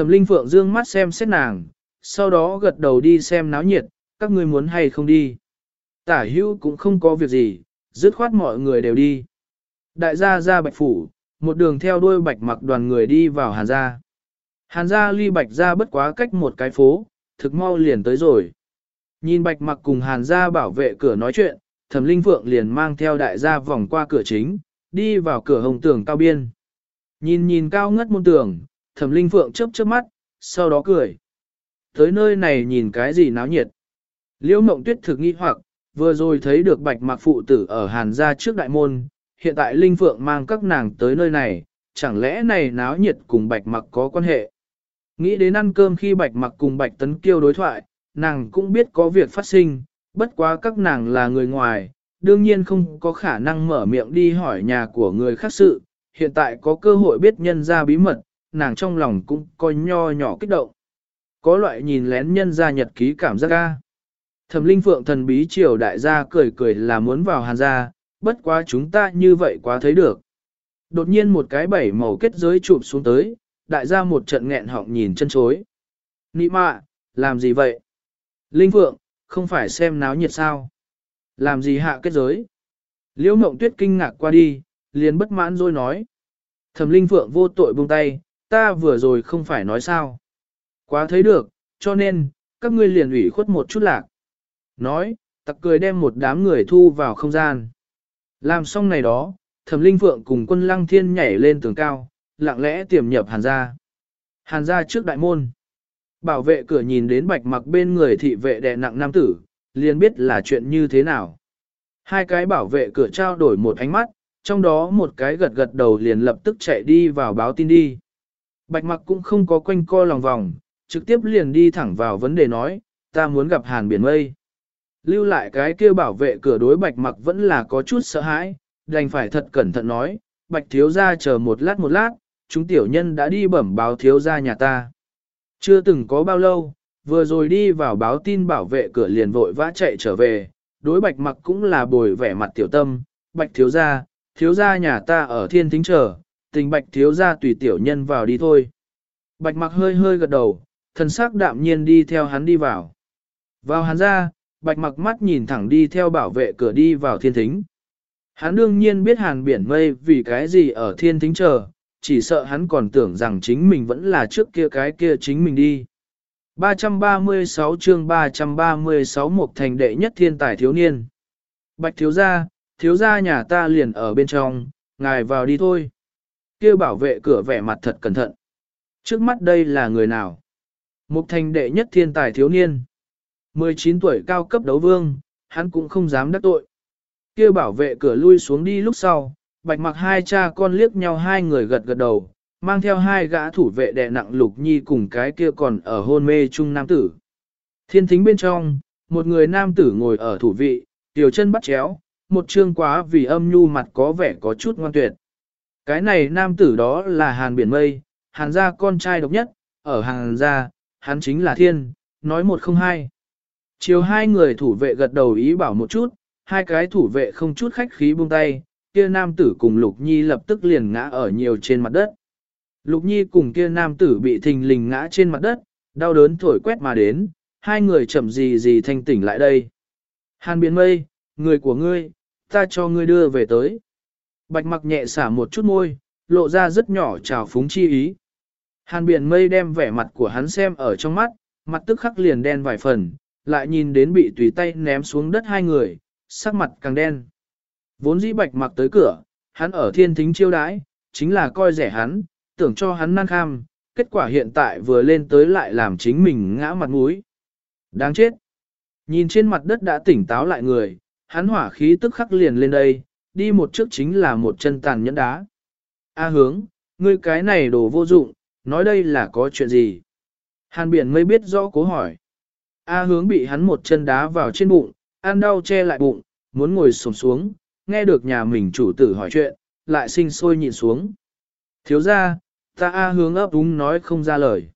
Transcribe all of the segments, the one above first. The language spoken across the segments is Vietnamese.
Thẩm Linh Phượng dương mắt xem xét nàng, sau đó gật đầu đi xem náo nhiệt, các ngươi muốn hay không đi. Tả hữu cũng không có việc gì, dứt khoát mọi người đều đi. Đại gia ra bạch phủ, một đường theo đuôi bạch mặc đoàn người đi vào hàn gia. Hàn gia ly bạch gia bất quá cách một cái phố, thực mau liền tới rồi. Nhìn bạch mặc cùng hàn gia bảo vệ cửa nói chuyện, thẩm linh phượng liền mang theo đại gia vòng qua cửa chính, đi vào cửa hồng tường cao biên. Nhìn nhìn cao ngất môn tường, thẩm linh phượng chớp chớp mắt, sau đó cười. Tới nơi này nhìn cái gì náo nhiệt. Liễu mộng tuyết thực nghi hoặc, vừa rồi thấy được bạch mặc phụ tử ở hàn gia trước đại môn, hiện tại linh phượng mang các nàng tới nơi này, chẳng lẽ này náo nhiệt cùng bạch mặc có quan hệ. Nghĩ đến ăn cơm khi bạch mặc cùng bạch tấn kiêu đối thoại, nàng cũng biết có việc phát sinh, bất quá các nàng là người ngoài, đương nhiên không có khả năng mở miệng đi hỏi nhà của người khác sự, hiện tại có cơ hội biết nhân ra bí mật, nàng trong lòng cũng có nho nhỏ kích động. Có loại nhìn lén nhân ra nhật ký cảm giác ga. Thẩm linh phượng thần bí triều đại gia cười cười là muốn vào hàn gia, bất quá chúng ta như vậy quá thấy được. Đột nhiên một cái bảy màu kết giới chụp xuống tới, đại gia một trận nghẹn họng nhìn chân chối. Nị mạ, làm gì vậy? Linh Phượng, không phải xem náo nhiệt sao? Làm gì hạ kết giới? Liễu Mộng Tuyết kinh ngạc qua đi, liền bất mãn rồi nói. Thẩm Linh Phượng vô tội buông tay, ta vừa rồi không phải nói sao. Quá thấy được, cho nên, các ngươi liền ủy khuất một chút lạc. Nói, tặc cười đem một đám người thu vào không gian. Làm xong này đó, Thẩm Linh Phượng cùng quân lăng thiên nhảy lên tường cao, lặng lẽ tiềm nhập hàn gia. Hàn gia trước đại môn. Bảo vệ cửa nhìn đến bạch mặc bên người thị vệ đè nặng nam tử, liền biết là chuyện như thế nào. Hai cái bảo vệ cửa trao đổi một ánh mắt, trong đó một cái gật gật đầu liền lập tức chạy đi vào báo tin đi. Bạch mặc cũng không có quanh co lòng vòng, trực tiếp liền đi thẳng vào vấn đề nói, ta muốn gặp hàn biển mây. Lưu lại cái kia bảo vệ cửa đối bạch mặc vẫn là có chút sợ hãi, đành phải thật cẩn thận nói, bạch thiếu ra chờ một lát một lát, chúng tiểu nhân đã đi bẩm báo thiếu ra nhà ta. Chưa từng có bao lâu, vừa rồi đi vào báo tin bảo vệ cửa liền vội vã chạy trở về, đối bạch mặc cũng là bồi vẻ mặt tiểu tâm, bạch thiếu ra, thiếu ra nhà ta ở thiên thính chờ, tình bạch thiếu ra tùy tiểu nhân vào đi thôi. Bạch mặc hơi hơi gật đầu, thần sắc đạm nhiên đi theo hắn đi vào. Vào hắn ra, bạch mặc mắt nhìn thẳng đi theo bảo vệ cửa đi vào thiên thính. Hắn đương nhiên biết hàn biển mây vì cái gì ở thiên thính chờ, chỉ sợ hắn còn tưởng rằng chính mình vẫn là trước kia cái kia chính mình đi. 336 chương 336 một thành đệ nhất thiên tài thiếu niên. Bạch thiếu gia, thiếu gia nhà ta liền ở bên trong, ngài vào đi thôi kia bảo vệ cửa vẻ mặt thật cẩn thận. Trước mắt đây là người nào? Một thành đệ nhất thiên tài thiếu niên. 19 tuổi cao cấp đấu vương, hắn cũng không dám đắc tội. kia bảo vệ cửa lui xuống đi lúc sau, bạch mặc hai cha con liếc nhau hai người gật gật đầu, mang theo hai gã thủ vệ đệ nặng lục nhi cùng cái kia còn ở hôn mê trung nam tử. Thiên thính bên trong, một người nam tử ngồi ở thủ vị, tiểu chân bắt chéo, một trương quá vì âm nhu mặt có vẻ có chút ngoan tuyệt. Cái này nam tử đó là Hàn Biển Mây, Hàn gia con trai độc nhất, ở Hàn gia, hắn chính là thiên, nói một không hai. Chiều hai người thủ vệ gật đầu ý bảo một chút, hai cái thủ vệ không chút khách khí buông tay, kia nam tử cùng Lục Nhi lập tức liền ngã ở nhiều trên mặt đất. Lục Nhi cùng kia nam tử bị thình lình ngã trên mặt đất, đau đớn thổi quét mà đến, hai người chậm gì gì thanh tỉnh lại đây. Hàn biển mây, người của ngươi, ta cho ngươi đưa về tới. Bạch mặc nhẹ xả một chút môi, lộ ra rất nhỏ trào phúng chi ý. Hàn biển mây đem vẻ mặt của hắn xem ở trong mắt, mặt tức khắc liền đen vài phần, lại nhìn đến bị tùy tay ném xuống đất hai người, sắc mặt càng đen. Vốn dĩ bạch mặc tới cửa, hắn ở thiên thính chiêu đãi, chính là coi rẻ hắn, tưởng cho hắn năng kham, kết quả hiện tại vừa lên tới lại làm chính mình ngã mặt mũi. Đáng chết! Nhìn trên mặt đất đã tỉnh táo lại người, hắn hỏa khí tức khắc liền lên đây, đi một trước chính là một chân tàn nhẫn đá. A hướng, ngươi cái này đồ vô dụng, nói đây là có chuyện gì? Hàn biển mới biết rõ cố hỏi. A hướng bị hắn một chân đá vào trên bụng, ăn đau che lại bụng, muốn ngồi sổm xuống, nghe được nhà mình chủ tử hỏi chuyện, lại sinh sôi nhìn xuống. Thiếu ra, ta A hướng ấp úng nói không ra lời.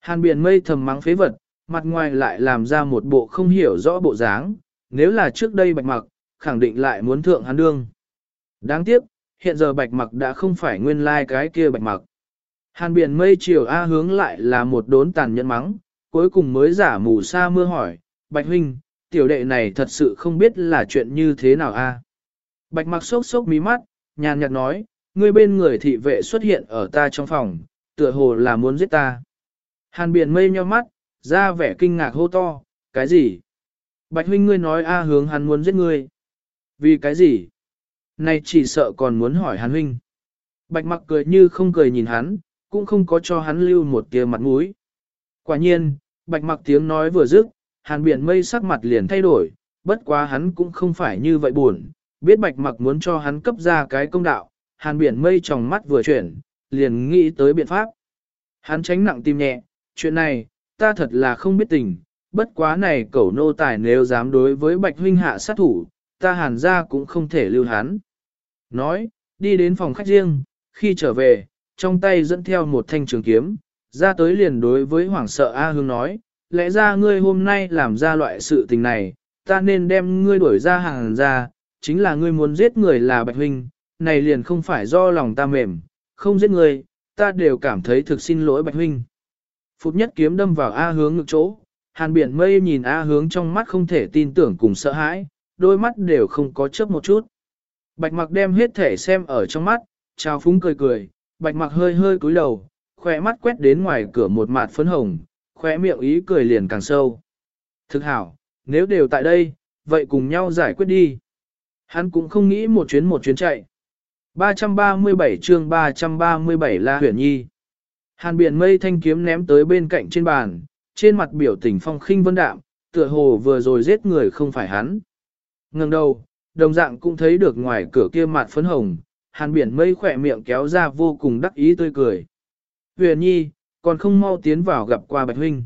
Hàn biển mây thầm mắng phế vật, mặt ngoài lại làm ra một bộ không hiểu rõ bộ dáng, nếu là trước đây bạch mặc, khẳng định lại muốn thượng hắn đương. Đáng tiếc, hiện giờ bạch mặc đã không phải nguyên lai like cái kia bạch mặc. Hàn biển mây chiều A hướng lại là một đốn tàn nhẫn mắng, cuối cùng mới giả mù sa mưa hỏi, Bạch huynh, tiểu đệ này thật sự không biết là chuyện như thế nào a. Bạch mặc sốc sốc mí mắt, nhàn nhạt nói, ngươi bên người thị vệ xuất hiện ở ta trong phòng, tựa hồ là muốn giết ta. Hàn biển mây nheo mắt, ra vẻ kinh ngạc hô to, cái gì? Bạch huynh ngươi nói A hướng hắn muốn giết ngươi. Vì cái gì? Này chỉ sợ còn muốn hỏi hắn huynh. Bạch mặc cười như không cười nhìn hắn, cũng không có cho hắn lưu một tia mặt mũi. Quả nhiên, bạch mặc tiếng nói vừa dứt, hàn biển mây sắc mặt liền thay đổi, bất quá hắn cũng không phải như vậy buồn, biết bạch mặc muốn cho hắn cấp ra cái công đạo, hàn biển mây trong mắt vừa chuyển, liền nghĩ tới biện pháp. Hắn tránh nặng tim nhẹ, chuyện này, ta thật là không biết tình, bất quá này cẩu nô tài nếu dám đối với bạch huynh hạ sát thủ, ta hàn ra cũng không thể lưu hắn. Nói, đi đến phòng khách riêng, khi trở về, trong tay dẫn theo một thanh trường kiếm, ra tới liền đối với hoảng sợ A Hương nói, lẽ ra ngươi hôm nay làm ra loại sự tình này, ta nên đem ngươi đuổi ra hàng ra, chính là ngươi muốn giết người là Bạch Huynh, này liền không phải do lòng ta mềm, không giết ngươi, ta đều cảm thấy thực xin lỗi Bạch Huynh. Phút nhất kiếm đâm vào A hướng ngực chỗ, hàn biển mây nhìn A hướng trong mắt không thể tin tưởng cùng sợ hãi, đôi mắt đều không có chớp một chút. Bạch mặc đem hết thể xem ở trong mắt, chào phúng cười cười, bạch mặc hơi hơi cúi đầu, khỏe mắt quét đến ngoài cửa một mạt phấn hồng, khỏe miệng ý cười liền càng sâu. Thực hảo, nếu đều tại đây, vậy cùng nhau giải quyết đi. Hắn cũng không nghĩ một chuyến một chuyến chạy. 337 chương 337 La Huyền Nhi. Hàn biển mây thanh kiếm ném tới bên cạnh trên bàn, trên mặt biểu tình phong khinh vân đạm, tựa hồ vừa rồi giết người không phải hắn. Ngừng đầu, đồng dạng cũng thấy được ngoài cửa kia mặt phấn hồng, hàn biển mây khỏe miệng kéo ra vô cùng đắc ý tươi cười. Huyền Nhi, còn không mau tiến vào gặp qua Bạch Huynh.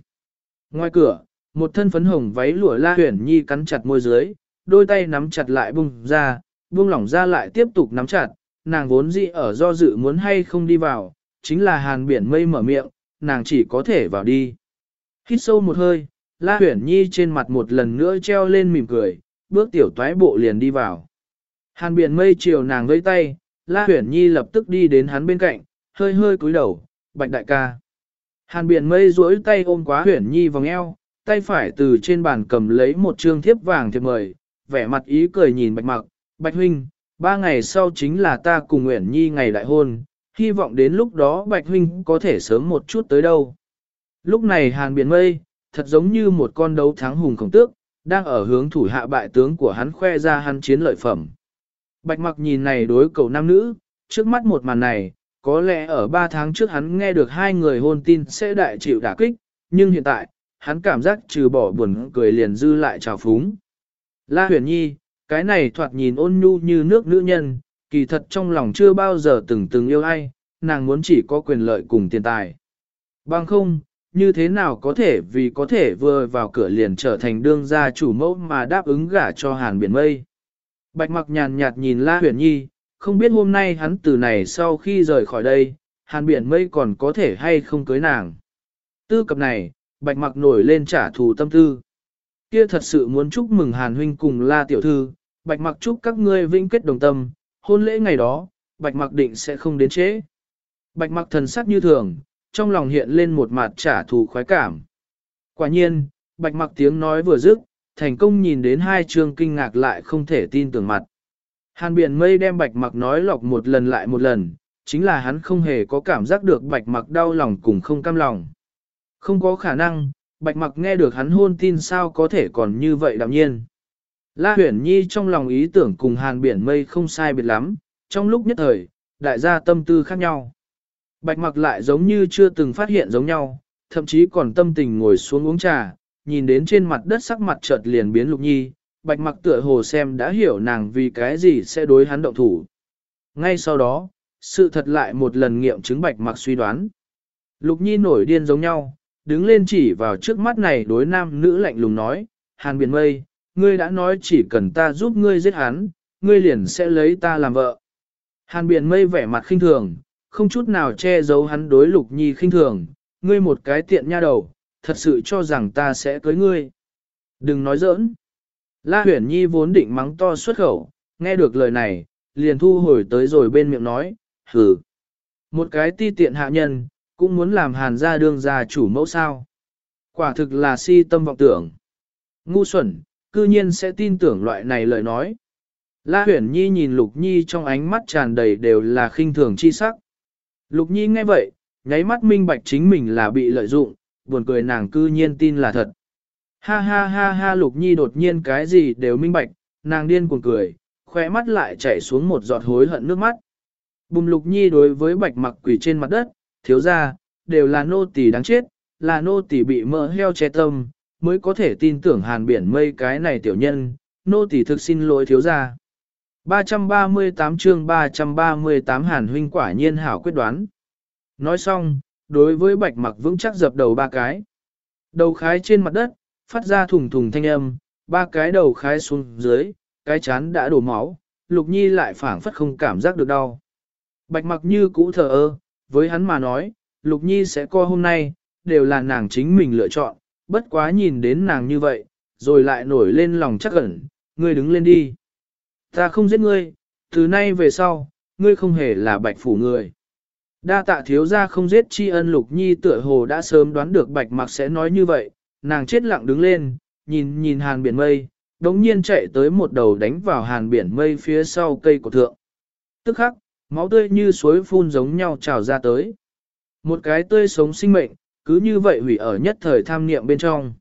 Ngoài cửa, một thân phấn hồng váy lụa la huyền nhi cắn chặt môi dưới, đôi tay nắm chặt lại bung ra, buông lỏng ra lại tiếp tục nắm chặt, nàng vốn dĩ ở do dự muốn hay không đi vào, chính là hàn biển mây mở miệng, nàng chỉ có thể vào đi. Hít sâu một hơi, la Huyển nhi trên mặt một lần nữa treo lên mỉm cười, bước tiểu toái bộ liền đi vào. Hàn biển mây chiều nàng vẫy tay, la huyền nhi lập tức đi đến hắn bên cạnh, hơi hơi cúi đầu, bạch đại ca. Hàn biển mây duỗi tay ôm quá huyển nhi vòng eo, tay phải từ trên bàn cầm lấy một trương thiếp vàng thiệp mời, vẻ mặt ý cười nhìn bạch mặc, bạch huynh, ba ngày sau chính là ta cùng Nguyễn Nhi ngày đại hôn, hy vọng đến lúc đó bạch huynh có thể sớm một chút tới đâu. Lúc này hàn biển mây, thật giống như một con đấu thắng hùng khổng tước, đang ở hướng thủ hạ bại tướng của hắn khoe ra hắn chiến lợi phẩm. Bạch mặc nhìn này đối cầu nam nữ, trước mắt một màn này, có lẽ ở 3 tháng trước hắn nghe được hai người hôn tin sẽ đại chịu đả kích, nhưng hiện tại, hắn cảm giác trừ bỏ buồn cười liền dư lại trào phúng. La huyền nhi, cái này thoạt nhìn ôn nhu như nước nữ nhân, kỳ thật trong lòng chưa bao giờ từng từng yêu ai, nàng muốn chỉ có quyền lợi cùng tiền tài. Bằng không, như thế nào có thể vì có thể vừa vào cửa liền trở thành đương gia chủ mẫu mà đáp ứng gả cho hàn biển mây. Bạch mặc nhàn nhạt nhìn La huyền nhi, không biết hôm nay hắn từ này sau khi rời khỏi đây, hàn biển mây còn có thể hay không cưới nàng. Tư cập này, bạch mặc nổi lên trả thù tâm tư. Kia thật sự muốn chúc mừng hàn huynh cùng la tiểu thư, bạch mặc chúc các ngươi vĩnh kết đồng tâm, hôn lễ ngày đó, bạch mặc định sẽ không đến trễ. Bạch mặc thần sắc như thường, trong lòng hiện lên một mặt trả thù khoái cảm. Quả nhiên, bạch mặc tiếng nói vừa dứt, thành công nhìn đến hai trường kinh ngạc lại không thể tin tưởng mặt. Hàn biển mây đem bạch mặc nói lọc một lần lại một lần, chính là hắn không hề có cảm giác được bạch mặc đau lòng cùng không cam lòng. Không có khả năng, bạch mặc nghe được hắn hôn tin sao có thể còn như vậy đạm nhiên. La huyển nhi trong lòng ý tưởng cùng hàn biển mây không sai biệt lắm, trong lúc nhất thời, đại gia tâm tư khác nhau. Bạch mặc lại giống như chưa từng phát hiện giống nhau, thậm chí còn tâm tình ngồi xuống uống trà, nhìn đến trên mặt đất sắc mặt chợt liền biến lục nhi, bạch mặc tựa hồ xem đã hiểu nàng vì cái gì sẽ đối hắn động thủ. Ngay sau đó, sự thật lại một lần nghiệm chứng bạch mặc suy đoán. Lục nhi nổi điên giống nhau, đứng lên chỉ vào trước mắt này đối nam nữ lạnh lùng nói, hàn biển mây, ngươi đã nói chỉ cần ta giúp ngươi giết hắn, ngươi liền sẽ lấy ta làm vợ. Hàn biển mây vẻ mặt khinh thường, không chút nào che giấu hắn đối lục nhi khinh thường, ngươi một cái tiện nha đầu, thật sự cho rằng ta sẽ cưới ngươi. Đừng nói giỡn. La Huyền Nhi vốn định mắng to xuất khẩu, nghe được lời này, liền thu hồi tới rồi bên miệng nói, hừ. Một cái ti tiện hạ nhân, Cũng muốn làm hàn gia đương gia chủ mẫu sao. Quả thực là si tâm vọng tưởng. Ngu xuẩn, cư nhiên sẽ tin tưởng loại này lời nói. La huyển nhi nhìn lục nhi trong ánh mắt tràn đầy đều là khinh thường chi sắc. Lục nhi nghe vậy, nháy mắt minh bạch chính mình là bị lợi dụng, buồn cười nàng cư nhiên tin là thật. Ha ha ha ha lục nhi đột nhiên cái gì đều minh bạch, nàng điên cuồng cười, khóe mắt lại chảy xuống một giọt hối hận nước mắt. Bùm lục nhi đối với bạch mặc quỷ trên mặt đất, thiếu ra, đều là nô tỳ đáng chết, là nô tỳ bị mỡ heo che tâm, mới có thể tin tưởng hàn biển mây cái này tiểu nhân, nô tỳ thực xin lỗi thiếu ra. 338 chương 338 hàn huynh quả nhiên hảo quyết đoán. Nói xong, đối với bạch mặc vững chắc dập đầu ba cái. Đầu khái trên mặt đất, phát ra thùng thùng thanh âm, ba cái đầu khái xuống dưới, cái chán đã đổ máu, lục nhi lại phảng phất không cảm giác được đau. Bạch mặc như cũ thờ ơ, với hắn mà nói, lục nhi sẽ co hôm nay, đều là nàng chính mình lựa chọn, bất quá nhìn đến nàng như vậy, rồi lại nổi lên lòng chắc ẩn, ngươi đứng lên đi. Ta không giết ngươi, từ nay về sau, ngươi không hề là bạch phủ người. Đa tạ thiếu ra không giết tri ân lục nhi tựa hồ đã sớm đoán được bạch mặc sẽ nói như vậy, nàng chết lặng đứng lên, nhìn nhìn hàn biển mây, đống nhiên chạy tới một đầu đánh vào hàn biển mây phía sau cây của thượng. Tức khắc, máu tươi như suối phun giống nhau trào ra tới. Một cái tươi sống sinh mệnh, cứ như vậy hủy ở nhất thời tham niệm bên trong.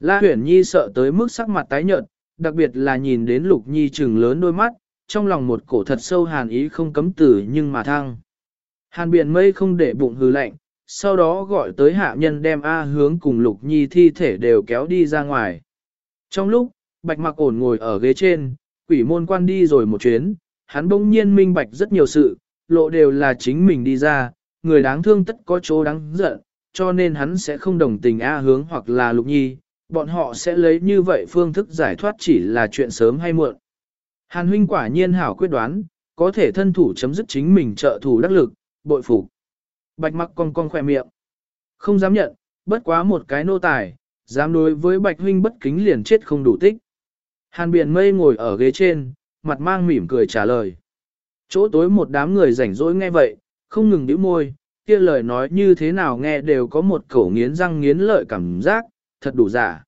La huyển nhi sợ tới mức sắc mặt tái nhợt, đặc biệt là nhìn đến lục nhi trừng lớn đôi mắt, trong lòng một cổ thật sâu hàn ý không cấm tử nhưng mà thăng. Hàn biển mây không để bụng hư lạnh, sau đó gọi tới hạ nhân đem A hướng cùng lục nhi thi thể đều kéo đi ra ngoài. Trong lúc, bạch mặc ổn ngồi ở ghế trên, quỷ môn quan đi rồi một chuyến, hắn bỗng nhiên minh bạch rất nhiều sự, lộ đều là chính mình đi ra, người đáng thương tất có chỗ đáng giận, cho nên hắn sẽ không đồng tình A hướng hoặc là lục nhi, bọn họ sẽ lấy như vậy phương thức giải thoát chỉ là chuyện sớm hay muộn. Hàn huynh quả nhiên hảo quyết đoán, có thể thân thủ chấm dứt chính mình trợ thủ đắc lực, bội phục. Bạch mặc con con khỏe miệng. Không dám nhận, bất quá một cái nô tài, dám đối với bạch huynh bất kính liền chết không đủ tích. Hàn biển mây ngồi ở ghế trên, mặt mang mỉm cười trả lời. Chỗ tối một đám người rảnh rỗi nghe vậy, không ngừng nhíu môi, kia lời nói như thế nào nghe đều có một khẩu nghiến răng nghiến lợi cảm giác, thật đủ giả.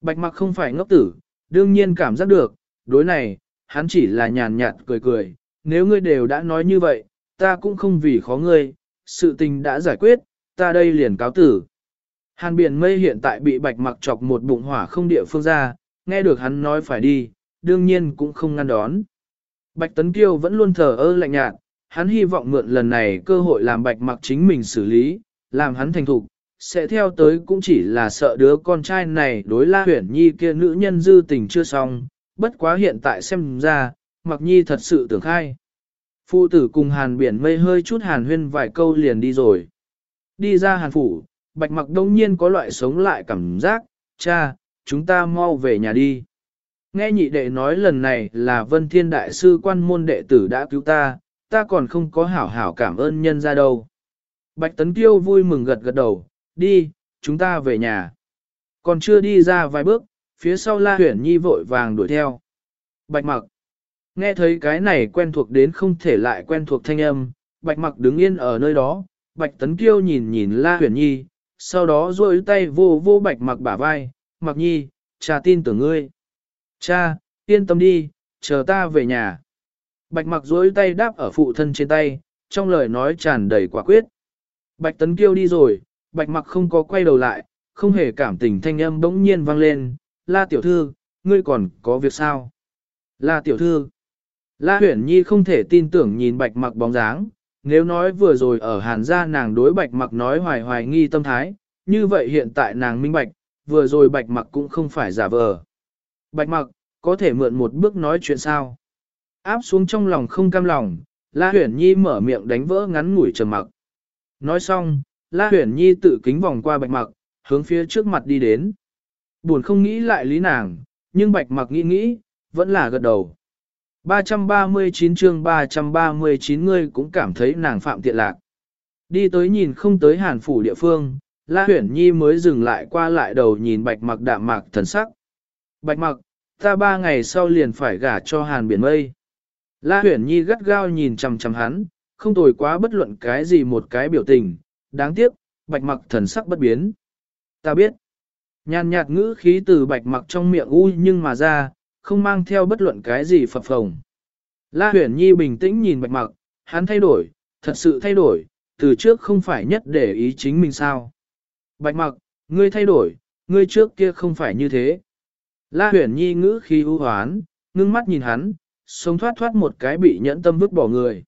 Bạch mặc không phải ngốc tử, đương nhiên cảm giác được, đối này, hắn chỉ là nhàn nhạt cười cười, nếu ngươi đều đã nói như vậy, ta cũng không vì khó ngươi, sự tình đã giải quyết, ta đây liền cáo tử. Hàn biển mây hiện tại bị bạch mặc chọc một bụng hỏa không địa phương ra, nghe được hắn nói phải đi, đương nhiên cũng không ngăn đón. Bạch Tấn Kiêu vẫn luôn thờ ơ lạnh nhạt, hắn hy vọng mượn lần này cơ hội làm bạch mặc chính mình xử lý, làm hắn thành thục, sẽ theo tới cũng chỉ là sợ đứa con trai này đối la huyển nhi kia nữ nhân dư tình chưa xong, bất quá hiện tại xem ra, mặc nhi thật sự tưởng khai. Phụ tử cùng hàn biển mây hơi chút hàn huyên vài câu liền đi rồi. Đi ra hàn phủ, bạch mặc đông nhiên có loại sống lại cảm giác, cha, chúng ta mau về nhà đi. Nghe nhị đệ nói lần này là vân thiên đại sư quan môn đệ tử đã cứu ta, ta còn không có hảo hảo cảm ơn nhân ra đâu. Bạch Tấn Kiêu vui mừng gật gật đầu, đi, chúng ta về nhà. Còn chưa đi ra vài bước, phía sau La Huyển Nhi vội vàng đuổi theo. Bạch mặc. Nghe thấy cái này quen thuộc đến không thể lại quen thuộc thanh âm, Bạch mặc đứng yên ở nơi đó, Bạch Tấn Kiêu nhìn nhìn La Huyển Nhi, sau đó rôi tay vô vô Bạch mặc bả vai, mặc nhi, cha tin tưởng ngươi. Cha, yên tâm đi, chờ ta về nhà. Bạch mặc duỗi tay đáp ở phụ thân trên tay, trong lời nói tràn đầy quả quyết. Bạch Tấn Kiêu đi rồi, Bạch mặc không có quay đầu lại, không hề cảm tình thanh âm bỗng nhiên vang lên, la tiểu thư, ngươi còn có việc sao? La tiểu thư, la huyển nhi không thể tin tưởng nhìn bạch mặc bóng dáng, nếu nói vừa rồi ở hàn gia nàng đối bạch mặc nói hoài hoài nghi tâm thái, như vậy hiện tại nàng minh bạch, vừa rồi bạch mặc cũng không phải giả vờ. Bạch mặc, có thể mượn một bước nói chuyện sao? Áp xuống trong lòng không cam lòng, La Huyển Nhi mở miệng đánh vỡ ngắn ngủi trầm mặc. Nói xong, La Huyền Nhi tự kính vòng qua bạch mặc, hướng phía trước mặt đi đến. Buồn không nghĩ lại lý nàng, nhưng bạch mặc nghĩ nghĩ, vẫn là gật đầu. 339 chương 339 ngươi cũng cảm thấy nàng phạm tiện lạc. Đi tới nhìn không tới hàn phủ địa phương, La Huyển Nhi mới dừng lại qua lại đầu nhìn bạch mặc đạm mạc thần sắc. Bạch mặc, ta ba ngày sau liền phải gả cho hàn biển mây. La Huyển Nhi gắt gao nhìn chằm chằm hắn, không tồi quá bất luận cái gì một cái biểu tình, đáng tiếc, bạch mặc thần sắc bất biến. Ta biết, nhàn nhạt ngữ khí từ bạch mặc trong miệng u nhưng mà ra, không mang theo bất luận cái gì phập phồng. La huyền nhi bình tĩnh nhìn bạch mặc, hắn thay đổi, thật sự thay đổi, từ trước không phải nhất để ý chính mình sao. Bạch mặc, ngươi thay đổi, ngươi trước kia không phải như thế. La huyền nhi ngữ khí u hoán, ngưng mắt nhìn hắn, sống thoát thoát một cái bị nhẫn tâm vứt bỏ người.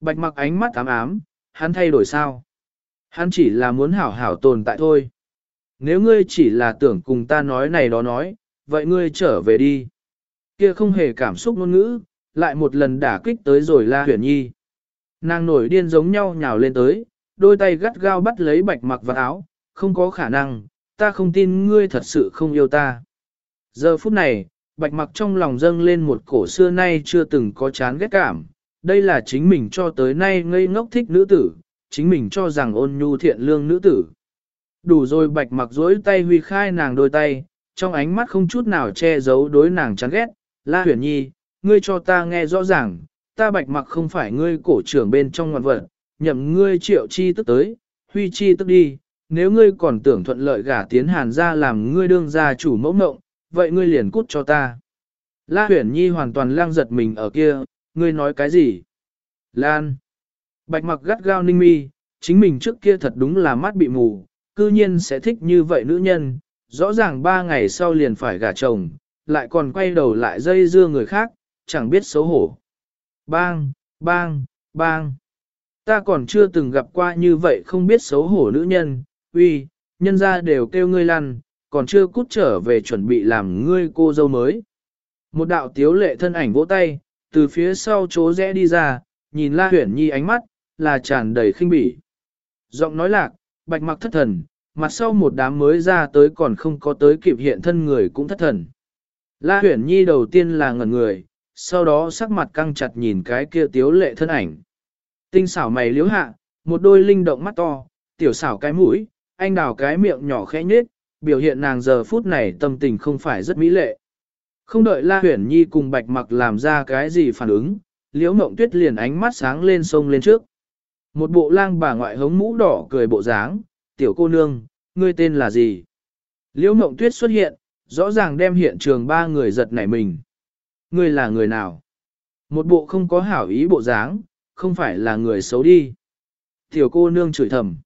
Bạch mặc ánh mắt ám ám, hắn thay đổi sao? Hắn chỉ là muốn hảo hảo tồn tại thôi. Nếu ngươi chỉ là tưởng cùng ta nói này đó nói, vậy ngươi trở về đi. Kia không hề cảm xúc ngôn ngữ, lại một lần đả kích tới rồi la huyền nhi. Nàng nổi điên giống nhau nhào lên tới, đôi tay gắt gao bắt lấy bạch mặc vào áo, không có khả năng, ta không tin ngươi thật sự không yêu ta. Giờ phút này, bạch mặc trong lòng dâng lên một cổ xưa nay chưa từng có chán ghét cảm, đây là chính mình cho tới nay ngây ngốc thích nữ tử, chính mình cho rằng ôn nhu thiện lương nữ tử. Đủ rồi bạch mặc dối tay huy khai nàng đôi tay, trong ánh mắt không chút nào che giấu đối nàng chán ghét, la huyền nhi, ngươi cho ta nghe rõ ràng, ta bạch mặc không phải ngươi cổ trưởng bên trong ngoạn vật, nhậm ngươi triệu chi tức tới, huy chi tức đi, nếu ngươi còn tưởng thuận lợi gả tiến hàn ra làm ngươi đương gia chủ mẫu mộng, vậy ngươi liền cút cho ta. La huyền nhi hoàn toàn lang giật mình ở kia, ngươi nói cái gì? Lan. Bạch mặc gắt gao ninh mi, chính mình trước kia thật đúng là mắt bị mù, cư nhiên sẽ thích như vậy nữ nhân, rõ ràng ba ngày sau liền phải gả chồng, lại còn quay đầu lại dây dưa người khác, chẳng biết xấu hổ. Bang, bang, bang. Ta còn chưa từng gặp qua như vậy không biết xấu hổ nữ nhân, uy, nhân ra đều kêu ngươi lăn, còn chưa cút trở về chuẩn bị làm ngươi cô dâu mới. Một đạo tiếu lệ thân ảnh vỗ tay, từ phía sau chỗ rẽ đi ra, nhìn La Huyển Nhi ánh mắt, là tràn đầy khinh bỉ. Giọng nói lạc, bạch mặc thất thần, mặt sau một đám mới ra tới còn không có tới kịp hiện thân người cũng thất thần. La Huyển Nhi đầu tiên là ngẩn người, sau đó sắc mặt căng chặt nhìn cái kia tiếu lệ thân ảnh. Tinh xảo mày liếu hạ, một đôi linh động mắt to, tiểu xảo cái mũi, anh đào cái miệng nhỏ khẽ nhết, biểu hiện nàng giờ phút này tâm tình không phải rất mỹ lệ. Không đợi La Huyển Nhi cùng Bạch Mặc làm ra cái gì phản ứng, Liễu Mộng Tuyết liền ánh mắt sáng lên sông lên trước. Một bộ lang bà ngoại hống mũ đỏ cười bộ dáng, tiểu cô nương, ngươi tên là gì? Liễu Mộng Tuyết xuất hiện, rõ ràng đem hiện trường ba người giật nảy mình. Ngươi là người nào? Một bộ không có hảo ý bộ dáng, không phải là người xấu đi. Tiểu cô nương chửi thầm.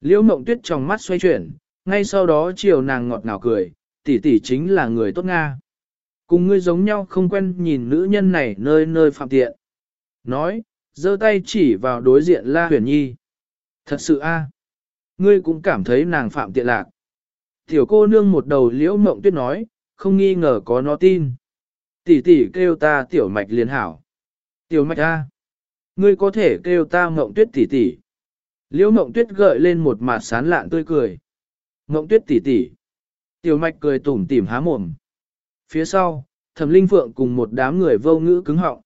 Liễu Mộng Tuyết trong mắt xoay chuyển, ngay sau đó chiều nàng ngọt ngào cười, tỷ tỷ chính là người tốt Nga. Cùng ngươi giống nhau không quen nhìn nữ nhân này nơi nơi phạm tiện. Nói, giơ tay chỉ vào đối diện La Huyền Nhi. Thật sự a, Ngươi cũng cảm thấy nàng phạm tiện lạc. Tiểu cô nương một đầu liễu mộng tuyết nói, không nghi ngờ có nó tin. Tỷ tỷ kêu ta tiểu mạch liền hảo. Tiểu mạch a, Ngươi có thể kêu ta mộng tuyết tỷ tỷ. Liễu mộng tuyết gợi lên một mặt sán lạn tươi cười. Mộng tuyết tỷ tỷ. Tiểu mạch cười tủm tỉm há mồm. Phía sau, thẩm linh phượng cùng một đám người vô ngữ cứng họng.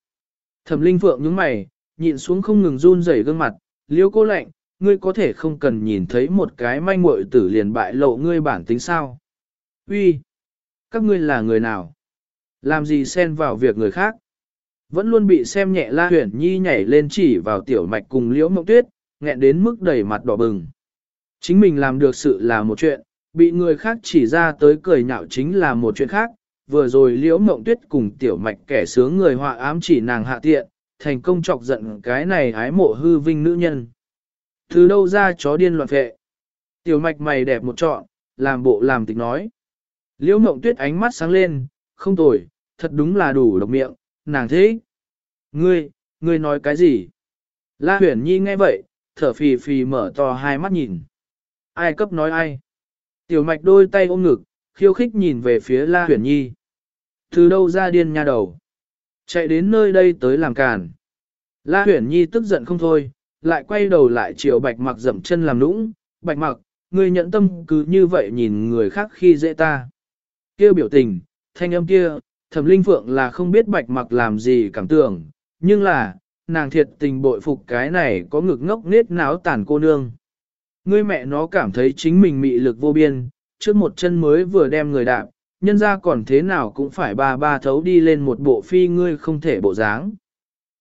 Thẩm linh phượng nhướng mày, nhịn xuống không ngừng run rẩy gương mặt, liêu cô lạnh, ngươi có thể không cần nhìn thấy một cái manh muội tử liền bại lộ ngươi bản tính sao. Uy, Các ngươi là người nào? Làm gì xen vào việc người khác? Vẫn luôn bị xem nhẹ la huyển nhi nhảy lên chỉ vào tiểu mạch cùng liễu mộng tuyết, nghẹn đến mức đầy mặt đỏ bừng. Chính mình làm được sự là một chuyện, bị người khác chỉ ra tới cười nhạo chính là một chuyện khác, vừa rồi liễu mộng tuyết cùng tiểu mạch kẻ sướng người họa ám chỉ nàng hạ tiện, thành công chọc giận cái này ái mộ hư vinh nữ nhân. Từ đâu ra chó điên loạn vệ? Tiểu mạch mày đẹp một trọn, làm bộ làm tịch nói. Liễu mộng tuyết ánh mắt sáng lên, không tồi, thật đúng là đủ độc miệng, nàng thế. Ngươi, ngươi nói cái gì? La huyển nhi nghe vậy, thở phì phì mở to hai mắt nhìn. Ai cấp nói ai? Tiểu mạch đôi tay ôm ngực, khiêu khích nhìn về phía La Huyền Nhi. Từ đâu ra điên nha đầu? Chạy đến nơi đây tới làm càn. La Huyền Nhi tức giận không thôi, lại quay đầu lại chiều bạch mặc dậm chân làm nũng. Bạch mặc, ngươi nhận tâm cứ như vậy nhìn người khác khi dễ ta. Kêu biểu tình, thanh âm kia, thẩm linh phượng là không biết bạch mặc làm gì cảm tưởng, nhưng là, nàng thiệt tình bội phục cái này có ngực ngốc nết náo tàn cô nương. Ngươi mẹ nó cảm thấy chính mình mị lực vô biên, trước một chân mới vừa đem người đạp, nhân ra còn thế nào cũng phải ba ba thấu đi lên một bộ phi ngươi không thể bộ dáng.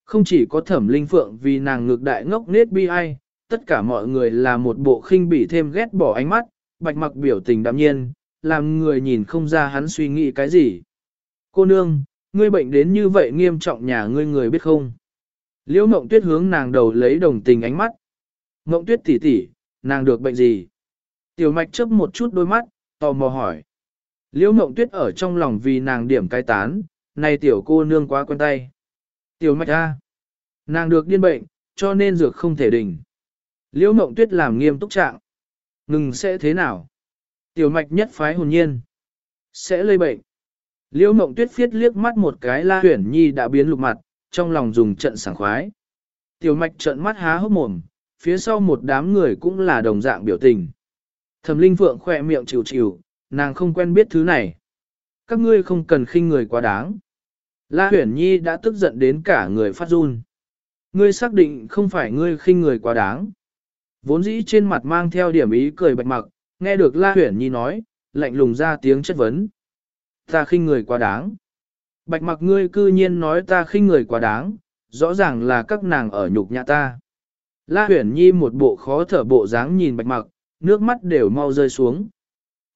Không chỉ có thẩm linh phượng vì nàng ngược đại ngốc nết bi ai, tất cả mọi người là một bộ khinh bỉ thêm ghét bỏ ánh mắt, bạch mặc biểu tình đạm nhiên, làm người nhìn không ra hắn suy nghĩ cái gì. Cô nương, ngươi bệnh đến như vậy nghiêm trọng nhà ngươi người biết không? Liễu mộng tuyết hướng nàng đầu lấy đồng tình ánh mắt. Mộng tuyết tỉ tỉ, nàng được bệnh gì? Tiểu mạch chớp một chút đôi mắt, tò mò hỏi. Liễu mộng tuyết ở trong lòng vì nàng điểm cai tán, này tiểu cô nương quá quen tay. Tiểu mạch a, nàng được điên bệnh, cho nên dược không thể đỉnh. Liễu mộng tuyết làm nghiêm túc trạng. Ngừng sẽ thế nào? Tiểu mạch nhất phái hồn nhiên. Sẽ lây bệnh. Liễu mộng tuyết phiết liếc mắt một cái la huyển nhi đã biến lục mặt, trong lòng dùng trận sảng khoái. Tiểu mạch trận mắt há hốc mồm, phía sau một đám người cũng là đồng dạng biểu tình. Thẩm linh phượng khỏe miệng chịu chịu, nàng không quen biết thứ này. Các ngươi không cần khinh người quá đáng. La huyển nhi đã tức giận đến cả người phát run. Ngươi xác định không phải ngươi khinh người quá đáng. Vốn dĩ trên mặt mang theo điểm ý cười bạch mặc, nghe được La huyển nhi nói, lạnh lùng ra tiếng chất vấn. Ta khinh người quá đáng. Bạch mặc ngươi cư nhiên nói ta khinh người quá đáng, rõ ràng là các nàng ở nhục nhã ta. La huyển nhi một bộ khó thở bộ dáng nhìn bạch mặc, nước mắt đều mau rơi xuống.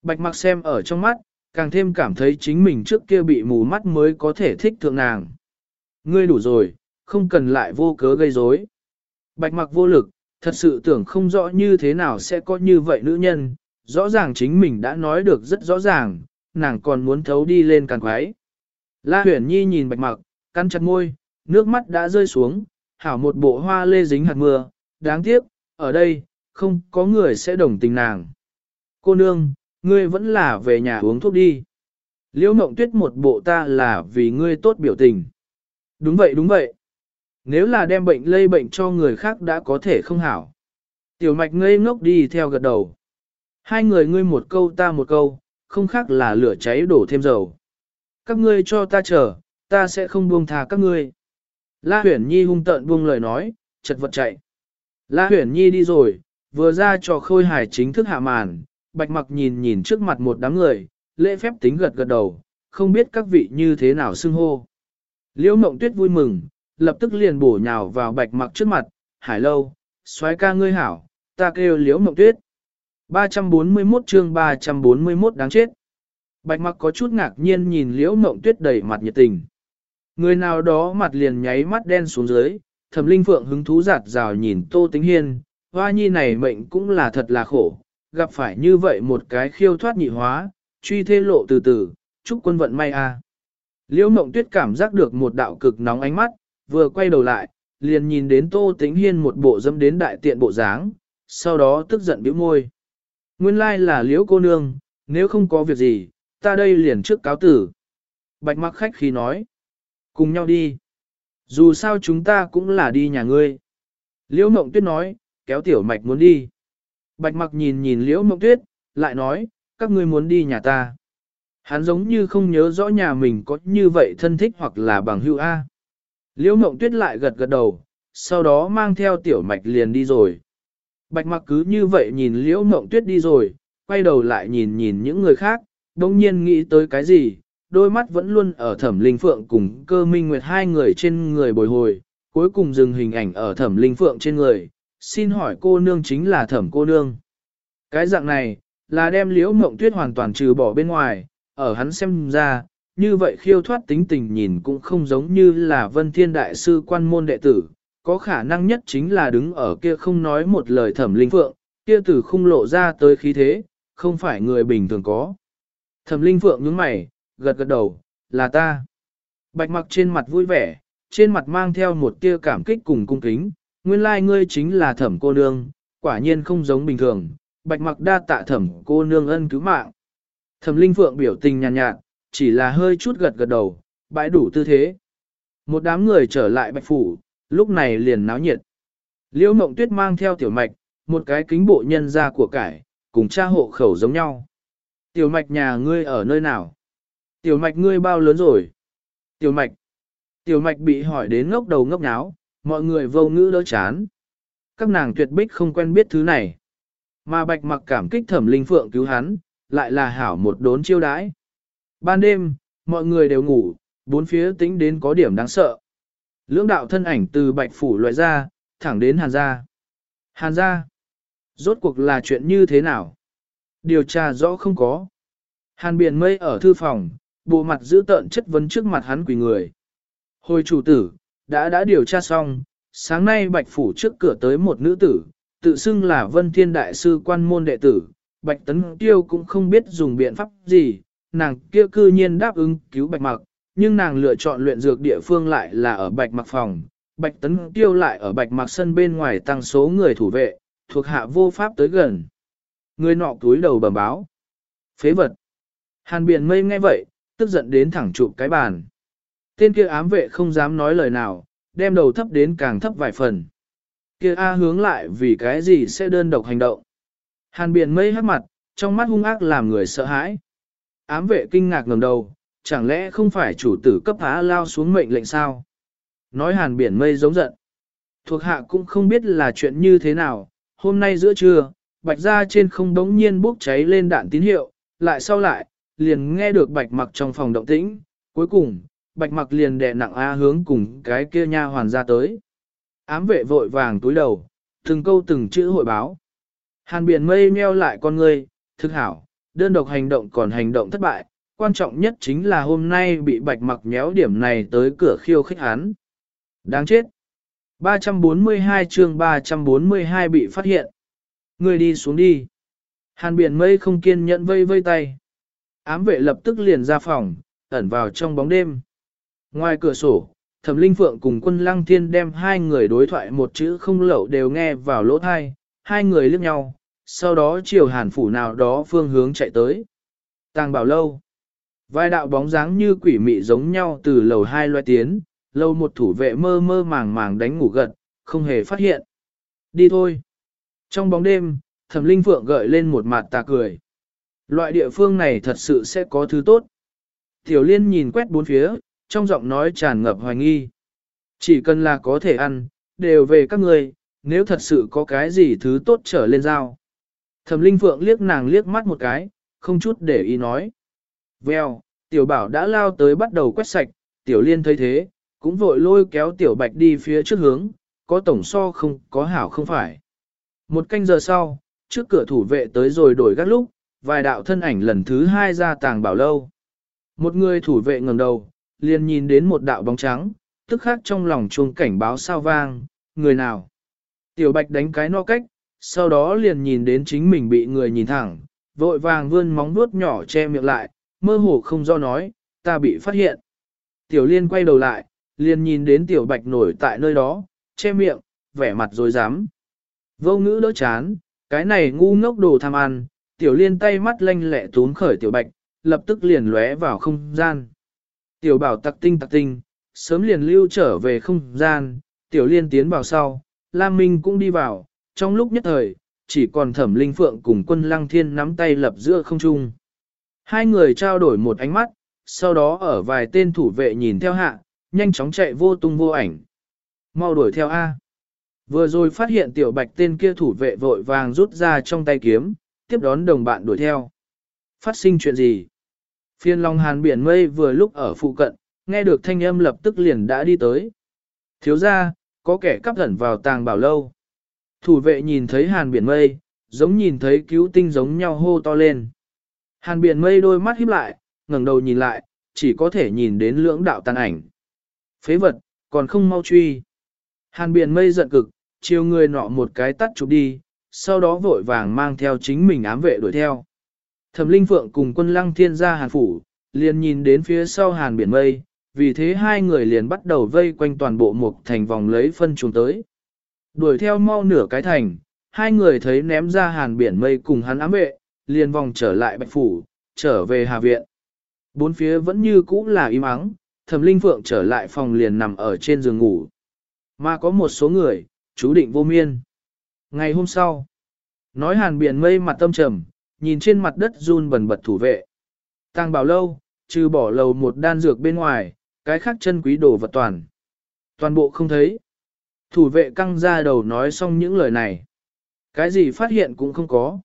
Bạch mặc xem ở trong mắt, càng thêm cảm thấy chính mình trước kia bị mù mắt mới có thể thích thượng nàng. Ngươi đủ rồi, không cần lại vô cớ gây rối. Bạch mặc vô lực, thật sự tưởng không rõ như thế nào sẽ có như vậy nữ nhân, rõ ràng chính mình đã nói được rất rõ ràng, nàng còn muốn thấu đi lên càng quái. La huyền nhi nhìn bạch mặc, căn chặt môi, nước mắt đã rơi xuống, hảo một bộ hoa lê dính hạt mưa, đáng tiếc, ở đây, không có người sẽ đồng tình nàng. Cô nương, ngươi vẫn là về nhà uống thuốc đi. Liễu mộng tuyết một bộ ta là vì ngươi tốt biểu tình. Đúng vậy đúng vậy. Nếu là đem bệnh lây bệnh cho người khác đã có thể không hảo. Tiểu mạch ngây ngốc đi theo gật đầu. Hai người ngươi một câu ta một câu, không khác là lửa cháy đổ thêm dầu. Các ngươi cho ta chờ, ta sẽ không buông tha các ngươi. La huyển nhi hung tợn buông lời nói, chật vật chạy. La huyển nhi đi rồi, vừa ra cho khôi hài chính thức hạ màn, bạch mặc nhìn nhìn trước mặt một đám người, lễ phép tính gật gật đầu, không biết các vị như thế nào xưng hô. Liễu mộng tuyết vui mừng, lập tức liền bổ nhào vào bạch mặc trước mặt, hải lâu, xoái ca ngươi hảo, ta kêu liễu mộng tuyết. 341 chương 341 đáng chết. Bạch mặc có chút ngạc nhiên nhìn liễu mộng tuyết đầy mặt nhiệt tình. Người nào đó mặt liền nháy mắt đen xuống dưới, thẩm linh phượng hứng thú giạt rào nhìn tô tính hiên, hoa nhi này mệnh cũng là thật là khổ, gặp phải như vậy một cái khiêu thoát nhị hóa, truy thê lộ từ từ, chúc quân vận may a. Liễu mộng tuyết cảm giác được một đạo cực nóng ánh mắt, vừa quay đầu lại, liền nhìn đến tô Tĩnh hiên một bộ dâm đến đại tiện bộ dáng, sau đó tức giận bĩu môi. Nguyên lai là liễu cô nương, nếu không có việc gì, ta đây liền trước cáo tử. Bạch mặc khách khi nói, cùng nhau đi. Dù sao chúng ta cũng là đi nhà ngươi. Liễu mộng tuyết nói, kéo tiểu mạch muốn đi. Bạch mặc nhìn nhìn liễu mộng tuyết, lại nói, các ngươi muốn đi nhà ta. Hắn giống như không nhớ rõ nhà mình có như vậy thân thích hoặc là bằng hữu A. Liễu mộng tuyết lại gật gật đầu, sau đó mang theo tiểu mạch liền đi rồi. Bạch mặc cứ như vậy nhìn liễu mộng tuyết đi rồi, quay đầu lại nhìn nhìn những người khác, đồng nhiên nghĩ tới cái gì, đôi mắt vẫn luôn ở thẩm linh phượng cùng cơ minh nguyệt hai người trên người bồi hồi, cuối cùng dừng hình ảnh ở thẩm linh phượng trên người, xin hỏi cô nương chính là thẩm cô nương. Cái dạng này, là đem liễu mộng tuyết hoàn toàn trừ bỏ bên ngoài, ở hắn xem ra, như vậy khiêu thoát tính tình nhìn cũng không giống như là vân thiên đại sư quan môn đệ tử, có khả năng nhất chính là đứng ở kia không nói một lời thẩm linh phượng, kia tử không lộ ra tới khí thế, không phải người bình thường có. Thẩm linh phượng nhướng mày, gật gật đầu, là ta. Bạch mặc trên mặt vui vẻ, trên mặt mang theo một tia cảm kích cùng cung kính, nguyên lai like ngươi chính là thẩm cô nương, quả nhiên không giống bình thường, bạch mặc đa tạ thẩm cô nương ân cứu mạng. Thẩm linh phượng biểu tình nhàn nhạt, nhạt, chỉ là hơi chút gật gật đầu, bãi đủ tư thế. Một đám người trở lại bạch phủ, lúc này liền náo nhiệt. Liễu mộng tuyết mang theo tiểu mạch, một cái kính bộ nhân ra của cải, cùng cha hộ khẩu giống nhau. Tiểu mạch nhà ngươi ở nơi nào? Tiểu mạch ngươi bao lớn rồi? Tiểu mạch. Tiểu mạch bị hỏi đến ngốc đầu ngốc náo, mọi người vô ngữ đỡ chán. Các nàng tuyệt bích không quen biết thứ này. Mà bạch mặc cảm kích thẩm linh phượng cứu hắn, lại là hảo một đốn chiêu đãi. Ban đêm, mọi người đều ngủ, bốn phía tính đến có điểm đáng sợ. Lưỡng đạo thân ảnh từ bạch phủ loại ra, thẳng đến hàn gia. Hàn gia, Rốt cuộc là chuyện như thế nào? Điều tra rõ không có. Hàn biển mây ở thư phòng, bộ mặt giữ tợn chất vấn trước mặt hắn quỳ người. Hồi chủ tử, đã đã điều tra xong, sáng nay bạch phủ trước cửa tới một nữ tử, tự xưng là vân thiên đại sư quan môn đệ tử, bạch tấn tiêu cũng không biết dùng biện pháp gì, nàng kia cư nhiên đáp ứng cứu bạch mặc, nhưng nàng lựa chọn luyện dược địa phương lại là ở bạch mặc phòng, bạch tấn tiêu lại ở bạch mặc sân bên ngoài tăng số người thủ vệ, thuộc hạ vô pháp tới gần. Người nọ túi đầu bẩm báo. Phế vật. Hàn biển mây nghe vậy, tức giận đến thẳng chụp cái bàn. Tên kia ám vệ không dám nói lời nào, đem đầu thấp đến càng thấp vài phần. Kia A hướng lại vì cái gì sẽ đơn độc hành động. Hàn biển mây hắt mặt, trong mắt hung ác làm người sợ hãi. Ám vệ kinh ngạc ngẩng đầu, chẳng lẽ không phải chủ tử cấp á lao xuống mệnh lệnh sao? Nói hàn biển mây giống giận. Thuộc hạ cũng không biết là chuyện như thế nào, hôm nay giữa trưa, bạch ra trên không đống nhiên bốc cháy lên đạn tín hiệu, lại sau lại, liền nghe được bạch mặc trong phòng động tĩnh, cuối cùng, bạch mặc liền đè nặng A hướng cùng cái kia nha hoàn ra tới. Ám vệ vội vàng túi đầu, từng câu từng chữ hội báo. Hàn biển mây meo lại con ngươi, thực hảo, đơn độc hành động còn hành động thất bại, quan trọng nhất chính là hôm nay bị bạch mặc méo điểm này tới cửa khiêu khích hắn. Đáng chết. 342 chương 342 bị phát hiện. Người đi xuống đi. Hàn biển mây không kiên nhẫn vây vây tay. Ám vệ lập tức liền ra phòng, ẩn vào trong bóng đêm. Ngoài cửa sổ, Thẩm Linh Phượng cùng quân lăng thiên đem hai người đối thoại một chữ không lậu đều nghe vào lỗ thai, hai người liếc nhau, sau đó chiều hàn phủ nào đó phương hướng chạy tới. Tàng bảo lâu. vai đạo bóng dáng như quỷ mị giống nhau từ lầu hai loa tiến, lâu một thủ vệ mơ mơ màng màng đánh ngủ gật, không hề phát hiện. Đi thôi. Trong bóng đêm, thẩm linh phượng gợi lên một mặt tà cười. Loại địa phương này thật sự sẽ có thứ tốt. Tiểu liên nhìn quét bốn phía, trong giọng nói tràn ngập hoài nghi. Chỉ cần là có thể ăn, đều về các người, nếu thật sự có cái gì thứ tốt trở lên dao. Thẩm linh phượng liếc nàng liếc mắt một cái, không chút để ý nói. Vèo, tiểu bảo đã lao tới bắt đầu quét sạch, tiểu liên thấy thế, cũng vội lôi kéo tiểu bạch đi phía trước hướng, có tổng so không có hảo không phải. Một canh giờ sau, trước cửa thủ vệ tới rồi đổi gác lúc, vài đạo thân ảnh lần thứ hai ra tàng bảo lâu. Một người thủ vệ ngẩng đầu, liền nhìn đến một đạo bóng trắng, tức khắc trong lòng chuông cảnh báo sao vang, người nào. Tiểu bạch đánh cái no cách, sau đó liền nhìn đến chính mình bị người nhìn thẳng, vội vàng vươn móng vuốt nhỏ che miệng lại, mơ hồ không do nói, ta bị phát hiện. Tiểu liên quay đầu lại, liền nhìn đến tiểu bạch nổi tại nơi đó, che miệng, vẻ mặt dối dám. Vô ngữ đỡ chán, cái này ngu ngốc đồ tham ăn, tiểu liên tay mắt lanh lẹ tún khởi tiểu bạch, lập tức liền lóe vào không gian. Tiểu bảo tặc tinh tặc tinh, sớm liền lưu trở về không gian, tiểu liên tiến vào sau, Lam Minh cũng đi vào, trong lúc nhất thời, chỉ còn thẩm linh phượng cùng quân lăng thiên nắm tay lập giữa không trung. Hai người trao đổi một ánh mắt, sau đó ở vài tên thủ vệ nhìn theo hạ, nhanh chóng chạy vô tung vô ảnh. Mau đuổi theo A. Vừa rồi phát hiện tiểu bạch tên kia thủ vệ vội vàng rút ra trong tay kiếm, tiếp đón đồng bạn đuổi theo. Phát sinh chuyện gì? Phiên Long Hàn biển mây vừa lúc ở phụ cận, nghe được thanh âm lập tức liền đã đi tới. Thiếu ra, có kẻ cắp thần vào tàng bảo lâu. Thủ vệ nhìn thấy hàn biển mây, giống nhìn thấy cứu tinh giống nhau hô to lên. Hàn biển mây đôi mắt híp lại, ngẩng đầu nhìn lại, chỉ có thể nhìn đến lưỡng đạo tàn ảnh. Phế vật, còn không mau truy. Hàn biển mây giận cực, chiều người nọ một cái tắt chụp đi, sau đó vội vàng mang theo chính mình ám vệ đuổi theo. Thẩm Linh Phượng cùng quân lăng thiên Ra hàn phủ, liền nhìn đến phía sau hàn biển mây, vì thế hai người liền bắt đầu vây quanh toàn bộ mục thành vòng lấy phân chuồng tới. Đuổi theo mau nửa cái thành, hai người thấy ném ra hàn biển mây cùng hắn ám vệ, liền vòng trở lại bạch phủ, trở về hà viện. Bốn phía vẫn như cũ là im ắng, thẩm linh phượng trở lại phòng liền nằm ở trên giường ngủ. Mà có một số người, chú định vô miên. Ngày hôm sau, nói hàn biển mây mặt tâm trầm, nhìn trên mặt đất run bần bật thủ vệ. Tàng bảo lâu, trừ bỏ lầu một đan dược bên ngoài, cái khác chân quý đồ vật toàn. Toàn bộ không thấy. Thủ vệ căng ra đầu nói xong những lời này. Cái gì phát hiện cũng không có.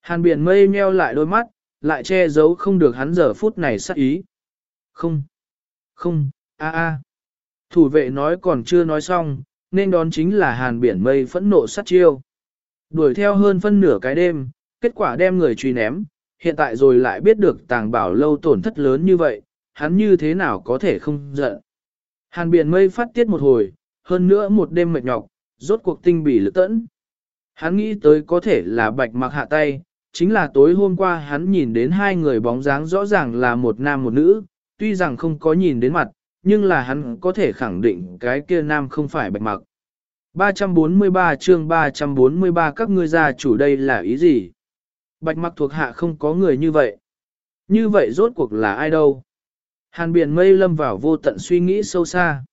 Hàn biển mây meo lại đôi mắt, lại che giấu không được hắn giờ phút này sắc ý. Không, không, a a. Thủ vệ nói còn chưa nói xong, nên đón chính là hàn biển mây phẫn nộ sát chiêu. Đuổi theo hơn phân nửa cái đêm, kết quả đem người truy ném, hiện tại rồi lại biết được tàng bảo lâu tổn thất lớn như vậy, hắn như thế nào có thể không giận. Hàn biển mây phát tiết một hồi, hơn nữa một đêm mệt nhọc, rốt cuộc tinh bỉ lực tẫn. Hắn nghĩ tới có thể là bạch mặc hạ tay, chính là tối hôm qua hắn nhìn đến hai người bóng dáng rõ ràng là một nam một nữ, tuy rằng không có nhìn đến mặt, nhưng là hắn có thể khẳng định cái kia nam không phải bạch mặc. 343 chương 343 các ngươi gia chủ đây là ý gì? Bạch mặc thuộc hạ không có người như vậy. Như vậy rốt cuộc là ai đâu? Hàn biển mây lâm vào vô tận suy nghĩ sâu xa.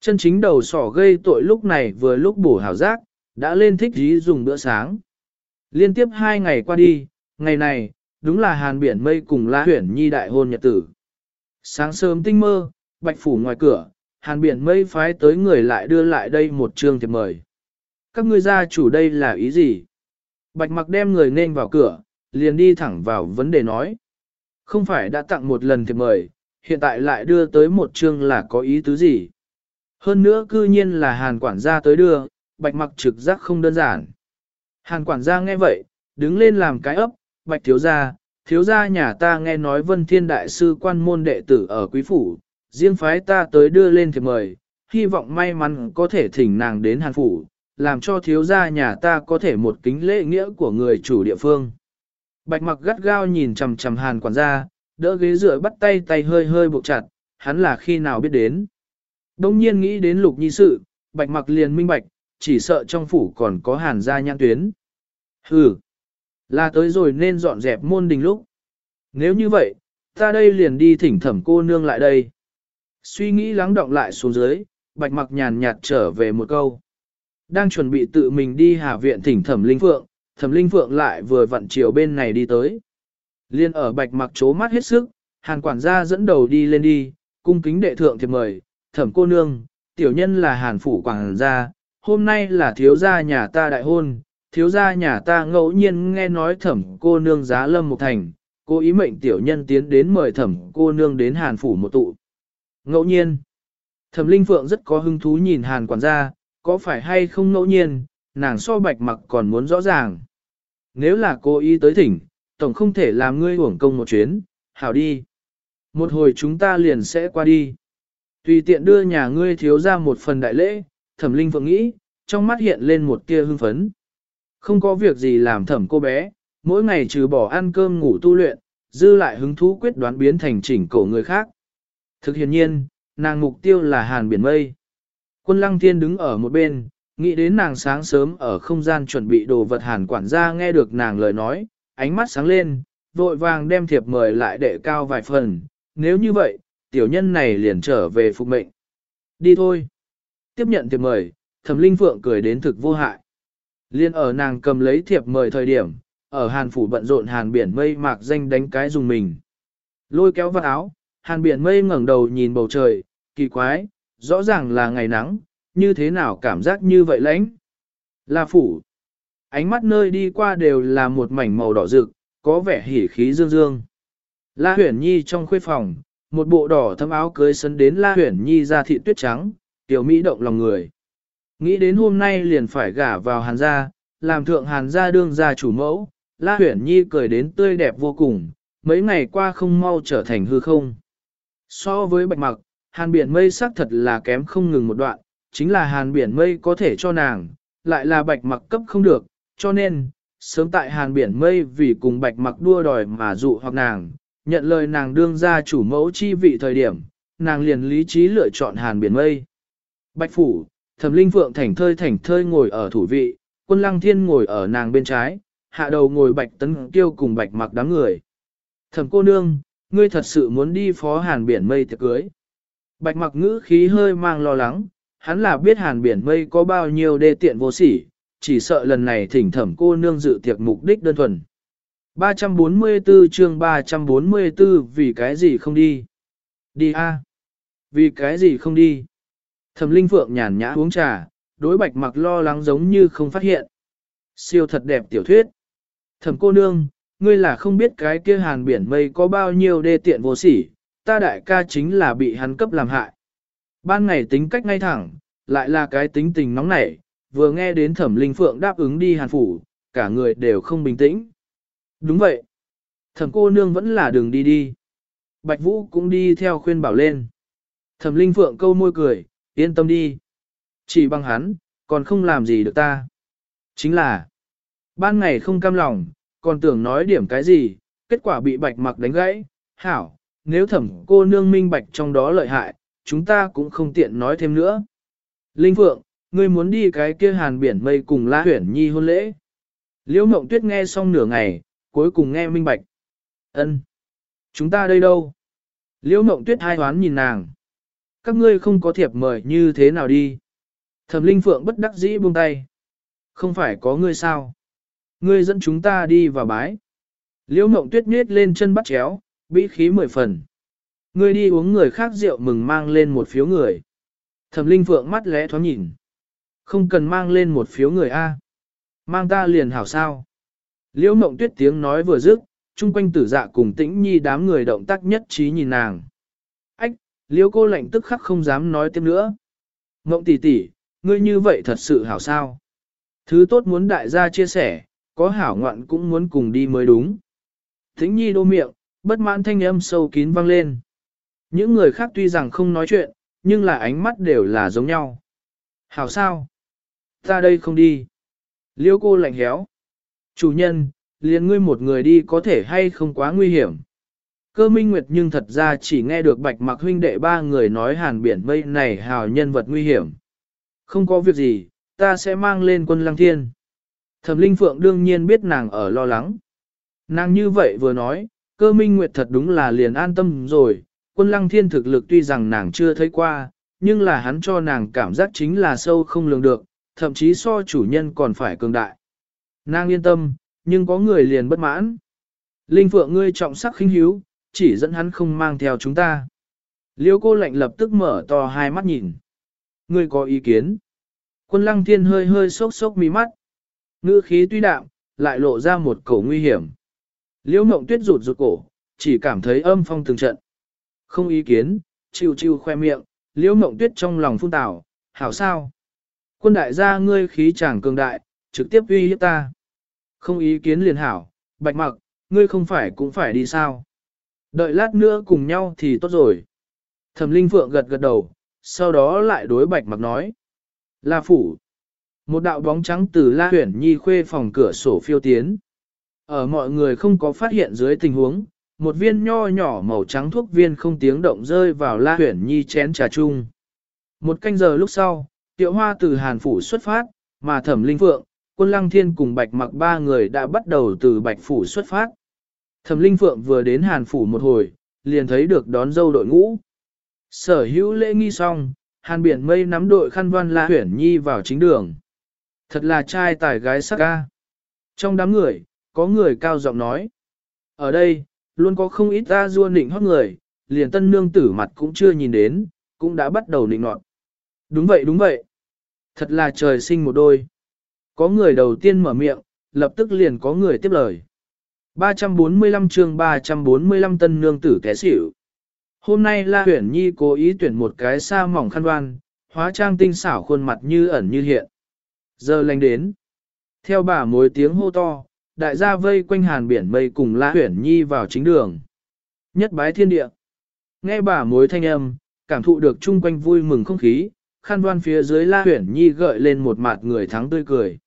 Chân chính đầu sỏ gây tội lúc này vừa lúc bổ hảo giác, đã lên thích dí dùng bữa sáng. Liên tiếp hai ngày qua đi, ngày này, đúng là hàn biển mây cùng la huyển nhi đại hôn nhật tử. Sáng sớm tinh mơ, bạch phủ ngoài cửa, hàn biển mây phái tới người lại đưa lại đây một trường thiệp mời. Các ngươi gia chủ đây là ý gì? Bạch mặc đem người nên vào cửa, liền đi thẳng vào vấn đề nói. Không phải đã tặng một lần thì mời, hiện tại lại đưa tới một chương là có ý tứ gì? Hơn nữa cư nhiên là hàn quản gia tới đưa, bạch mặc trực giác không đơn giản. Hàn quản gia nghe vậy, đứng lên làm cái ấp, bạch thiếu gia, thiếu gia nhà ta nghe nói vân thiên đại sư quan môn đệ tử ở quý phủ, riêng phái ta tới đưa lên thì mời, hy vọng may mắn có thể thỉnh nàng đến hàn phủ, làm cho thiếu gia nhà ta có thể một kính lễ nghĩa của người chủ địa phương. Bạch mặc gắt gao nhìn chằm chằm hàn quản gia, đỡ ghế dựa bắt tay tay hơi hơi buộc chặt, hắn là khi nào biết đến. Đông nhiên nghĩ đến lục nhi sự, bạch mặc liền minh bạch, chỉ sợ trong phủ còn có hàn gia nhãn tuyến. Hừ, là tới rồi nên dọn dẹp môn đình lúc. Nếu như vậy, ta đây liền đi thỉnh thẩm cô nương lại đây. Suy nghĩ lắng động lại xuống dưới, bạch mặc nhàn nhạt trở về một câu. Đang chuẩn bị tự mình đi hà viện thỉnh thẩm linh phượng, thẩm linh phượng lại vừa vặn chiều bên này đi tới. Liên ở bạch mặc chố mắt hết sức, hàn quản gia dẫn đầu đi lên đi, cung kính đệ thượng thiệp mời, thẩm cô nương, tiểu nhân là hàn phủ quảng gia, hôm nay là thiếu gia nhà ta đại hôn, thiếu gia nhà ta ngẫu nhiên nghe nói thẩm cô nương giá lâm một thành, cô ý mệnh tiểu nhân tiến đến mời thẩm cô nương đến hàn phủ một tụ. Ngẫu nhiên, thẩm linh phượng rất có hứng thú nhìn hàn quản gia, có phải hay không ngẫu nhiên, nàng so bạch mặc còn muốn rõ ràng. Nếu là cô ý tới thỉnh, tổng không thể làm ngươi uổng công một chuyến, hảo đi. Một hồi chúng ta liền sẽ qua đi. Tùy tiện đưa nhà ngươi thiếu ra một phần đại lễ, thẩm linh phượng nghĩ, trong mắt hiện lên một tia hưng phấn. Không có việc gì làm thẩm cô bé, mỗi ngày trừ bỏ ăn cơm ngủ tu luyện, dư lại hứng thú quyết đoán biến thành chỉnh cổ người khác. Thực hiện nhiên, nàng mục tiêu là hàn biển mây. Quân lăng thiên đứng ở một bên, nghĩ đến nàng sáng sớm ở không gian chuẩn bị đồ vật hàn quản gia nghe được nàng lời nói, ánh mắt sáng lên, vội vàng đem thiệp mời lại đệ cao vài phần, nếu như vậy, tiểu nhân này liền trở về phục mệnh. Đi thôi. Tiếp nhận thiệp mời, thẩm linh phượng cười đến thực vô hại. Liên ở nàng cầm lấy thiệp mời thời điểm, ở hàn phủ bận rộn hàn biển mây mạc danh đánh cái dùng mình. Lôi kéo vào áo, hàn biển mây ngẩng đầu nhìn bầu trời, kỳ quái, rõ ràng là ngày nắng, như thế nào cảm giác như vậy lãnh. La phủ. Ánh mắt nơi đi qua đều là một mảnh màu đỏ rực, có vẻ hỉ khí dương dương. La huyển nhi trong khuê phòng, một bộ đỏ thâm áo cưới sấn đến La huyển nhi ra thị tuyết trắng, tiểu mỹ động lòng người. Nghĩ đến hôm nay liền phải gả vào hàn gia, làm thượng hàn gia đương gia chủ mẫu, La huyển nhi cười đến tươi đẹp vô cùng, mấy ngày qua không mau trở thành hư không. So với bạch mặc, hàn biển mây sắc thật là kém không ngừng một đoạn, chính là hàn biển mây có thể cho nàng, lại là bạch mặc cấp không được, cho nên, sớm tại hàn biển mây vì cùng bạch mặc đua đòi mà dụ hoặc nàng, nhận lời nàng đương ra chủ mẫu chi vị thời điểm, nàng liền lý trí lựa chọn hàn biển mây. Bạch phủ, thẩm linh phượng thảnh thơi thảnh thơi ngồi ở thủ vị, quân lăng thiên ngồi ở nàng bên trái, hạ đầu ngồi bạch tấn kiêu cùng bạch mặc đám người. Thẩm cô nương, ngươi thật sự muốn đi phó hàn biển mây tiệc cưới. Bạch mặc ngữ khí hơi mang lo lắng, hắn là biết hàn biển mây có bao nhiêu đê tiện vô sỉ, chỉ sợ lần này thỉnh thẩm cô nương dự tiệc mục đích đơn thuần. 344 chương 344 vì cái gì không đi? Đi a Vì cái gì không đi? Thẩm Linh Phượng nhàn nhã uống trà, đối bạch mặc lo lắng giống như không phát hiện. Siêu thật đẹp tiểu thuyết. Thẩm cô nương, ngươi là không biết cái kia hàn biển mây có bao nhiêu đê tiện vô sỉ, ta đại ca chính là bị hắn cấp làm hại. Ban ngày tính cách ngay thẳng, lại là cái tính tình nóng nảy, vừa nghe đến thẩm linh phượng đáp ứng đi hàn phủ, cả người đều không bình tĩnh. Đúng vậy. Thẩm cô nương vẫn là đường đi đi. Bạch Vũ cũng đi theo khuyên bảo lên. Thẩm Linh Phượng câu môi cười, yên tâm đi. Chỉ bằng hắn, còn không làm gì được ta. Chính là, ban ngày không cam lòng, còn tưởng nói điểm cái gì, kết quả bị bạch mặc đánh gãy. Hảo, nếu thẩm cô nương minh bạch trong đó lợi hại, chúng ta cũng không tiện nói thêm nữa. Linh Phượng, ngươi muốn đi cái kia hàn biển mây cùng La Huyển Nhi hôn lễ. Liễu Mộng Tuyết nghe xong nửa ngày, cuối cùng nghe minh bạch. Ân, Chúng ta đây đâu? Liễu Mộng Tuyết hai hoán nhìn nàng. Các ngươi không có thiệp mời như thế nào đi? Thẩm Linh Phượng bất đắc dĩ buông tay. Không phải có ngươi sao? Ngươi dẫn chúng ta đi vào bái. Liễu Mộng Tuyết nhếch lên chân bắt chéo, bĩ khí mười phần. Ngươi đi uống người khác rượu mừng mang lên một phiếu người. Thẩm Linh Phượng mắt lẽ thoáng nhìn. Không cần mang lên một phiếu người A. Mang ta liền hảo sao. Liễu Mộng Tuyết tiếng nói vừa dứt, chung quanh tử dạ cùng tĩnh nhi đám người động tác nhất trí nhìn nàng. Ách, liễu cô lạnh tức khắc không dám nói tiếp nữa. Mộng tỷ tỷ, ngươi như vậy thật sự hảo sao. Thứ tốt muốn đại gia chia sẻ, có hảo ngoạn cũng muốn cùng đi mới đúng. Tĩnh nhi đô miệng, bất mãn thanh âm sâu kín vang lên. Những người khác tuy rằng không nói chuyện, nhưng là ánh mắt đều là giống nhau. Hảo sao? Ta đây không đi. Liêu cô lạnh héo. Chủ nhân, liền ngươi một người đi có thể hay không quá nguy hiểm. Cơ minh nguyệt nhưng thật ra chỉ nghe được bạch mặc huynh đệ ba người nói hàn biển mây này hào nhân vật nguy hiểm. Không có việc gì, ta sẽ mang lên quân lăng thiên. Thẩm linh phượng đương nhiên biết nàng ở lo lắng. Nàng như vậy vừa nói, cơ minh nguyệt thật đúng là liền an tâm rồi, quân lăng thiên thực lực tuy rằng nàng chưa thấy qua, nhưng là hắn cho nàng cảm giác chính là sâu không lường được, thậm chí so chủ nhân còn phải cường đại. Nàng yên tâm, nhưng có người liền bất mãn. Linh Phượng ngươi trọng sắc khinh hiếu, chỉ dẫn hắn không mang theo chúng ta. Liêu cô lạnh lập tức mở to hai mắt nhìn. Ngươi có ý kiến? Quân lăng thiên hơi hơi sốc sốc mí mắt. Ngữ khí tuy đạm, lại lộ ra một cổ nguy hiểm. Liễu mộng tuyết rụt rụt cổ, chỉ cảm thấy âm phong từng trận. Không ý kiến, chiều chiều khoe miệng, Liễu mộng tuyết trong lòng phun tảo, hảo sao? Quân đại gia ngươi khí chàng cường đại, trực tiếp uy hiếp ta. Không ý kiến liền hảo, bạch mặc, ngươi không phải cũng phải đi sao? Đợi lát nữa cùng nhau thì tốt rồi. Thẩm Linh Phượng gật gật đầu, sau đó lại đối bạch mặc nói. La phủ. Một đạo bóng trắng từ La Huyển Nhi khuê phòng cửa sổ phiêu tiến. Ở mọi người không có phát hiện dưới tình huống, một viên nho nhỏ màu trắng thuốc viên không tiếng động rơi vào La Huyển Nhi chén trà chung. Một canh giờ lúc sau, tiệu hoa từ Hàn Phủ xuất phát, mà Thẩm Linh Phượng, Quân Lăng Thiên cùng Bạch Mặc ba người đã bắt đầu từ Bạch Phủ xuất phát. Thẩm Linh Phượng vừa đến Hàn Phủ một hồi, liền thấy được đón dâu đội ngũ. Sở hữu lễ nghi xong, Hàn Biển Mây nắm đội khăn văn La Huyển Nhi vào chính đường. Thật là trai tài gái sắc ca. Trong đám người, có người cao giọng nói. Ở đây, luôn có không ít ta rua nịnh hót người, liền tân nương tử mặt cũng chưa nhìn đến, cũng đã bắt đầu nịnh nọt. Đúng vậy đúng vậy. Thật là trời sinh một đôi. Có người đầu tiên mở miệng, lập tức liền có người tiếp lời. 345 chương 345 tân nương tử té xỉu. Hôm nay La Huyển Nhi cố ý tuyển một cái sa mỏng khăn đoan, hóa trang tinh xảo khuôn mặt như ẩn như hiện. Giờ lành đến. Theo bà mối tiếng hô to, đại gia vây quanh hàn biển mây cùng La Huyển Nhi vào chính đường. Nhất bái thiên địa. Nghe bà mối thanh âm, cảm thụ được chung quanh vui mừng không khí, khăn đoan phía dưới La Huyển Nhi gợi lên một mặt người thắng tươi cười.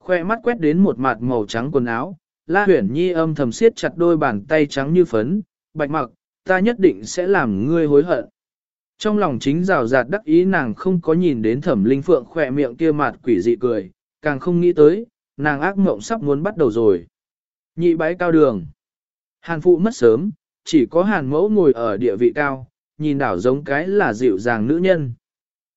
Khoe mắt quét đến một mặt màu trắng quần áo, La Huyển Nhi âm thầm siết chặt đôi bàn tay trắng như phấn, bạch mặc, ta nhất định sẽ làm ngươi hối hận. Trong lòng chính rào rạt đắc ý nàng không có nhìn đến thẩm linh phượng khỏe miệng kia mặt quỷ dị cười, càng không nghĩ tới, nàng ác mộng sắp muốn bắt đầu rồi. Nhị bái cao đường. Hàn phụ mất sớm, chỉ có hàn mẫu ngồi ở địa vị cao, nhìn đảo giống cái là dịu dàng nữ nhân.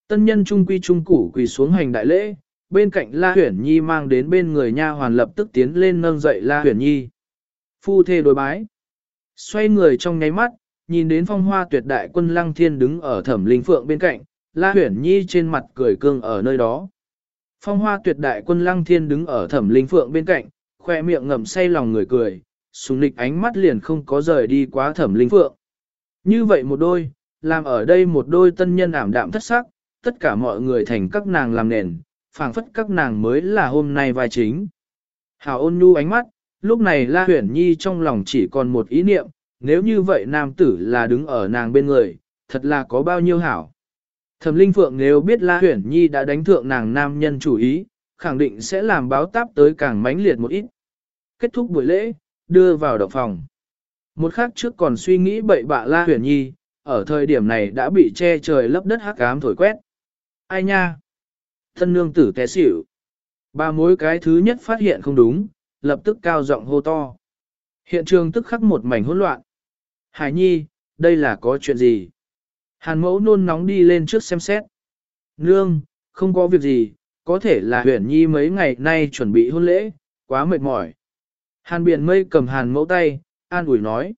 Tân nhân trung quy trung củ quỳ xuống hành đại lễ, bên cạnh La Huyền Nhi mang đến bên người nha hoàn lập tức tiến lên nâng dậy La Huyền Nhi. Phu thê đối bái. Xoay người trong nháy mắt, nhìn đến phong hoa tuyệt đại quân lăng thiên đứng ở thẩm linh phượng bên cạnh, La Huyền Nhi trên mặt cười cương ở nơi đó. Phong hoa tuyệt đại quân lăng thiên đứng ở thẩm linh phượng bên cạnh, khoe miệng ngậm say lòng người cười, sùng lịch ánh mắt liền không có rời đi quá thẩm linh phượng. Như vậy một đôi, làm ở đây một đôi tân nhân ảm đạm thất sắc, tất cả mọi người thành các nàng làm nền, phảng phất các nàng mới là hôm nay vai chính. Hảo ôn nhu ánh mắt, lúc này La Huyền Nhi trong lòng chỉ còn một ý niệm, nếu như vậy nam tử là đứng ở nàng bên người, thật là có bao nhiêu hảo. Thẩm Linh Phượng nếu biết La Huyền Nhi đã đánh thượng nàng nam nhân chủ ý, khẳng định sẽ làm báo táp tới càng mãnh liệt một ít. Kết thúc buổi lễ, đưa vào động phòng. Một khắc trước còn suy nghĩ bậy bạ La Huyền Nhi, ở thời điểm này đã bị che trời lấp đất hắc ám thổi quét. Ai nha? Thân nương tử té xỉu. Ba mối cái thứ nhất phát hiện không đúng, lập tức cao giọng hô to. Hiện trường tức khắc một mảnh hỗn loạn. Hải nhi, đây là có chuyện gì? Hàn mẫu nôn nóng đi lên trước xem xét. Nương, không có việc gì, có thể là huyền nhi mấy ngày nay chuẩn bị hôn lễ, quá mệt mỏi. Hàn biển mây cầm hàn mẫu tay, an ủi nói.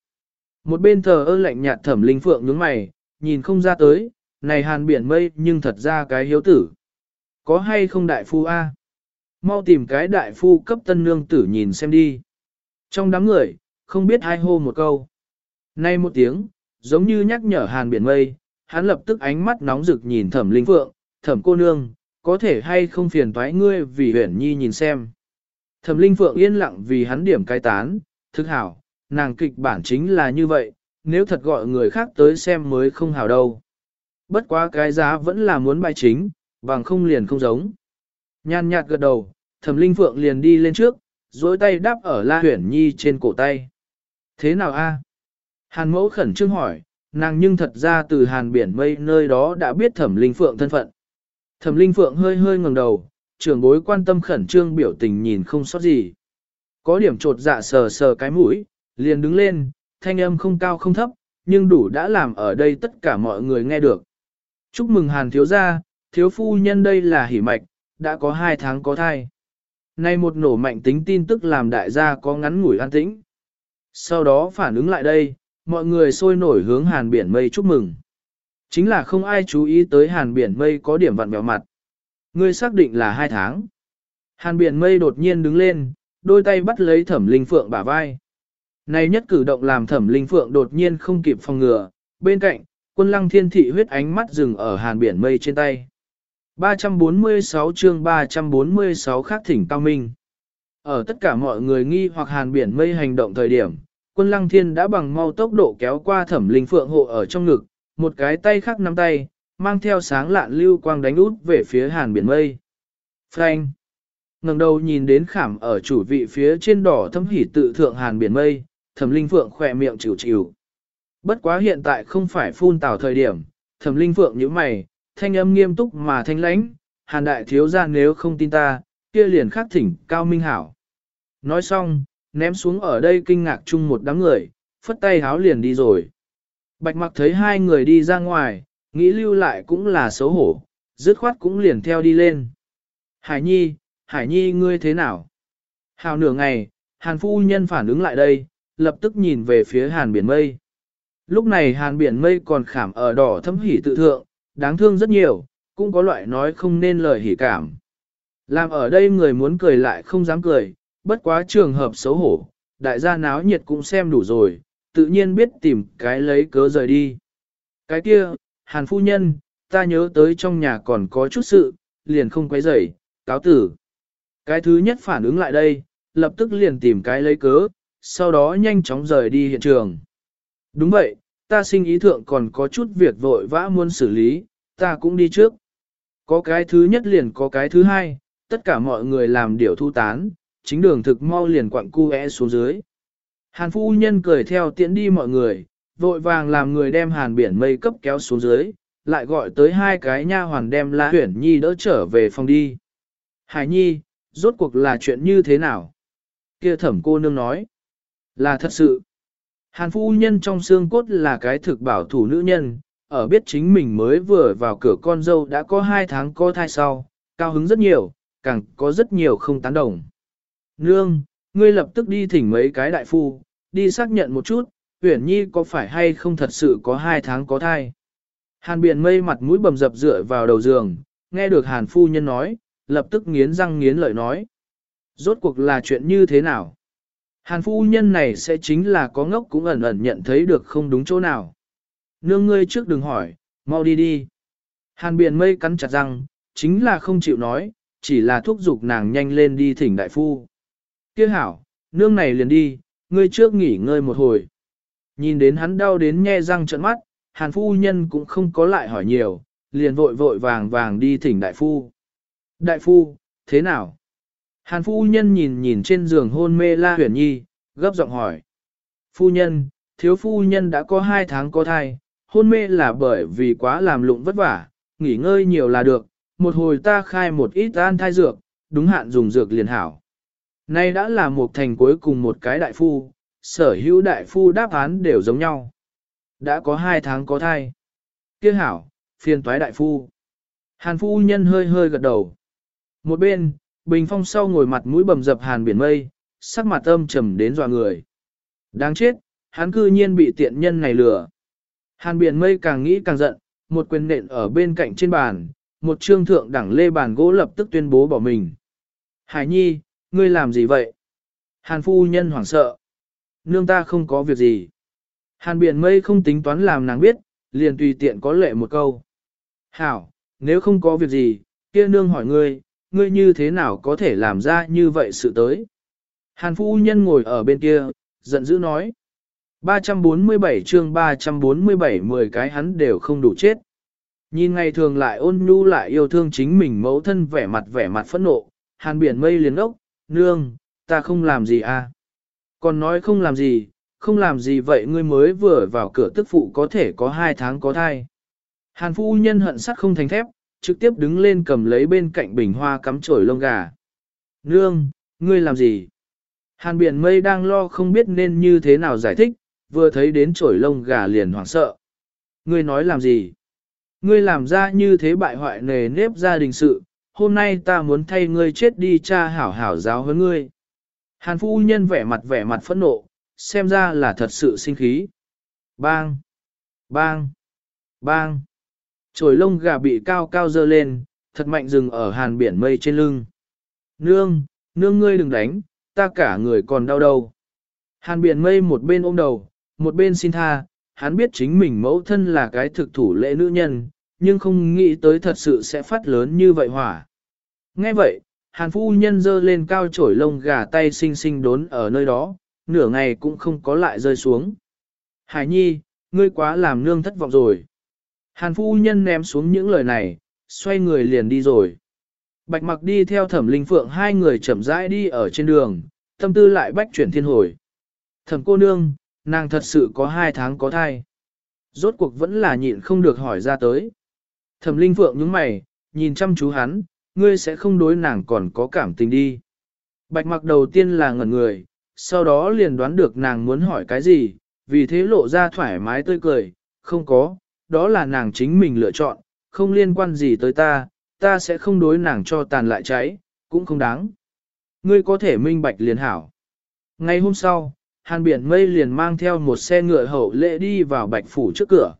Một bên thờ ơ lạnh nhạt thẩm linh phượng nhướng mày, nhìn không ra tới, này hàn biển mây nhưng thật ra cái hiếu tử. Có hay không đại phu A? Mau tìm cái đại phu cấp tân nương tử nhìn xem đi. Trong đám người, không biết ai hô một câu. Nay một tiếng, giống như nhắc nhở hàn biển mây, hắn lập tức ánh mắt nóng rực nhìn thẩm linh phượng, thẩm cô nương, có thể hay không phiền toái ngươi vì huyển nhi nhìn xem. Thẩm linh phượng yên lặng vì hắn điểm cai tán, thức hảo, nàng kịch bản chính là như vậy, nếu thật gọi người khác tới xem mới không hảo đâu. Bất quá cái giá vẫn là muốn bài chính, bằng không liền không giống. Nhan nhạt gật đầu, thẩm linh phượng liền đi lên trước, dối tay đáp ở la huyển nhi trên cổ tay. Thế nào a? Hàn mẫu khẩn trương hỏi, nàng nhưng thật ra từ hàn biển mây nơi đó đã biết thẩm linh phượng thân phận. Thẩm linh phượng hơi hơi ngẩng đầu, trưởng bối quan tâm khẩn trương biểu tình nhìn không sót gì. Có điểm trột dạ sờ sờ cái mũi, liền đứng lên, thanh âm không cao không thấp, nhưng đủ đã làm ở đây tất cả mọi người nghe được. Chúc mừng hàn thiếu gia, thiếu phu nhân đây là hỉ mạch, đã có hai tháng có thai. Nay một nổ mạnh tính tin tức làm đại gia có ngắn ngủi an tĩnh. Sau đó phản ứng lại đây, mọi người sôi nổi hướng hàn biển mây chúc mừng. Chính là không ai chú ý tới hàn biển mây có điểm vặn vẹo mặt. Ngươi xác định là hai tháng. Hàn biển mây đột nhiên đứng lên, đôi tay bắt lấy thẩm linh phượng bả vai. Này nhất cử động làm thẩm linh phượng đột nhiên không kịp phòng ngừa, bên cạnh, quân lăng thiên thị huyết ánh mắt dừng ở hàn biển mây trên tay. 346 chương 346 khác thỉnh cao minh. Ở tất cả mọi người nghi hoặc hàn biển mây hành động thời điểm, quân lăng thiên đã bằng mau tốc độ kéo qua thẩm linh phượng hộ ở trong ngực, một cái tay khác nắm tay, mang theo sáng lạn lưu quang đánh út về phía hàn biển mây. Frank! ngẩng đầu nhìn đến khảm ở chủ vị phía trên đỏ thâm hỉ tự thượng hàn biển mây, thẩm linh phượng khỏe miệng chịu chịu. Bất quá hiện tại không phải phun tảo thời điểm, thẩm linh phượng như mày, thanh âm nghiêm túc mà thanh lãnh, hàn đại thiếu ra nếu không tin ta, kia liền khắc thỉnh cao minh hảo. Nói xong, ném xuống ở đây kinh ngạc chung một đám người, phất tay háo liền đi rồi. Bạch mặc thấy hai người đi ra ngoài, nghĩ lưu lại cũng là xấu hổ, dứt khoát cũng liền theo đi lên. Hải Nhi, Hải Nhi ngươi thế nào? Hào nửa ngày, Hàn phu nhân phản ứng lại đây, lập tức nhìn về phía Hàn biển mây. Lúc này Hàn biển mây còn khảm ở đỏ thấm hỉ tự thượng, đáng thương rất nhiều, cũng có loại nói không nên lời hỉ cảm. Làm ở đây người muốn cười lại không dám cười, bất quá trường hợp xấu hổ, đại gia náo nhiệt cũng xem đủ rồi, tự nhiên biết tìm cái lấy cớ rời đi. Cái kia, Hàn phu nhân, ta nhớ tới trong nhà còn có chút sự, liền không quấy rầy, cáo tử. Cái thứ nhất phản ứng lại đây, lập tức liền tìm cái lấy cớ, sau đó nhanh chóng rời đi hiện trường. Đúng vậy, ta sinh ý thượng còn có chút việc vội vã muốn xử lý, ta cũng đi trước. Có cái thứ nhất liền có cái thứ hai, tất cả mọi người làm điều thu tán, chính đường thực mau liền quặng cu e xuống dưới. Hàn phu nhân cười theo tiễn đi mọi người, vội vàng làm người đem hàn biển mây cấp kéo xuống dưới, lại gọi tới hai cái nha hoàn đem La Huyển Nhi đỡ trở về phòng đi. Hải Nhi, rốt cuộc là chuyện như thế nào? Kia thẩm cô nương nói. Là thật sự. Hàn phu nhân trong xương cốt là cái thực bảo thủ nữ nhân, ở biết chính mình mới vừa vào cửa con dâu đã có hai tháng có thai sau, cao hứng rất nhiều, càng có rất nhiều không tán đồng. Nương, ngươi lập tức đi thỉnh mấy cái đại phu, đi xác nhận một chút, Uyển Nhi có phải hay không thật sự có hai tháng có thai. Hàn biển mây mặt mũi bầm dập dựa vào đầu giường, nghe được hàn phu nhân nói, lập tức nghiến răng nghiến lợi nói. Rốt cuộc là chuyện như thế nào? Hàn phu nhân này sẽ chính là có ngốc cũng ẩn ẩn nhận thấy được không đúng chỗ nào. Nương ngươi trước đừng hỏi, mau đi đi. Hàn biển mây cắn chặt răng, chính là không chịu nói, chỉ là thúc giục nàng nhanh lên đi thỉnh đại phu. Kia hảo, nương này liền đi, ngươi trước nghỉ ngơi một hồi. Nhìn đến hắn đau đến nhe răng trợn mắt, hàn phu nhân cũng không có lại hỏi nhiều, liền vội vội vàng vàng đi thỉnh đại phu. Đại phu, thế nào? Hàn phu nhân nhìn nhìn trên giường hôn mê la huyền nhi, gấp giọng hỏi. Phu nhân, thiếu phu nhân đã có hai tháng có thai, hôn mê là bởi vì quá làm lụng vất vả, nghỉ ngơi nhiều là được, một hồi ta khai một ít an thai dược, đúng hạn dùng dược liền hảo. Nay đã là một thành cuối cùng một cái đại phu, sở hữu đại phu đáp án đều giống nhau. Đã có hai tháng có thai. Kia hảo, phiền toái đại phu. Hàn phu nhân hơi hơi gật đầu. Một bên, bình phong sau ngồi mặt mũi bầm dập hàn biển mây, sắc mặt âm trầm đến dọa người. Đáng chết, hắn cư nhiên bị tiện nhân này lừa. Hàn biển mây càng nghĩ càng giận, một quyền nện ở bên cạnh trên bàn, một trương thượng đẳng lê bàn gỗ lập tức tuyên bố bỏ mình. Hải nhi, ngươi làm gì vậy? Hàn phu nhân hoảng sợ. Nương ta không có việc gì. Hàn biển mây không tính toán làm nàng biết, liền tùy tiện có lệ một câu. Hảo, nếu không có việc gì, kia nương hỏi ngươi, ngươi như thế nào có thể làm ra như vậy sự tới? Hàn phu nhân ngồi ở bên kia, giận dữ nói. 347 chương 347 10 cái hắn đều không đủ chết. Nhìn ngày thường lại ôn nhu lại yêu thương chính mình mẫu thân vẻ mặt vẻ mặt phẫn nộ, hàn biển mây liền ốc, nương, ta không làm gì à. Còn nói không làm gì, không làm gì vậy ngươi mới vừa vào cửa tức phụ có thể có hai tháng có thai. Hàn phu nhân hận sắt không thành thép, trực tiếp đứng lên cầm lấy bên cạnh bình hoa cắm chổi lông gà. Nương, ngươi làm gì? Hàn biển mây đang lo không biết nên như thế nào giải thích, vừa thấy đến chổi lông gà liền hoảng sợ. Ngươi nói làm gì? Ngươi làm ra như thế bại hoại nề nếp gia đình sự, hôm nay ta muốn thay ngươi chết đi cha hảo hảo giáo với ngươi. Hàn phu nhân vẻ mặt vẻ mặt phẫn nộ, xem ra là thật sự sinh khí. Bang! Bang! Bang! Chổi lông gà bị cao cao dơ lên, thật mạnh dừng ở hàn biển mây trên lưng. Nương! Nương ngươi đừng đánh, ta cả người còn đau đầu. Hàn biển mây một bên ôm đầu, một bên xin tha, hắn biết chính mình mẫu thân là cái thực thủ lễ nữ nhân, nhưng không nghĩ tới thật sự sẽ phát lớn như vậy hỏa. Nghe vậy, hàn phu nhân dơ lên cao chổi lông gà tay xinh xinh đốn ở nơi đó, nửa ngày cũng không có lại rơi xuống. Hải nhi, ngươi quá làm nương thất vọng rồi. Hàn phu nhân ném xuống những lời này, xoay người liền đi rồi. Bạch mặc đi theo thẩm linh phượng hai người chậm rãi đi ở trên đường, tâm tư lại bách chuyển thiên hồi. Thẩm cô nương, nàng thật sự có hai tháng có thai. Rốt cuộc vẫn là nhịn không được hỏi ra tới. Thẩm linh phượng nhướng mày, nhìn chăm chú hắn, ngươi sẽ không đối nàng còn có cảm tình đi. Bạch mặc đầu tiên là ngẩn người, sau đó liền đoán được nàng muốn hỏi cái gì, vì thế lộ ra thoải mái tươi cười, không có, đó là nàng chính mình lựa chọn, không liên quan gì tới ta, ta sẽ không đối nàng cho tàn lại cháy, cũng không đáng. Ngươi có thể minh bạch liền hảo. Ngày hôm sau, Hàn Biển Mây liền mang theo một xe ngựa hậu lễ đi vào bạch phủ trước cửa.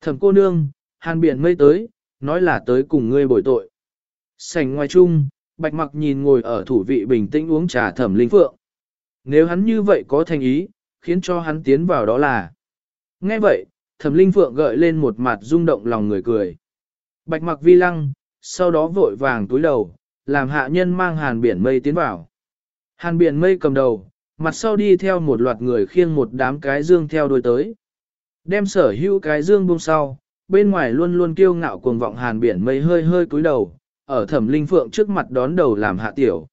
Thẩm cô nương, Hàn Biển Mây tới, nói là tới cùng ngươi bồi tội. Sảnh ngoài chung, bạch mặc nhìn ngồi ở thủ vị bình tĩnh uống trà thẩm linh phượng. Nếu hắn như vậy có thành ý, khiến cho hắn tiến vào đó là. Nghe vậy, thẩm linh phượng gợi lên một mặt rung động lòng người cười. Bạch mặc vi lăng, sau đó vội vàng túi đầu, làm hạ nhân mang hàn biển mây tiến vào. Hàn biển mây cầm đầu, mặt sau đi theo một loạt người khiêng một đám cái dương theo đuôi tới. Đem sở hữu cái dương buông sau, bên ngoài luôn luôn kiêu ngạo cuồng vọng hàn biển mây hơi hơi cúi đầu, ở thẩm linh phượng trước mặt đón đầu làm hạ tiểu.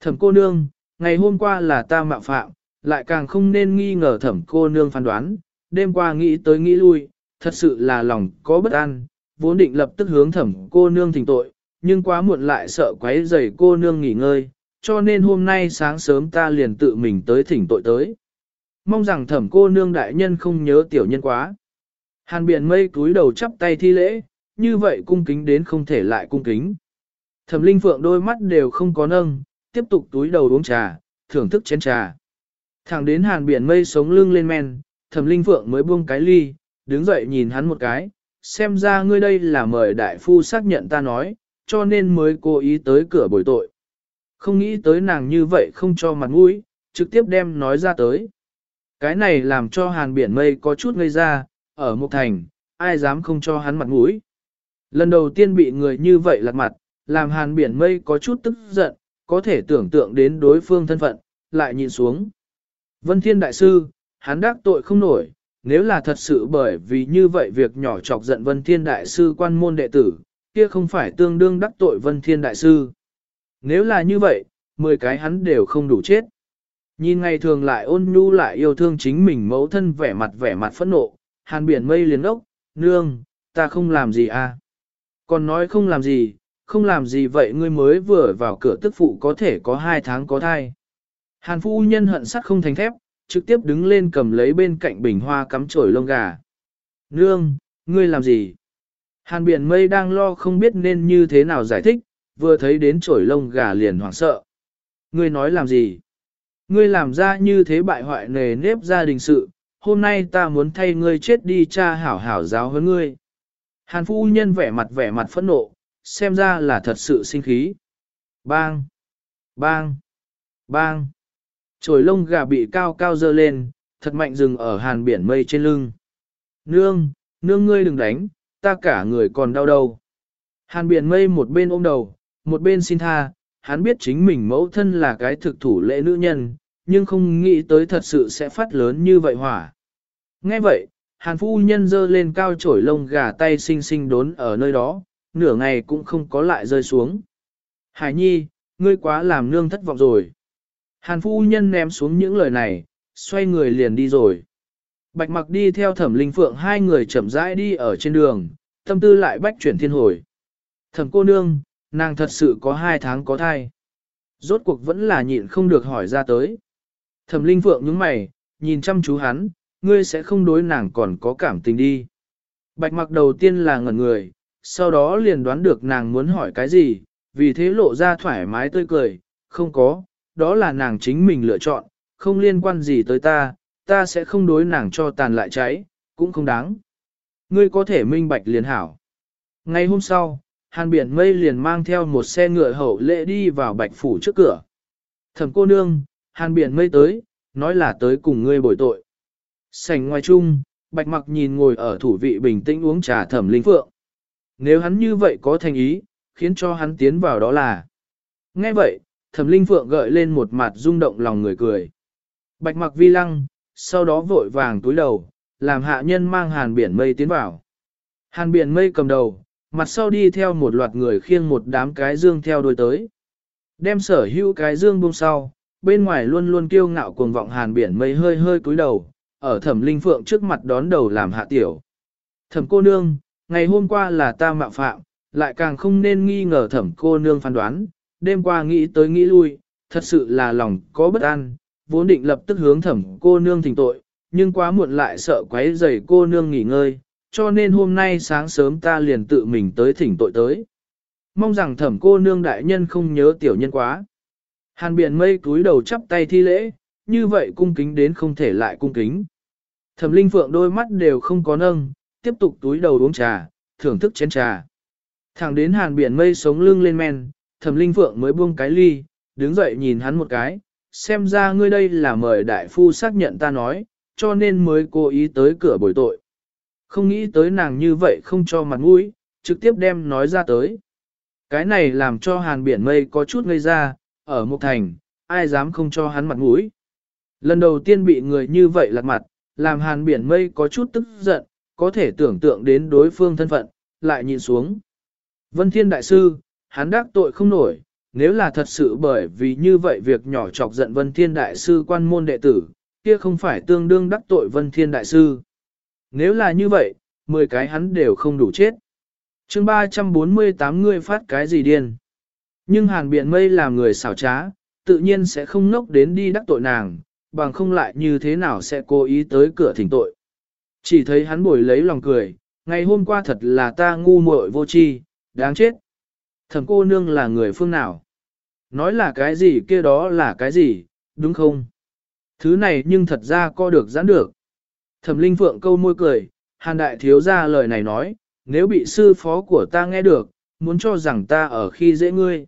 Thẩm cô nương, ngày hôm qua là ta mạo phạm, lại càng không nên nghi ngờ thẩm cô nương phán đoán, đêm qua nghĩ tới nghĩ lui, thật sự là lòng có bất an, vốn định lập tức hướng thẩm cô nương thỉnh tội, nhưng quá muộn lại sợ quấy rầy cô nương nghỉ ngơi, cho nên hôm nay sáng sớm ta liền tự mình tới thỉnh tội tới. Mong rằng thẩm cô nương đại nhân không nhớ tiểu nhân quá. Hàn biển mây cúi đầu chắp tay thi lễ, như vậy cung kính đến không thể lại cung kính. Thẩm linh phượng đôi mắt đều không có nâng, tiếp tục túi đầu uống trà, thưởng thức chén trà. Thẳng đến hàn biển mây sống lưng lên men, thẩm linh phượng mới buông cái ly, đứng dậy nhìn hắn một cái, xem ra ngươi đây là mời đại phu xác nhận ta nói, cho nên mới cố ý tới cửa bồi tội. Không nghĩ tới nàng như vậy không cho mặt mũi, trực tiếp đem nói ra tới. Cái này làm cho hàn biển mây có chút ngây ra, ở một thành, ai dám không cho hắn mặt mũi. Lần đầu tiên bị người như vậy lặt mặt, làm hàn biển mây có chút tức giận, có thể tưởng tượng đến đối phương thân phận, lại nhìn xuống. Vân Thiên Đại Sư, hắn đắc tội không nổi, nếu là thật sự bởi vì như vậy việc nhỏ chọc giận Vân Thiên Đại Sư quan môn đệ tử, kia không phải tương đương đắc tội Vân Thiên Đại Sư. Nếu là như vậy, 10 cái hắn đều không đủ chết. Nhìn ngày thường lại ôn nhu lại yêu thương chính mình mẫu thân vẻ mặt vẻ mặt phẫn nộ, hàn biển mây liền ốc, nương, ta không làm gì à. Còn nói không làm gì, không làm gì vậy ngươi mới vừa vào cửa tức phụ có thể có hai tháng có thai. Hàn phu nhân hận sắt không thành thép, trực tiếp đứng lên cầm lấy bên cạnh bình hoa cắm chổi lông gà. Nương, ngươi làm gì? Hàn biển mây đang lo không biết nên như thế nào giải thích, vừa thấy đến chổi lông gà liền hoảng sợ. Ngươi nói làm gì? Ngươi làm ra như thế bại hoại nề nếp gia đình sự, hôm nay ta muốn thay ngươi chết đi cha hảo hảo giáo hơn ngươi. Hàn phu nhân vẻ mặt vẻ mặt phẫn nộ, xem ra là thật sự sinh khí. Bang! Bang! Bang! Chổi lông gà bị cao cao dơ lên, thật mạnh dừng ở hàn biển mây trên lưng. Nương! Nương ngươi đừng đánh, ta cả người còn đau đầu. Hàn biển mây một bên ôm đầu, một bên xin tha, hắn biết chính mình mẫu thân là cái thực thủ lễ nữ nhân, nhưng không nghĩ tới thật sự sẽ phát lớn như vậy hỏa. Nghe vậy, hàn phu nhân dơ lên cao chổi lông gà tay xinh xinh đốn ở nơi đó, nửa ngày cũng không có lại rơi xuống. Hải nhi, ngươi quá làm nương thất vọng rồi. Hàn phu nhân ném xuống những lời này, xoay người liền đi rồi. Bạch mặc đi theo thẩm linh phượng hai người chậm rãi đi ở trên đường, tâm tư lại bách chuyển thiên hồi. Thẩm cô nương, nàng thật sự có hai tháng có thai. Rốt cuộc vẫn là nhịn không được hỏi ra tới. Thẩm linh phượng nhướng mày, nhìn chăm chú hắn, ngươi sẽ không đối nàng còn có cảm tình đi. Bạch mặc đầu tiên là ngẩn người, sau đó liền đoán được nàng muốn hỏi cái gì, vì thế lộ ra thoải mái tươi cười, không có, đó là nàng chính mình lựa chọn, không liên quan gì tới ta, ta sẽ không đối nàng cho tàn lại cháy, cũng không đáng. Ngươi có thể minh bạch liền hảo. Ngày hôm sau, hàn biển mây liền mang theo một xe ngựa hậu lễ đi vào bạch phủ trước cửa. Thẩm cô nương, hàn biển mây tới, nói là tới cùng ngươi bồi tội. Sảnh ngoài chung, bạch mặc nhìn ngồi ở thủ vị bình tĩnh uống trà thẩm linh phượng. Nếu hắn như vậy có thành ý, khiến cho hắn tiến vào đó là. Nghe vậy, thẩm linh phượng gợi lên một mặt rung động lòng người cười. Bạch mặc vi lăng, sau đó vội vàng túi đầu, làm hạ nhân mang hàn biển mây tiến vào. Hàn biển mây cầm đầu, mặt sau đi theo một loạt người khiêng một đám cái dương theo đuôi tới. Đem sở hữu cái dương buông sau, bên ngoài luôn luôn kiêu ngạo cuồng vọng hàn biển mây hơi hơi cúi đầu, ở thẩm linh phượng trước mặt đón đầu làm hạ tiểu. Thẩm cô nương, ngày hôm qua là ta mạo phạm, lại càng không nên nghi ngờ thẩm cô nương phán đoán, đêm qua nghĩ tới nghĩ lui, thật sự là lòng có bất an, vốn định lập tức hướng thẩm cô nương thỉnh tội, nhưng quá muộn lại sợ quấy rầy cô nương nghỉ ngơi, cho nên hôm nay sáng sớm ta liền tự mình tới thỉnh tội tới. Mong rằng thẩm cô nương đại nhân không nhớ tiểu nhân quá. Hàn biển mây cúi đầu chắp tay thi lễ, như vậy cung kính đến không thể lại cung kính. Thẩm linh phượng đôi mắt đều không có nâng, tiếp tục túi đầu uống trà, thưởng thức chén trà. Thẳng đến hàn biển mây sống lưng lên men, thẩm linh phượng mới buông cái ly, đứng dậy nhìn hắn một cái, xem ra ngươi đây là mời đại phu xác nhận ta nói, cho nên mới cố ý tới cửa bồi tội. Không nghĩ tới nàng như vậy không cho mặt mũi, trực tiếp đem nói ra tới. Cái này làm cho hàn biển mây có chút ngây ra, ở một thành, ai dám không cho hắn mặt mũi. Lần đầu tiên bị người như vậy lạc mặt, làm hàn biển mây có chút tức giận, có thể tưởng tượng đến đối phương thân phận, lại nhìn xuống. Vân Thiên Đại Sư, hắn đắc tội không nổi, nếu là thật sự bởi vì như vậy việc nhỏ chọc giận Vân Thiên Đại Sư quan môn đệ tử, kia không phải tương đương đắc tội Vân Thiên Đại Sư. Nếu là như vậy, 10 cái hắn đều không đủ chết. chương 348 người phát cái gì điên. Nhưng hàn biện mây làm người xảo trá, tự nhiên sẽ không nốc đến đi đắc tội nàng, bằng không lại như thế nào sẽ cố ý tới cửa thỉnh tội. Chỉ thấy hắn bồi lấy lòng cười, ngày hôm qua thật là ta ngu muội vô tri, đáng chết. Thẩm cô nương là người phương nào? Nói là cái gì kia đó là cái gì, đúng không? Thứ này nhưng thật ra co được giãn được. Thẩm linh phượng câu môi cười, hàn đại thiếu ra lời này nói, nếu bị sư phó của ta nghe được, muốn cho rằng ta ở khi dễ ngươi.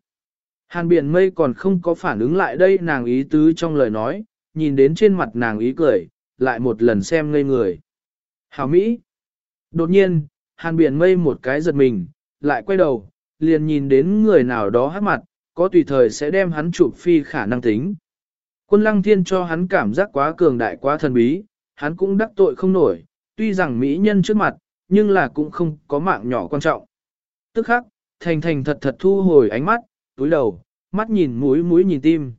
Hàn biển mây còn không có phản ứng lại đây nàng ý tứ trong lời nói, nhìn đến trên mặt nàng ý cười, lại một lần xem ngây người. Hảo Mỹ! Đột nhiên, hàn biển mây một cái giật mình, lại quay đầu, liền nhìn đến người nào đó hát mặt, có tùy thời sẽ đem hắn chụp phi khả năng tính. Quân lăng thiên cho hắn cảm giác quá cường đại quá thần bí, hắn cũng đắc tội không nổi, tuy rằng mỹ nhân trước mặt, nhưng là cũng không có mạng nhỏ quan trọng. Tức khắc, thành thành thật thật thu hồi ánh mắt, túi đầu, mắt nhìn mũi mũi nhìn tim.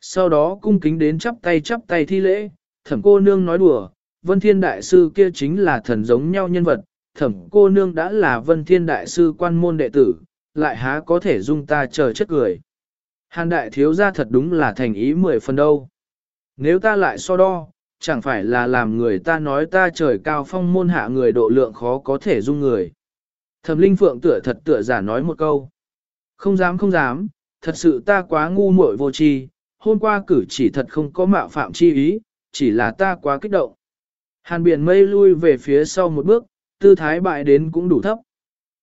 Sau đó cung kính đến chắp tay chắp tay thi lễ, thẩm cô nương nói đùa, vân thiên đại sư kia chính là thần giống nhau nhân vật, thẩm cô nương đã là vân thiên đại sư quan môn đệ tử, lại há có thể dung ta chờ chất cười. Hàn đại thiếu gia thật đúng là thành ý mười phần đâu. Nếu ta lại so đo, chẳng phải là làm người ta nói ta trời cao phong môn hạ người độ lượng khó có thể dung người. Thẩm linh phượng tựa thật tựa giả nói một câu. Không dám không dám, thật sự ta quá ngu muội vô tri, hôm qua cử chỉ thật không có mạo phạm chi ý, chỉ là ta quá kích động. Hàn biển mây lui về phía sau một bước, tư thái bại đến cũng đủ thấp.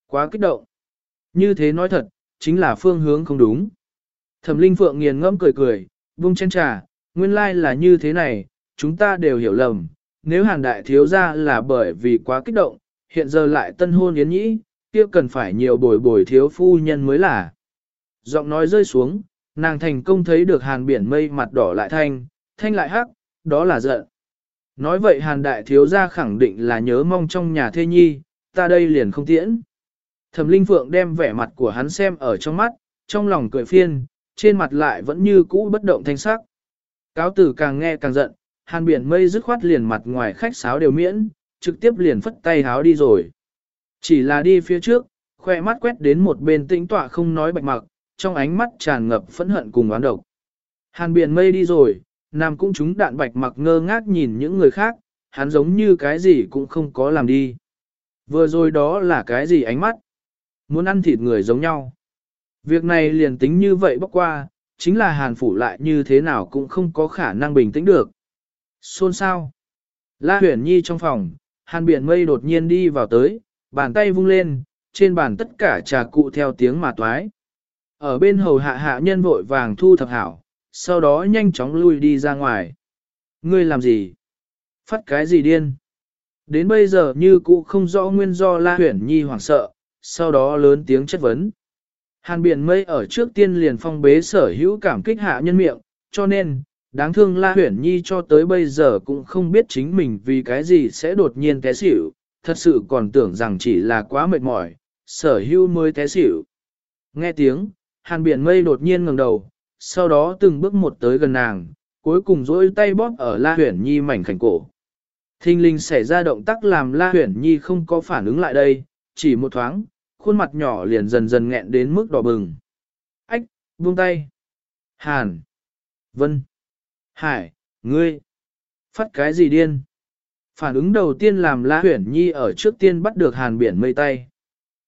Quá kích động. Như thế nói thật, chính là phương hướng không đúng. Thẩm Linh Phượng nghiền ngẫm cười cười, vung chén trà, nguyên lai là như thế này, chúng ta đều hiểu lầm. Nếu hàn đại thiếu ra là bởi vì quá kích động, hiện giờ lại tân hôn yến nhĩ, kia cần phải nhiều bồi bồi thiếu phu nhân mới là. Giọng nói rơi xuống, nàng thành công thấy được hàn biển mây mặt đỏ lại thanh, thanh lại hắc, đó là giận. Nói vậy hàn đại thiếu gia khẳng định là nhớ mong trong nhà thê nhi, ta đây liền không tiễn. Thẩm Linh Phượng đem vẻ mặt của hắn xem ở trong mắt, trong lòng cười phiên, trên mặt lại vẫn như cũ bất động thanh sắc. Cáo tử càng nghe càng giận, hàn biển mây dứt khoát liền mặt ngoài khách sáo đều miễn, trực tiếp liền phất tay háo đi rồi. Chỉ là đi phía trước, khoe mắt quét đến một bên tĩnh tọa không nói bạch mặc, trong ánh mắt tràn ngập phẫn hận cùng oán độc. Hàn biển mây đi rồi, Nam cũng chúng đạn bạch mặc ngơ ngác nhìn những người khác, hắn giống như cái gì cũng không có làm đi. Vừa rồi đó là cái gì ánh mắt? Muốn ăn thịt người giống nhau. Việc này liền tính như vậy bóc qua, chính là hàn phủ lại như thế nào cũng không có khả năng bình tĩnh được. Xôn sao? La huyển nhi trong phòng, hàn biển mây đột nhiên đi vào tới, bàn tay vung lên, trên bàn tất cả trà cụ theo tiếng mà toái. Ở bên hầu hạ hạ nhân vội vàng thu thập hảo, sau đó nhanh chóng lui đi ra ngoài. Ngươi làm gì? Phát cái gì điên? Đến bây giờ như cũ không rõ nguyên do La Huyển Nhi hoảng sợ, sau đó lớn tiếng chất vấn. Hàn biển mây ở trước tiên liền phong bế sở hữu cảm kích hạ nhân miệng, cho nên, đáng thương La Huyển Nhi cho tới bây giờ cũng không biết chính mình vì cái gì sẽ đột nhiên té xỉu, thật sự còn tưởng rằng chỉ là quá mệt mỏi, sở hữu mới té xỉu. Nghe tiếng, hàn biển mây đột nhiên ngẩng đầu, sau đó từng bước một tới gần nàng, cuối cùng dỗi tay bóp ở La Huyển Nhi mảnh khảnh cổ. Thinh linh xảy ra động tác làm La Huyển Nhi không có phản ứng lại đây, chỉ một thoáng, khuôn mặt nhỏ liền dần dần nghẹn đến mức đỏ bừng. Ách, buông tay. Hàn. Vân. Hải, ngươi. Phát cái gì điên? Phản ứng đầu tiên làm La Huyển Nhi ở trước tiên bắt được Hàn biển mây tay.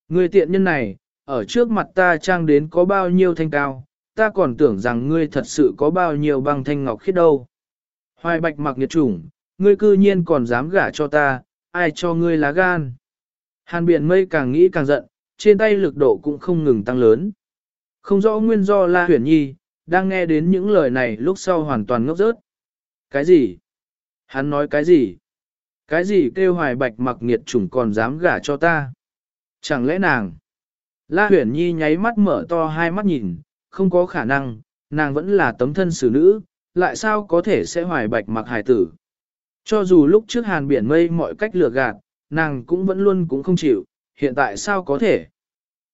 Ngươi tiện nhân này, ở trước mặt ta trang đến có bao nhiêu thanh cao, ta còn tưởng rằng ngươi thật sự có bao nhiêu băng thanh ngọc khiết đâu. Hoài bạch mặc nghiệt chủng, ngươi cư nhiên còn dám gả cho ta, ai cho ngươi lá gan. Hàn biển mây càng nghĩ càng giận, trên tay lực độ cũng không ngừng tăng lớn. Không rõ nguyên do La Huyền Nhi, đang nghe đến những lời này lúc sau hoàn toàn ngốc rớt. Cái gì? Hắn nói cái gì? Cái gì kêu hoài bạch mặc nghiệt chủng còn dám gả cho ta? Chẳng lẽ nàng? La Huyền Nhi nháy mắt mở to hai mắt nhìn, không có khả năng, nàng vẫn là tấm thân xử nữ, lại sao có thể sẽ hoài bạch mặc hải tử. Cho dù lúc trước hàn biển mây mọi cách lừa gạt, nàng cũng vẫn luôn cũng không chịu, hiện tại sao có thể?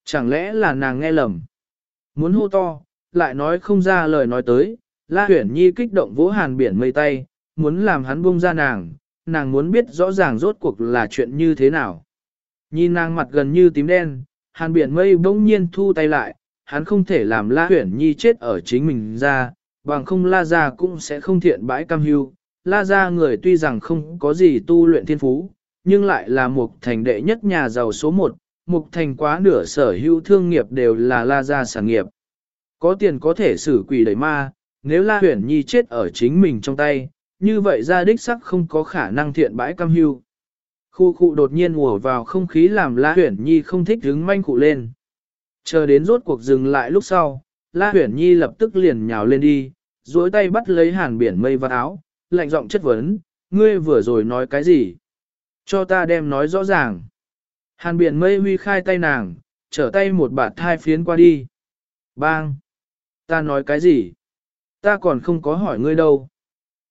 Chẳng lẽ là nàng nghe lầm? Muốn hô to, lại nói không ra lời nói tới, La Huyển Nhi kích động vỗ hàn biển mây tay, muốn làm hắn buông ra nàng, nàng muốn biết rõ ràng rốt cuộc là chuyện như thế nào. Nhìn nàng mặt gần như tím đen, hàn biển mây bỗng nhiên thu tay lại, hắn không thể làm La Huyển Nhi chết ở chính mình ra, bằng không La Gia cũng sẽ không thiện bãi cam hưu. La Gia người tuy rằng không có gì tu luyện thiên phú, nhưng lại là một thành đệ nhất nhà giàu số một, mục thành quá nửa sở hữu thương nghiệp đều là La Gia sản nghiệp. Có tiền có thể xử quỷ đẩy ma, nếu La Huyển Nhi chết ở chính mình trong tay, như vậy ra đích sắc không có khả năng thiện bãi cam hưu. Khu khu đột nhiên ùa vào không khí làm La Huyển Nhi không thích đứng manh cụ lên. Chờ đến rốt cuộc dừng lại lúc sau, La Huyển Nhi lập tức liền nhào lên đi, duỗi tay bắt lấy hàn biển mây vào áo, lạnh giọng chất vấn, ngươi vừa rồi nói cái gì? Cho ta đem nói rõ ràng. Hàn biển mây huy khai tay nàng, trở tay một bạt thai phiến qua đi. Bang! Ta nói cái gì? Ta còn không có hỏi ngươi đâu.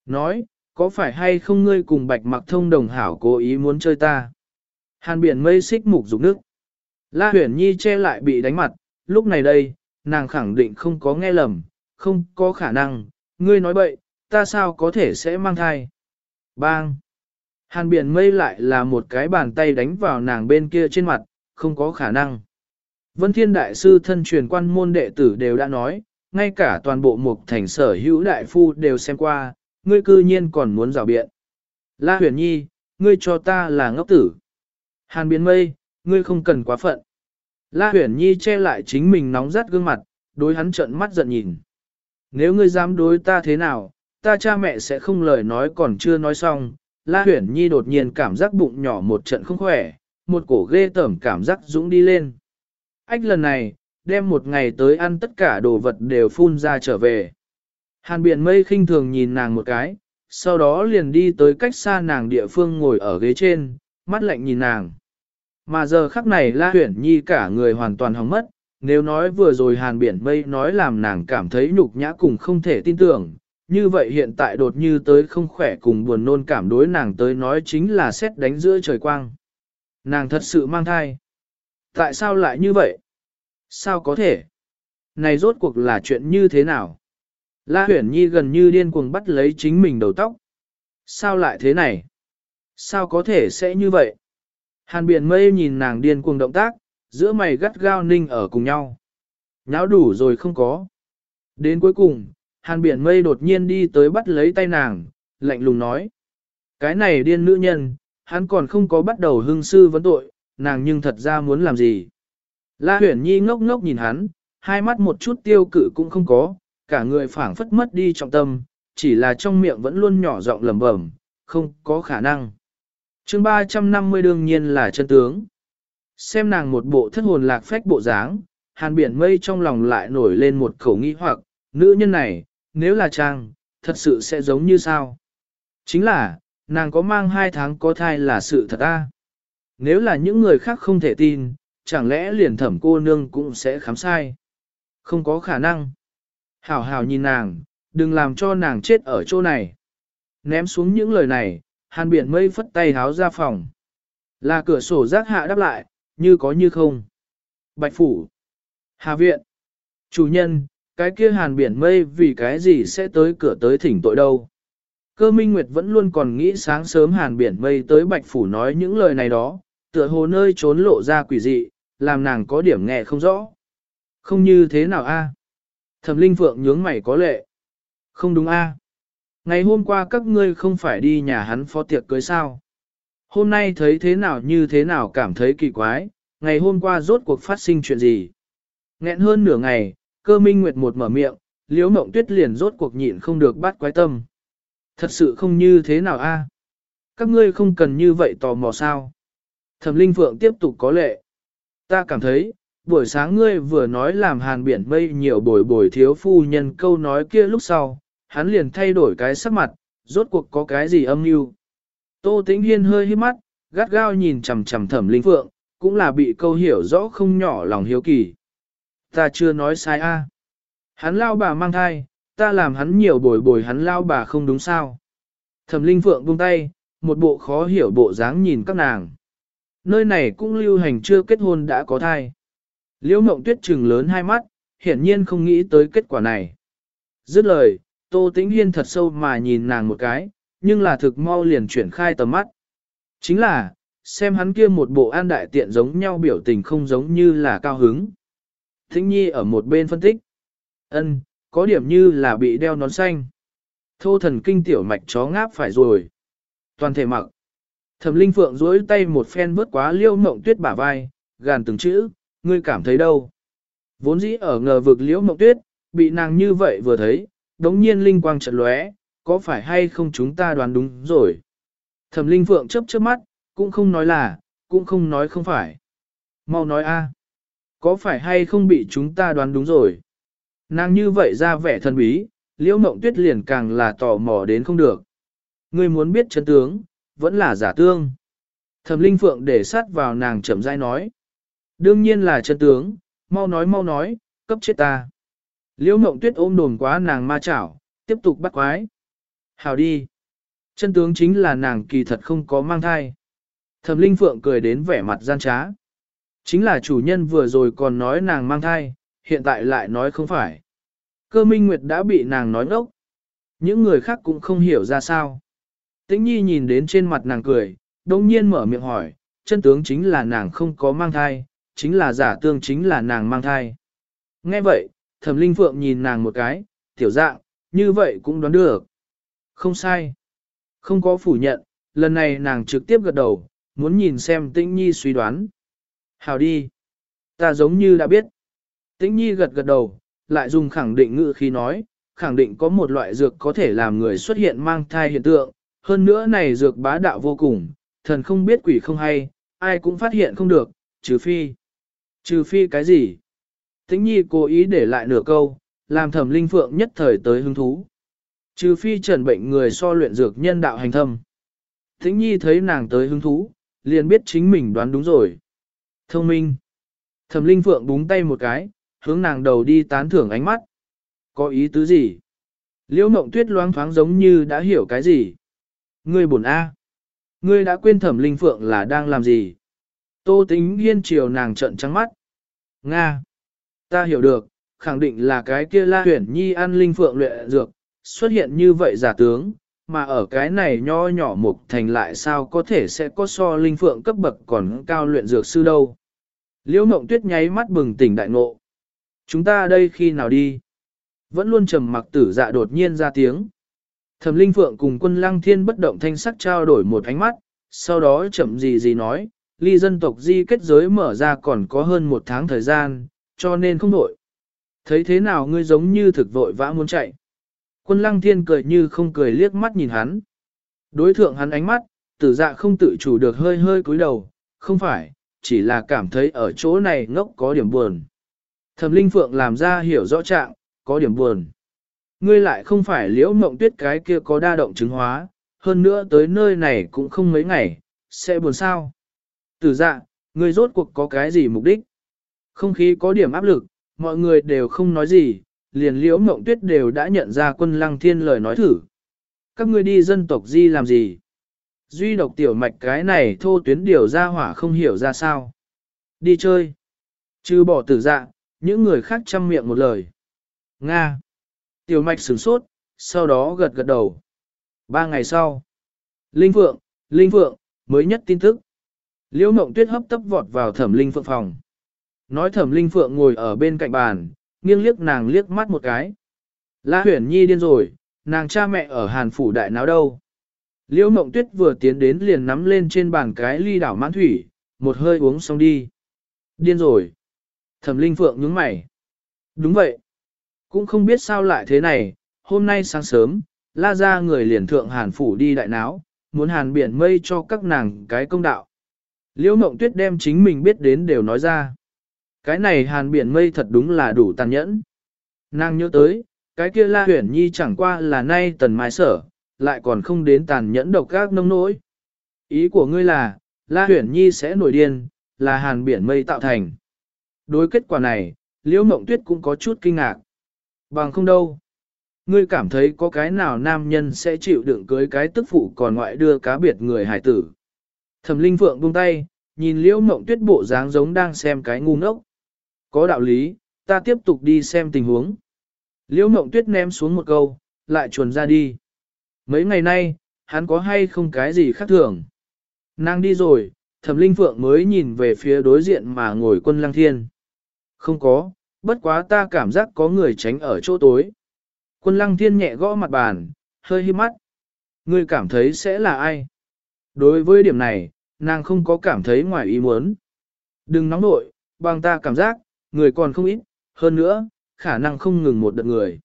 Nói, có phải hay không ngươi cùng bạch mặc thông đồng hảo cố ý muốn chơi ta? Hàn biển mây xích mục dục nước. La huyền nhi che lại bị đánh mặt, lúc này đây, nàng khẳng định không có nghe lầm, không có khả năng, ngươi nói bậy, ta sao có thể sẽ mang thai. Bang! Hàn biển mây lại là một cái bàn tay đánh vào nàng bên kia trên mặt, không có khả năng. Vân Thiên Đại Sư thân truyền quan môn đệ tử đều đã nói, ngay cả toàn bộ mục thành sở hữu đại phu đều xem qua, ngươi cư nhiên còn muốn rào biện. La huyền nhi, ngươi cho ta là ngốc tử. Hàn biến mây, ngươi không cần quá phận. La huyền nhi che lại chính mình nóng rát gương mặt, đối hắn trợn mắt giận nhìn. Nếu ngươi dám đối ta thế nào, ta cha mẹ sẽ không lời nói còn chưa nói xong. La huyền nhi đột nhiên cảm giác bụng nhỏ một trận không khỏe, một cổ ghê tởm cảm giác dũng đi lên. Ách lần này, đem một ngày tới ăn tất cả đồ vật đều phun ra trở về. Hàn biển mây khinh thường nhìn nàng một cái, sau đó liền đi tới cách xa nàng địa phương ngồi ở ghế trên, mắt lạnh nhìn nàng. Mà giờ khắc này La Huyển Nhi cả người hoàn toàn hỏng mất, nếu nói vừa rồi Hàn Biển Mây nói làm nàng cảm thấy nhục nhã cùng không thể tin tưởng, như vậy hiện tại đột như tới không khỏe cùng buồn nôn cảm đối nàng tới nói chính là xét đánh giữa trời quang. Nàng thật sự mang thai. Tại sao lại như vậy? Sao có thể? Này rốt cuộc là chuyện như thế nào? La Huyển Nhi gần như điên cuồng bắt lấy chính mình đầu tóc. Sao lại thế này? Sao có thể sẽ như vậy? Hàn biển mây nhìn nàng điên cuồng động tác, giữa mày gắt gao ninh ở cùng nhau. Nháo đủ rồi không có. Đến cuối cùng, hàn biển mây đột nhiên đi tới bắt lấy tay nàng, lạnh lùng nói. Cái này điên nữ nhân, hắn còn không có bắt đầu hưng sư vấn tội, nàng nhưng thật ra muốn làm gì. La huyển nhi ngốc ngốc nhìn hắn, hai mắt một chút tiêu cự cũng không có, cả người phảng phất mất đi trọng tâm, chỉ là trong miệng vẫn luôn nhỏ giọng lẩm bẩm, không có khả năng chương 350 đương nhiên là chân tướng. Xem nàng một bộ thất hồn lạc phách bộ dáng, hàn biển mây trong lòng lại nổi lên một khẩu nghi hoặc, nữ nhân này, nếu là trang, thật sự sẽ giống như sao? Chính là, nàng có mang hai tháng có thai là sự thật a. Nếu là những người khác không thể tin, chẳng lẽ liền thẩm cô nương cũng sẽ khám sai? Không có khả năng. Hảo hảo nhìn nàng, đừng làm cho nàng chết ở chỗ này. Ném xuống những lời này, hàn biển mây phất tay háo ra phòng. Là cửa sổ rác hạ đáp lại, như có như không. Bạch phủ. Hà viện. Chủ nhân, cái kia hàn biển mây vì cái gì sẽ tới cửa tới thỉnh tội đâu. Cơ minh nguyệt vẫn luôn còn nghĩ sáng sớm hàn biển mây tới bạch phủ nói những lời này đó, tựa hồ nơi trốn lộ ra quỷ dị, làm nàng có điểm nghe không rõ. Không như thế nào a? Thẩm Linh Phượng nhướng mày có lệ. Không đúng a? Ngày hôm qua các ngươi không phải đi nhà hắn phó tiệc cưới sao? Hôm nay thấy thế nào như thế nào cảm thấy kỳ quái, ngày hôm qua rốt cuộc phát sinh chuyện gì? Nghẹn hơn nửa ngày, cơ minh nguyệt một mở miệng, liễu mộng tuyết liền rốt cuộc nhịn không được bắt quái tâm. Thật sự không như thế nào a? Các ngươi không cần như vậy tò mò sao? Thẩm Linh Phượng tiếp tục có lệ. Ta cảm thấy, buổi sáng ngươi vừa nói làm hàn biển mây nhiều bồi bồi thiếu phu nhân câu nói kia lúc sau, hắn liền thay đổi cái sắc mặt, rốt cuộc có cái gì âm mưu. Tô Tĩnh Hiên hơi hít mắt, gắt gao nhìn chằm chằm thẩm linh phượng, cũng là bị câu hiểu rõ không nhỏ lòng hiếu kỳ. Ta chưa nói sai a. Hắn lao bà mang thai, ta làm hắn nhiều bồi bồi hắn lao bà không đúng sao. Thẩm linh phượng buông tay, một bộ khó hiểu bộ dáng nhìn các nàng. Nơi này cũng lưu hành chưa kết hôn đã có thai. Liễu mộng tuyết trừng lớn hai mắt, hiển nhiên không nghĩ tới kết quả này. Dứt lời, Tô Tĩnh Hiên thật sâu mà nhìn nàng một cái, nhưng là thực mau liền chuyển khai tầm mắt. Chính là, xem hắn kia một bộ an đại tiện giống nhau biểu tình không giống như là cao hứng. Thính nhi ở một bên phân tích. ân có điểm như là bị đeo nón xanh. Thô thần kinh tiểu mạch chó ngáp phải rồi. Toàn thể mặc. Thẩm linh phượng duỗi tay một phen vớt quá liêu mộng tuyết bả vai, gàn từng chữ, ngươi cảm thấy đâu? Vốn dĩ ở ngờ vực liễu mộng tuyết, bị nàng như vậy vừa thấy, đống nhiên linh quang trận lóe, có phải hay không chúng ta đoán đúng rồi? Thẩm linh phượng chớp chớp mắt, cũng không nói là, cũng không nói không phải. Mau nói a, có phải hay không bị chúng ta đoán đúng rồi? Nàng như vậy ra vẻ thần bí, liễu mộng tuyết liền càng là tò mò đến không được. Ngươi muốn biết chân tướng, vẫn là giả tương. Thẩm linh phượng để sát vào nàng chậm rãi nói. Đương nhiên là chân tướng, mau nói mau nói, cấp chết ta. Liễu mộng tuyết ôm đồn quá nàng ma chảo, Tiếp tục bắt quái. Hào đi. Chân tướng chính là nàng kỳ thật không có mang thai. Thẩm Linh Phượng cười đến vẻ mặt gian trá. Chính là chủ nhân vừa rồi còn nói nàng mang thai, hiện tại lại nói không phải. Cơ minh nguyệt đã bị nàng nói ngốc. Những người khác cũng không hiểu ra sao. Tĩnh nhi nhìn đến trên mặt nàng cười, đông nhiên mở miệng hỏi, chân tướng chính là nàng không có mang thai, chính là giả tương chính là nàng mang thai. Nghe vậy, thẩm linh phượng nhìn nàng một cái, tiểu dạng, như vậy cũng đoán được. Không sai. Không có phủ nhận, lần này nàng trực tiếp gật đầu, muốn nhìn xem tĩnh nhi suy đoán. Hào đi. Ta giống như đã biết. Tĩnh nhi gật gật đầu, lại dùng khẳng định ngữ khi nói, khẳng định có một loại dược có thể làm người xuất hiện mang thai hiện tượng, hơn nữa này dược bá đạo vô cùng, thần không biết quỷ không hay, ai cũng phát hiện không được, trừ phi. Trừ phi cái gì? Tĩnh nhi cố ý để lại nửa câu, làm thẩm linh phượng nhất thời tới hứng thú. Trừ phi trần bệnh người so luyện dược nhân đạo hành thâm. Tĩnh nhi thấy nàng tới hứng thú, liền biết chính mình đoán đúng rồi. Thông minh. Thẩm linh phượng búng tay một cái, hướng nàng đầu đi tán thưởng ánh mắt. Có ý tứ gì? Liễu mộng tuyết loáng thoáng giống như đã hiểu cái gì. Ngươi buồn A. Ngươi đã quên thẩm linh phượng là đang làm gì? Tô tính Yên chiều nàng trận trắng mắt. Nga. Ta hiểu được, khẳng định là cái kia la huyển nhi ăn linh phượng luyện dược, xuất hiện như vậy giả tướng, mà ở cái này nho nhỏ mục thành lại sao có thể sẽ có so linh phượng cấp bậc còn cao luyện dược sư đâu. Liễu mộng tuyết nháy mắt bừng tỉnh đại ngộ. Chúng ta đây khi nào đi? Vẫn luôn trầm mặc tử dạ đột nhiên ra tiếng. Thẩm linh phượng cùng quân lăng thiên bất động thanh sắc trao đổi một ánh mắt, sau đó chậm gì gì nói, ly dân tộc di kết giới mở ra còn có hơn một tháng thời gian, cho nên không đổi. Thấy thế nào ngươi giống như thực vội vã muốn chạy. Quân lăng thiên cười như không cười liếc mắt nhìn hắn. Đối thượng hắn ánh mắt, tử dạ không tự chủ được hơi hơi cúi đầu, không phải, chỉ là cảm thấy ở chỗ này ngốc có điểm buồn. Thẩm linh phượng làm ra hiểu rõ trạng, có điểm buồn. Ngươi lại không phải liễu mộng tuyết cái kia có đa động chứng hóa, hơn nữa tới nơi này cũng không mấy ngày, sẽ buồn sao. Tử dạ, ngươi rốt cuộc có cái gì mục đích? Không khí có điểm áp lực, mọi người đều không nói gì, liền liễu mộng tuyết đều đã nhận ra quân lăng thiên lời nói thử. Các ngươi đi dân tộc di làm gì? Duy độc tiểu mạch cái này thô tuyến điều ra hỏa không hiểu ra sao. Đi chơi. Chứ bỏ tử dạ, những người khác chăm miệng một lời. Nga. Tiểu mạch sửng sốt, sau đó gật gật đầu. Ba ngày sau. Linh Phượng, Linh Phượng, mới nhất tin tức. Liễu Mộng Tuyết hấp tấp vọt vào thẩm Linh Phượng phòng. Nói thẩm Linh Phượng ngồi ở bên cạnh bàn, nghiêng liếc nàng liếc mắt một cái. La huyển nhi điên rồi, nàng cha mẹ ở Hàn Phủ Đại náo đâu. Liễu Mộng Tuyết vừa tiến đến liền nắm lên trên bàn cái ly đảo mãn thủy, một hơi uống xong đi. Điên rồi. Thẩm Linh Phượng nhướng mày. Đúng vậy. Cũng không biết sao lại thế này, hôm nay sáng sớm, la ra người liền thượng hàn phủ đi đại náo, muốn hàn biển mây cho các nàng cái công đạo. Liễu mộng tuyết đem chính mình biết đến đều nói ra. Cái này hàn biển mây thật đúng là đủ tàn nhẫn. Nàng nhớ tới, cái kia la huyển nhi chẳng qua là nay tần mai sở, lại còn không đến tàn nhẫn độc các nông nỗi. Ý của ngươi là, la huyển nhi sẽ nổi điên, là hàn biển mây tạo thành. Đối kết quả này, liễu mộng tuyết cũng có chút kinh ngạc. Bằng không đâu. Ngươi cảm thấy có cái nào nam nhân sẽ chịu đựng cưới cái tức phụ còn ngoại đưa cá biệt người hải tử. Thẩm Linh Phượng buông tay, nhìn liễu mộng tuyết bộ dáng giống đang xem cái ngu ngốc. Có đạo lý, ta tiếp tục đi xem tình huống. Liễu mộng tuyết ném xuống một câu, lại chuồn ra đi. Mấy ngày nay, hắn có hay không cái gì khác thường. Nàng đi rồi, thẩm linh phượng mới nhìn về phía đối diện mà ngồi quân lăng thiên. Không có, bất quá ta cảm giác có người tránh ở chỗ tối. Quân lăng thiên nhẹ gõ mặt bàn, hơi hiếp mắt. Ngươi cảm thấy sẽ là ai? Đối với điểm này, nàng không có cảm thấy ngoài ý muốn. Đừng nóng nội, bằng ta cảm giác, người còn không ít, hơn nữa, khả năng không ngừng một đợt người.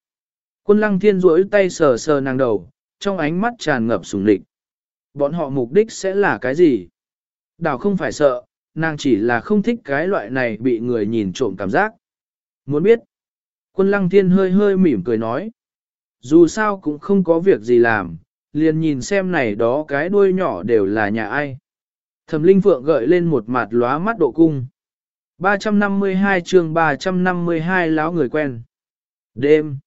Quân lăng thiên duỗi tay sờ sờ nàng đầu, trong ánh mắt tràn ngập sùng lịch. Bọn họ mục đích sẽ là cái gì? Đảo không phải sợ, nàng chỉ là không thích cái loại này bị người nhìn trộm cảm giác. Muốn biết? Quân lăng thiên hơi hơi mỉm cười nói. Dù sao cũng không có việc gì làm, liền nhìn xem này đó cái đuôi nhỏ đều là nhà ai. Thẩm Linh Phượng gợi lên một mặt lóa mắt độ cung. 352 chương 352 láo người quen. Đêm.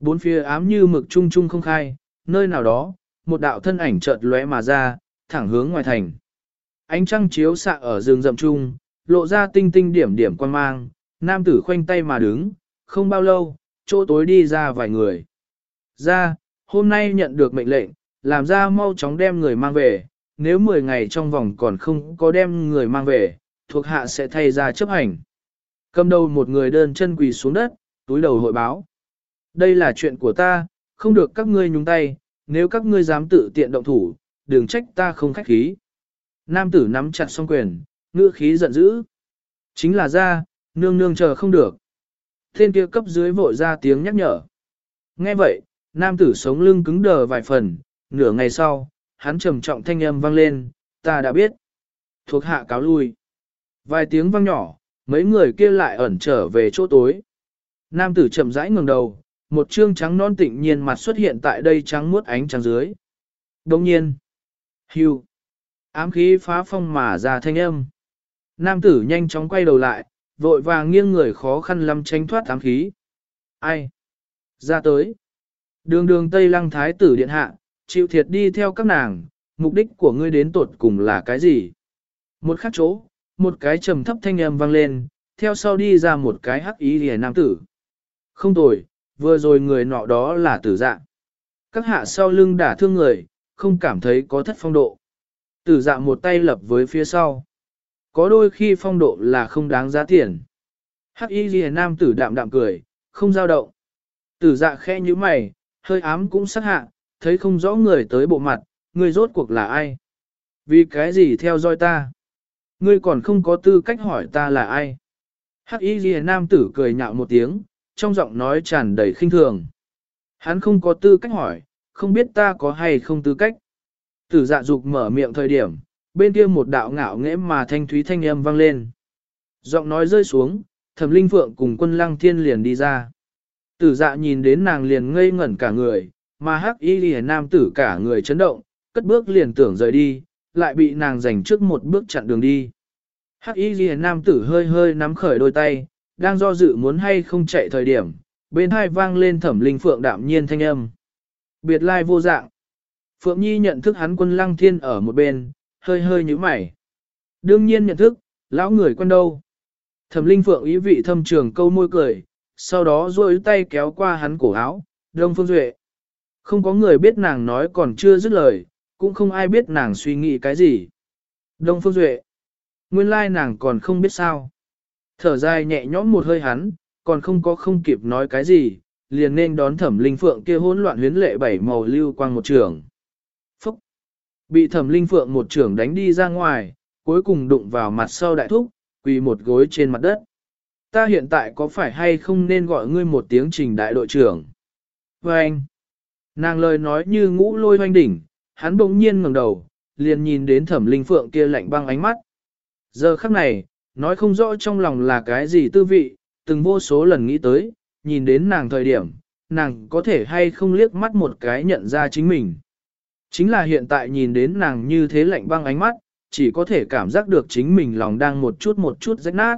Bốn phía ám như mực trung trung không khai, nơi nào đó, một đạo thân ảnh chợt lóe mà ra, thẳng hướng ngoài thành. Ánh trăng chiếu xạ ở rừng rậm trung, lộ ra tinh tinh điểm điểm quan mang, nam tử khoanh tay mà đứng, không bao lâu, chỗ tối đi ra vài người. Ra, hôm nay nhận được mệnh lệnh, làm ra mau chóng đem người mang về, nếu 10 ngày trong vòng còn không có đem người mang về, thuộc hạ sẽ thay ra chấp hành. Cầm đầu một người đơn chân quỳ xuống đất, túi đầu hội báo. Đây là chuyện của ta, không được các ngươi nhúng tay, nếu các ngươi dám tự tiện động thủ, đừng trách ta không khách khí. Nam tử nắm chặt song quyền, ngữ khí giận dữ. Chính là ra, nương nương chờ không được. Thiên kia cấp dưới vội ra tiếng nhắc nhở. Nghe vậy, nam tử sống lưng cứng đờ vài phần, nửa ngày sau, hắn trầm trọng thanh âm vang lên, ta đã biết. Thuộc hạ cáo lui. Vài tiếng vang nhỏ, mấy người kia lại ẩn trở về chỗ tối. Nam tử chậm rãi ngẩng đầu, một trương trắng non tịnh nhiên mặt xuất hiện tại đây trắng muốt ánh trắng dưới. Đồng nhiên, hưu, ám khí phá phong mà ra thanh âm. Nam tử nhanh chóng quay đầu lại, vội vàng nghiêng người khó khăn lắm tránh thoát ám khí. Ai? Ra tới. Đường đường Tây Lăng Thái tử điện hạ, chịu thiệt đi theo các nàng, mục đích của ngươi đến tột cùng là cái gì? Một khắc chỗ, một cái trầm thấp thanh âm vang lên, theo sau đi ra một cái hắc ý lìa nam tử. Không tồi, vừa rồi người nọ đó là tử dạ. Các hạ sau lưng đả thương người, không cảm thấy có thất phong độ. Tử dạ một tay lập với phía sau. Có đôi khi phong độ là không đáng giá tiền. Hắc y lìa nam tử đạm đạm cười, không dao động. Tử dạ khe như mày, hơi ám cũng sắc hạ, thấy không rõ người tới bộ mặt, người rốt cuộc là ai. Vì cái gì theo dõi ta? Ngươi còn không có tư cách hỏi ta là ai. Hắc y ghi nam tử cười nhạo một tiếng, trong giọng nói tràn đầy khinh thường. Hắn không có tư cách hỏi, không biết ta có hay không tư cách. Tử dạ dục mở miệng thời điểm, bên kia một đạo ngạo nghễ mà thanh thúy thanh âm vang lên. Giọng nói rơi xuống, thẩm linh phượng cùng quân lăng thiên liền đi ra. Tử dạ nhìn đến nàng liền ngây ngẩn cả người, mà hắc y ghi nam tử cả người chấn động, cất bước liền tưởng rời đi, lại bị nàng giành trước một bước chặn đường đi. Hắc y lìa nam tử hơi hơi nắm khởi đôi tay, đang do dự muốn hay không chạy thời điểm, bên hai vang lên thẩm linh phượng đạm nhiên thanh âm. Biệt lai vô dạng. Phượng Nhi nhận thức hắn quân lăng thiên ở một bên, hơi hơi như mày. Đương nhiên nhận thức, lão người quân đâu. Thẩm linh phượng ý vị thâm trường câu môi cười, sau đó duỗi tay kéo qua hắn cổ áo, đông phương duệ. Không có người biết nàng nói còn chưa dứt lời, cũng không ai biết nàng suy nghĩ cái gì. Đông phương duệ. Nguyên lai nàng còn không biết sao. Thở dài nhẹ nhõm một hơi hắn, còn không có không kịp nói cái gì, liền nên đón thẩm linh phượng kia hỗn loạn huyến lệ bảy màu lưu quang một trường. Phúc! Bị thẩm linh phượng một trường đánh đi ra ngoài, cuối cùng đụng vào mặt sau đại thúc, quỳ một gối trên mặt đất. Ta hiện tại có phải hay không nên gọi ngươi một tiếng trình đại đội trưởng? Và anh! Nàng lời nói như ngũ lôi hoanh đỉnh, hắn bỗng nhiên ngẩng đầu, liền nhìn đến thẩm linh phượng kia lạnh băng ánh mắt. Giờ khắc này, nói không rõ trong lòng là cái gì tư vị, từng vô số lần nghĩ tới, nhìn đến nàng thời điểm, nàng có thể hay không liếc mắt một cái nhận ra chính mình. Chính là hiện tại nhìn đến nàng như thế lạnh băng ánh mắt, chỉ có thể cảm giác được chính mình lòng đang một chút một chút rách nát.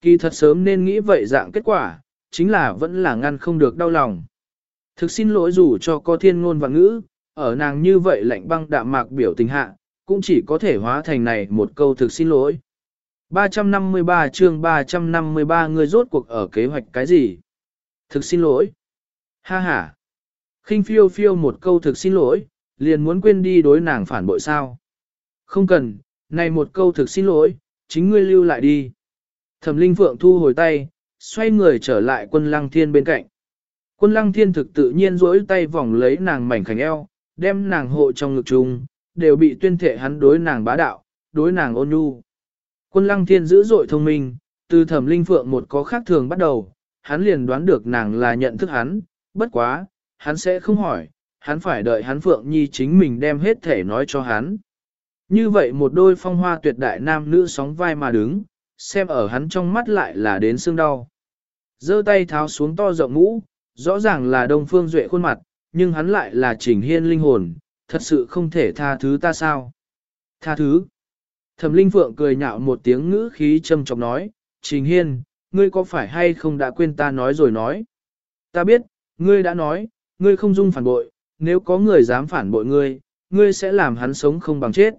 Kỳ thật sớm nên nghĩ vậy dạng kết quả, chính là vẫn là ngăn không được đau lòng. Thực xin lỗi dù cho có thiên ngôn và ngữ, ở nàng như vậy lạnh băng đạm mạc biểu tình hạ, cũng chỉ có thể hóa thành này một câu thực xin lỗi. 353 chương 353 người rốt cuộc ở kế hoạch cái gì? Thực xin lỗi. Ha ha. khinh phiêu phiêu một câu thực xin lỗi, liền muốn quên đi đối nàng phản bội sao. Không cần, này một câu thực xin lỗi, chính ngươi lưu lại đi. Thẩm linh phượng thu hồi tay, xoay người trở lại quân lăng thiên bên cạnh. Quân lăng thiên thực tự nhiên rỗi tay vòng lấy nàng mảnh khảnh eo, đem nàng hộ trong ngực chung, đều bị tuyên thể hắn đối nàng bá đạo, đối nàng ôn nhu. Quân lăng thiên dữ dội thông minh, từ thẩm linh phượng một có khác thường bắt đầu, hắn liền đoán được nàng là nhận thức hắn, bất quá, hắn sẽ không hỏi, hắn phải đợi hắn phượng nhi chính mình đem hết thể nói cho hắn. Như vậy một đôi phong hoa tuyệt đại nam nữ sóng vai mà đứng, xem ở hắn trong mắt lại là đến xương đau. giơ tay tháo xuống to rộng mũ, rõ ràng là đông phương duệ khuôn mặt, nhưng hắn lại là trình hiên linh hồn, thật sự không thể tha thứ ta sao. Tha thứ. Thẩm Linh Phượng cười nhạo một tiếng ngữ khí châm trọng nói, Trình Hiên, ngươi có phải hay không đã quên ta nói rồi nói. Ta biết, ngươi đã nói, ngươi không dung phản bội, nếu có người dám phản bội ngươi, ngươi sẽ làm hắn sống không bằng chết.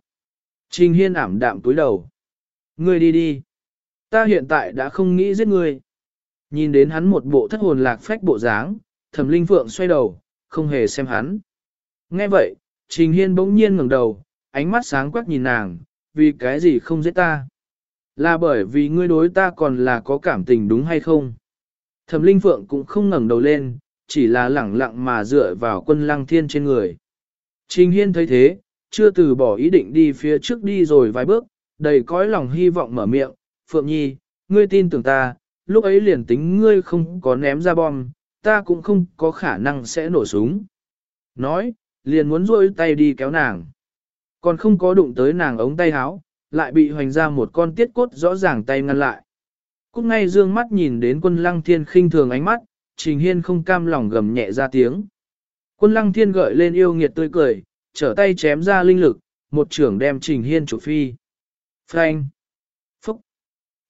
Trình Hiên ảm đạm túi đầu. Ngươi đi đi. Ta hiện tại đã không nghĩ giết ngươi. Nhìn đến hắn một bộ thất hồn lạc phách bộ dáng, thẩm linh phượng xoay đầu, không hề xem hắn. Nghe vậy, Trình Hiên bỗng nhiên ngẩng đầu, ánh mắt sáng quắc nhìn nàng, vì cái gì không giết ta? Là bởi vì ngươi đối ta còn là có cảm tình đúng hay không? Thẩm Linh Phượng cũng không ngẩng đầu lên, chỉ là lẳng lặng mà dựa vào quân lăng thiên trên người. Trình Hiên thấy thế, chưa từ bỏ ý định đi phía trước đi rồi vài bước, đầy cõi lòng hy vọng mở miệng, Phượng Nhi, ngươi tin tưởng ta, lúc ấy liền tính ngươi không có ném ra bom, ta cũng không có khả năng sẽ nổ súng. Nói, liền muốn rôi tay đi kéo nàng. Còn không có đụng tới nàng ống tay áo, lại bị hoành ra một con tiết cốt rõ ràng tay ngăn lại. Cúc ngay dương mắt nhìn đến quân lăng thiên khinh thường ánh mắt, trình hiên không cam lòng gầm nhẹ ra tiếng. Quân lăng thiên gợi lên yêu nghiệt tươi cười, trở tay chém ra linh lực, một trưởng đem trình hiên chủ phi. Frank! Phúc!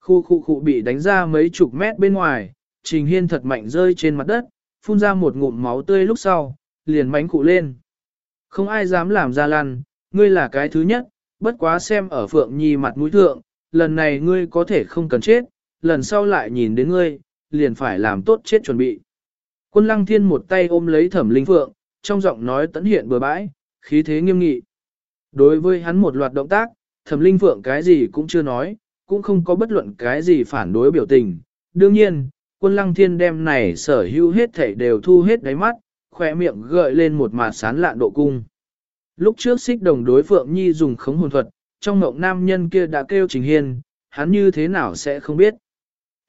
Khu khu khu bị đánh ra mấy chục mét bên ngoài, trình hiên thật mạnh rơi trên mặt đất, phun ra một ngụm máu tươi lúc sau, liền mánh cụ lên. Không ai dám làm ra lăn, ngươi là cái thứ nhất, bất quá xem ở Phượng Nhi mặt mũi thượng, lần này ngươi có thể không cần chết, lần sau lại nhìn đến ngươi, liền phải làm tốt chết chuẩn bị. Quân lăng thiên một tay ôm lấy thẩm linh phượng, trong giọng nói tấn hiện bừa bãi, khí thế nghiêm nghị. Đối với hắn một loạt động tác, thẩm linh phượng cái gì cũng chưa nói, cũng không có bất luận cái gì phản đối biểu tình. Đương nhiên, quân lăng thiên đem này sở hữu hết thảy đều thu hết đáy mắt, khỏe miệng gợi lên một mặt sán lạn độ cung. Lúc trước xích đồng đối Phượng Nhi dùng khống hồn thuật, trong mộng nam nhân kia đã kêu Trình Hiên, hắn như thế nào sẽ không biết.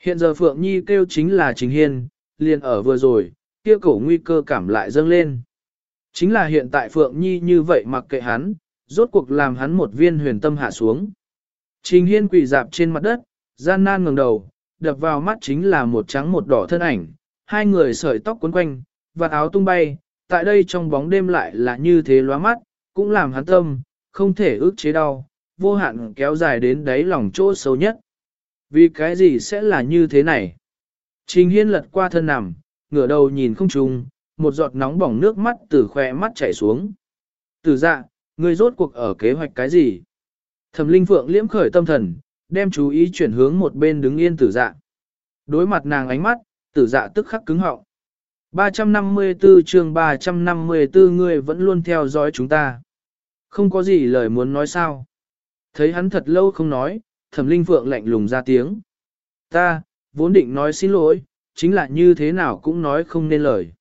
Hiện giờ Phượng Nhi kêu chính là Trình Hiên, liền ở vừa rồi, kia cổ nguy cơ cảm lại dâng lên. Chính là hiện tại Phượng Nhi như vậy mặc kệ hắn, rốt cuộc làm hắn một viên huyền tâm hạ xuống. Trình Hiên quỳ dạp trên mặt đất, gian nan ngẩng đầu, đập vào mắt chính là một trắng một đỏ thân ảnh, hai người sợi tóc quấn quanh, và áo tung bay, tại đây trong bóng đêm lại là như thế lóa mắt, cũng làm hắn tâm, không thể ước chế đau, vô hạn kéo dài đến đáy lòng chỗ sâu nhất. Vì cái gì sẽ là như thế này? Trình Hiên lật qua thân nằm, ngửa đầu nhìn không trùng, một giọt nóng bỏng nước mắt từ khỏe mắt chảy xuống. Từ dạ, người rốt cuộc ở kế hoạch cái gì? Thẩm Linh Phượng liễm khởi tâm thần, đem chú ý chuyển hướng một bên đứng yên tử dạ. Đối mặt nàng ánh mắt, tử dạ tức khắc cứng họng. 354 chương 354 người vẫn luôn theo dõi chúng ta. Không có gì lời muốn nói sao. Thấy hắn thật lâu không nói, thẩm linh phượng lạnh lùng ra tiếng. Ta, vốn định nói xin lỗi, chính là như thế nào cũng nói không nên lời.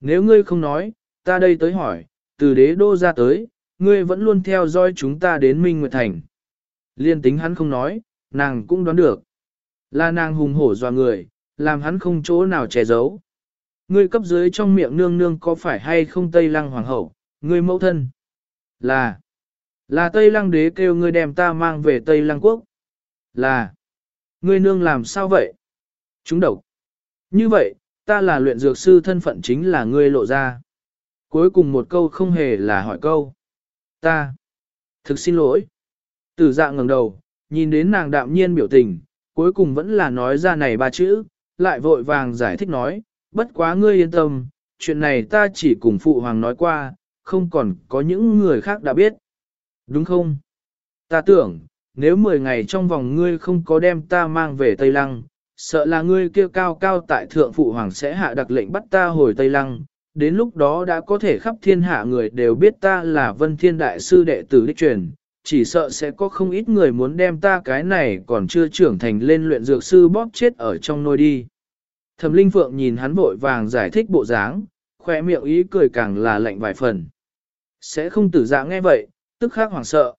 Nếu ngươi không nói, ta đây tới hỏi, từ đế đô ra tới, ngươi vẫn luôn theo dõi chúng ta đến Minh Nguyệt Thành. Liên tính hắn không nói, nàng cũng đoán được. Là nàng hùng hổ doa người, làm hắn không chỗ nào che giấu. Ngươi cấp dưới trong miệng nương nương có phải hay không Tây Lăng Hoàng hậu, ngươi mẫu thân? Là, là Tây Lăng đế kêu ngươi đem ta mang về Tây Lăng quốc. Là, ngươi nương làm sao vậy? Chúng độc. Như vậy, ta là luyện dược sư thân phận chính là ngươi lộ ra. Cuối cùng một câu không hề là hỏi câu. Ta. Thực xin lỗi. Tử dạ ngẩng đầu, nhìn đến nàng đạm nhiên biểu tình, cuối cùng vẫn là nói ra này ba chữ, lại vội vàng giải thích nói, bất quá ngươi yên tâm, chuyện này ta chỉ cùng phụ hoàng nói qua, không còn có những người khác đã biết. Đúng không? Ta tưởng, nếu 10 ngày trong vòng ngươi không có đem ta mang về Tây Lăng, sợ là ngươi kia cao cao tại thượng phụ hoàng sẽ hạ đặc lệnh bắt ta hồi Tây Lăng, đến lúc đó đã có thể khắp thiên hạ người đều biết ta là vân thiên đại sư đệ tử đích truyền, chỉ sợ sẽ có không ít người muốn đem ta cái này còn chưa trưởng thành lên luyện dược sư bóp chết ở trong nôi đi. Thẩm Linh Phượng nhìn hắn vội vàng giải thích bộ dáng, khoe miệng ý cười càng là lạnh vài phần. Sẽ không tử dạng nghe vậy, tức khắc hoảng sợ.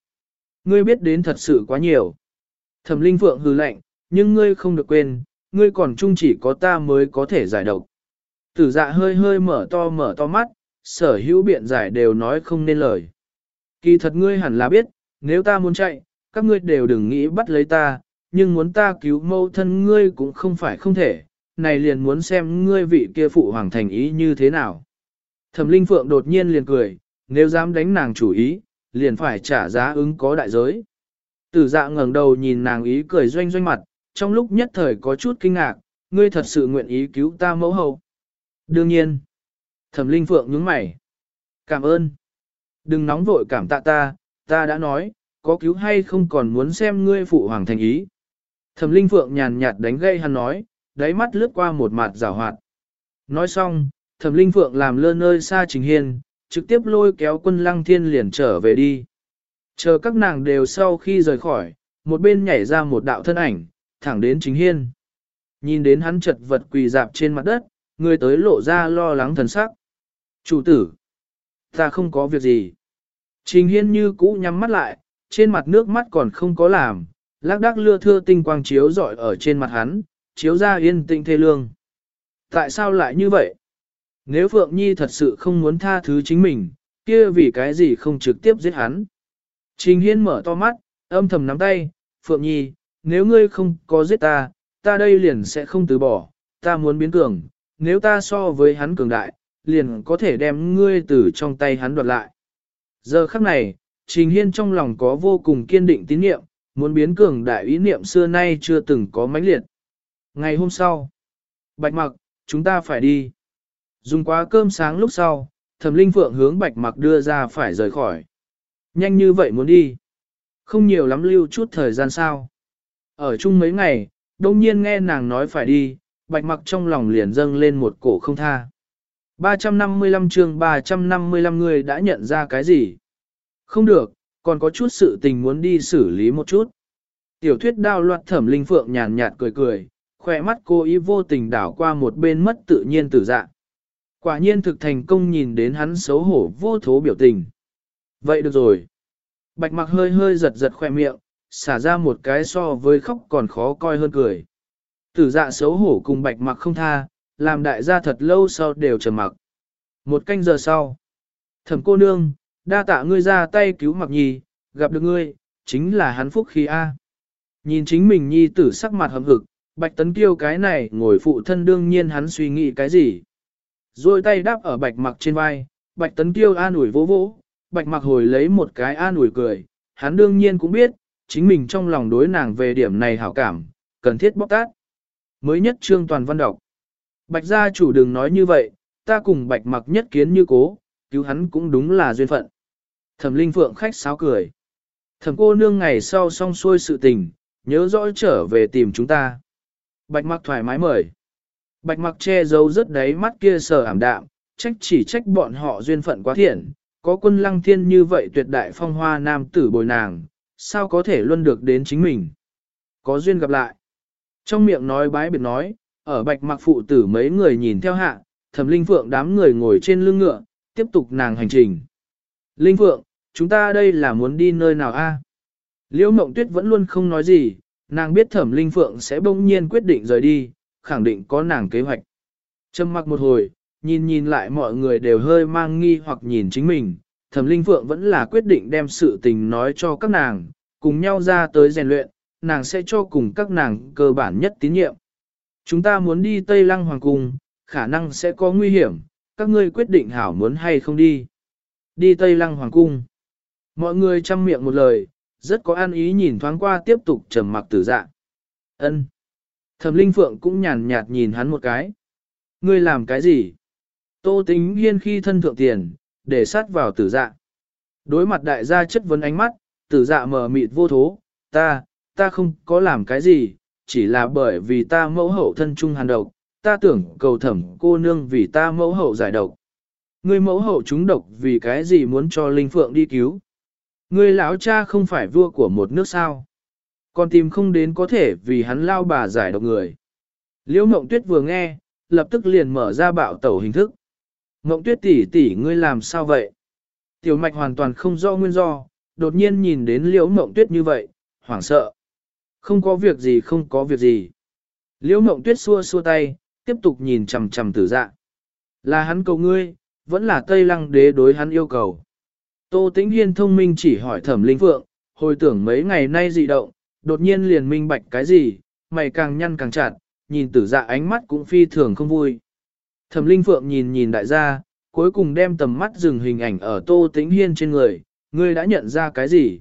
Ngươi biết đến thật sự quá nhiều. Thẩm Linh Phượng hừ lạnh, nhưng ngươi không được quên, ngươi còn chung chỉ có ta mới có thể giải độc. Tử dạ hơi hơi mở to mở to mắt, sở hữu biện giải đều nói không nên lời. Kỳ thật ngươi hẳn là biết, nếu ta muốn chạy, các ngươi đều đừng nghĩ bắt lấy ta, nhưng muốn ta cứu mâu thân ngươi cũng không phải không thể, này liền muốn xem ngươi vị kia phụ hoàng thành ý như thế nào. Thẩm Linh Phượng đột nhiên liền cười, nếu dám đánh nàng chủ ý, liền phải trả giá ứng có đại giới. Tử dạ ngẩng đầu nhìn nàng ý cười doanh doanh mặt, trong lúc nhất thời có chút kinh ngạc, ngươi thật sự nguyện ý cứu ta mẫu hậu. Đương nhiên. Thẩm Linh Phượng nhướng mày. Cảm ơn. Đừng nóng vội cảm tạ ta, ta đã nói, có cứu hay không còn muốn xem ngươi phụ hoàng thành ý. Thẩm Linh Phượng nhàn nhạt đánh gây hắn nói, đáy mắt lướt qua một mặt rào hoạt. Nói xong, Thẩm Linh Phượng làm lơ nơi xa Trình Hiên, trực tiếp lôi kéo quân lăng thiên liền trở về đi. Chờ các nàng đều sau khi rời khỏi, một bên nhảy ra một đạo thân ảnh, thẳng đến chính Hiên. Nhìn đến hắn chật vật quỳ dạp trên mặt đất, người tới lộ ra lo lắng thần sắc. Chủ tử, ta không có việc gì. Trình Hiên như cũ nhắm mắt lại, trên mặt nước mắt còn không có làm, lác đác lưa thưa tinh quang chiếu dọi ở trên mặt hắn, chiếu ra yên tĩnh thê lương. Tại sao lại như vậy? Nếu Phượng Nhi thật sự không muốn tha thứ chính mình, kia vì cái gì không trực tiếp giết hắn? Trình Hiên mở to mắt, âm thầm nắm tay, Phượng Nhi, nếu ngươi không có giết ta, ta đây liền sẽ không từ bỏ, ta muốn biến cường, nếu ta so với hắn cường đại, liền có thể đem ngươi từ trong tay hắn đoạt lại. Giờ khắc này, Trình Hiên trong lòng có vô cùng kiên định tín niệm, muốn biến cường đại ý niệm xưa nay chưa từng có mãnh liệt. Ngày hôm sau, Bạch Mặc, chúng ta phải đi. Dùng quá cơm sáng lúc sau, Thẩm Linh Phượng hướng Bạch Mặc đưa ra phải rời khỏi. Nhanh như vậy muốn đi. Không nhiều lắm lưu chút thời gian sao. Ở chung mấy ngày, đông nhiên nghe nàng nói phải đi, Bạch Mặc trong lòng liền dâng lên một cổ không tha. 355 chương 355 người đã nhận ra cái gì? Không được, còn có chút sự tình muốn đi xử lý một chút. Tiểu thuyết đao loạt thẩm linh phượng nhàn nhạt cười cười, khỏe mắt cô ý vô tình đảo qua một bên mất tự nhiên tử dạ. Quả nhiên thực thành công nhìn đến hắn xấu hổ vô thố biểu tình. Vậy được rồi. Bạch mặc hơi hơi giật giật khoe miệng, xả ra một cái so với khóc còn khó coi hơn cười. Tử dạ xấu hổ cùng bạch mặc không tha, làm đại gia thật lâu sau đều trầm mặc. Một canh giờ sau, thẩm cô nương, đa tạ ngươi ra tay cứu mặc nhi, gặp được ngươi, chính là hắn phúc khi A. Nhìn chính mình nhi tử sắc mặt hầm hực, bạch tấn kiêu cái này ngồi phụ thân đương nhiên hắn suy nghĩ cái gì. Rồi tay đáp ở bạch mặc trên vai, bạch tấn kiêu an ủi vỗ vỗ, bạch mặc hồi lấy một cái an ủi cười, hắn đương nhiên cũng biết, chính mình trong lòng đối nàng về điểm này hảo cảm, cần thiết bóc tát. Mới nhất trương toàn văn đọc. Bạch gia chủ đừng nói như vậy, ta cùng bạch mặc nhất kiến như cố, cứu hắn cũng đúng là duyên phận. Thẩm linh phượng khách sáo cười. Thẩm cô nương ngày sau xong xuôi sự tình, nhớ rõ trở về tìm chúng ta. Bạch mặc thoải mái mời. Bạch mặc che giấu rất đáy mắt kia sờ ảm đạm, trách chỉ trách bọn họ duyên phận quá thiện, có quân lăng thiên như vậy tuyệt đại phong hoa nam tử bồi nàng, sao có thể luôn được đến chính mình. Có duyên gặp lại. Trong miệng nói bái biệt nói, ở bạch mặc phụ tử mấy người nhìn theo hạ, thẩm linh phượng đám người ngồi trên lưng ngựa, tiếp tục nàng hành trình. Linh phượng, chúng ta đây là muốn đi nơi nào a? Liễu mộng tuyết vẫn luôn không nói gì, nàng biết thẩm linh phượng sẽ bỗng nhiên quyết định rời đi, khẳng định có nàng kế hoạch. Trầm mặc một hồi, nhìn nhìn lại mọi người đều hơi mang nghi hoặc nhìn chính mình, thẩm linh phượng vẫn là quyết định đem sự tình nói cho các nàng, cùng nhau ra tới rèn luyện, nàng sẽ cho cùng các nàng cơ bản nhất tín nhiệm. Chúng ta muốn đi Tây Lăng Hoàng Cung, khả năng sẽ có nguy hiểm, các ngươi quyết định hảo muốn hay không đi. Đi Tây Lăng Hoàng Cung. Mọi người chăm miệng một lời, rất có an ý nhìn thoáng qua tiếp tục trầm mặc tử dạ. Ân. Thẩm Linh Phượng cũng nhàn nhạt nhìn hắn một cái. Ngươi làm cái gì? Tô tính hiên khi thân thượng tiền, để sát vào tử dạ. Đối mặt đại gia chất vấn ánh mắt, tử dạ mờ mịt vô thố, ta, ta không có làm cái gì, chỉ là bởi vì ta mẫu hậu thân trung hàn độc, ta tưởng cầu thẩm cô nương vì ta mẫu hậu giải độc. Ngươi mẫu hậu chúng độc vì cái gì muốn cho Linh Phượng đi cứu. Ngươi lão cha không phải vua của một nước sao. Còn tìm không đến có thể vì hắn lao bà giải độc người. Liễu Mộng Tuyết vừa nghe, lập tức liền mở ra bạo tẩu hình thức. Mộng Tuyết tỷ tỷ ngươi làm sao vậy? Tiểu mạch hoàn toàn không rõ nguyên do, đột nhiên nhìn đến Liễu Mộng Tuyết như vậy, hoảng sợ. Không có việc gì không có việc gì. Liễu Mộng Tuyết xua xua tay, tiếp tục nhìn chằm chằm tử dạ. Là hắn cầu ngươi, vẫn là Tây Lăng đế đối hắn yêu cầu. Tô Tĩnh Hiên thông minh chỉ hỏi Thẩm Linh Phượng, hồi tưởng mấy ngày nay dị động, đột nhiên liền minh bạch cái gì, mày càng nhăn càng chặt, nhìn tử dạ ánh mắt cũng phi thường không vui. Thẩm Linh Phượng nhìn nhìn đại gia, cuối cùng đem tầm mắt dừng hình ảnh ở Tô Tĩnh Hiên trên người, ngươi đã nhận ra cái gì?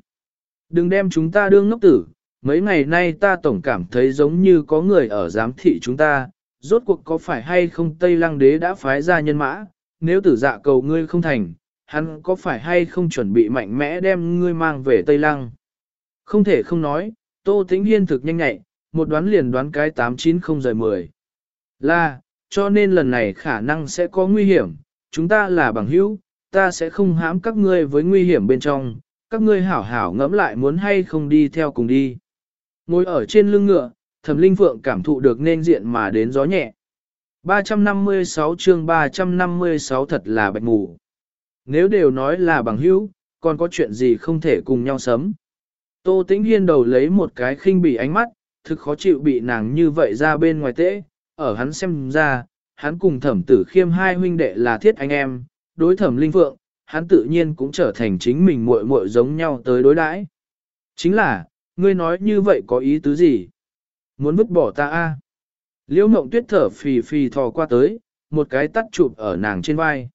Đừng đem chúng ta đương ngốc tử, mấy ngày nay ta tổng cảm thấy giống như có người ở giám thị chúng ta, Rốt cuộc có phải hay không Tây Lăng đế đã phái ra nhân mã, nếu tử dạ cầu ngươi không thành, hắn có phải hay không chuẩn bị mạnh mẽ đem ngươi mang về Tây Lăng? Không thể không nói, Tô Tĩnh Hiên thực nhanh nhạy, một đoán liền đoán cái 890 rời 10. Là, cho nên lần này khả năng sẽ có nguy hiểm, chúng ta là bằng hữu, ta sẽ không hãm các ngươi với nguy hiểm bên trong, các ngươi hảo hảo ngẫm lại muốn hay không đi theo cùng đi. Ngồi ở trên lưng ngựa, thẩm linh phượng cảm thụ được nên diện mà đến gió nhẹ. 356 chương 356 thật là bạch mù. Nếu đều nói là bằng hữu, còn có chuyện gì không thể cùng nhau sấm. Tô Tĩnh Hiên đầu lấy một cái khinh bỉ ánh mắt, thực khó chịu bị nàng như vậy ra bên ngoài tễ, ở hắn xem ra, hắn cùng thẩm tử khiêm hai huynh đệ là thiết anh em, đối thẩm linh phượng, hắn tự nhiên cũng trở thành chính mình muội muội giống nhau tới đối đãi. Chính là, ngươi nói như vậy có ý tứ gì? Muốn vứt bỏ ta a? À? Liễu mộng tuyết thở phì phì thò qua tới, một cái tắt chụp ở nàng trên vai.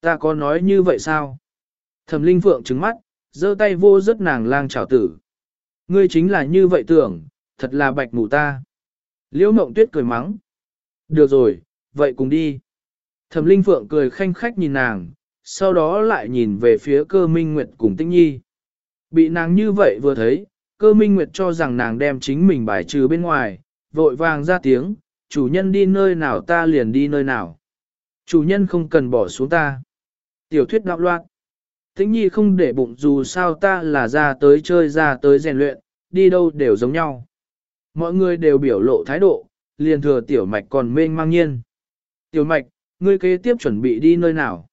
Ta có nói như vậy sao? Thẩm linh phượng trứng mắt, giơ tay vô rất nàng lang trào tử. Ngươi chính là như vậy tưởng, thật là bạch mù ta. Liễu mộng tuyết cười mắng. Được rồi, vậy cùng đi. Thẩm linh phượng cười khanh khách nhìn nàng, sau đó lại nhìn về phía cơ minh nguyệt cùng tinh nhi. Bị nàng như vậy vừa thấy, cơ minh nguyệt cho rằng nàng đem chính mình bài trừ bên ngoài, vội vàng ra tiếng, chủ nhân đi nơi nào ta liền đi nơi nào. Chủ nhân không cần bỏ xuống ta. Tiểu thuyết đạo loạn. Tĩnh nhi không để bụng dù sao ta là ra tới chơi ra tới rèn luyện, đi đâu đều giống nhau. Mọi người đều biểu lộ thái độ, liền thừa tiểu mạch còn mênh mang nhiên. Tiểu mạch, ngươi kế tiếp chuẩn bị đi nơi nào?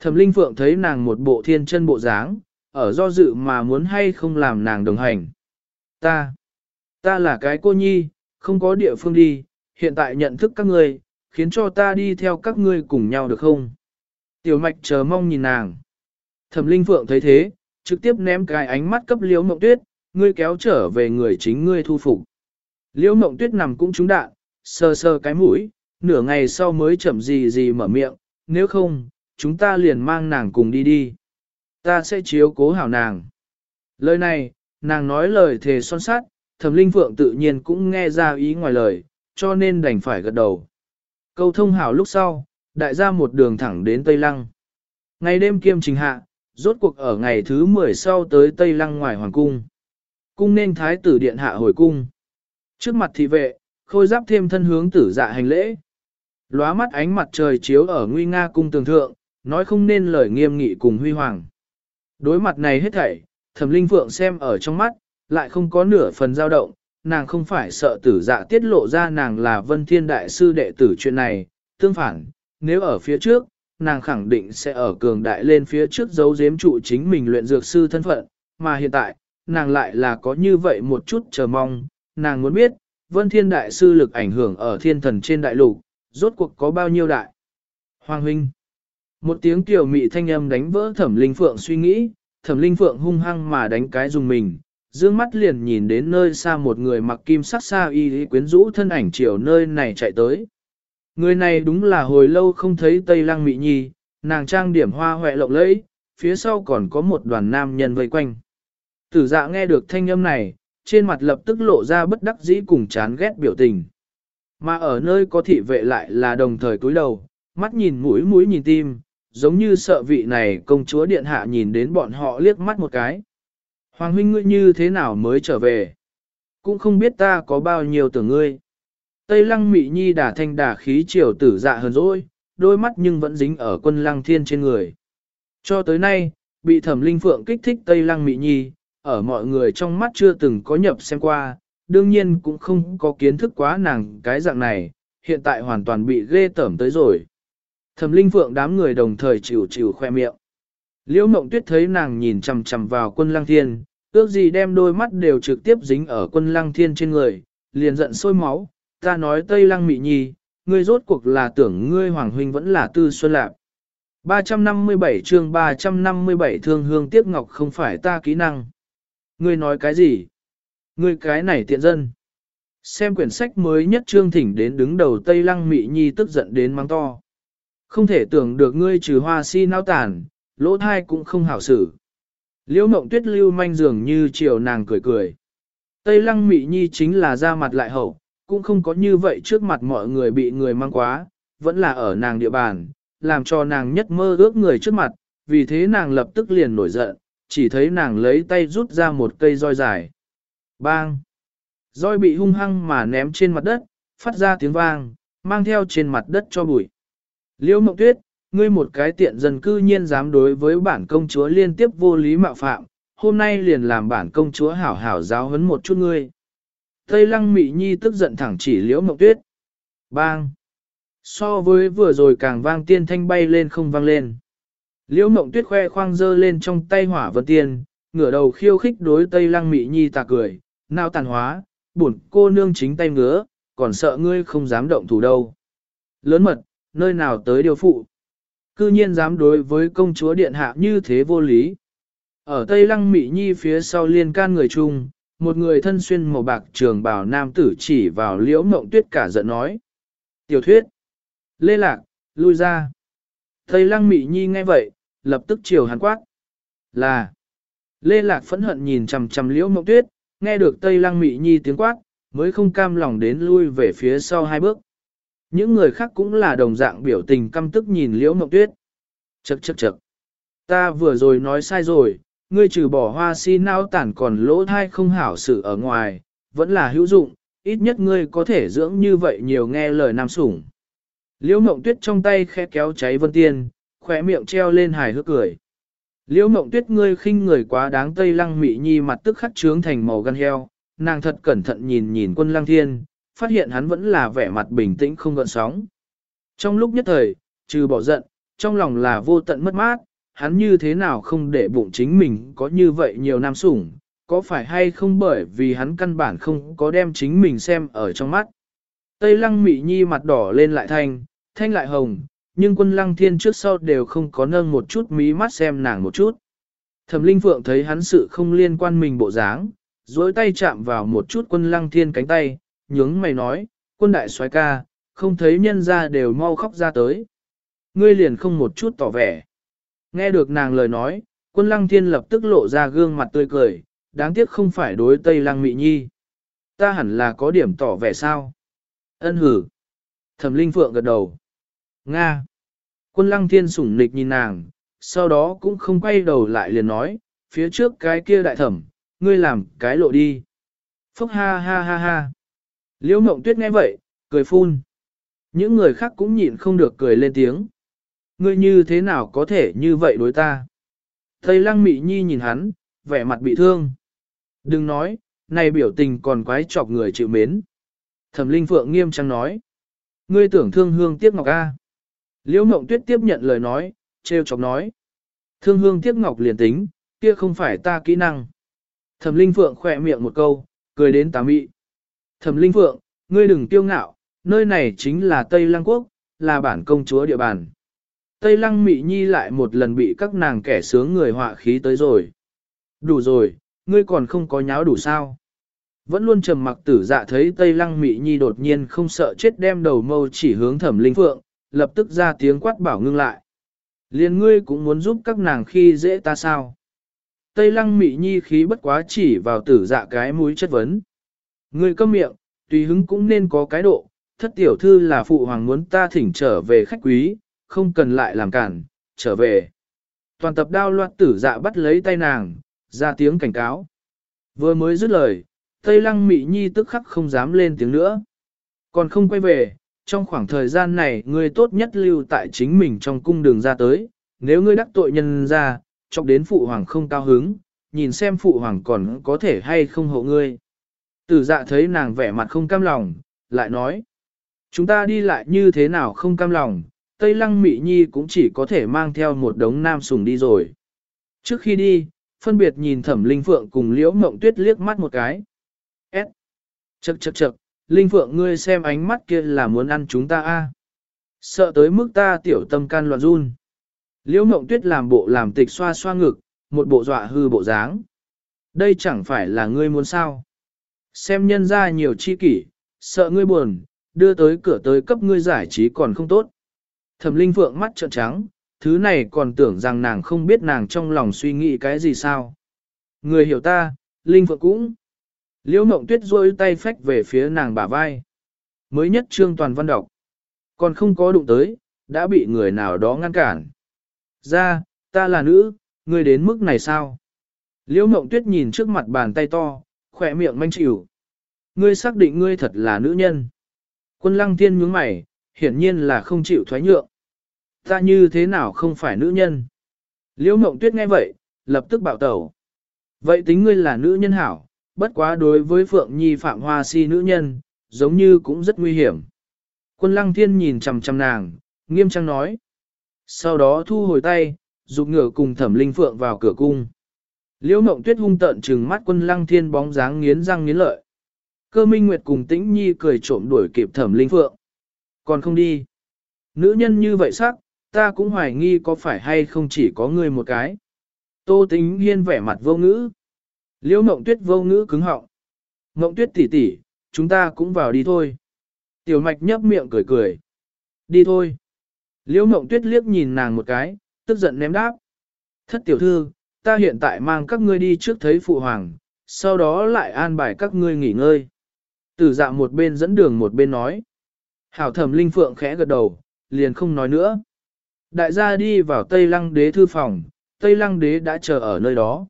Thẩm Linh Phượng thấy nàng một bộ thiên chân bộ dáng, ở do dự mà muốn hay không làm nàng đồng hành. Ta, ta là cái cô nhi, không có địa phương đi, hiện tại nhận thức các ngươi, khiến cho ta đi theo các ngươi cùng nhau được không? Tiểu mạch chờ mong nhìn nàng. Thẩm Linh Phượng thấy thế, trực tiếp ném cái ánh mắt cấp liễu mộng tuyết, ngươi kéo trở về người chính ngươi thu phục. Liễu mộng tuyết nằm cũng trúng đạn, sờ sờ cái mũi, nửa ngày sau mới chậm gì gì mở miệng, nếu không, chúng ta liền mang nàng cùng đi đi. Ta sẽ chiếu cố hảo nàng. Lời này, nàng nói lời thề son sát, thẩm linh phượng tự nhiên cũng nghe ra ý ngoài lời, cho nên đành phải gật đầu. Câu thông hảo lúc sau, đại gia một đường thẳng đến Tây Lăng. Ngày đêm kiêm trình hạ, rốt cuộc ở ngày thứ 10 sau tới Tây Lăng ngoài Hoàng Cung. Cung nên thái tử điện hạ hồi cung. Trước mặt thị vệ, khôi giáp thêm thân hướng tử dạ hành lễ. Lóa mắt ánh mặt trời chiếu ở nguy nga cung tường thượng, nói không nên lời nghiêm nghị cùng huy hoàng. Đối mặt này hết thảy, thẩm linh phượng xem ở trong mắt, lại không có nửa phần dao động, nàng không phải sợ tử dạ tiết lộ ra nàng là vân thiên đại sư đệ tử chuyện này, tương phản, nếu ở phía trước, nàng khẳng định sẽ ở cường đại lên phía trước giấu giếm trụ chính mình luyện dược sư thân phận, mà hiện tại, nàng lại là có như vậy một chút chờ mong, nàng muốn biết, vân thiên đại sư lực ảnh hưởng ở thiên thần trên đại lục, rốt cuộc có bao nhiêu đại. Hoàng huynh một tiếng tiểu mị thanh âm đánh vỡ thẩm linh phượng suy nghĩ, thẩm linh phượng hung hăng mà đánh cái dùng mình, dương mắt liền nhìn đến nơi xa một người mặc kim sắc xa y quyến rũ thân ảnh chiều nơi này chạy tới. Người này đúng là hồi lâu không thấy Tây Lăng Mị Nhi, nàng trang điểm hoa hoẹ lộng lẫy, phía sau còn có một đoàn nam nhân vây quanh. Tử dạ nghe được thanh âm này, trên mặt lập tức lộ ra bất đắc dĩ cùng chán ghét biểu tình. Mà ở nơi có thị vệ lại là đồng thời cúi đầu, mắt nhìn mũi mũi nhìn tim, giống như sợ vị này công chúa điện hạ nhìn đến bọn họ liếc mắt một cái. Hoàng huynh ngươi như thế nào mới trở về? Cũng không biết ta có bao nhiêu tưởng ngươi. Tây lăng mị nhi đả thanh đả khí triều tử dạ hơn rồi, đôi mắt nhưng vẫn dính ở quân lăng thiên trên người. Cho tới nay, bị thẩm linh phượng kích thích Tây lăng mị nhi, ở mọi người trong mắt chưa từng có nhập xem qua, đương nhiên cũng không có kiến thức quá nàng cái dạng này, hiện tại hoàn toàn bị ghê tởm tới rồi. Thẩm linh phượng đám người đồng thời chịu chịu khoe miệng. Liễu mộng tuyết thấy nàng nhìn chằm chằm vào quân lăng thiên, ước gì đem đôi mắt đều trực tiếp dính ở quân lăng thiên trên người, liền giận sôi máu, ta nói tây lăng mị nhi, ngươi rốt cuộc là tưởng ngươi hoàng huynh vẫn là tư xuân lạc. 357 chương 357 thương hương tiếc ngọc không phải ta kỹ năng. Ngươi nói cái gì? Ngươi cái này tiện dân. Xem quyển sách mới nhất trương thỉnh đến đứng đầu Tây Lăng Mị Nhi tức giận đến mang to. Không thể tưởng được ngươi trừ hoa si nao tàn, lỗ thai cũng không hảo xử. Liễu mộng tuyết lưu manh dường như chiều nàng cười cười. Tây lăng mị nhi chính là ra mặt lại hậu, cũng không có như vậy trước mặt mọi người bị người mang quá, vẫn là ở nàng địa bàn, làm cho nàng nhất mơ ước người trước mặt, vì thế nàng lập tức liền nổi giận, chỉ thấy nàng lấy tay rút ra một cây roi dài. Bang! Roi bị hung hăng mà ném trên mặt đất, phát ra tiếng vang, mang theo trên mặt đất cho bụi. Liễu Mộng Tuyết, ngươi một cái tiện dân cư nhiên dám đối với bản công chúa liên tiếp vô lý mạo phạm, hôm nay liền làm bản công chúa hảo hảo giáo huấn một chút ngươi. Tây lăng mị nhi tức giận thẳng chỉ liễu mộng tuyết. Bang! So với vừa rồi càng vang tiên thanh bay lên không vang lên. Liễu mộng tuyết khoe khoang dơ lên trong tay hỏa vân tiên, ngửa đầu khiêu khích đối Tây lăng mị nhi tà cười, nào tàn hóa, buồn cô nương chính tay ngứa, còn sợ ngươi không dám động thủ đâu. Lớn mật, nơi nào tới điều phụ. Cư nhiên dám đối với công chúa điện hạ như thế vô lý. Ở Tây Lăng Mị Nhi phía sau liên can người chung, một người thân xuyên màu bạc trường bào nam tử chỉ vào liễu mộng tuyết cả giận nói. Tiểu thuyết. Lê Lạc, lui ra. Tây Lăng Mị Nhi nghe vậy, lập tức chiều hắn quát. Là. Lê Lạc phẫn hận nhìn chằm chằm liễu mộng tuyết, nghe được Tây Lăng Mị Nhi tiếng quát, mới không cam lòng đến lui về phía sau hai bước. Những người khác cũng là đồng dạng biểu tình căm tức nhìn liễu mộng tuyết. Chậc chậc chậc. Ta vừa rồi nói sai rồi, ngươi trừ bỏ hoa si nao tản còn lỗ thai không hảo sự ở ngoài, vẫn là hữu dụng, ít nhất ngươi có thể dưỡng như vậy nhiều nghe lời nam sủng. Liễu mộng tuyết trong tay khẽ kéo cháy vân tiên, khỏe miệng treo lên hài hước cười. Liễu mộng tuyết ngươi khinh người quá đáng tây lăng mị nhi mặt tức khắc trướng thành màu gan heo, nàng thật cẩn thận nhìn nhìn quân lăng thiên, phát hiện hắn vẫn là vẻ mặt bình tĩnh không gợn sóng. Trong lúc nhất thời, trừ bỏ giận, trong lòng là vô tận mất mát, hắn như thế nào không để bụng chính mình có như vậy nhiều nam sủng, có phải hay không bởi vì hắn căn bản không có đem chính mình xem ở trong mắt. Tây lăng mị nhi mặt đỏ lên lại thanh, thanh lại hồng, nhưng quân lăng thiên trước sau đều không có nâng một chút mí mắt xem nàng một chút. Thẩm linh phượng thấy hắn sự không liên quan mình bộ dáng, dối tay chạm vào một chút quân lăng thiên cánh tay, nhướng mày nói, quân đại soái ca, không thấy nhân ra đều mau khóc ra tới. Ngươi liền không một chút tỏ vẻ. Nghe được nàng lời nói, quân lăng thiên lập tức lộ ra gương mặt tươi cười, đáng tiếc không phải đối Tây Lăng Mị Nhi. Ta hẳn là có điểm tỏ vẻ sao? Ân hử. Thẩm Linh Phượng gật đầu. Nga. Quân lăng thiên sủng nịch nhìn nàng, sau đó cũng không quay đầu lại liền nói, phía trước cái kia đại thẩm, ngươi làm cái lộ đi. Phúc ha ha ha ha. Liễu mộng tuyết nghe vậy, cười phun. Những người khác cũng nhịn không được cười lên tiếng ngươi như thế nào có thể như vậy đối ta? Thầy lăng mị nhi nhìn hắn, vẻ mặt bị thương. Đừng nói, này biểu tình còn quái chọc người chịu mến. Thẩm linh phượng nghiêm trang nói. Ngươi tưởng thương hương tiếc ngọc A. Liễu mộng tuyết tiếp nhận lời nói, trêu chọc nói. Thương hương tiếc ngọc liền tính, kia không phải ta kỹ năng. Thẩm linh phượng khỏe miệng một câu, cười đến tà mị. Thẩm linh phượng, ngươi đừng tiêu ngạo, nơi này chính là Tây Lăng Quốc, là bản công chúa địa bàn. Tây Lăng Mị Nhi lại một lần bị các nàng kẻ sướng người họa khí tới rồi. Đủ rồi, ngươi còn không có nháo đủ sao. Vẫn luôn trầm mặc tử dạ thấy Tây Lăng Mị Nhi đột nhiên không sợ chết đem đầu mâu chỉ hướng thẩm linh phượng, lập tức ra tiếng quát bảo ngưng lại. Liên ngươi cũng muốn giúp các nàng khi dễ ta sao. Tây Lăng Mị Nhi khí bất quá chỉ vào tử dạ cái mũi chất vấn. Ngươi câm miệng, tùy hứng cũng nên có cái độ, thất tiểu thư là phụ hoàng muốn ta thỉnh trở về khách quý, không cần lại làm cản, trở về. Toàn tập đao loạt tử dạ bắt lấy tay nàng, ra tiếng cảnh cáo. Vừa mới dứt lời, Tây Lăng Mị Nhi tức khắc không dám lên tiếng nữa. Còn không quay về, trong khoảng thời gian này ngươi tốt nhất lưu tại chính mình trong cung đường ra tới, nếu ngươi đắc tội nhân ra, chọc đến phụ hoàng không cao hứng, nhìn xem phụ hoàng còn có thể hay không hộ ngươi. Tử dạ thấy nàng vẻ mặt không cam lòng, lại nói, chúng ta đi lại như thế nào không cam lòng, Tây Lăng Mị Nhi cũng chỉ có thể mang theo một đống nam sùng đi rồi. Trước khi đi, phân biệt nhìn thẩm Linh Phượng cùng Liễu Mộng Tuyết liếc mắt một cái. S. Chậc chậc chậc, Linh Phượng ngươi xem ánh mắt kia là muốn ăn chúng ta a Sợ tới mức ta tiểu tâm can loạn run. Liễu Mộng Tuyết làm bộ làm tịch xoa xoa ngực, một bộ dọa hư bộ dáng. Đây chẳng phải là ngươi muốn sao. Xem nhân ra nhiều chi kỷ, sợ ngươi buồn, đưa tới cửa tới cấp ngươi giải trí còn không tốt. Thẩm Linh Phượng mắt trợn trắng, thứ này còn tưởng rằng nàng không biết nàng trong lòng suy nghĩ cái gì sao. Người hiểu ta, Linh Phượng cũng. Liễu Mộng Tuyết rôi tay phách về phía nàng bả vai. Mới nhất trương toàn văn đọc. Còn không có đụng tới, đã bị người nào đó ngăn cản. Ra, ta là nữ, ngươi đến mức này sao? Liễu Mộng Tuyết nhìn trước mặt bàn tay to, khỏe miệng manh chịu. Ngươi xác định ngươi thật là nữ nhân. Quân lăng thiên nhướng mày, hiển nhiên là không chịu thoái nhượng. Ta như thế nào không phải nữ nhân? Liễu Mộng Tuyết nghe vậy, lập tức bạo tẩu. Vậy tính ngươi là nữ nhân hảo, bất quá đối với Phượng Nhi Phạm Hoa si nữ nhân, giống như cũng rất nguy hiểm. Quân lăng thiên nhìn chằm chằm nàng, nghiêm trang nói. Sau đó thu hồi tay, rụt ngựa cùng thẩm linh phượng vào cửa cung. Liễu mộng tuyết hung tợn trừng mắt quân lăng thiên bóng dáng nghiến răng nghiến lợi. Cơ minh nguyệt cùng tĩnh nhi cười trộm đuổi kịp thẩm linh phượng. Còn không đi. Nữ nhân như vậy sắc, ta cũng hoài nghi có phải hay không chỉ có người một cái. Tô tính hiên vẻ mặt vô ngữ. Liễu mộng tuyết vô ngữ cứng họng. Mộng tuyết tỷ tỷ, chúng ta cũng vào đi thôi. Tiểu mạch nhấp miệng cười cười. Đi thôi. Liễu mộng tuyết liếc nhìn nàng một cái, tức giận ném đáp. Thất tiểu thư, ta hiện tại mang các ngươi đi trước thấy phụ hoàng, sau đó lại an bài các ngươi nghỉ ngơi. Tử dạ một bên dẫn đường một bên nói. Hảo thẩm linh phượng khẽ gật đầu, liền không nói nữa. Đại gia đi vào Tây Lăng đế thư phòng, Tây Lăng đế đã chờ ở nơi đó.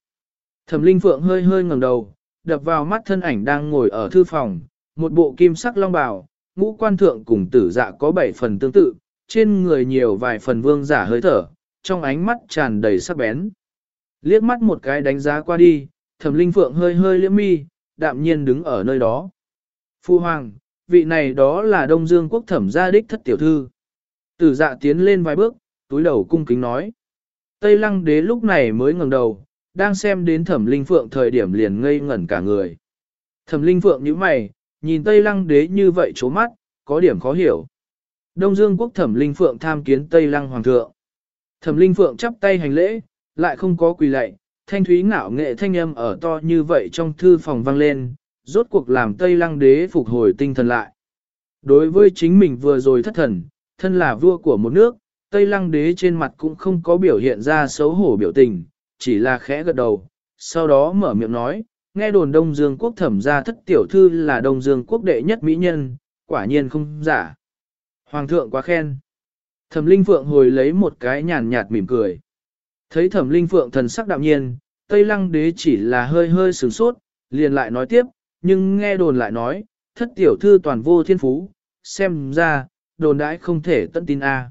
Thẩm linh phượng hơi hơi ngẩng đầu, đập vào mắt thân ảnh đang ngồi ở thư phòng, một bộ kim sắc long bào, ngũ quan thượng cùng tử dạ có bảy phần tương tự, trên người nhiều vài phần vương giả hơi thở, trong ánh mắt tràn đầy sắc bén. Liếc mắt một cái đánh giá qua đi, thẩm linh phượng hơi hơi liễm mi, đạm nhiên đứng ở nơi đó. Phu hoàng, vị này đó là Đông Dương quốc thẩm gia đích thất tiểu thư. Tử dạ tiến lên vài bước, túi đầu cung kính nói. Tây lăng đế lúc này mới ngẩng đầu, đang xem đến thẩm linh phượng thời điểm liền ngây ngẩn cả người. Thẩm linh phượng như mày, nhìn Tây lăng đế như vậy chố mắt, có điểm khó hiểu. Đông Dương quốc thẩm linh phượng tham kiến Tây lăng hoàng thượng. Thẩm linh phượng chắp tay hành lễ, lại không có quỳ lạy, thanh thúy ngạo nghệ thanh âm ở to như vậy trong thư phòng vang lên, rốt cuộc làm Tây lăng đế phục hồi tinh thần lại. Đối với chính mình vừa rồi thất thần, thân là vua của một nước, Tây lăng đế trên mặt cũng không có biểu hiện ra xấu hổ biểu tình, chỉ là khẽ gật đầu, sau đó mở miệng nói, nghe đồn Đông Dương quốc thẩm gia thất tiểu thư là Đông Dương quốc đệ nhất mỹ nhân, quả nhiên không giả. Hoàng thượng quá khen. Thẩm Linh Phượng hồi lấy một cái nhàn nhạt mỉm cười. Thấy Thẩm Linh Phượng thần sắc đạm nhiên, Tây Lăng Đế chỉ là hơi hơi sửng sốt, liền lại nói tiếp, nhưng nghe đồn lại nói, thất tiểu thư toàn vô thiên phú, xem ra, đồn đãi không thể tận tin a. À.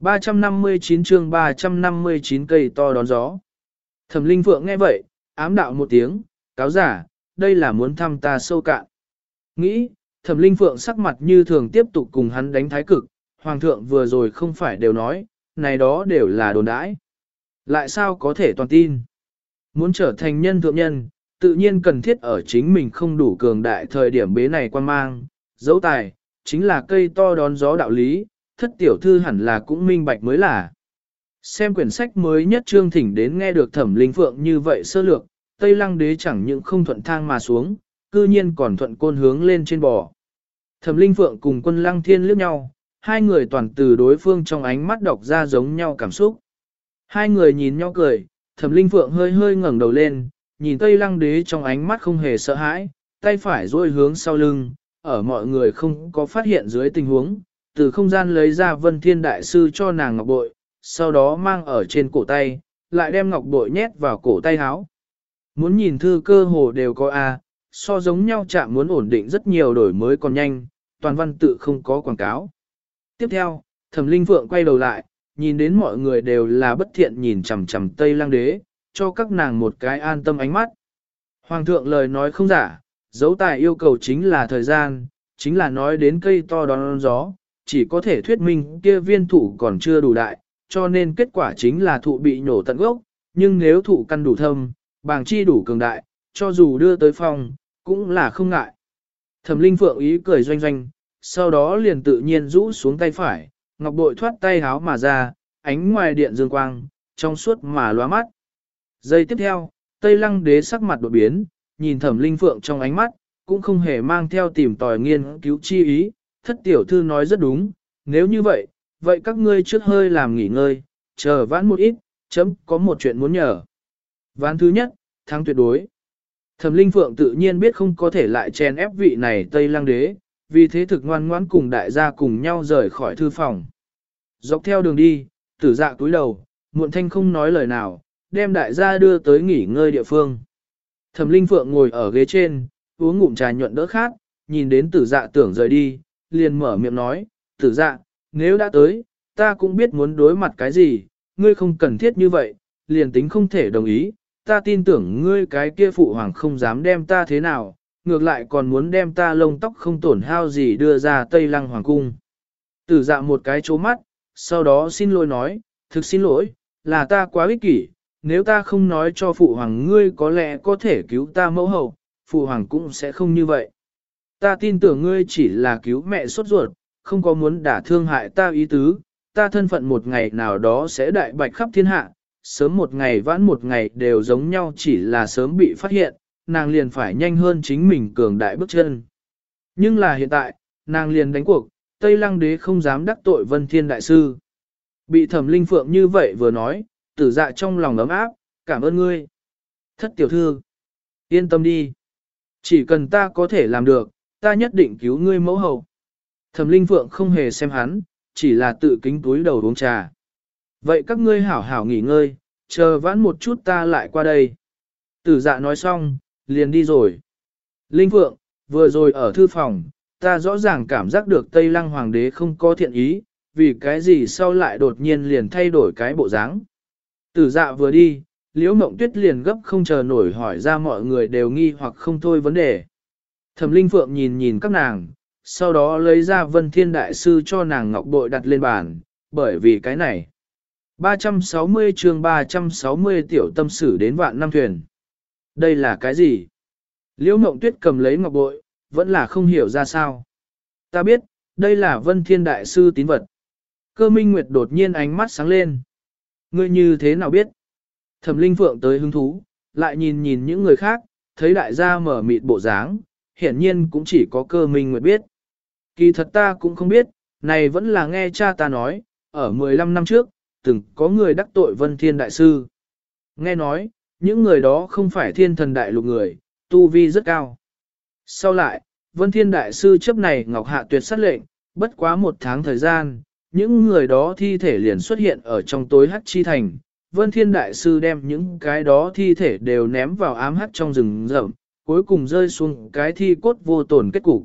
359 chương 359 cây to đón gió. Thẩm Linh Phượng nghe vậy, ám đạo một tiếng, cáo giả, đây là muốn thăm ta sâu cạn. Nghĩ, Thẩm Linh Phượng sắc mặt như thường tiếp tục cùng hắn đánh thái cực, Hoàng thượng vừa rồi không phải đều nói, này đó đều là đồn đãi. Lại sao có thể toàn tin? Muốn trở thành nhân thượng nhân, tự nhiên cần thiết ở chính mình không đủ cường đại thời điểm bế này quan mang, dấu tài, chính là cây to đón gió đạo lý, thất tiểu thư hẳn là cũng minh bạch mới là. Xem quyển sách mới nhất trương thỉnh đến nghe được thẩm linh phượng như vậy sơ lược, Tây Lăng đế chẳng những không thuận thang mà xuống, cư nhiên còn thuận côn hướng lên trên bò. Thẩm linh phượng cùng quân lăng thiên liếc nhau, hai người toàn từ đối phương trong ánh mắt đọc ra giống nhau cảm xúc. Hai người nhìn nhau cười, thẩm linh phượng hơi hơi ngẩng đầu lên, nhìn Tây Lăng Đế trong ánh mắt không hề sợ hãi, tay phải duỗi hướng sau lưng, ở mọi người không có phát hiện dưới tình huống, từ không gian lấy ra Vân Thiên Đại Sư cho nàng ngọc bội, sau đó mang ở trên cổ tay, lại đem ngọc bội nhét vào cổ tay háo. Muốn nhìn thư cơ hồ đều có A, so giống nhau chạm muốn ổn định rất nhiều đổi mới còn nhanh, toàn văn tự không có quảng cáo. Tiếp theo, Thẩm Linh Phượng quay đầu lại, nhìn đến mọi người đều là bất thiện nhìn chằm chằm Tây Lang Đế, cho các nàng một cái an tâm ánh mắt. Hoàng thượng lời nói không giả, dấu tài yêu cầu chính là thời gian, chính là nói đến cây to đón gió, chỉ có thể thuyết minh kia viên thụ còn chưa đủ đại, cho nên kết quả chính là thụ bị nhổ tận gốc, nhưng nếu thụ căn đủ thâm, bàng chi đủ cường đại, cho dù đưa tới phòng, cũng là không ngại. Thẩm Linh Phượng ý cười doanh doanh, sau đó liền tự nhiên rũ xuống tay phải, ngọc bội thoát tay háo mà ra, ánh ngoài điện dương quang, trong suốt mà loa mắt. Giây tiếp theo, Tây Lăng đế sắc mặt đột biến, nhìn thẩm linh phượng trong ánh mắt, cũng không hề mang theo tìm tòi nghiên cứu chi ý, thất tiểu thư nói rất đúng, nếu như vậy, vậy các ngươi trước hơi làm nghỉ ngơi, chờ vãn một ít, chấm có một chuyện muốn nhờ. Ván thứ nhất, thắng tuyệt đối. Thẩm linh phượng tự nhiên biết không có thể lại chen ép vị này Tây Lăng đế, vì thế thực ngoan ngoãn cùng đại gia cùng nhau rời khỏi thư phòng. Dọc theo đường đi, tử dạ cúi đầu, muộn thanh không nói lời nào, đem đại gia đưa tới nghỉ ngơi địa phương. Thẩm Linh Phượng ngồi ở ghế trên, uống ngụm trà nhuận đỡ khát, nhìn đến tử dạ tưởng rời đi, liền mở miệng nói, tử dạ, nếu đã tới, ta cũng biết muốn đối mặt cái gì, ngươi không cần thiết như vậy, liền tính không thể đồng ý, ta tin tưởng ngươi cái kia phụ hoàng không dám đem ta thế nào, ngược lại còn muốn đem ta lông tóc không tổn hao gì đưa ra Tây Lăng Hoàng Cung. Tử dạ một cái chố mắt, sau đó xin lỗi nói, thực xin lỗi, là ta quá ích kỷ, nếu ta không nói cho phụ hoàng ngươi có lẽ có thể cứu ta mẫu hậu, phụ hoàng cũng sẽ không như vậy. Ta tin tưởng ngươi chỉ là cứu mẹ sốt ruột, không có muốn đả thương hại ta ý tứ, ta thân phận một ngày nào đó sẽ đại bạch khắp thiên hạ, sớm một ngày vãn một ngày đều giống nhau chỉ là sớm bị phát hiện, nàng liền phải nhanh hơn chính mình cường đại bước chân. Nhưng là hiện tại, nàng liền đánh cuộc, Tây Lăng Đế không dám đắc tội Vân Thiên Đại Sư. Bị thẩm linh phượng như vậy vừa nói, tử dạ trong lòng ấm áp, cảm ơn ngươi. Thất tiểu thư, yên tâm đi. Chỉ cần ta có thể làm được, ta nhất định cứu ngươi mẫu hậu. Thẩm linh phượng không hề xem hắn, chỉ là tự kính túi đầu uống trà. Vậy các ngươi hảo hảo nghỉ ngơi, chờ vãn một chút ta lại qua đây. Tử dạ nói xong, liền đi rồi. Linh Phượng, vừa rồi ở thư phòng, ta rõ ràng cảm giác được Tây Lăng Hoàng đế không có thiện ý, vì cái gì sau lại đột nhiên liền thay đổi cái bộ dáng. Tử dạ vừa đi, Liễu Mộng Tuyết liền gấp không chờ nổi hỏi ra mọi người đều nghi hoặc không thôi vấn đề. Thẩm Linh Phượng nhìn nhìn các nàng, sau đó lấy ra Vân Thiên Đại Sư cho nàng ngọc bội đặt lên bàn, bởi vì cái này. 360 chương 360 tiểu tâm sử đến vạn năm thuyền. Đây là cái gì? Liễu Mộng Tuyết cầm lấy ngọc bội, vẫn là không hiểu ra sao. Ta biết, đây là Vân Thiên Đại Sư tín vật. Cơ Minh Nguyệt đột nhiên ánh mắt sáng lên. Ngươi như thế nào biết? Thẩm Linh Phượng tới hứng thú, lại nhìn nhìn những người khác, thấy đại gia mở mịt bộ dáng, hiển nhiên cũng chỉ có cơ Minh Nguyệt biết. Kỳ thật ta cũng không biết, này vẫn là nghe cha ta nói, ở 15 năm trước, từng có người đắc tội Vân Thiên Đại Sư. Nghe nói, những người đó không phải thiên thần đại lục người, tu vi rất cao. Sau lại, Vân Thiên Đại Sư chấp này Ngọc Hạ tuyệt sát lệnh, bất quá một tháng thời gian, những người đó thi thể liền xuất hiện ở trong tối hắc chi thành. Vân Thiên Đại Sư đem những cái đó thi thể đều ném vào ám hắc trong rừng rậm, cuối cùng rơi xuống cái thi cốt vô tổn kết cục.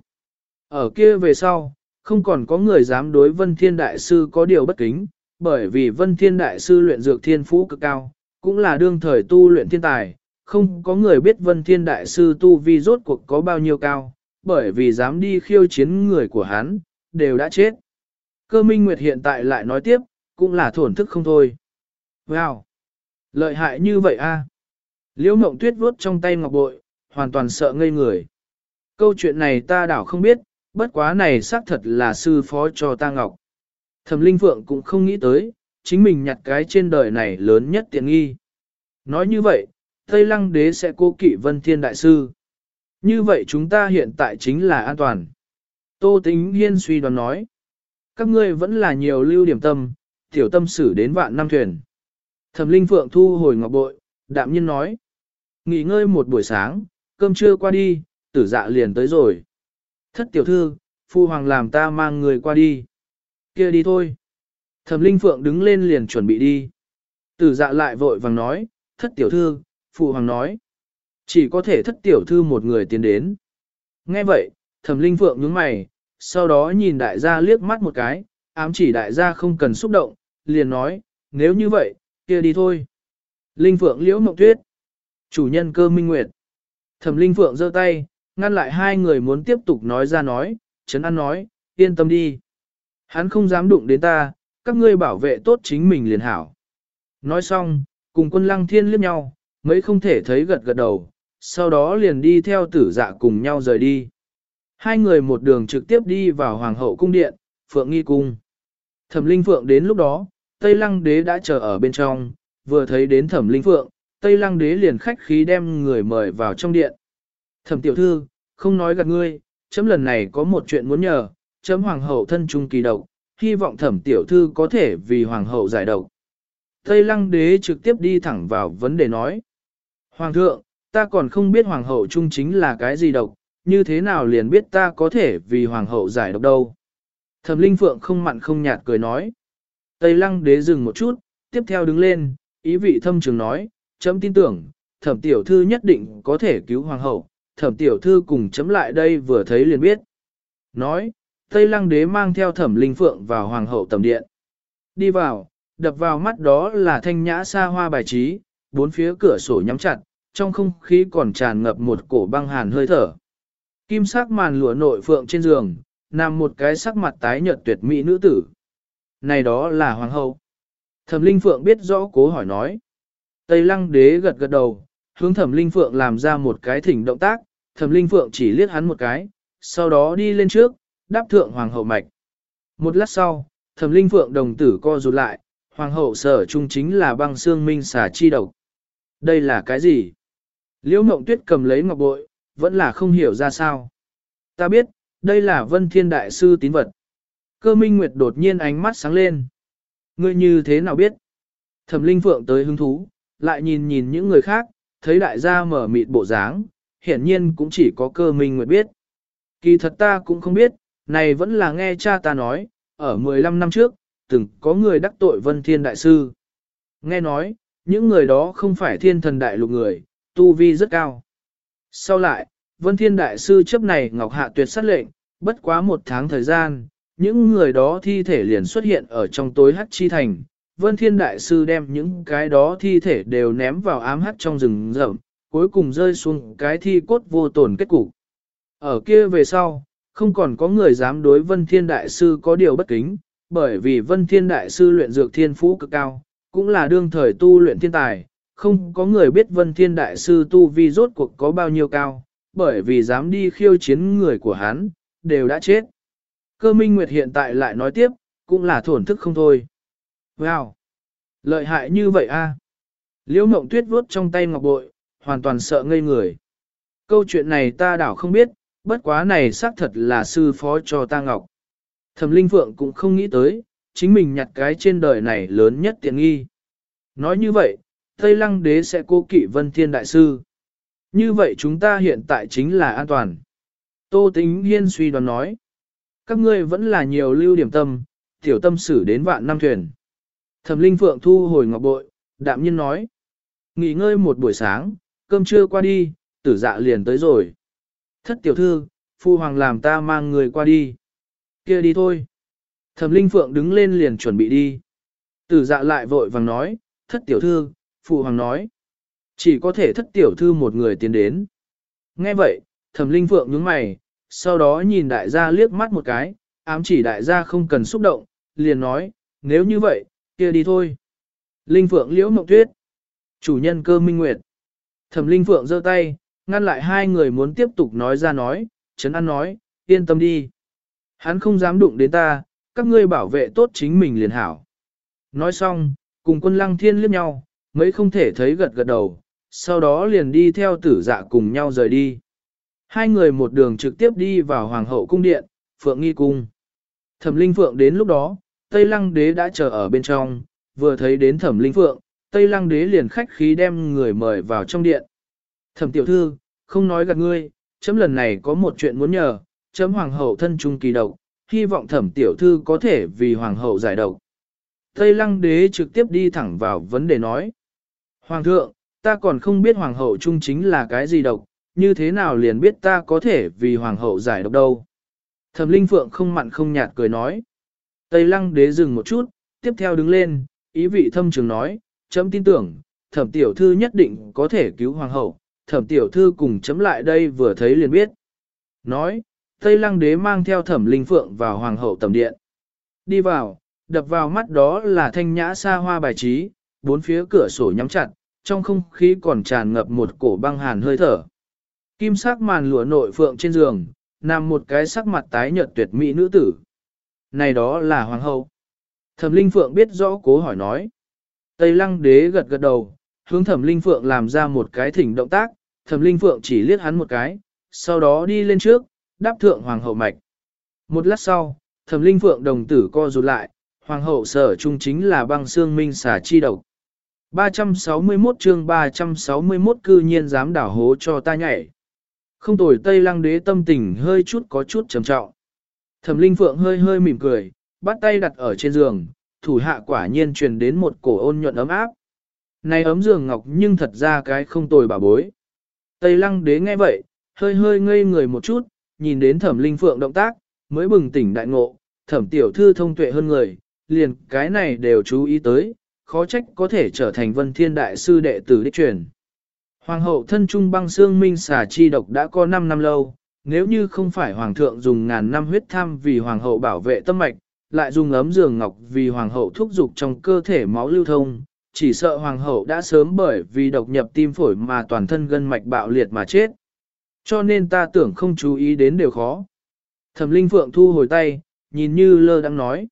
Ở kia về sau, không còn có người dám đối Vân Thiên Đại Sư có điều bất kính, bởi vì Vân Thiên Đại Sư luyện dược thiên phú cực cao, cũng là đương thời tu luyện thiên tài, không có người biết Vân Thiên Đại Sư tu vi rốt cuộc có bao nhiêu cao, bởi vì dám đi khiêu chiến người của hắn, đều đã chết. Cơ Minh Nguyệt hiện tại lại nói tiếp, cũng là thổn thức không thôi. Wow! Lợi hại như vậy a? Liễu Mộng Tuyết vuốt trong tay ngọc bội, hoàn toàn sợ ngây người. Câu chuyện này ta đảo không biết, bất quá này xác thật là sư phó cho ta ngọc. Thẩm Linh Phượng cũng không nghĩ tới, chính mình nhặt cái trên đời này lớn nhất tiện nghi. Nói như vậy, Tây Lăng Đế sẽ cố kỵ Vân Thiên Đại Sư. Như vậy chúng ta hiện tại chính là an toàn. Tô Tính Hiên suy đoán nói. Các ngươi vẫn là nhiều lưu điểm tâm, tiểu tâm xử đến vạn năm thuyền. Thẩm Linh Phượng thu hồi ngọc bội, đạm nhiên nói. Nghỉ ngơi một buổi sáng, cơm trưa qua đi, tử dạ liền tới rồi. Thất tiểu thư, phu hoàng làm ta mang người qua đi. kia đi thôi. Thẩm Linh Phượng đứng lên liền chuẩn bị đi. Tử dạ lại vội vàng nói, thất tiểu thư, phụ hoàng nói. Chỉ có thể thất tiểu thư một người tiến đến. Nghe vậy, thẩm Linh Phượng nhướng mày, sau đó nhìn đại gia liếc mắt một cái, ám chỉ đại gia không cần xúc động, liền nói, nếu như vậy, kia đi thôi. Linh Phượng liễu mộng tuyết. Chủ nhân cơ minh nguyệt. Thẩm Linh Phượng giơ tay, ngăn lại hai người muốn tiếp tục nói ra nói, Trấn An nói, yên tâm đi. Hắn không dám đụng đến ta, các ngươi bảo vệ tốt chính mình liền hảo. Nói xong, cùng quân lăng thiên liếc nhau, mấy không thể thấy gật gật đầu, sau đó liền đi theo tử dạ cùng nhau rời đi. Hai người một đường trực tiếp đi vào Hoàng hậu cung điện, Phượng nghi cung. Thẩm Linh Phượng đến lúc đó, Tây Lăng Đế đã chờ ở bên trong, vừa thấy đến Thẩm Linh Phượng, Tây Lăng Đế liền khách khí đem người mời vào trong điện. Thẩm tiểu thư, không nói gạt ngươi, chấm lần này có một chuyện muốn nhờ, chấm Hoàng hậu thân trung kỳ độc, hy vọng Thẩm tiểu thư có thể vì Hoàng hậu giải độc. Tây Lăng Đế trực tiếp đi thẳng vào vấn đề nói. Hoàng thượng, ta còn không biết Hoàng hậu trung chính là cái gì độc, như thế nào liền biết ta có thể vì hoàng hậu giải độc đâu. Thẩm Linh Phượng không mặn không nhạt cười nói. Tây Lăng đế dừng một chút, tiếp theo đứng lên, ý vị thâm trường nói, chấm tin tưởng, thẩm tiểu thư nhất định có thể cứu hoàng hậu, thẩm tiểu thư cùng chấm lại đây vừa thấy liền biết. Nói, Tây Lăng đế mang theo thẩm Linh Phượng vào hoàng hậu tầm điện. Đi vào, đập vào mắt đó là thanh nhã xa hoa bài trí, bốn phía cửa sổ nhắm chặt, trong không khí còn tràn ngập một cổ băng hàn hơi thở. Kim sắc màn lụa nội phượng trên giường, nằm một cái sắc mặt tái nhợt tuyệt mỹ nữ tử. Này đó là hoàng hậu. Thẩm Linh Phượng biết rõ cố hỏi nói. Tây Lăng Đế gật gật đầu, hướng Thẩm Linh Phượng làm ra một cái thỉnh động tác, Thẩm Linh Phượng chỉ liếc hắn một cái, sau đó đi lên trước, đáp thượng hoàng hậu mạch. Một lát sau, Thẩm Linh Phượng đồng tử co rụt lại, hoàng hậu sở trung chính là băng xương minh xà chi độc. Đây là cái gì? Liễu Mộng Tuyết cầm lấy ngọc bội, vẫn là không hiểu ra sao. Ta biết, đây là Vân Thiên Đại Sư tín vật. Cơ Minh Nguyệt đột nhiên ánh mắt sáng lên. Ngươi như thế nào biết? Thẩm Linh Phượng tới hứng thú, lại nhìn nhìn những người khác, thấy đại gia mở mịt bộ dáng, hiển nhiên cũng chỉ có cơ Minh Nguyệt biết. Kỳ thật ta cũng không biết, này vẫn là nghe cha ta nói, ở 15 năm trước, từng có người đắc tội Vân Thiên Đại Sư. Nghe nói, những người đó không phải thiên thần đại lục người, tu vi rất cao. Sau lại, Vân Thiên Đại Sư chấp này Ngọc Hạ tuyệt sát lệnh, bất quá một tháng thời gian, những người đó thi thể liền xuất hiện ở trong tối hắc chi thành. Vân Thiên Đại Sư đem những cái đó thi thể đều ném vào ám hắc trong rừng rậm, cuối cùng rơi xuống cái thi cốt vô tổn kết cục. Ở kia về sau, không còn có người dám đối Vân Thiên Đại Sư có điều bất kính, bởi vì Vân Thiên Đại Sư luyện dược thiên phú cực cao, cũng là đương thời tu luyện thiên tài, không có người biết Vân Thiên Đại Sư tu vi rốt cuộc có bao nhiêu cao, bởi vì dám đi khiêu chiến người của hắn, đều đã chết. Cơ Minh Nguyệt hiện tại lại nói tiếp, cũng là thổn thức không thôi. Wow! Lợi hại như vậy a? Liễu Mộng Tuyết vuốt trong tay ngọc bội, hoàn toàn sợ ngây người. Câu chuyện này ta đảo không biết, bất quá này xác thật là sư phó cho ta ngọc. Thẩm Linh Phượng cũng không nghĩ tới, chính mình nhặt cái trên đời này lớn nhất tiện nghi. Nói như vậy, Tây Lăng Đế sẽ cố kỵ Vân Thiên Đại Sư. Như vậy chúng ta hiện tại chính là an toàn. Tô Tính Hiên suy đoán nói. Các ngươi vẫn là nhiều lưu điểm tâm, tiểu tâm xử đến vạn năm thuyền. Thẩm Linh Phượng thu hồi ngọc bội, đạm nhiên nói. Nghỉ ngơi một buổi sáng, cơm trưa qua đi, tử dạ liền tới rồi. Thất tiểu thư, phu hoàng làm ta mang người qua đi. kia đi thôi. Thẩm Linh Phượng đứng lên liền chuẩn bị đi. Tử dạ lại vội vàng nói, thất tiểu thư, phụ hoàng nói. Chỉ có thể thất tiểu thư một người tiến đến. Nghe vậy, thẩm Linh Phượng nhướng mày, sau đó nhìn đại gia liếc mắt một cái, ám chỉ đại gia không cần xúc động, liền nói, nếu như vậy, kia đi thôi. Linh Phượng liễu mộng tuyết. Chủ nhân cơ minh nguyệt. Thẩm Linh Phượng giơ tay, ngăn lại hai người muốn tiếp tục nói ra nói, Trấn An nói, yên tâm đi. Hắn không dám đụng đến ta, các ngươi bảo vệ tốt chính mình liền hảo. Nói xong, cùng quân lăng thiên liếc nhau, mấy không thể thấy gật gật đầu, sau đó liền đi theo tử dạ cùng nhau rời đi. Hai người một đường trực tiếp đi vào Hoàng hậu cung điện, Phượng nghi cung. Thẩm Linh Phượng đến lúc đó, Tây Lăng Đế đã chờ ở bên trong, vừa thấy đến Thẩm Linh Phượng, Tây Lăng Đế liền khách khí đem người mời vào trong điện. Thẩm tiểu thư, không nói gạt ngươi, chấm lần này có một chuyện muốn nhờ, chấm Hoàng hậu thân trung kỳ độc, hy vọng Thẩm tiểu thư có thể vì Hoàng hậu giải độc. Tây Lăng Đế trực tiếp đi thẳng vào vấn đề nói. Hoàng thượng, ta còn không biết Hoàng hậu trung chính là cái gì độc, như thế nào liền biết ta có thể vì hoàng hậu giải độc đâu. Thẩm Linh Phượng không mặn không nhạt cười nói. Tây Lăng đế dừng một chút, tiếp theo đứng lên, ý vị thâm trường nói, chấm tin tưởng, thẩm tiểu thư nhất định có thể cứu hoàng hậu, thẩm tiểu thư cùng chấm lại đây vừa thấy liền biết. Nói, Tây Lăng đế mang theo thẩm Linh Phượng vào hoàng hậu tầm điện. Đi vào, đập vào mắt đó là thanh nhã xa hoa bài trí, bốn phía cửa sổ nhắm chặt, trong không khí còn tràn ngập một cổ băng hàn hơi thở. Kim sắc màn lụa nội phượng trên giường, nằm một cái sắc mặt tái nhợt tuyệt mỹ nữ tử. Này đó là hoàng hậu. Thẩm Linh Phượng biết rõ cố hỏi nói. Tây Lăng Đế gật gật đầu, hướng Thẩm Linh Phượng làm ra một cái thỉnh động tác, Thẩm Linh Phượng chỉ liếc hắn một cái, sau đó đi lên trước, đáp thượng hoàng hậu mạch. Một lát sau, Thẩm Linh Phượng đồng tử co rụt lại, hoàng hậu sở trung chính là băng xương minh xả chi độc. 361 chương 361 cư nhiên dám đảo hố cho ta nhảy. Không tồi Tây Lăng đế tâm tình hơi chút có chút trầm trọng. Thẩm Linh Phượng hơi hơi mỉm cười, bắt tay đặt ở trên giường, thủ hạ quả nhiên truyền đến một cổ ôn nhuận ấm áp. Này ấm giường ngọc nhưng thật ra cái không tồi bà bối. Tây Lăng đế nghe vậy, hơi hơi ngây người một chút, nhìn đến Thẩm Linh Phượng động tác, mới bừng tỉnh đại ngộ, Thẩm tiểu thư thông tuệ hơn người, liền cái này đều chú ý tới, khó trách có thể trở thành Vân Thiên đại sư đệ tử đích truyền. Hoàng hậu thân trung băng xương minh xà chi độc đã có 5 năm lâu, nếu như không phải hoàng thượng dùng ngàn năm huyết tham vì hoàng hậu bảo vệ tâm mạch, lại dùng ấm giường ngọc vì hoàng hậu thúc dục trong cơ thể máu lưu thông, chỉ sợ hoàng hậu đã sớm bởi vì độc nhập tim phổi mà toàn thân gân mạch bạo liệt mà chết. Cho nên ta tưởng không chú ý đến điều khó. Thẩm Linh Phượng thu hồi tay, nhìn như lơ đang nói.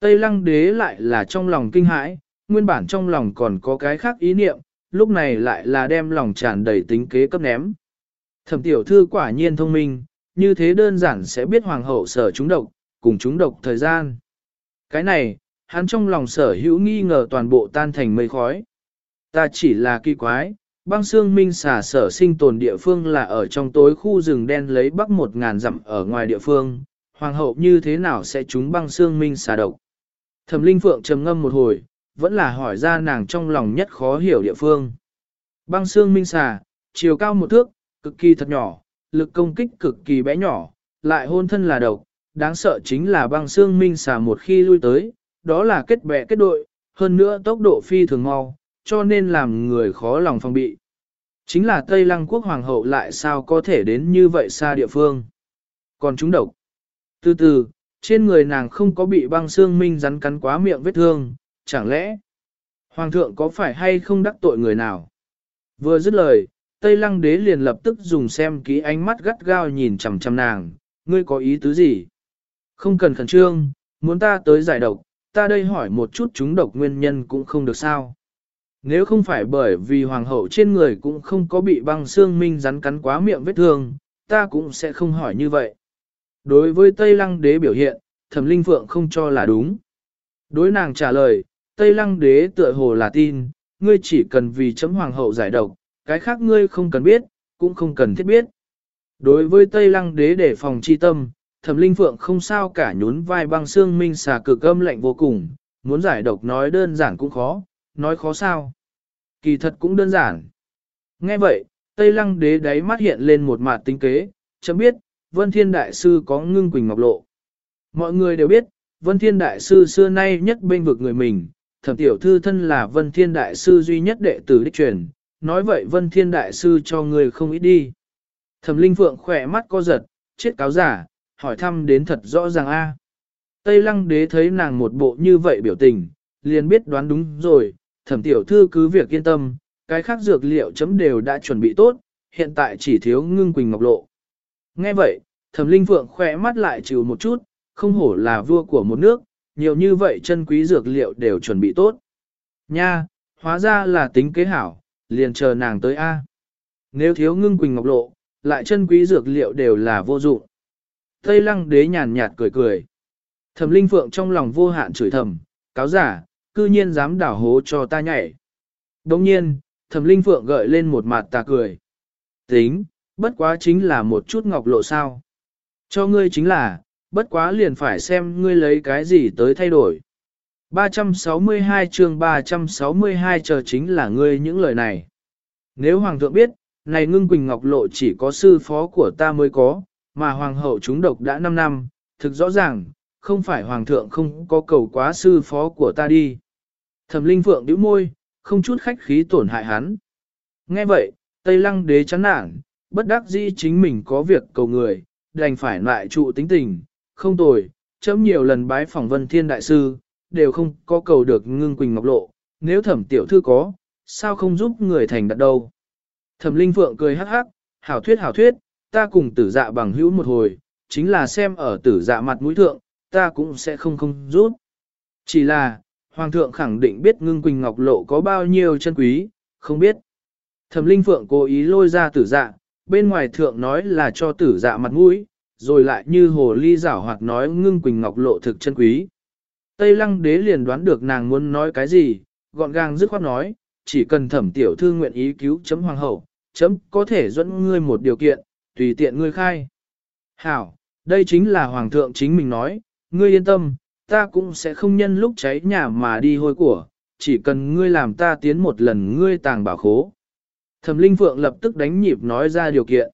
Tây Lăng Đế lại là trong lòng kinh hãi, nguyên bản trong lòng còn có cái khác ý niệm, lúc này lại là đem lòng tràn đầy tính kế cấp ném. Thẩm tiểu thư quả nhiên thông minh, như thế đơn giản sẽ biết hoàng hậu sở chúng độc, cùng chúng độc thời gian. Cái này, hắn trong lòng sở hữu nghi ngờ toàn bộ tan thành mây khói. Ta chỉ là kỳ quái, băng xương minh xà sở sinh tồn địa phương là ở trong tối khu rừng đen lấy bắc một ngàn dặm ở ngoài địa phương, hoàng hậu như thế nào sẽ trúng băng xương minh xà độc. Thẩm linh phượng trầm ngâm một hồi, vẫn là hỏi ra nàng trong lòng nhất khó hiểu địa phương. Băng xương minh xà, chiều cao một thước, cực kỳ thật nhỏ, lực công kích cực kỳ bé nhỏ, lại hôn thân là độc, đáng sợ chính là băng xương minh xà một khi lui tới, đó là kết bè kết đội, hơn nữa tốc độ phi thường mau, cho nên làm người khó lòng phòng bị. Chính là Tây Lăng quốc hoàng hậu lại sao có thể đến như vậy xa địa phương. Còn chúng độc. Từ từ, trên người nàng không có bị băng xương minh rắn cắn quá miệng vết thương, chẳng lẽ hoàng thượng có phải hay không đắc tội người nào? Vừa dứt lời, Tây Lăng đế liền lập tức dùng xem kỹ ánh mắt gắt gao nhìn chằm chằm nàng, ngươi có ý tứ gì? Không cần khẩn trương, muốn ta tới giải độc, ta đây hỏi một chút chúng độc nguyên nhân cũng không được sao. Nếu không phải bởi vì hoàng hậu trên người cũng không có bị băng xương minh rắn cắn quá miệng vết thương, ta cũng sẽ không hỏi như vậy. Đối với Tây Lăng đế biểu hiện, thẩm linh phượng không cho là đúng. Đối nàng trả lời, Tây Lăng đế tựa hồ là tin, ngươi chỉ cần vì chấm hoàng hậu giải độc, cái khác ngươi không cần biết, cũng không cần thiết biết. Đối với Tây Lăng đế để phòng chi tâm, thẩm linh phượng không sao cả nhún vai băng xương minh xà cực âm lạnh vô cùng, muốn giải độc nói đơn giản cũng khó, nói khó sao. Kỳ thật cũng đơn giản. Nghe vậy, Tây Lăng đế đáy mắt hiện lên một mặt tinh kế, chấm biết, Vân Thiên Đại Sư có ngưng quỳnh ngọc lộ. Mọi người đều biết, Vân Thiên Đại Sư xưa nay nhất bên vực người mình, thẩm tiểu thư thân là Vân Thiên Đại Sư duy nhất đệ tử đích truyền, nói vậy Vân Thiên Đại Sư cho người không ít đi. Thẩm Linh Phượng khỏe mắt co giật, chết cáo giả, hỏi thăm đến thật rõ ràng a. Tây Lăng Đế thấy nàng một bộ như vậy biểu tình, liền biết đoán đúng rồi, thẩm tiểu thư cứ việc yên tâm, cái khác dược liệu chấm đều đã chuẩn bị tốt, hiện tại chỉ thiếu ngưng quỳnh ngọc lộ. Nghe vậy, thẩm linh phượng khỏe mắt lại chịu một chút, không hổ là vua của một nước, nhiều như vậy chân quý dược liệu đều chuẩn bị tốt. Nha, hóa ra là tính kế hảo, liền chờ nàng tới A. Nếu thiếu ngưng quỳnh ngọc lộ, lại chân quý dược liệu đều là vô dụng. Tây lăng đế nhàn nhạt cười cười. Thẩm linh phượng trong lòng vô hạn chửi thầm, cáo giả, cư nhiên dám đảo hố cho ta nhảy. Đồng nhiên, thẩm linh phượng gợi lên một mặt tà cười. Tính, bất quá chính là một chút ngọc lộ sao. Cho ngươi chính là, bất quá liền phải xem ngươi lấy cái gì tới thay đổi. 362 chương 362 chờ chính là ngươi những lời này. Nếu Hoàng thượng biết, này ngưng quỳnh ngọc lộ chỉ có sư phó của ta mới có, mà Hoàng hậu chúng độc đã 5 năm, thực rõ ràng, không phải Hoàng thượng không có cầu quá sư phó của ta đi. Thẩm Linh Phượng đĩu môi, không chút khách khí tổn hại hắn. Nghe vậy, Tây Lăng đế chán nản, bất đắc dĩ chính mình có việc cầu người, đành phải lại trụ tính tình, không tồi, chấm nhiều lần bái phỏng vân thiên đại sư, đều không có cầu được ngưng quỳnh ngọc lộ, nếu thẩm tiểu thư có, sao không giúp người thành đặt đâu. Thẩm Linh Phượng cười hắc hắc, hảo thuyết hảo thuyết, ta cùng tử dạ bằng hữu một hồi, chính là xem ở tử dạ mặt mũi thượng, ta cũng sẽ không không rút. Chỉ là, Hoàng thượng khẳng định biết ngưng quỳnh ngọc lộ có bao nhiêu chân quý, không biết. Thẩm Linh Phượng cố ý lôi ra tử dạ, bên ngoài thượng nói là cho tử dạ mặt mũi, rồi lại như hồ ly giảo hoặc nói ngưng quỳnh ngọc lộ thực chân quý. Tây lăng đế liền đoán được nàng muốn nói cái gì, gọn gàng dứt khoát nói, chỉ cần thẩm tiểu thư nguyện ý cứu chấm hoàng hậu, chấm có thể dẫn ngươi một điều kiện, tùy tiện ngươi khai. Hảo, đây chính là Hoàng thượng chính mình nói, ngươi yên tâm, ta cũng sẽ không nhân lúc cháy nhà mà đi hôi của, chỉ cần ngươi làm ta tiến một lần ngươi tàng bảo khố. Thẩm Linh Phượng lập tức đánh nhịp nói ra điều kiện.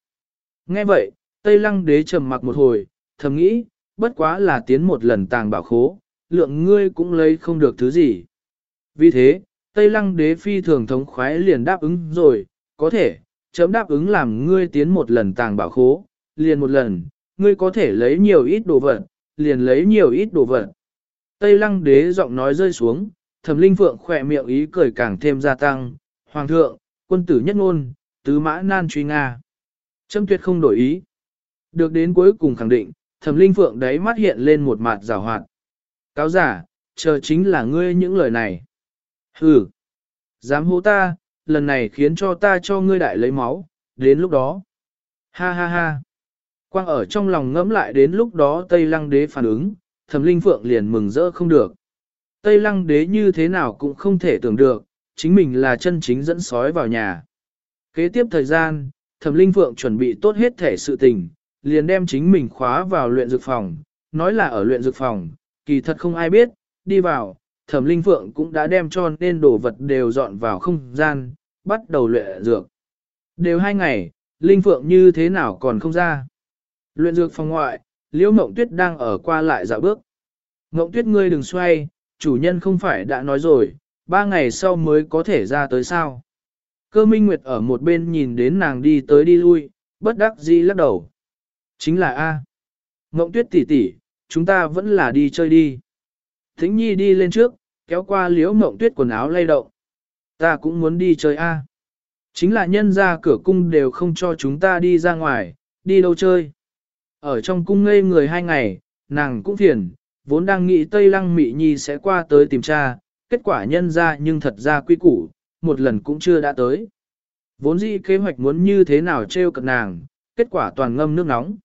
Nghe vậy, Tây Lăng đế trầm mặc một hồi, thầm nghĩ, bất quá là tiến một lần tàng bảo khố, lượng ngươi cũng lấy không được thứ gì. Vì thế, Tây Lăng đế phi thường thống khoái liền đáp ứng rồi, có thể, chấm đáp ứng làm ngươi tiến một lần tàng bảo khố, liền một lần, ngươi có thể lấy nhiều ít đồ vật, liền lấy nhiều ít đồ vật. Tây Lăng đế giọng nói rơi xuống, thẩm linh phượng khỏe miệng ý cười càng thêm gia tăng, Hoàng thượng, quân tử nhất ngôn, tứ mã nan truy Nga. Châm tuyệt không đổi ý. Được đến cuối cùng khẳng định, thẩm linh phượng đấy mắt hiện lên một mặt rào hoạt. Cáo giả, chờ chính là ngươi những lời này. Hừ, dám hô ta, lần này khiến cho ta cho ngươi đại lấy máu, đến lúc đó. Ha ha ha. Quang ở trong lòng ngẫm lại đến lúc đó Tây Lăng Đế phản ứng, Thẩm Linh Phượng liền mừng rỡ không được. Tây Lăng Đế như thế nào cũng không thể tưởng được, chính mình là chân chính dẫn sói vào nhà. Kế tiếp thời gian, Thẩm Linh Phượng chuẩn bị tốt hết thể sự tình, liền đem chính mình khóa vào luyện dược phòng, nói là ở luyện dược phòng, kỳ thật không ai biết, đi vào, Thẩm Linh Phượng cũng đã đem cho nên đồ vật đều dọn vào không gian, bắt đầu luyện dược. Đều hai ngày, Linh Phượng như thế nào còn không ra. Luyện dược phòng ngoại, Liễu Mộng Tuyết đang ở qua lại dạo bước. Mộng Tuyết ngươi đừng xoay, chủ nhân không phải đã nói rồi, ba ngày sau mới có thể ra tới sao. Cơ Minh Nguyệt ở một bên nhìn đến nàng đi tới đi lui, bất đắc dĩ lắc đầu. Chính là A. Mộng Tuyết tỷ tỷ, chúng ta vẫn là đi chơi đi. Thính Nhi đi lên trước, kéo qua Liễu Mộng Tuyết quần áo lay động. Ta cũng muốn đi chơi A. Chính là nhân ra cửa cung đều không cho chúng ta đi ra ngoài, đi đâu chơi. Ở trong cung ngây người hai ngày, nàng cũng phiền, vốn đang nghĩ Tây Lăng Mị Nhi sẽ qua tới tìm cha, kết quả nhân ra nhưng thật ra quy củ, một lần cũng chưa đã tới. Vốn dĩ kế hoạch muốn như thế nào trêu cận nàng, kết quả toàn ngâm nước nóng.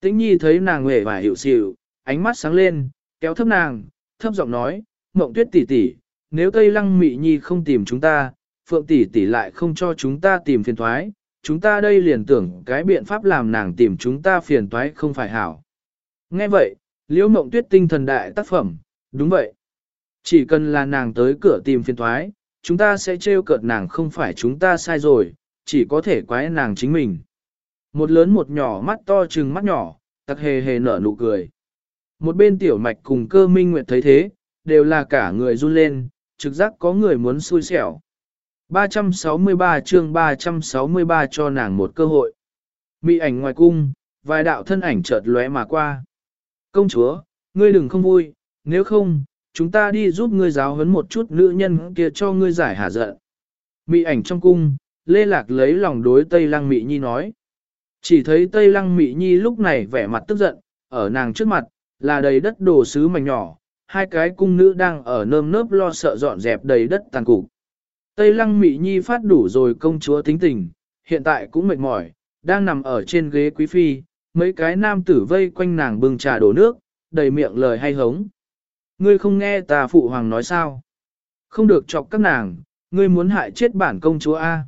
Tĩnh Nhi thấy nàng huệ và hiểu xỉu, ánh mắt sáng lên, kéo thấp nàng, thấp giọng nói, mộng tuyết tỷ tỷ, nếu Tây Lăng Mị Nhi không tìm chúng ta, Phượng tỷ tỷ lại không cho chúng ta tìm phiền thoái, chúng ta đây liền tưởng cái biện pháp làm nàng tìm chúng ta phiền toái không phải hảo. Nghe vậy, liễu mộng tuyết tinh thần đại tác phẩm, đúng vậy. Chỉ cần là nàng tới cửa tìm phiền toái, chúng ta sẽ trêu cợt nàng không phải chúng ta sai rồi, chỉ có thể quái nàng chính mình. Một lớn một nhỏ mắt to trừng mắt nhỏ, tặc hề hề nở nụ cười. Một bên tiểu mạch cùng cơ minh nguyệt thấy thế, đều là cả người run lên, trực giác có người muốn xui xẻo. 363 chương 363 cho nàng một cơ hội. Mị ảnh ngoài cung, vài đạo thân ảnh chợt lóe mà qua. Công chúa, ngươi đừng không vui, nếu không, chúng ta đi giúp ngươi giáo huấn một chút nữ nhân kia cho ngươi giải hả giận. Mị ảnh trong cung, Lê Lạc lấy lòng đối Tây Lăng Mị Nhi nói. Chỉ thấy Tây Lăng Mị Nhi lúc này vẻ mặt tức giận, ở nàng trước mặt, là đầy đất đồ sứ mảnh nhỏ, hai cái cung nữ đang ở nơm nớp lo sợ dọn dẹp đầy đất tàn cục. Tây lăng mị nhi phát đủ rồi công chúa tính tình, hiện tại cũng mệt mỏi, đang nằm ở trên ghế quý phi, mấy cái nam tử vây quanh nàng bưng trà đổ nước, đầy miệng lời hay hống. Ngươi không nghe ta phụ hoàng nói sao? Không được chọc các nàng, ngươi muốn hại chết bản công chúa A.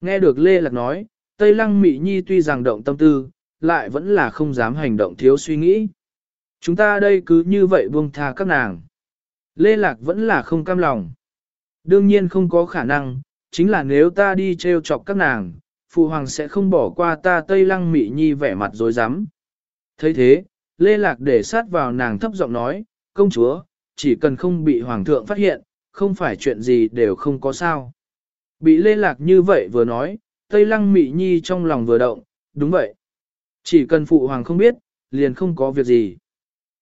Nghe được Lê Lạc nói, Tây lăng mị nhi tuy rằng động tâm tư, lại vẫn là không dám hành động thiếu suy nghĩ. Chúng ta đây cứ như vậy buông tha các nàng. Lê Lạc vẫn là không cam lòng. Đương nhiên không có khả năng, chính là nếu ta đi treo chọc các nàng, phụ hoàng sẽ không bỏ qua ta tây lăng mị nhi vẻ mặt dối rắm thấy thế, Lê Lạc để sát vào nàng thấp giọng nói, công chúa, chỉ cần không bị hoàng thượng phát hiện, không phải chuyện gì đều không có sao. Bị Lê Lạc như vậy vừa nói, Tây Lăng Mị Nhi trong lòng vừa động, đúng vậy. Chỉ cần phụ hoàng không biết, liền không có việc gì.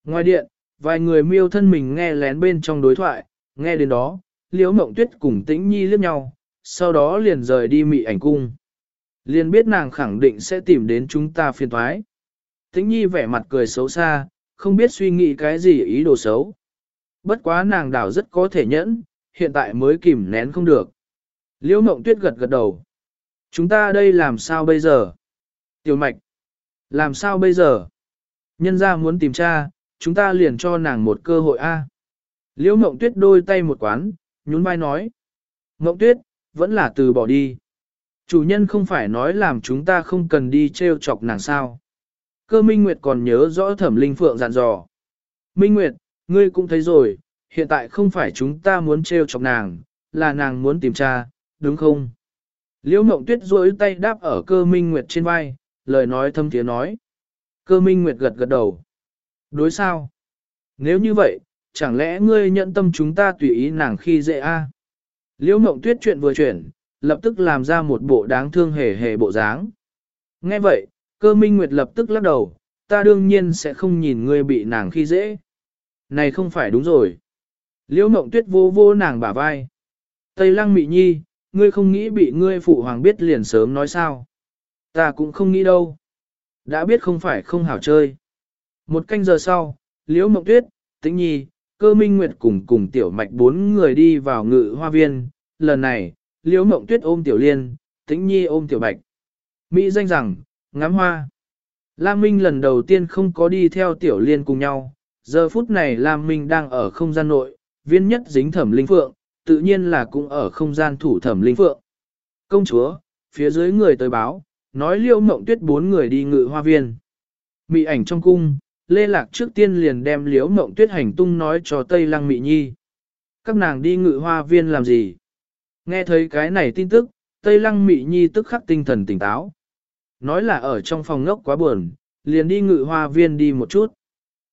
Ngoài điện, vài người miêu thân mình nghe lén bên trong đối thoại, nghe đến đó, liễu mộng tuyết cùng tĩnh nhi liếc nhau, sau đó liền rời đi mị ảnh cung. Liền biết nàng khẳng định sẽ tìm đến chúng ta phiền thoái. Tĩnh nhi vẻ mặt cười xấu xa, không biết suy nghĩ cái gì ý đồ xấu. Bất quá nàng đảo rất có thể nhẫn, hiện tại mới kìm nén không được. Liễu mộng tuyết gật gật đầu. Chúng ta đây làm sao bây giờ? Tiểu mạch. Làm sao bây giờ? Nhân ra muốn tìm cha, chúng ta liền cho nàng một cơ hội a. Liễu mộng tuyết đôi tay một quán, nhún vai nói. Ngộng tuyết, vẫn là từ bỏ đi. Chủ nhân không phải nói làm chúng ta không cần đi treo chọc nàng sao. Cơ Minh Nguyệt còn nhớ rõ thẩm linh phượng dặn dò. Minh Nguyệt, ngươi cũng thấy rồi, hiện tại không phải chúng ta muốn treo chọc nàng, là nàng muốn tìm cha, đúng không? Liễu Mộng Tuyết duỗi tay đáp ở cơ Minh Nguyệt trên vai, lời nói thâm tiếng nói. Cơ Minh Nguyệt gật gật đầu. Đối sao? Nếu như vậy, chẳng lẽ ngươi nhận tâm chúng ta tùy ý nàng khi dễ a? Liễu Mộng Tuyết chuyện vừa chuyển, lập tức làm ra một bộ đáng thương hề hề bộ dáng. Nghe vậy, cơ Minh Nguyệt lập tức lắc đầu, ta đương nhiên sẽ không nhìn ngươi bị nàng khi dễ. Này không phải đúng rồi. Liễu Mộng Tuyết vô vô nàng bả vai. Tây Lăng Mị Nhi, ngươi không nghĩ bị ngươi phụ hoàng biết liền sớm nói sao. Ta cũng không nghĩ đâu. Đã biết không phải không hảo chơi. Một canh giờ sau, Liễu Mộng Tuyết, Tĩnh Nhi, Cơ Minh Nguyệt cùng cùng Tiểu Mạch bốn người đi vào ngự hoa viên. Lần này, Liễu Mộng Tuyết ôm Tiểu Liên, Tĩnh Nhi ôm Tiểu Bạch. Mỹ danh rằng, ngắm hoa. Lam Minh lần đầu tiên không có đi theo Tiểu Liên cùng nhau. Giờ phút này Lam Minh đang ở không gian nội, viên nhất dính thẩm linh phượng, tự nhiên là cũng ở không gian thủ thẩm linh phượng. Công chúa, phía dưới người tới báo, nói liêu mộng tuyết bốn người đi ngự hoa viên. Mị ảnh trong cung, Lê Lạc trước tiên liền đem liếu mộng tuyết hành tung nói cho Tây Lăng Mị Nhi. Các nàng đi ngự hoa viên làm gì? Nghe thấy cái này tin tức, Tây Lăng Mị Nhi tức khắc tinh thần tỉnh táo. Nói là ở trong phòng ngốc quá buồn, liền đi ngự hoa viên đi một chút.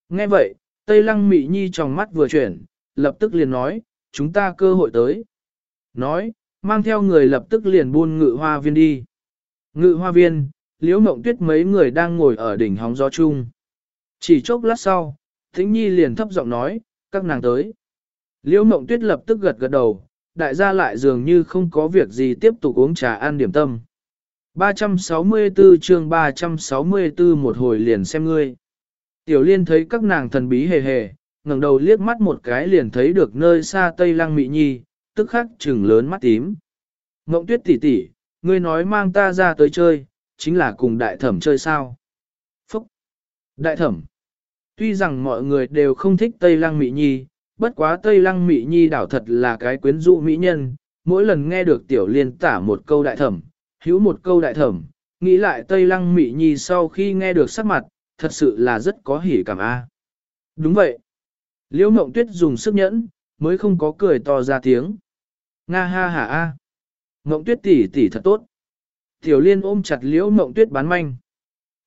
Nghe vậy, Tây Lăng Mị Nhi trong mắt vừa chuyển, lập tức liền nói, chúng ta cơ hội tới. Nói, mang theo người lập tức liền buôn ngự hoa viên đi. Ngự hoa viên, liễu mộng tuyết mấy người đang ngồi ở đỉnh hóng gió chung. Chỉ chốc lát sau, Thính Nhi liền thấp giọng nói, các nàng tới. Liễu mộng tuyết lập tức gật gật đầu, đại gia lại dường như không có việc gì tiếp tục uống trà ăn điểm tâm. 364 chương 364 một hồi liền xem ngươi. Tiểu liên thấy các nàng thần bí hề hề, ngẩng đầu liếc mắt một cái liền thấy được nơi xa tây lăng mị nhi, tức khắc trừng lớn mắt tím. Ngộng tuyết tỷ tỷ, ngươi nói mang ta ra tới chơi, chính là cùng đại thẩm chơi sao? Phúc! Đại thẩm! Tuy rằng mọi người đều không thích Tây Lăng Mỹ Nhi, bất quá Tây Lăng Mỹ Nhi đảo thật là cái quyến rũ mỹ nhân, mỗi lần nghe được tiểu liên tả một câu đại thẩm, hữu một câu đại thẩm, nghĩ lại Tây Lăng Mỹ Nhi sau khi nghe được sắc mặt, thật sự là rất có hỉ cảm a. Đúng vậy. Liễu Mộng Tuyết dùng sức nhẫn, mới không có cười to ra tiếng. Nga ha ha a. Mộng Tuyết tỷ tỷ thật tốt. Tiểu Liên ôm chặt Liễu Mộng Tuyết bán manh.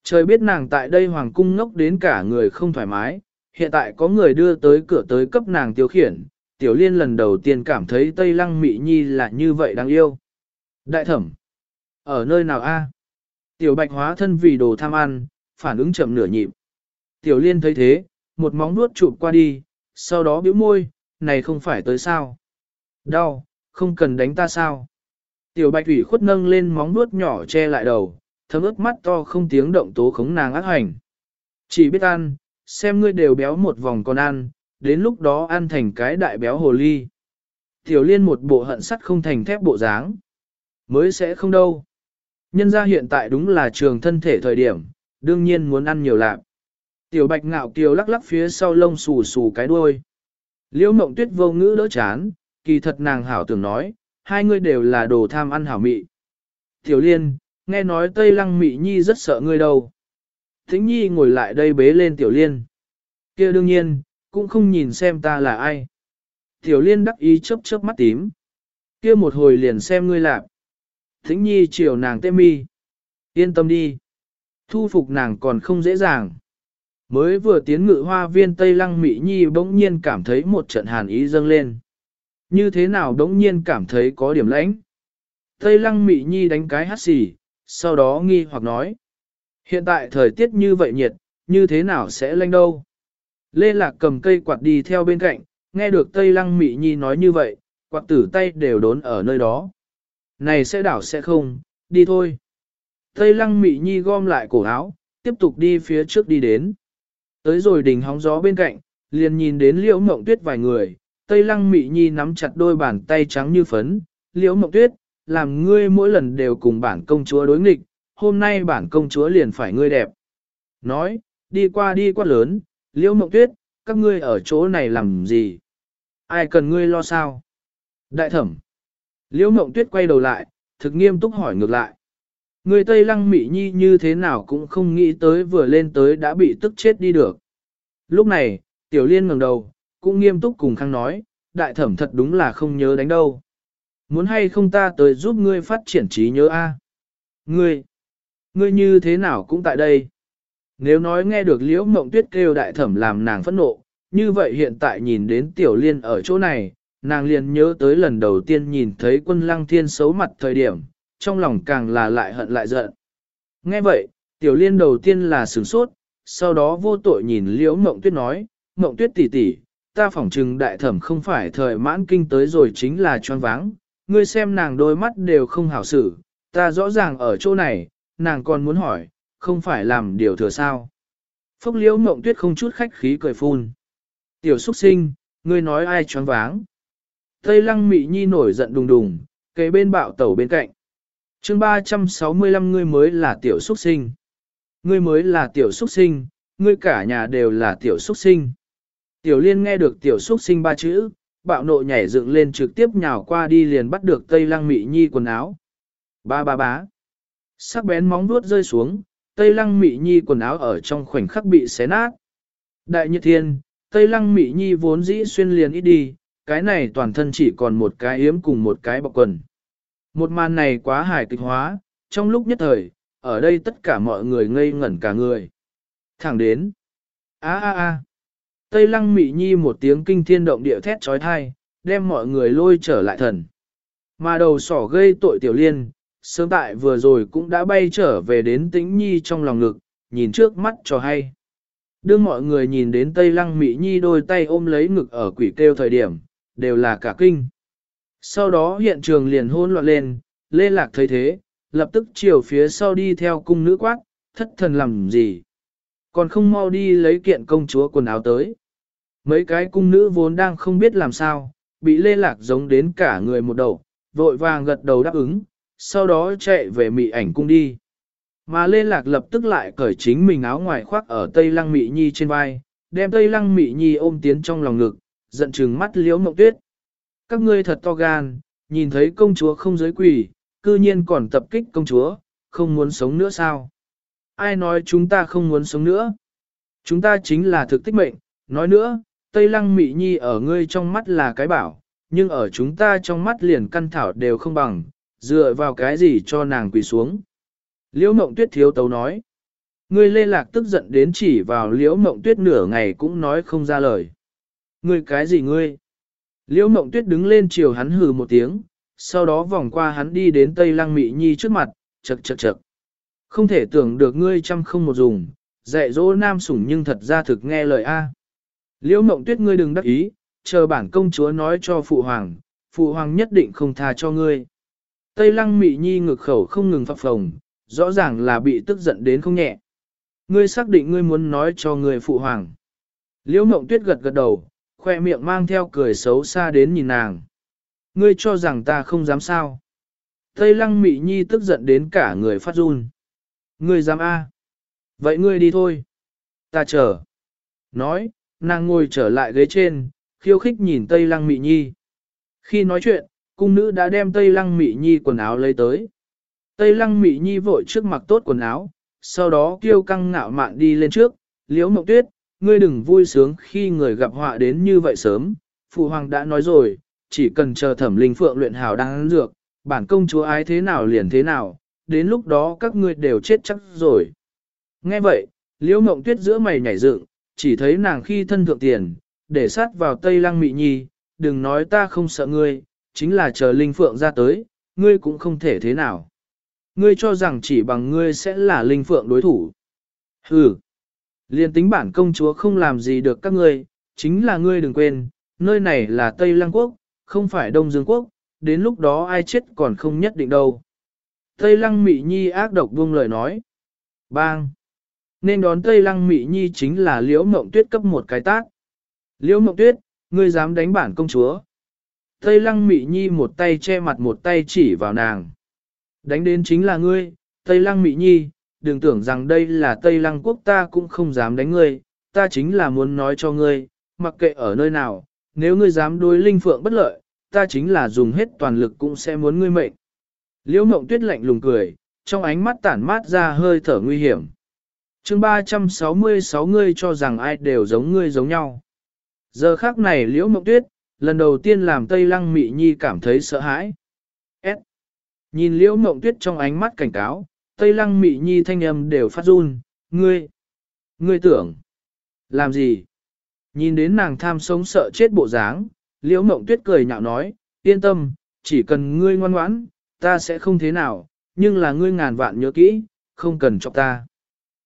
Trời biết nàng tại đây hoàng cung ngốc đến cả người không thoải mái, hiện tại có người đưa tới cửa tới cấp nàng tiêu khiển, Tiểu Liên lần đầu tiên cảm thấy Tây Lăng Mị Nhi là như vậy đáng yêu. Đại thẩm, ở nơi nào a? Tiểu Bạch hóa thân vì đồ tham ăn, phản ứng chậm nửa nhịp. Tiểu Liên thấy thế, một móng nuốt chụp qua đi, sau đó bĩu môi, này không phải tới sao. Đau, không cần đánh ta sao. Tiểu bạch thủy khuất nâng lên móng nuốt nhỏ che lại đầu, thấm ướt mắt to không tiếng động tố khống nàng ác hành. Chỉ biết ăn, xem ngươi đều béo một vòng còn ăn, đến lúc đó ăn thành cái đại béo hồ ly. Tiểu liên một bộ hận sắt không thành thép bộ dáng. Mới sẽ không đâu. Nhân ra hiện tại đúng là trường thân thể thời điểm, đương nhiên muốn ăn nhiều lạc. Tiểu bạch ngạo kiều lắc lắc phía sau lông xù xù cái đuôi. Liễu mộng tuyết vô ngữ đỡ chán, kỳ thật nàng hảo tưởng nói, hai người đều là đồ tham ăn hảo mị. Tiểu liên, nghe nói Tây Lăng Mị Nhi rất sợ ngươi đâu. Thính Nhi ngồi lại đây bế lên Tiểu Liên. kia đương nhiên, cũng không nhìn xem ta là ai. Tiểu Liên đắc ý chớp chớp mắt tím. kia một hồi liền xem ngươi lạp. Thính Nhi chiều nàng tê mi. Yên tâm đi. Thu phục nàng còn không dễ dàng. Mới vừa tiến ngự hoa viên Tây Lăng Mỹ Nhi bỗng nhiên cảm thấy một trận hàn ý dâng lên. Như thế nào bỗng nhiên cảm thấy có điểm lãnh. Tây Lăng Mỹ Nhi đánh cái hát xì, sau đó nghi hoặc nói. Hiện tại thời tiết như vậy nhiệt, như thế nào sẽ lanh đâu? Lê Lạc cầm cây quạt đi theo bên cạnh, nghe được Tây Lăng Mỹ Nhi nói như vậy, quạt tử tay đều đốn ở nơi đó. Này sẽ đảo sẽ không, đi thôi. Tây Lăng Mỹ Nhi gom lại cổ áo, tiếp tục đi phía trước đi đến. Tới rồi đỉnh hóng gió bên cạnh, liền nhìn đến liễu mộng tuyết vài người, Tây Lăng Mỹ Nhi nắm chặt đôi bàn tay trắng như phấn, liễu mộng tuyết, làm ngươi mỗi lần đều cùng bản công chúa đối nghịch, hôm nay bản công chúa liền phải ngươi đẹp. Nói, đi qua đi qua lớn, liễu mộng tuyết, các ngươi ở chỗ này làm gì? Ai cần ngươi lo sao? Đại thẩm. Liễu mộng tuyết quay đầu lại, thực nghiêm túc hỏi ngược lại. Người Tây Lăng Mị Nhi như thế nào cũng không nghĩ tới vừa lên tới đã bị tức chết đi được. Lúc này, Tiểu Liên ngẩng đầu, cũng nghiêm túc cùng Khang nói, đại thẩm thật đúng là không nhớ đánh đâu. Muốn hay không ta tới giúp ngươi phát triển trí nhớ a? Ngươi, ngươi như thế nào cũng tại đây. Nếu nói nghe được liễu mộng tuyết kêu đại thẩm làm nàng phẫn nộ, như vậy hiện tại nhìn đến tiểu liên ở chỗ này, nàng liền nhớ tới lần đầu tiên nhìn thấy quân lăng thiên xấu mặt thời điểm, trong lòng càng là lại hận lại giận. Nghe vậy, tiểu liên đầu tiên là sửng sốt, sau đó vô tội nhìn liễu mộng tuyết nói, mộng tuyết tỷ tỷ, ta phỏng trừng đại thẩm không phải thời mãn kinh tới rồi chính là choáng váng, ngươi xem nàng đôi mắt đều không hảo xử, ta rõ ràng ở chỗ này, nàng còn muốn hỏi, không phải làm điều thừa sao. Phúc liễu mộng tuyết không chút khách khí cười phun. Tiểu xuất sinh, ngươi nói ai choáng váng. Tây lăng mị nhi nổi giận đùng đùng, kề bên bạo tẩu bên cạnh. chương 365 ngươi mới là tiểu xuất sinh. Ngươi mới là tiểu xuất sinh, ngươi cả nhà đều là tiểu xuất sinh. Tiểu liên nghe được tiểu xuất sinh ba chữ, bạo nộ nhảy dựng lên trực tiếp nhào qua đi liền bắt được tây lăng mị nhi quần áo. Ba ba bá. Sắc bén móng vuốt rơi xuống, tây lăng mị nhi quần áo ở trong khoảnh khắc bị xé nát. Đại nhiệt thiên, tây lăng mị nhi vốn dĩ xuyên liền ít đi, cái này toàn thân chỉ còn một cái yếm cùng một cái bọc quần. Một màn này quá hài kịch hóa, trong lúc nhất thời, ở đây tất cả mọi người ngây ngẩn cả người. Thẳng đến. a a a Tây lăng mị nhi một tiếng kinh thiên động địa thét trói thai, đem mọi người lôi trở lại thần. Mà đầu sỏ gây tội tiểu liên, sớm tại vừa rồi cũng đã bay trở về đến tĩnh nhi trong lòng ngực, nhìn trước mắt cho hay. Đưa mọi người nhìn đến Tây Lăng Mỹ Nhi đôi tay ôm lấy ngực ở quỷ kêu thời điểm, đều là cả kinh. Sau đó hiện trường liền hôn loạn lên, Lê Lạc thấy thế, lập tức chiều phía sau đi theo cung nữ quát, thất thần làm gì. Còn không mau đi lấy kiện công chúa quần áo tới. Mấy cái cung nữ vốn đang không biết làm sao, bị Lê Lạc giống đến cả người một đầu, vội vàng gật đầu đáp ứng, sau đó chạy về mị ảnh cung đi. Mà Lê Lạc lập tức lại cởi chính mình áo ngoài khoác ở Tây Lăng Mị Nhi trên vai, đem Tây Lăng Mị Nhi ôm tiến trong lòng ngực, giận trừng mắt liễu mộng tuyết. Các ngươi thật to gan, nhìn thấy công chúa không giới quỷ, cư nhiên còn tập kích công chúa, không muốn sống nữa sao? Ai nói chúng ta không muốn sống nữa? Chúng ta chính là thực tích mệnh, nói nữa, Tây Lăng Mị Nhi ở ngươi trong mắt là cái bảo, nhưng ở chúng ta trong mắt liền căn thảo đều không bằng, dựa vào cái gì cho nàng quỳ xuống. Liễu mộng tuyết thiếu tấu nói. Ngươi lê lạc tức giận đến chỉ vào liễu mộng tuyết nửa ngày cũng nói không ra lời. Ngươi cái gì ngươi? Liễu mộng tuyết đứng lên chiều hắn hừ một tiếng, sau đó vòng qua hắn đi đến tây lăng mị nhi trước mặt, chật chật chật. Không thể tưởng được ngươi chăm không một dùng, dạy dỗ nam sủng nhưng thật ra thực nghe lời A. Liễu mộng tuyết ngươi đừng đắc ý, chờ bản công chúa nói cho phụ hoàng, phụ hoàng nhất định không tha cho ngươi. Tây lăng mị nhi ngực khẩu không ngừng phập phồng, rõ ràng là bị tức giận đến không nhẹ. Ngươi xác định ngươi muốn nói cho người phụ hoàng. Liễu mộng tuyết gật gật đầu, khoe miệng mang theo cười xấu xa đến nhìn nàng. Ngươi cho rằng ta không dám sao. Tây lăng mị nhi tức giận đến cả người phát run. Ngươi dám a? Vậy ngươi đi thôi. Ta chờ. Nói, nàng ngồi trở lại ghế trên, khiêu khích nhìn Tây lăng mị nhi. Khi nói chuyện, cung nữ đã đem Tây lăng mị nhi quần áo lấy tới. Tây lăng mị nhi vội trước mặc tốt quần áo, sau đó kêu căng ngạo mạn đi lên trước, liễu mộng tuyết, ngươi đừng vui sướng khi người gặp họa đến như vậy sớm, phụ hoàng đã nói rồi, chỉ cần chờ thẩm linh phượng luyện hào đang dược, bản công chúa ái thế nào liền thế nào, đến lúc đó các ngươi đều chết chắc rồi. Nghe vậy, liễu mộng tuyết giữa mày nhảy dựng, chỉ thấy nàng khi thân thượng tiền, để sát vào tây lăng mị nhi, đừng nói ta không sợ ngươi, chính là chờ linh phượng ra tới, ngươi cũng không thể thế nào. Ngươi cho rằng chỉ bằng ngươi sẽ là linh phượng đối thủ. Hừ. Liên tính bản công chúa không làm gì được các ngươi, chính là ngươi đừng quên, nơi này là Tây Lăng Quốc, không phải Đông Dương Quốc, đến lúc đó ai chết còn không nhất định đâu. Tây Lăng Mị Nhi ác độc buông lời nói. Bang! Nên đón Tây Lăng Mị Nhi chính là Liễu Mộng Tuyết cấp một cái tác. Liễu Mộng Tuyết, ngươi dám đánh bản công chúa. Tây Lăng Mị Nhi một tay che mặt một tay chỉ vào nàng. Đánh đến chính là ngươi, Tây Lăng Mị Nhi, đừng tưởng rằng đây là Tây Lăng quốc ta cũng không dám đánh ngươi, ta chính là muốn nói cho ngươi, mặc kệ ở nơi nào, nếu ngươi dám đối linh phượng bất lợi, ta chính là dùng hết toàn lực cũng sẽ muốn ngươi mệnh. Liễu mộng tuyết lạnh lùng cười, trong ánh mắt tản mát ra hơi thở nguy hiểm chương 366 ngươi cho rằng ai đều giống ngươi giống nhau. Giờ khác này liễu mộng tuyết, lần đầu tiên làm Tây Lăng Mị Nhi cảm thấy sợ hãi. S. Nhìn liễu mộng tuyết trong ánh mắt cảnh cáo, Tây Lăng Mị Nhi thanh âm đều phát run, ngươi, ngươi tưởng, làm gì? Nhìn đến nàng tham sống sợ chết bộ dáng, liễu mộng tuyết cười nhạo nói, yên tâm, chỉ cần ngươi ngoan ngoãn, ta sẽ không thế nào, nhưng là ngươi ngàn vạn nhớ kỹ, không cần chọc ta.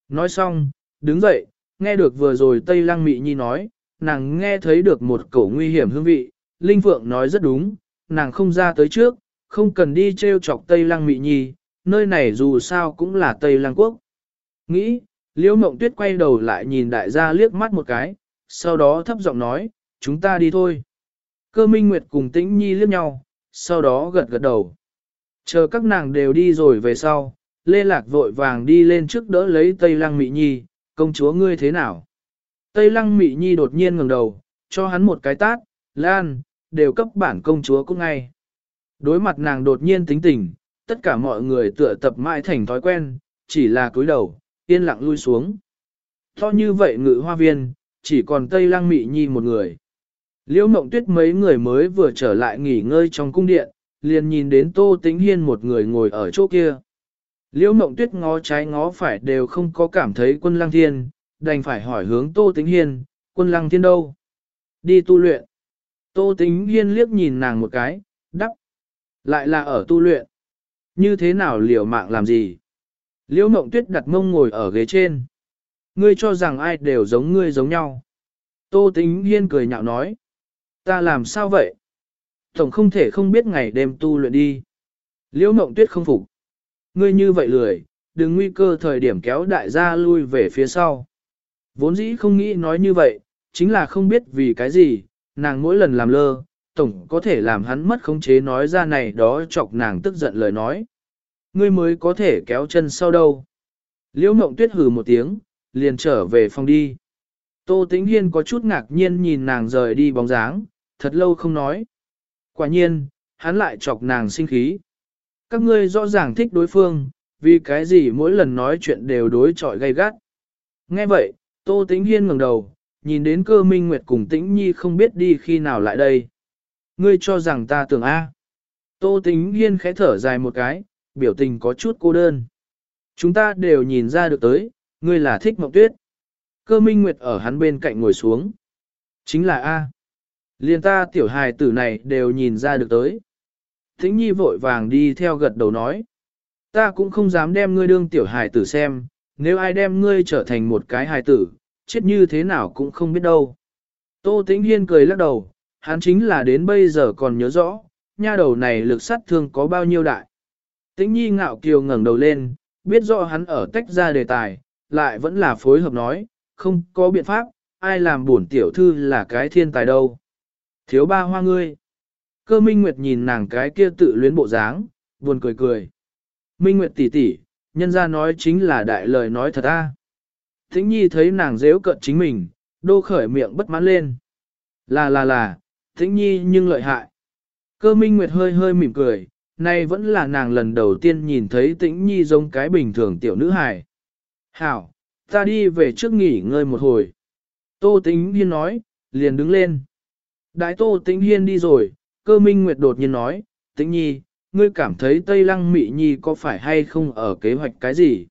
Nói xong, đứng dậy, nghe được vừa rồi Tây Lăng Mị Nhi nói, nàng nghe thấy được một cổ nguy hiểm hương vị, Linh Phượng nói rất đúng, nàng không ra tới trước, không cần đi treo chọc Tây Lăng Mị Nhi, nơi này dù sao cũng là Tây Lăng Quốc. Nghĩ, Liễu Mộng Tuyết quay đầu lại nhìn đại gia liếc mắt một cái, sau đó thấp giọng nói, chúng ta đi thôi. Cơ Minh Nguyệt cùng Tĩnh Nhi liếc nhau, sau đó gật gật đầu. Chờ các nàng đều đi rồi về sau, Lê Lạc vội vàng đi lên trước đỡ lấy Tây Lăng Mị Nhi, công chúa ngươi thế nào? Tây Lăng Mị Nhi đột nhiên ngẩng đầu, cho hắn một cái tát, Lan, đều cấp bản công chúa cũng ngay. Đối mặt nàng đột nhiên tính tình, tất cả mọi người tựa tập mãi thành thói quen, chỉ là cúi đầu, yên lặng lui xuống. To như vậy ngự hoa viên, chỉ còn Tây Lăng Mị Nhi một người. Liễu Mộng Tuyết mấy người mới vừa trở lại nghỉ ngơi trong cung điện, liền nhìn đến Tô Tĩnh Hiên một người ngồi ở chỗ kia. Liễu Mộng Tuyết ngó trái ngó phải đều không có cảm thấy quân lăng thiên, đành phải hỏi hướng Tô Tĩnh Hiên, quân lăng thiên đâu? Đi tu luyện. Tô Tĩnh Hiên liếc nhìn nàng một cái, đắp. Lại là ở tu luyện. Như thế nào liều mạng làm gì? Liễu Mộng Tuyết đặt mông ngồi ở ghế trên. Ngươi cho rằng ai đều giống ngươi giống nhau. Tô Tĩnh Hiên cười nhạo nói. Ta làm sao vậy? Tổng không thể không biết ngày đêm tu luyện đi. Liễu Mộng Tuyết không phục. Ngươi như vậy lười, đừng nguy cơ thời điểm kéo đại gia lui về phía sau. Vốn dĩ không nghĩ nói như vậy, chính là không biết vì cái gì, nàng mỗi lần làm lơ, tổng có thể làm hắn mất khống chế nói ra này đó chọc nàng tức giận lời nói. Ngươi mới có thể kéo chân sau đâu. Liễu Mộng Tuyết hừ một tiếng, liền trở về phòng đi. Tô Tĩnh Hiên có chút ngạc nhiên nhìn nàng rời đi bóng dáng, thật lâu không nói. Quả nhiên, hắn lại chọc nàng sinh khí. Các ngươi rõ ràng thích đối phương, vì cái gì mỗi lần nói chuyện đều đối chọi gay gắt. Nghe vậy, Tô Tĩnh Hiên ngẩng đầu, nhìn đến cơ minh nguyệt cùng Tĩnh Nhi không biết đi khi nào lại đây. Ngươi cho rằng ta tưởng A. Tô Tĩnh Hiên khẽ thở dài một cái, biểu tình có chút cô đơn. Chúng ta đều nhìn ra được tới, ngươi là thích mộng tuyết. Cơ minh nguyệt ở hắn bên cạnh ngồi xuống. Chính là A. Liên ta tiểu hài tử này đều nhìn ra được tới. Thính nhi vội vàng đi theo gật đầu nói. Ta cũng không dám đem ngươi đương tiểu hài tử xem, nếu ai đem ngươi trở thành một cái hài tử, chết như thế nào cũng không biết đâu. Tô Tĩnh Hiên cười lắc đầu, hắn chính là đến bây giờ còn nhớ rõ, nha đầu này lực sát thương có bao nhiêu đại. Tĩnh Nhi ngạo kiều ngẩng đầu lên, biết rõ hắn ở tách ra đề tài, lại vẫn là phối hợp nói, không có biện pháp, ai làm bổn tiểu thư là cái thiên tài đâu. Thiếu ba hoa ngươi. Cơ Minh Nguyệt nhìn nàng cái kia tự luyến bộ dáng, buồn cười cười. Minh Nguyệt tỷ tỷ, nhân ra nói chính là đại lời nói thật a. Thính Nhi thấy nàng dễu cận chính mình, đô khởi miệng bất mãn lên. Là là là, Thính Nhi nhưng lợi hại. Cơ Minh Nguyệt hơi hơi mỉm cười, nay vẫn là nàng lần đầu tiên nhìn thấy Tĩnh Nhi giống cái bình thường tiểu nữ hài. Hảo, ta đi về trước nghỉ ngơi một hồi. Tô Tĩnh Hiên nói, liền đứng lên. Đại Tô Tĩnh Hiên đi rồi, cơ Minh Nguyệt đột nhiên nói, Tĩnh Nhi, ngươi cảm thấy Tây Lăng Mị Nhi có phải hay không ở kế hoạch cái gì?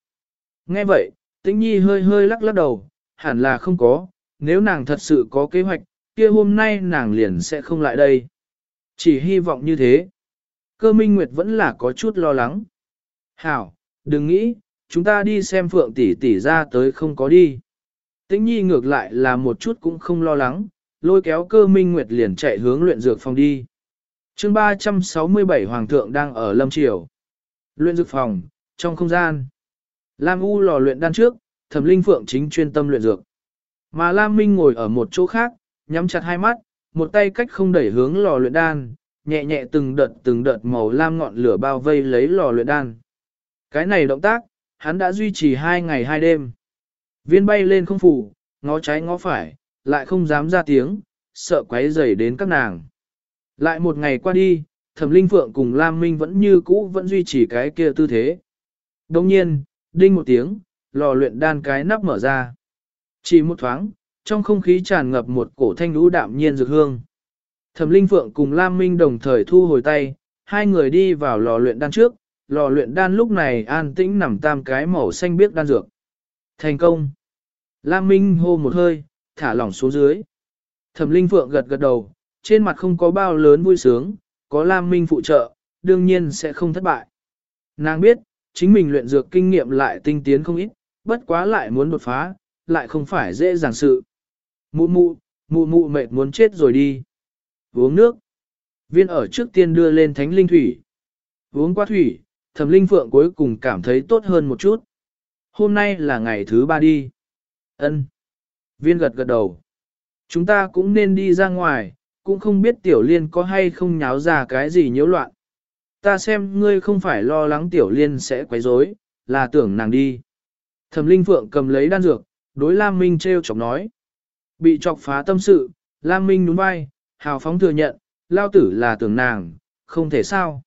Nghe vậy, Tĩnh Nhi hơi hơi lắc lắc đầu, hẳn là không có, nếu nàng thật sự có kế hoạch, kia hôm nay nàng liền sẽ không lại đây. Chỉ hy vọng như thế. Cơ Minh Nguyệt vẫn là có chút lo lắng. Hảo, đừng nghĩ, chúng ta đi xem Phượng tỷ tỷ ra tới không có đi. Tĩnh Nhi ngược lại là một chút cũng không lo lắng, lôi kéo cơ Minh Nguyệt liền chạy hướng luyện dược phòng đi chương 367 Hoàng thượng đang ở Lâm Triều. Luyện dược phòng, trong không gian. Lam U lò luyện đan trước, Thẩm Linh Phượng chính chuyên tâm luyện dược. Mà Lam Minh ngồi ở một chỗ khác, nhắm chặt hai mắt, một tay cách không đẩy hướng lò luyện đan, nhẹ nhẹ từng đợt từng đợt màu lam ngọn lửa bao vây lấy lò luyện đan. Cái này động tác, hắn đã duy trì hai ngày hai đêm. Viên bay lên không phủ, ngó trái ngó phải, lại không dám ra tiếng, sợ quấy rầy đến các nàng. Lại một ngày qua đi, Thẩm Linh Phượng cùng Lam Minh vẫn như cũ vẫn duy trì cái kia tư thế. Đồng nhiên, đinh một tiếng, lò luyện đan cái nắp mở ra. Chỉ một thoáng, trong không khí tràn ngập một cổ thanh lũ đạm nhiên dược hương. Thẩm Linh Phượng cùng Lam Minh đồng thời thu hồi tay, hai người đi vào lò luyện đan trước, lò luyện đan lúc này an tĩnh nằm tam cái màu xanh biếc đan dược. Thành công! Lam Minh hô một hơi, thả lỏng xuống dưới. Thẩm Linh Phượng gật gật đầu, trên mặt không có bao lớn vui sướng, có Lam Minh phụ trợ, đương nhiên sẽ không thất bại. Nàng biết, chính mình luyện dược kinh nghiệm lại tinh tiến không ít, bất quá lại muốn đột phá, lại không phải dễ dàng sự. Mụ mụ, mụ mụ mệt muốn chết rồi đi. Uống nước. Viên ở trước tiên đưa lên thánh linh thủy. Uống qua thủy, thẩm linh phượng cuối cùng cảm thấy tốt hơn một chút. Hôm nay là ngày thứ ba đi. Ân. Viên gật gật đầu. Chúng ta cũng nên đi ra ngoài, cũng không biết tiểu liên có hay không nháo ra cái gì nhiễu loạn. Ta xem ngươi không phải lo lắng tiểu liên sẽ quấy rối, là tưởng nàng đi. Thẩm linh phượng cầm lấy đan dược, đối Lam Minh treo chọc nói. Bị chọc phá tâm sự, Lam Minh nhún vai, hào phóng thừa nhận, lao tử là tưởng nàng, không thể sao.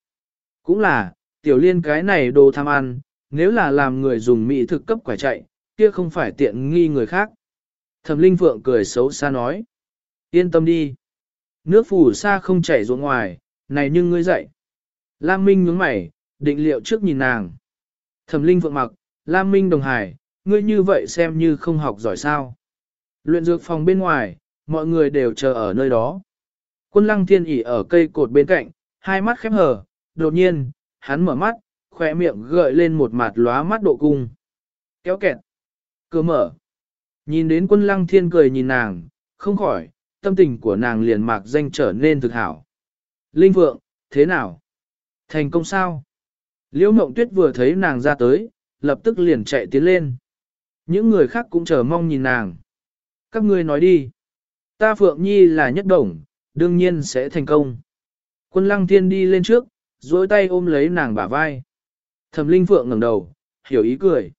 Cũng là, tiểu liên cái này đồ tham ăn, nếu là làm người dùng mỹ thực cấp quả chạy, kia không phải tiện nghi người khác. Thẩm Linh Phượng cười xấu xa nói. Yên tâm đi. Nước phủ xa không chảy ruộng ngoài, này nhưng ngươi dậy. Lam Minh nhướng mày, định liệu trước nhìn nàng. Thẩm Linh vượng mặc, Lam Minh đồng hải, ngươi như vậy xem như không học giỏi sao. Luyện dược phòng bên ngoài, mọi người đều chờ ở nơi đó. Quân lăng thiên ỉ ở cây cột bên cạnh, hai mắt khép hờ, đột nhiên, hắn mở mắt, khỏe miệng gợi lên một mặt lóa mắt độ cung. Kéo kẹt. Cửa mở. Nhìn đến quân lăng thiên cười nhìn nàng, không khỏi, tâm tình của nàng liền mạc danh trở nên thực hảo. Linh Vượng, thế nào? Thành công sao? Liễu Mộng Tuyết vừa thấy nàng ra tới, lập tức liền chạy tiến lên. Những người khác cũng chờ mong nhìn nàng. Các ngươi nói đi. Ta Phượng Nhi là nhất đồng, đương nhiên sẽ thành công. Quân Lăng Thiên đi lên trước, duỗi tay ôm lấy nàng bả vai. Thẩm Linh Phượng ngẩng đầu, hiểu ý cười.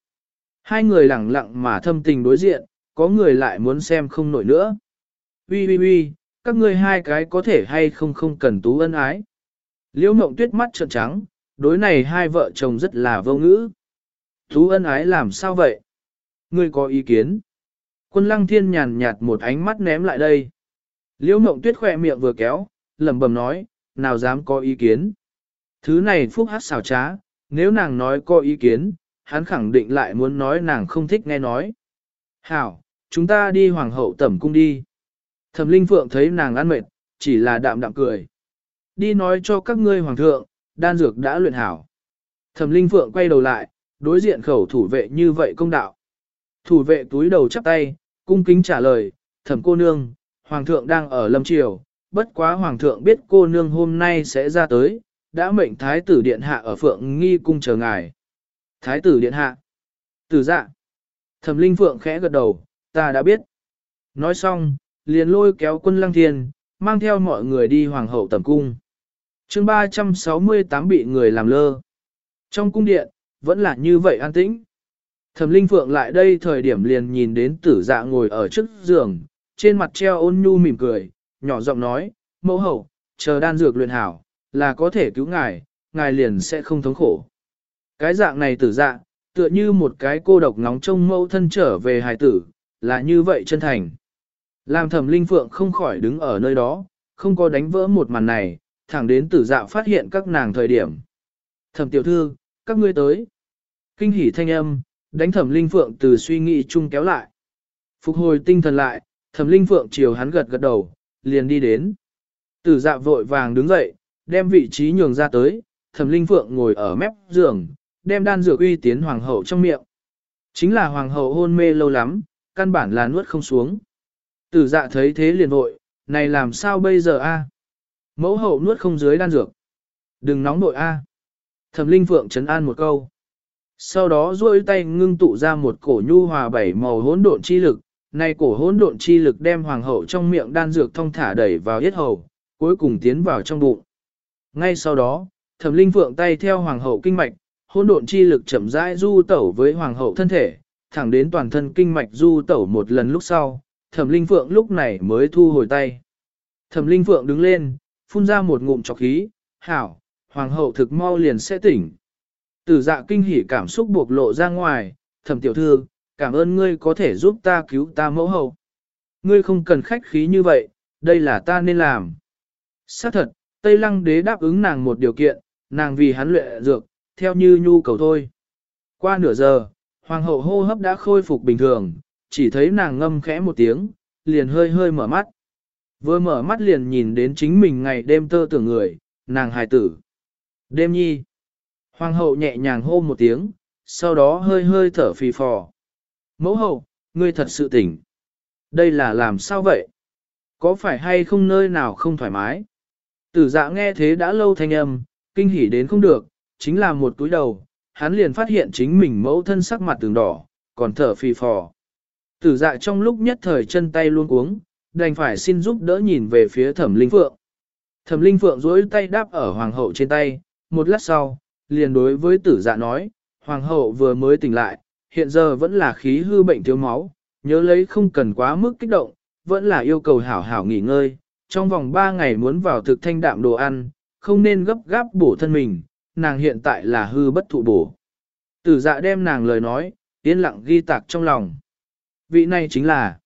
Hai người lặng lặng mà thâm tình đối diện, có người lại muốn xem không nổi nữa uy uy uy, các ngươi hai cái có thể hay không không cần tú ân ái. Liễu mộng tuyết mắt trợn trắng, đối này hai vợ chồng rất là vô ngữ. Tú ân ái làm sao vậy? Ngươi có ý kiến? Quân lăng thiên nhàn nhạt một ánh mắt ném lại đây. Liễu mộng tuyết khỏe miệng vừa kéo, lẩm bẩm nói, nào dám có ý kiến. Thứ này phúc hát xào trá, nếu nàng nói có ý kiến, hắn khẳng định lại muốn nói nàng không thích nghe nói. Hảo, chúng ta đi hoàng hậu tẩm cung đi. Thẩm Linh Phượng thấy nàng ăn mệt, chỉ là đạm đạm cười. Đi nói cho các ngươi hoàng thượng, đan dược đã luyện hảo. Thẩm Linh Phượng quay đầu lại, đối diện khẩu thủ vệ như vậy công đạo. Thủ vệ túi đầu chắp tay, cung kính trả lời, thẩm cô nương, hoàng thượng đang ở lâm triều, bất quá hoàng thượng biết cô nương hôm nay sẽ ra tới, đã mệnh thái tử điện hạ ở phượng nghi cung chờ ngài. Thái tử điện hạ. Tử dạ. Thẩm linh phượng khẽ gật đầu, ta đã biết. Nói xong, liền lôi kéo quân lăng thiên, mang theo mọi người đi hoàng hậu tầm cung. chương 368 bị người làm lơ. Trong cung điện, vẫn là như vậy an tĩnh. Thẩm Linh Phượng lại đây thời điểm liền nhìn đến tử dạ ngồi ở trước giường, trên mặt treo ôn nhu mỉm cười, nhỏ giọng nói, mẫu hậu, chờ đan dược luyện hảo, là có thể cứu ngài, ngài liền sẽ không thống khổ. Cái dạng này tử dạ, tựa như một cái cô độc ngóng trông mẫu thân trở về hài tử, là như vậy chân thành. Làm thẩm linh phượng không khỏi đứng ở nơi đó, không có đánh vỡ một màn này, thẳng đến tử dạ phát hiện các nàng thời điểm. Thẩm tiểu thư, các ngươi tới. Kinh hỉ thanh âm, đánh thẩm linh phượng từ suy nghĩ chung kéo lại. Phục hồi tinh thần lại, thẩm linh phượng chiều hắn gật gật đầu, liền đi đến. Tử dạ vội vàng đứng dậy, đem vị trí nhường ra tới, thẩm linh phượng ngồi ở mép giường, đem đan dược uy tiến hoàng hậu trong miệng. Chính là hoàng hậu hôn mê lâu lắm, căn bản là nuốt không xuống. Tử dạ thấy thế liền vội, này làm sao bây giờ a? Mẫu hậu nuốt không dưới đan dược. Đừng nóng nội a. Thẩm linh phượng trấn an một câu. Sau đó duỗi tay ngưng tụ ra một cổ nhu hòa bảy màu hỗn độn chi lực, này cổ hỗn độn chi lực đem hoàng hậu trong miệng đan dược thông thả đẩy vào yết hầu, cuối cùng tiến vào trong bụng. Ngay sau đó, Thẩm Linh Phượng tay theo hoàng hậu kinh mạch, hỗn độn chi lực chậm rãi du tẩu với hoàng hậu thân thể, thẳng đến toàn thân kinh mạch du tẩu một lần lúc sau, Thẩm Linh Phượng lúc này mới thu hồi tay. Thẩm Linh Phượng đứng lên, phun ra một ngụm trọc khí, hảo, hoàng hậu thực mau liền sẽ tỉnh. Tử dạ kinh hỉ cảm xúc buộc lộ ra ngoài, thẩm tiểu thư, cảm ơn ngươi có thể giúp ta cứu ta mẫu hậu. Ngươi không cần khách khí như vậy, đây là ta nên làm. Xác thật, Tây Lăng đế đáp ứng nàng một điều kiện, nàng vì hắn luyện dược, theo như nhu cầu thôi. Qua nửa giờ, hoàng hậu hô hấp đã khôi phục bình thường, chỉ thấy nàng ngâm khẽ một tiếng, liền hơi hơi mở mắt. Vừa mở mắt liền nhìn đến chính mình ngày đêm tơ tưởng người, nàng hài tử. Đêm nhi. Hoàng hậu nhẹ nhàng hô một tiếng, sau đó hơi hơi thở phì phò. Mẫu hậu, ngươi thật sự tỉnh. Đây là làm sao vậy? Có phải hay không nơi nào không thoải mái? Tử dạ nghe thế đã lâu thanh âm, kinh hỉ đến không được, chính là một túi đầu, hắn liền phát hiện chính mình mẫu thân sắc mặt từng đỏ, còn thở phì phò. Tử dạ trong lúc nhất thời chân tay luôn uống, đành phải xin giúp đỡ nhìn về phía thẩm linh phượng. Thẩm linh phượng duỗi tay đáp ở hoàng hậu trên tay, một lát sau, liền đối với tử dạ nói, hoàng hậu vừa mới tỉnh lại, hiện giờ vẫn là khí hư bệnh thiếu máu, nhớ lấy không cần quá mức kích động, vẫn là yêu cầu hảo hảo nghỉ ngơi, trong vòng 3 ngày muốn vào thực thanh đạm đồ ăn, không nên gấp gáp bổ thân mình, nàng hiện tại là hư bất thụ bổ. Tử dạ đem nàng lời nói, yên lặng ghi tạc trong lòng. Vị này chính là.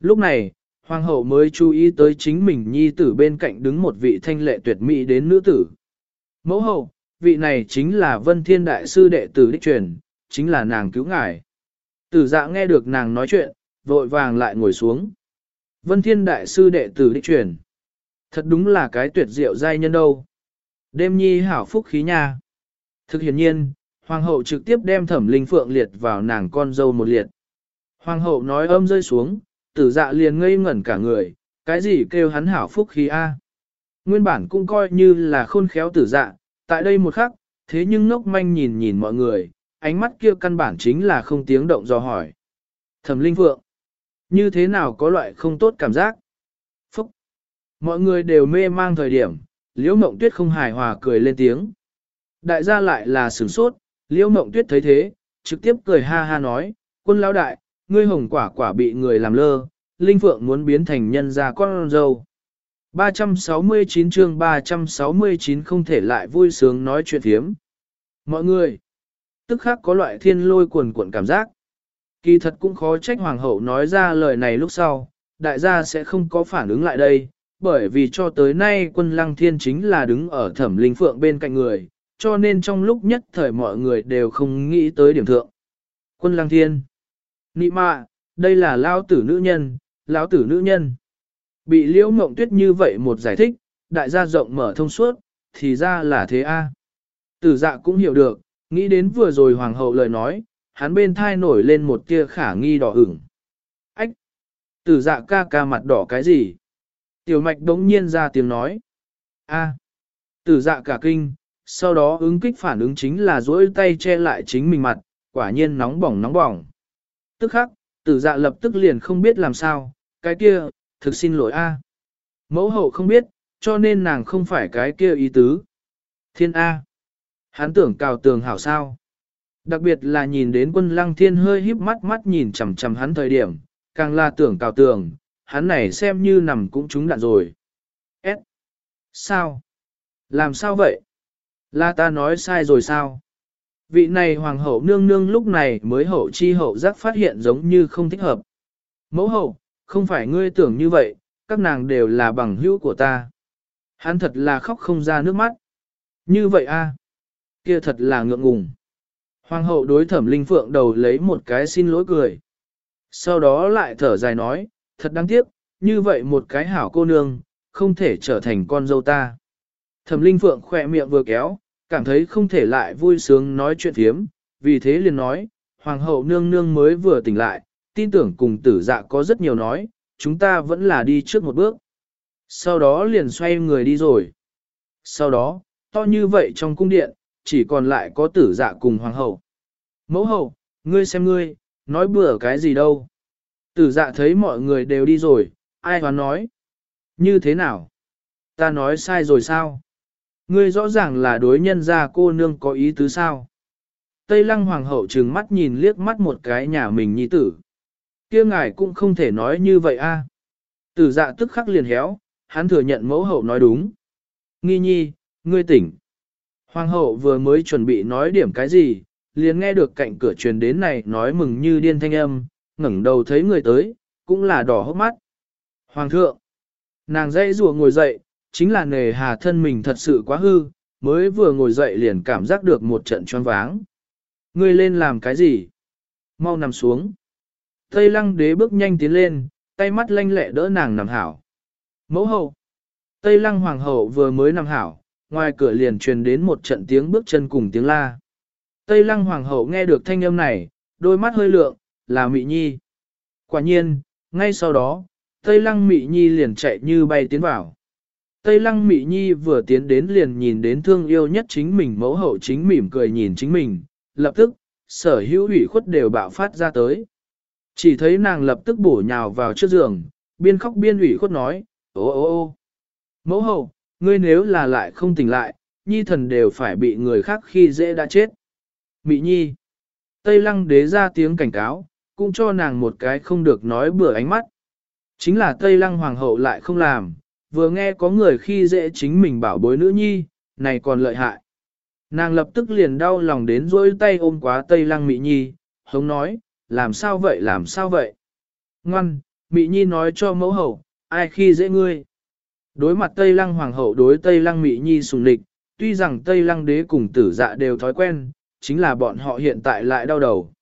Lúc này, hoàng hậu mới chú ý tới chính mình nhi tử bên cạnh đứng một vị thanh lệ tuyệt mỹ đến nữ tử. Mẫu hậu, vị này chính là vân thiên đại sư đệ tử đích truyền, chính là nàng cứu ngài. Tử dạ nghe được nàng nói chuyện, vội vàng lại ngồi xuống. Vân thiên đại sư đệ tử đích truyền. Thật đúng là cái tuyệt diệu giai nhân đâu. Đêm nhi hảo phúc khí nha. Thực hiện nhiên, hoàng hậu trực tiếp đem thẩm linh phượng liệt vào nàng con dâu một liệt. Hoàng hậu nói âm rơi xuống, tử dạ liền ngây ngẩn cả người, cái gì kêu hắn hảo phúc khí a? Nguyên bản cũng coi như là khôn khéo tử dạ, tại đây một khắc, thế nhưng ngốc manh nhìn nhìn mọi người, ánh mắt kia căn bản chính là không tiếng động do hỏi. Thẩm linh phượng, như thế nào có loại không tốt cảm giác? Phúc, mọi người đều mê mang thời điểm, liễu mộng tuyết không hài hòa cười lên tiếng. Đại gia lại là sửng sốt, liễu mộng tuyết thấy thế, trực tiếp cười ha ha nói, quân lão đại, ngươi hồng quả quả bị người làm lơ, Linh Phượng muốn biến thành nhân gia con dâu. 369 chương 369 không thể lại vui sướng nói chuyện thiếm. Mọi người, tức khắc có loại thiên lôi cuồn cuộn cảm giác. Kỳ thật cũng khó trách hoàng hậu nói ra lời này lúc sau, đại gia sẽ không có phản ứng lại đây, bởi vì cho tới nay quân lăng thiên chính là đứng ở thẩm linh phượng bên cạnh người, cho nên trong lúc nhất thời mọi người đều không nghĩ tới điểm thượng. Quân lăng thiên Nị mạ, đây là lao tử nữ nhân, lão tử nữ nhân. Bị liễu mộng tuyết như vậy một giải thích, đại gia rộng mở thông suốt, thì ra là thế a. Tử dạ cũng hiểu được, nghĩ đến vừa rồi hoàng hậu lời nói, hắn bên thai nổi lên một tia khả nghi đỏ ửng. Ách! Tử dạ ca ca mặt đỏ cái gì? Tiểu mạch đống nhiên ra tiếng nói. a. Tử dạ cả kinh, sau đó ứng kích phản ứng chính là duỗi tay che lại chính mình mặt, quả nhiên nóng bỏng nóng bỏng. Tức khắc, tử dạ lập tức liền không biết làm sao, cái kia, thực xin lỗi a. À. Mẫu hậu không biết, cho nên nàng không phải cái kia ý tứ. Thiên A. Hắn tưởng cào tường hảo sao. Đặc biệt là nhìn đến quân lăng thiên hơi híp mắt mắt nhìn chằm chằm hắn thời điểm, càng là tưởng cào tường, hắn này xem như nằm cũng trúng đạn rồi. S. Sao? Làm sao vậy? Là ta nói sai rồi sao? Vị này hoàng hậu nương nương lúc này mới hậu chi hậu giác phát hiện giống như không thích hợp. Mẫu hậu, không phải ngươi tưởng như vậy, các nàng đều là bằng hữu của ta. Hắn thật là khóc không ra nước mắt. Như vậy a, kia thật là ngượng ngùng. Hoàng hậu đối thẩm linh phượng đầu lấy một cái xin lỗi cười. Sau đó lại thở dài nói, thật đáng tiếc, như vậy một cái hảo cô nương, không thể trở thành con dâu ta. Thẩm linh phượng khỏe miệng vừa kéo, cảm thấy không thể lại vui sướng nói chuyện thiếm, vì thế liền nói, hoàng hậu nương nương mới vừa tỉnh lại, tin tưởng cùng tử dạ có rất nhiều nói, chúng ta vẫn là đi trước một bước. Sau đó liền xoay người đi rồi. Sau đó, to như vậy trong cung điện, chỉ còn lại có tử dạ cùng hoàng hậu. Mẫu hậu, ngươi xem ngươi, nói bừa cái gì đâu. Tử dạ thấy mọi người đều đi rồi, ai hoán nói. Như thế nào? Ta nói sai rồi sao? Ngươi rõ ràng là đối nhân gia cô nương có ý tứ sao? Tây lăng hoàng hậu trừng mắt nhìn liếc mắt một cái nhà mình nhi tử. kia ngài cũng không thể nói như vậy a. Tử dạ tức khắc liền héo, hắn thừa nhận mẫu hậu nói đúng. Nghi nhi, Ngươi tỉnh. Hoàng hậu vừa mới chuẩn bị nói điểm cái gì, liền nghe được cạnh cửa truyền đến này nói mừng như điên thanh âm, ngẩng đầu thấy người tới, cũng là đỏ hốc mắt. Hoàng thượng, nàng dây rùa ngồi dậy, chính là nề hà thân mình thật sự quá hư, mới vừa ngồi dậy liền cảm giác được một trận choáng váng. Ngươi lên làm cái gì? Mau nằm xuống. Tây lăng đế bước nhanh tiến lên, tay mắt lanh lẹ đỡ nàng nằm hảo. Mẫu hậu. Tây lăng hoàng hậu vừa mới nằm hảo, ngoài cửa liền truyền đến một trận tiếng bước chân cùng tiếng la. Tây lăng hoàng hậu nghe được thanh âm này, đôi mắt hơi lượng, là Mị Nhi. Quả nhiên, ngay sau đó, Tây lăng Mị Nhi liền chạy như bay tiến vào. Tây lăng Mị Nhi vừa tiến đến liền nhìn đến thương yêu nhất chính mình mẫu hậu chính mỉm cười nhìn chính mình, lập tức, sở hữu ủy khuất đều bạo phát ra tới. Chỉ thấy nàng lập tức bổ nhào vào trước giường, biên khóc biên ủy khuất nói, ô ô ô mẫu hậu, ngươi nếu là lại không tỉnh lại, nhi thần đều phải bị người khác khi dễ đã chết. Mị nhi, Tây lăng đế ra tiếng cảnh cáo, cũng cho nàng một cái không được nói bừa ánh mắt. Chính là Tây lăng hoàng hậu lại không làm, vừa nghe có người khi dễ chính mình bảo bối nữ nhi, này còn lợi hại. Nàng lập tức liền đau lòng đến rối tay ôm quá Tây lăng Mị nhi, hống nói, làm sao vậy làm sao vậy? Ngoan, Mị nhi nói cho mẫu hậu, ai khi dễ ngươi? Đối mặt Tây Lăng Hoàng hậu đối Tây Lăng Mỹ Nhi sùng lịch, tuy rằng Tây Lăng đế cùng tử dạ đều thói quen, chính là bọn họ hiện tại lại đau đầu.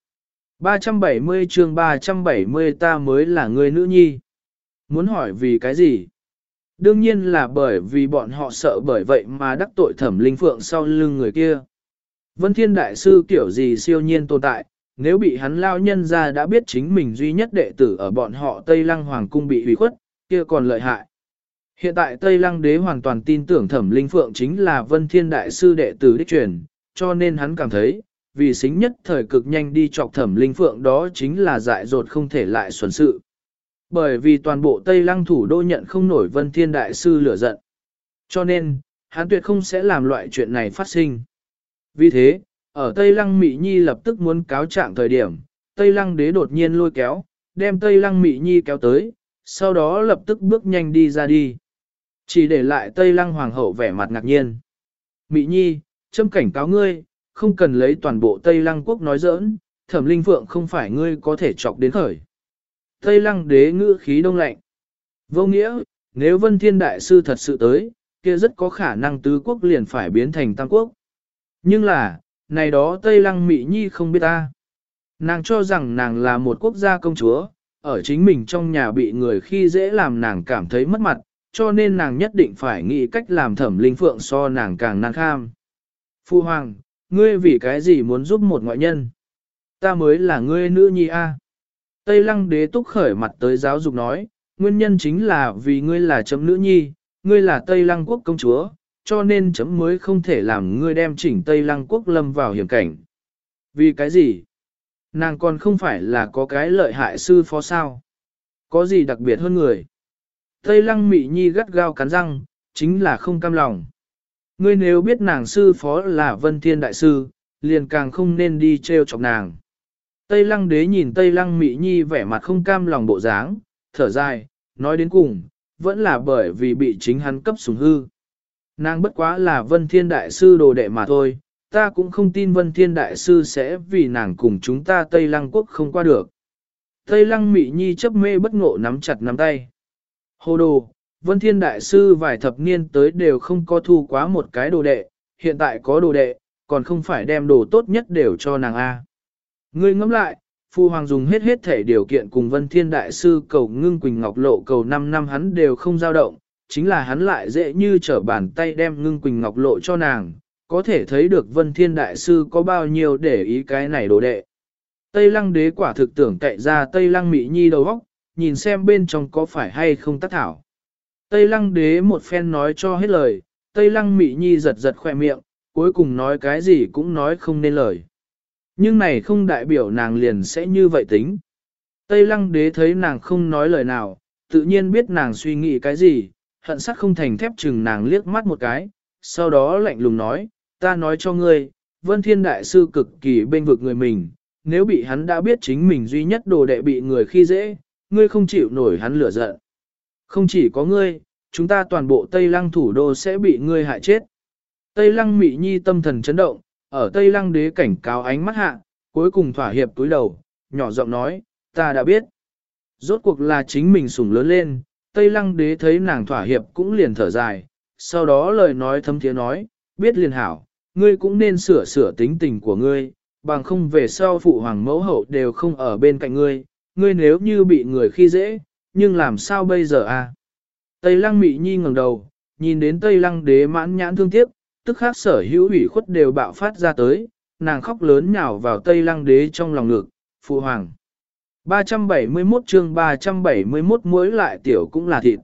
370 chương 370 ta mới là người nữ nhi. Muốn hỏi vì cái gì? Đương nhiên là bởi vì bọn họ sợ bởi vậy mà đắc tội thẩm linh phượng sau lưng người kia. Vân Thiên Đại Sư kiểu gì siêu nhiên tồn tại, nếu bị hắn lao nhân ra đã biết chính mình duy nhất đệ tử ở bọn họ Tây Lăng Hoàng Cung bị hủy khuất, kia còn lợi hại. Hiện tại Tây Lăng Đế hoàn toàn tin tưởng Thẩm Linh Phượng chính là Vân Thiên Đại Sư đệ tử đích truyền, cho nên hắn cảm thấy, vì xính nhất thời cực nhanh đi chọc Thẩm Linh Phượng đó chính là dại dột không thể lại xuẩn sự. Bởi vì toàn bộ Tây Lăng thủ đô nhận không nổi Vân Thiên Đại Sư lửa giận. Cho nên, hắn tuyệt không sẽ làm loại chuyện này phát sinh. Vì thế, ở Tây Lăng Mị Nhi lập tức muốn cáo trạng thời điểm, Tây Lăng Đế đột nhiên lôi kéo, đem Tây Lăng Mị Nhi kéo tới, sau đó lập tức bước nhanh đi ra đi. Chỉ để lại Tây Lăng Hoàng hậu vẻ mặt ngạc nhiên. Mị Nhi, châm cảnh cáo ngươi, không cần lấy toàn bộ Tây Lăng quốc nói giỡn, thẩm linh phượng không phải ngươi có thể chọc đến khởi. Tây Lăng đế ngữ khí đông lạnh. Vô nghĩa, nếu Vân Thiên Đại Sư thật sự tới, kia rất có khả năng tứ quốc liền phải biến thành tam quốc. Nhưng là, này đó Tây Lăng Mị Nhi không biết ta. Nàng cho rằng nàng là một quốc gia công chúa, ở chính mình trong nhà bị người khi dễ làm nàng cảm thấy mất mặt, cho nên nàng nhất định phải nghĩ cách làm thẩm linh phượng so nàng càng nàng kham. Phu Hoàng, ngươi vì cái gì muốn giúp một ngoại nhân? Ta mới là ngươi nữ nhi a. Tây lăng đế túc khởi mặt tới giáo dục nói, nguyên nhân chính là vì ngươi là chấm nữ nhi, ngươi là Tây lăng quốc công chúa, cho nên chấm mới không thể làm ngươi đem chỉnh Tây lăng quốc lâm vào hiểm cảnh. Vì cái gì? Nàng còn không phải là có cái lợi hại sư phó sao? Có gì đặc biệt hơn người? Tây lăng mị nhi gắt gao cắn răng, chính là không cam lòng. Ngươi nếu biết nàng sư phó là Vân Thiên Đại Sư, liền càng không nên đi treo chọc nàng. Tây lăng đế nhìn Tây lăng mị nhi vẻ mặt không cam lòng bộ dáng, thở dài, nói đến cùng, vẫn là bởi vì bị chính hắn cấp sủng hư. Nàng bất quá là Vân Thiên Đại Sư đồ đệ mà thôi, ta cũng không tin Vân Thiên Đại Sư sẽ vì nàng cùng chúng ta Tây Lăng Quốc không qua được. Tây Lăng Mị Nhi chấp mê bất ngộ nắm chặt nắm tay. Hồ đồ, Vân Thiên Đại Sư vài thập niên tới đều không có thu quá một cái đồ đệ, hiện tại có đồ đệ, còn không phải đem đồ tốt nhất đều cho nàng A. Ngươi ngẫm lại, Phu Hoàng dùng hết hết thể điều kiện cùng Vân Thiên Đại Sư cầu ngưng Quỳnh Ngọc Lộ cầu 5 năm hắn đều không dao động, chính là hắn lại dễ như trở bàn tay đem ngưng Quỳnh Ngọc Lộ cho nàng, có thể thấy được Vân Thiên Đại Sư có bao nhiêu để ý cái này đồ đệ. Tây Lăng đế quả thực tưởng cậy ra Tây Lăng Mỹ Nhi đầu óc, nhìn xem bên trong có phải hay không tác thảo. Tây lăng đế một phen nói cho hết lời, Tây lăng mị nhi giật giật khoe miệng, cuối cùng nói cái gì cũng nói không nên lời. Nhưng này không đại biểu nàng liền sẽ như vậy tính. Tây lăng đế thấy nàng không nói lời nào, tự nhiên biết nàng suy nghĩ cái gì, hận sắc không thành thép chừng nàng liếc mắt một cái, sau đó lạnh lùng nói, ta nói cho ngươi, vân thiên đại sư cực kỳ bên vực người mình, nếu bị hắn đã biết chính mình duy nhất đồ đệ bị người khi dễ, ngươi không chịu nổi hắn lửa giận. Không chỉ có ngươi, chúng ta toàn bộ Tây Lăng thủ đô sẽ bị ngươi hại chết. Tây lăng mị nhi tâm thần chấn động, ở Tây lăng đế cảnh cáo ánh mắt hạ, cuối cùng thỏa hiệp túi đầu, nhỏ giọng nói, ta đã biết. Rốt cuộc là chính mình sủng lớn lên, Tây lăng đế thấy nàng thỏa hiệp cũng liền thở dài, sau đó lời nói thâm thiế nói, biết liền hảo, ngươi cũng nên sửa sửa tính tình của ngươi, bằng không về sau phụ hoàng mẫu hậu đều không ở bên cạnh ngươi, ngươi nếu như bị người khi dễ, nhưng làm sao bây giờ à? Tây lăng mị nhi ngẩng đầu, nhìn đến Tây lăng đế mãn nhãn thương tiếc, tức khác sở hữu ủy khuất đều bạo phát ra tới, nàng khóc lớn nhào vào Tây lăng đế trong lòng ngực, phụ hoàng. 371 chương 371 muối lại tiểu cũng là thịt.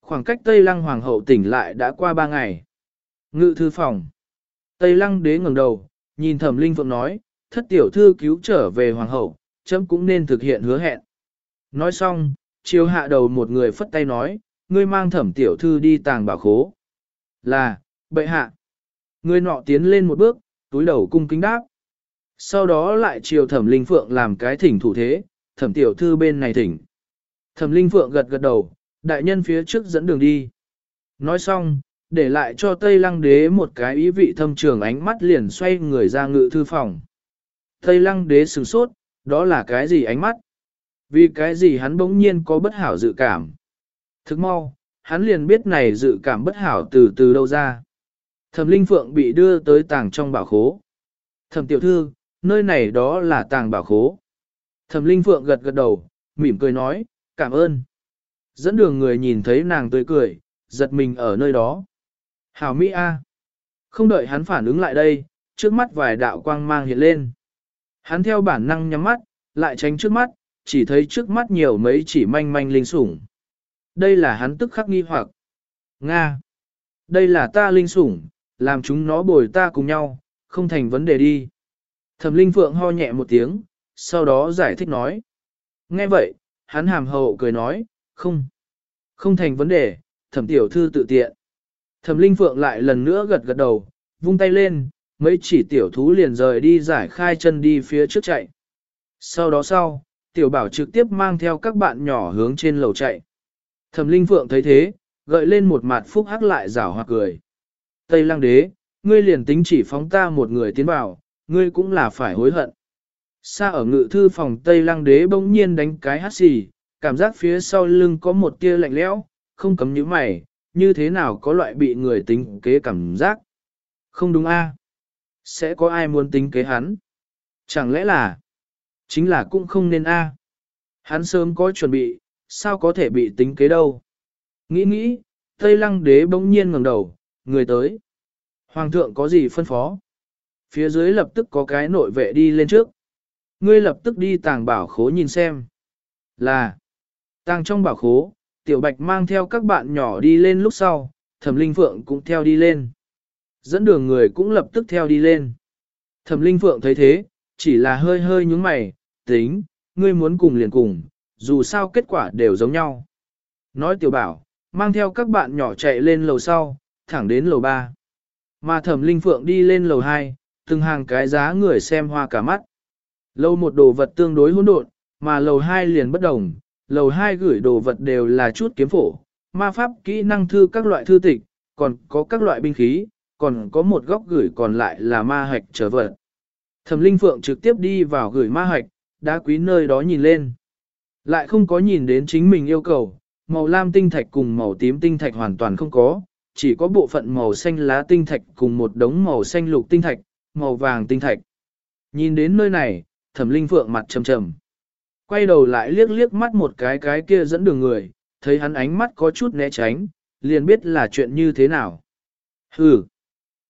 Khoảng cách Tây lăng hoàng hậu tỉnh lại đã qua ba ngày. Ngự thư phòng. Tây lăng đế ngẩng đầu, nhìn thẩm linh phượng nói, thất tiểu thư cứu trở về hoàng hậu, chấm cũng nên thực hiện hứa hẹn. Nói xong, chiếu hạ đầu một người phất tay nói, ngươi mang thẩm tiểu thư đi tàng bảo khố. Là, bệ hạ. Người nọ tiến lên một bước, túi đầu cung kính đáp. Sau đó lại chiều thẩm linh phượng làm cái thỉnh thủ thế, thẩm tiểu thư bên này thỉnh. Thẩm linh phượng gật gật đầu, đại nhân phía trước dẫn đường đi. Nói xong, để lại cho Tây Lăng Đế một cái ý vị thâm trường ánh mắt liền xoay người ra ngự thư phòng. Tây Lăng Đế sửng sốt, đó là cái gì ánh mắt? Vì cái gì hắn bỗng nhiên có bất hảo dự cảm? Thức mau, hắn liền biết này dự cảm bất hảo từ từ đâu ra. Thẩm Linh Phượng bị đưa tới tàng trong bảo khố. Thẩm tiểu thư, nơi này đó là tàng bảo khố. Thẩm Linh Phượng gật gật đầu, mỉm cười nói, cảm ơn. Dẫn đường người nhìn thấy nàng tươi cười, giật mình ở nơi đó. Hảo Mỹ A. Không đợi hắn phản ứng lại đây, trước mắt vài đạo quang mang hiện lên. Hắn theo bản năng nhắm mắt, lại tránh trước mắt, chỉ thấy trước mắt nhiều mấy chỉ manh manh linh sủng. Đây là hắn tức khắc nghi hoặc. Nga. Đây là ta linh sủng, làm chúng nó bồi ta cùng nhau, không thành vấn đề đi. Thẩm linh phượng ho nhẹ một tiếng, sau đó giải thích nói. Nghe vậy, hắn hàm hậu cười nói, không. Không thành vấn đề, thẩm tiểu thư tự tiện. Thẩm linh phượng lại lần nữa gật gật đầu, vung tay lên, mấy chỉ tiểu thú liền rời đi giải khai chân đi phía trước chạy. Sau đó sau, tiểu bảo trực tiếp mang theo các bạn nhỏ hướng trên lầu chạy. Thẩm linh phượng thấy thế, gợi lên một mặt phúc hắc lại rảo hoặc cười. Tây lăng đế, ngươi liền tính chỉ phóng ta một người tiến vào, ngươi cũng là phải hối hận. Xa ở ngự thư phòng Tây lăng đế bỗng nhiên đánh cái hát xì, cảm giác phía sau lưng có một tia lạnh lẽo, không cấm những mày, như thế nào có loại bị người tính kế cảm giác. Không đúng a? Sẽ có ai muốn tính kế hắn? Chẳng lẽ là, chính là cũng không nên a? Hắn sớm có chuẩn bị, sao có thể bị tính kế đâu? Nghĩ nghĩ, Tây Lăng Đế bỗng nhiên ngẩng đầu, người tới. Hoàng thượng có gì phân phó? Phía dưới lập tức có cái nội vệ đi lên trước. Ngươi lập tức đi tàng bảo khố nhìn xem. Là, tàng trong bảo khố, tiểu bạch mang theo các bạn nhỏ đi lên lúc sau, thẩm linh phượng cũng theo đi lên. Dẫn đường người cũng lập tức theo đi lên. Thẩm linh phượng thấy thế, chỉ là hơi hơi nhúng mày, tính, ngươi muốn cùng liền cùng, dù sao kết quả đều giống nhau. Nói tiểu bảo, mang theo các bạn nhỏ chạy lên lầu sau, thẳng đến lầu ba. Mà thẩm linh phượng đi lên lầu 2, từng hàng cái giá người xem hoa cả mắt. Lầu một đồ vật tương đối hỗn độn, mà lầu 2 liền bất đồng, lầu 2 gửi đồ vật đều là chút kiếm phổ, ma pháp kỹ năng thư các loại thư tịch, còn có các loại binh khí, còn có một góc gửi còn lại là ma hạch trở vật. Thẩm Linh Phượng trực tiếp đi vào gửi ma hạch, đá quý nơi đó nhìn lên. Lại không có nhìn đến chính mình yêu cầu, màu lam tinh thạch cùng màu tím tinh thạch hoàn toàn không có, chỉ có bộ phận màu xanh lá tinh thạch cùng một đống màu xanh lục tinh thạch, màu vàng tinh thạch. Nhìn đến nơi này, Thẩm Linh Phượng mặt trầm trầm quay đầu lại liếc liếc mắt một cái cái kia dẫn đường người, thấy hắn ánh mắt có chút né tránh, liền biết là chuyện như thế nào. Hừ,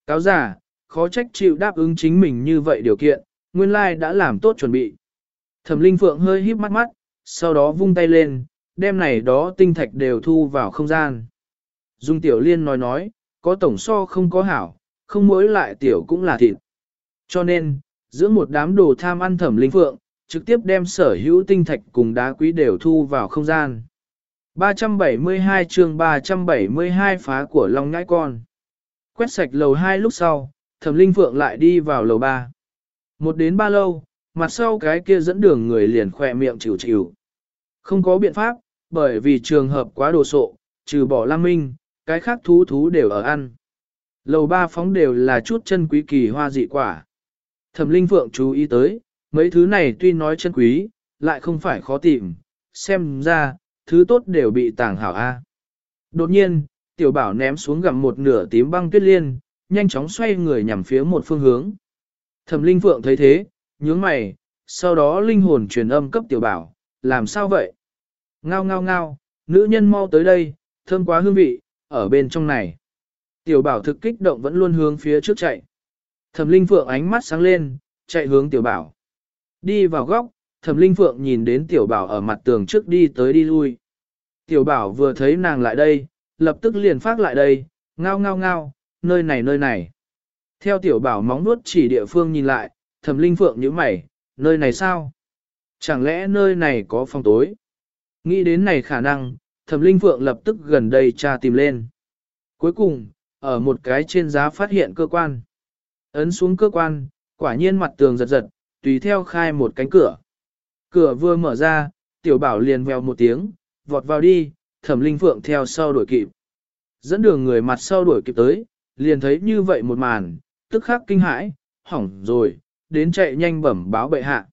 cáo giả, khó trách chịu đáp ứng chính mình như vậy điều kiện, nguyên lai đã làm tốt chuẩn bị. Thẩm Linh Phượng hơi híp mắt mắt, sau đó vung tay lên, đem này đó tinh thạch đều thu vào không gian. Dung Tiểu Liên nói nói, có tổng so không có hảo, không mỗi lại tiểu cũng là thịt. Cho nên, giữa một đám đồ tham ăn Thẩm Linh Phượng, trực tiếp đem sở hữu tinh thạch cùng đá quý đều thu vào không gian. 372 chương 372 phá của Long Nhãi Con. Quét sạch lầu 2 lúc sau, Thẩm Linh Phượng lại đi vào lầu 3. Một đến ba lâu, mặt sau cái kia dẫn đường người liền khỏe miệng chịu chịu. Không có biện pháp, bởi vì trường hợp quá đồ sộ, trừ bỏ Lam Minh, cái khác thú thú đều ở ăn. Lầu ba phóng đều là chút chân quý kỳ hoa dị quả. Thẩm Linh Phượng chú ý tới, mấy thứ này tuy nói chân quý, lại không phải khó tìm, xem ra, thứ tốt đều bị tàng hảo A. Đột nhiên, tiểu bảo ném xuống gặm một nửa tím băng tuyết liên, nhanh chóng xoay người nhằm phía một phương hướng. Thẩm Linh Phượng thấy thế, nhướng mày, sau đó linh hồn truyền âm cấp tiểu bảo, làm sao vậy? Ngao ngao ngao, nữ nhân mau tới đây, thơm quá hương vị, ở bên trong này. Tiểu bảo thực kích động vẫn luôn hướng phía trước chạy. Thẩm Linh Phượng ánh mắt sáng lên, chạy hướng tiểu bảo. Đi vào góc, Thẩm Linh Phượng nhìn đến tiểu bảo ở mặt tường trước đi tới đi lui. Tiểu bảo vừa thấy nàng lại đây, lập tức liền phát lại đây, ngao ngao ngao, nơi này nơi này. Theo tiểu bảo móng nuốt chỉ địa phương nhìn lại, Thẩm Linh Phượng nhíu mày, nơi này sao? Chẳng lẽ nơi này có phòng tối? Nghĩ đến này khả năng, Thẩm Linh Phượng lập tức gần đây tra tìm lên. Cuối cùng, ở một cái trên giá phát hiện cơ quan. Ấn xuống cơ quan, quả nhiên mặt tường giật giật, tùy theo khai một cánh cửa. Cửa vừa mở ra, tiểu bảo liền vèo một tiếng, vọt vào đi, thẩm linh phượng theo sau đuổi kịp. Dẫn đường người mặt sau đuổi kịp tới, liền thấy như vậy một màn, tức khắc kinh hãi, hỏng rồi, đến chạy nhanh bẩm báo bệ hạ.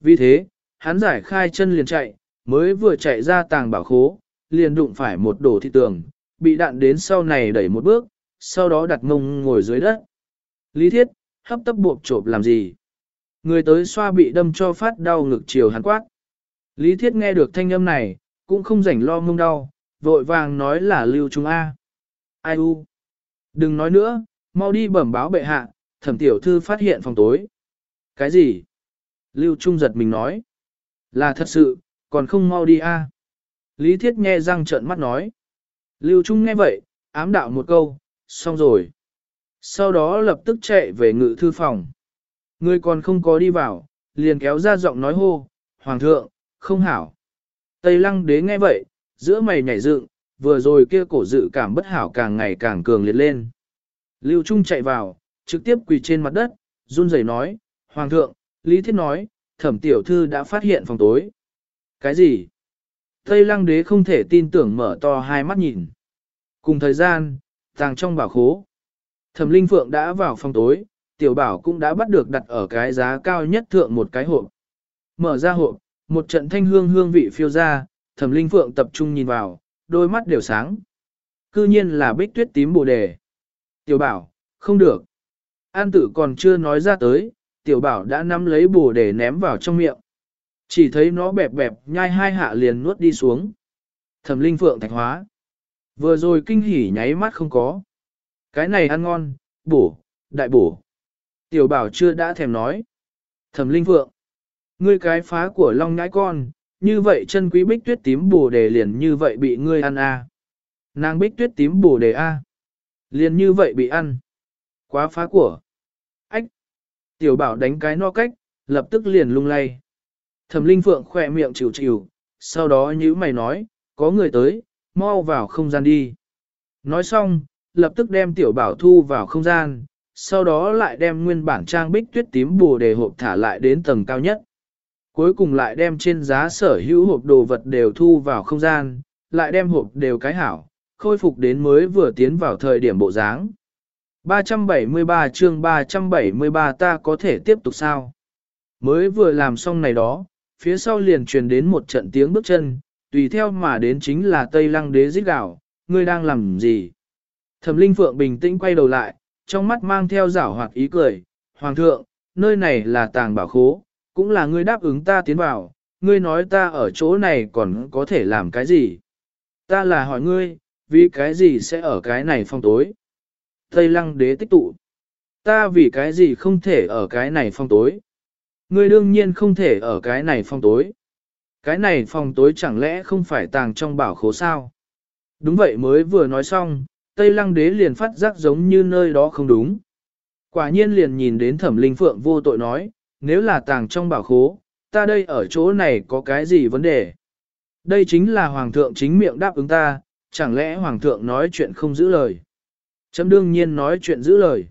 Vì thế, hắn giải khai chân liền chạy, mới vừa chạy ra tàng bảo khố, liền đụng phải một đổ thị tường, bị đạn đến sau này đẩy một bước, sau đó đặt mông ngồi dưới đất. Lý thiết, hấp tấp buộc trộm làm gì? Người tới xoa bị đâm cho phát đau ngực chiều hắn quát. Lý thiết nghe được thanh âm này, cũng không rảnh lo mông đau, vội vàng nói là lưu trung A. Ai u? Đừng nói nữa, mau đi bẩm báo bệ hạ, thẩm tiểu thư phát hiện phòng tối. Cái gì? Lưu Trung giật mình nói. Là thật sự, còn không mau đi a. Lý Thiết nghe răng trợn mắt nói. Lưu Trung nghe vậy, ám đạo một câu, xong rồi. Sau đó lập tức chạy về ngự thư phòng. Người còn không có đi vào, liền kéo ra giọng nói hô, Hoàng thượng, không hảo. Tây lăng đế nghe vậy, giữa mày nhảy dựng, vừa rồi kia cổ dự cảm bất hảo càng ngày càng cường liệt lên. Lưu Trung chạy vào, trực tiếp quỳ trên mặt đất, run rẩy nói, Hoàng thượng, Lý Thiết nói, thẩm tiểu thư đã phát hiện phòng tối. Cái gì? Tây lăng đế không thể tin tưởng mở to hai mắt nhìn. Cùng thời gian, tàng trong bảo khố. Thẩm linh phượng đã vào phòng tối, tiểu bảo cũng đã bắt được đặt ở cái giá cao nhất thượng một cái hộp. Mở ra hộp, một trận thanh hương hương vị phiêu ra, thẩm linh phượng tập trung nhìn vào, đôi mắt đều sáng. Cư nhiên là bích tuyết tím bồ đề. Tiểu bảo, không được. An tử còn chưa nói ra tới, tiểu bảo đã nắm lấy bồ đề ném vào trong miệng. Chỉ thấy nó bẹp bẹp nhai hai hạ liền nuốt đi xuống. Thẩm linh phượng thạch hóa. Vừa rồi kinh hỉ nháy mắt không có. Cái này ăn ngon, bổ, đại bổ. Tiểu bảo chưa đã thèm nói. Thẩm linh phượng. Ngươi cái phá của long nhãi con, như vậy chân quý bích tuyết tím bồ đề liền như vậy bị ngươi ăn à. Nàng bích tuyết tím bồ đề a Liền như vậy bị ăn. Quá phá của. Ách. Tiểu bảo đánh cái no cách, lập tức liền lung lay. Thẩm linh phượng khỏe miệng chịu chịu, sau đó nhữ mày nói, có người tới, mau vào không gian đi. Nói xong, lập tức đem tiểu bảo thu vào không gian, sau đó lại đem nguyên bản trang bích tuyết tím bồ đề hộp thả lại đến tầng cao nhất. Cuối cùng lại đem trên giá sở hữu hộp đồ vật đều thu vào không gian, lại đem hộp đều cái hảo, khôi phục đến mới vừa tiến vào thời điểm bộ dáng. 373 chương 373 ta có thể tiếp tục sao? Mới vừa làm xong này đó, phía sau liền truyền đến một trận tiếng bước chân, tùy theo mà đến chính là Tây Lăng Đế giết gạo, ngươi đang làm gì? Thẩm Linh Phượng bình tĩnh quay đầu lại, trong mắt mang theo giảo hoạt ý cười, Hoàng thượng, nơi này là tàng bảo khố, cũng là ngươi đáp ứng ta tiến vào, ngươi nói ta ở chỗ này còn có thể làm cái gì? Ta là hỏi ngươi, vì cái gì sẽ ở cái này phong tối? Tây lăng đế tích tụ. Ta vì cái gì không thể ở cái này phong tối? Ngươi đương nhiên không thể ở cái này phong tối. Cái này phong tối chẳng lẽ không phải tàng trong bảo khố sao? Đúng vậy mới vừa nói xong, Tây lăng đế liền phát giác giống như nơi đó không đúng. Quả nhiên liền nhìn đến thẩm linh phượng vô tội nói, nếu là tàng trong bảo khố, ta đây ở chỗ này có cái gì vấn đề? Đây chính là hoàng thượng chính miệng đáp ứng ta, chẳng lẽ hoàng thượng nói chuyện không giữ lời? Chấm đương nhiên nói chuyện giữ lời.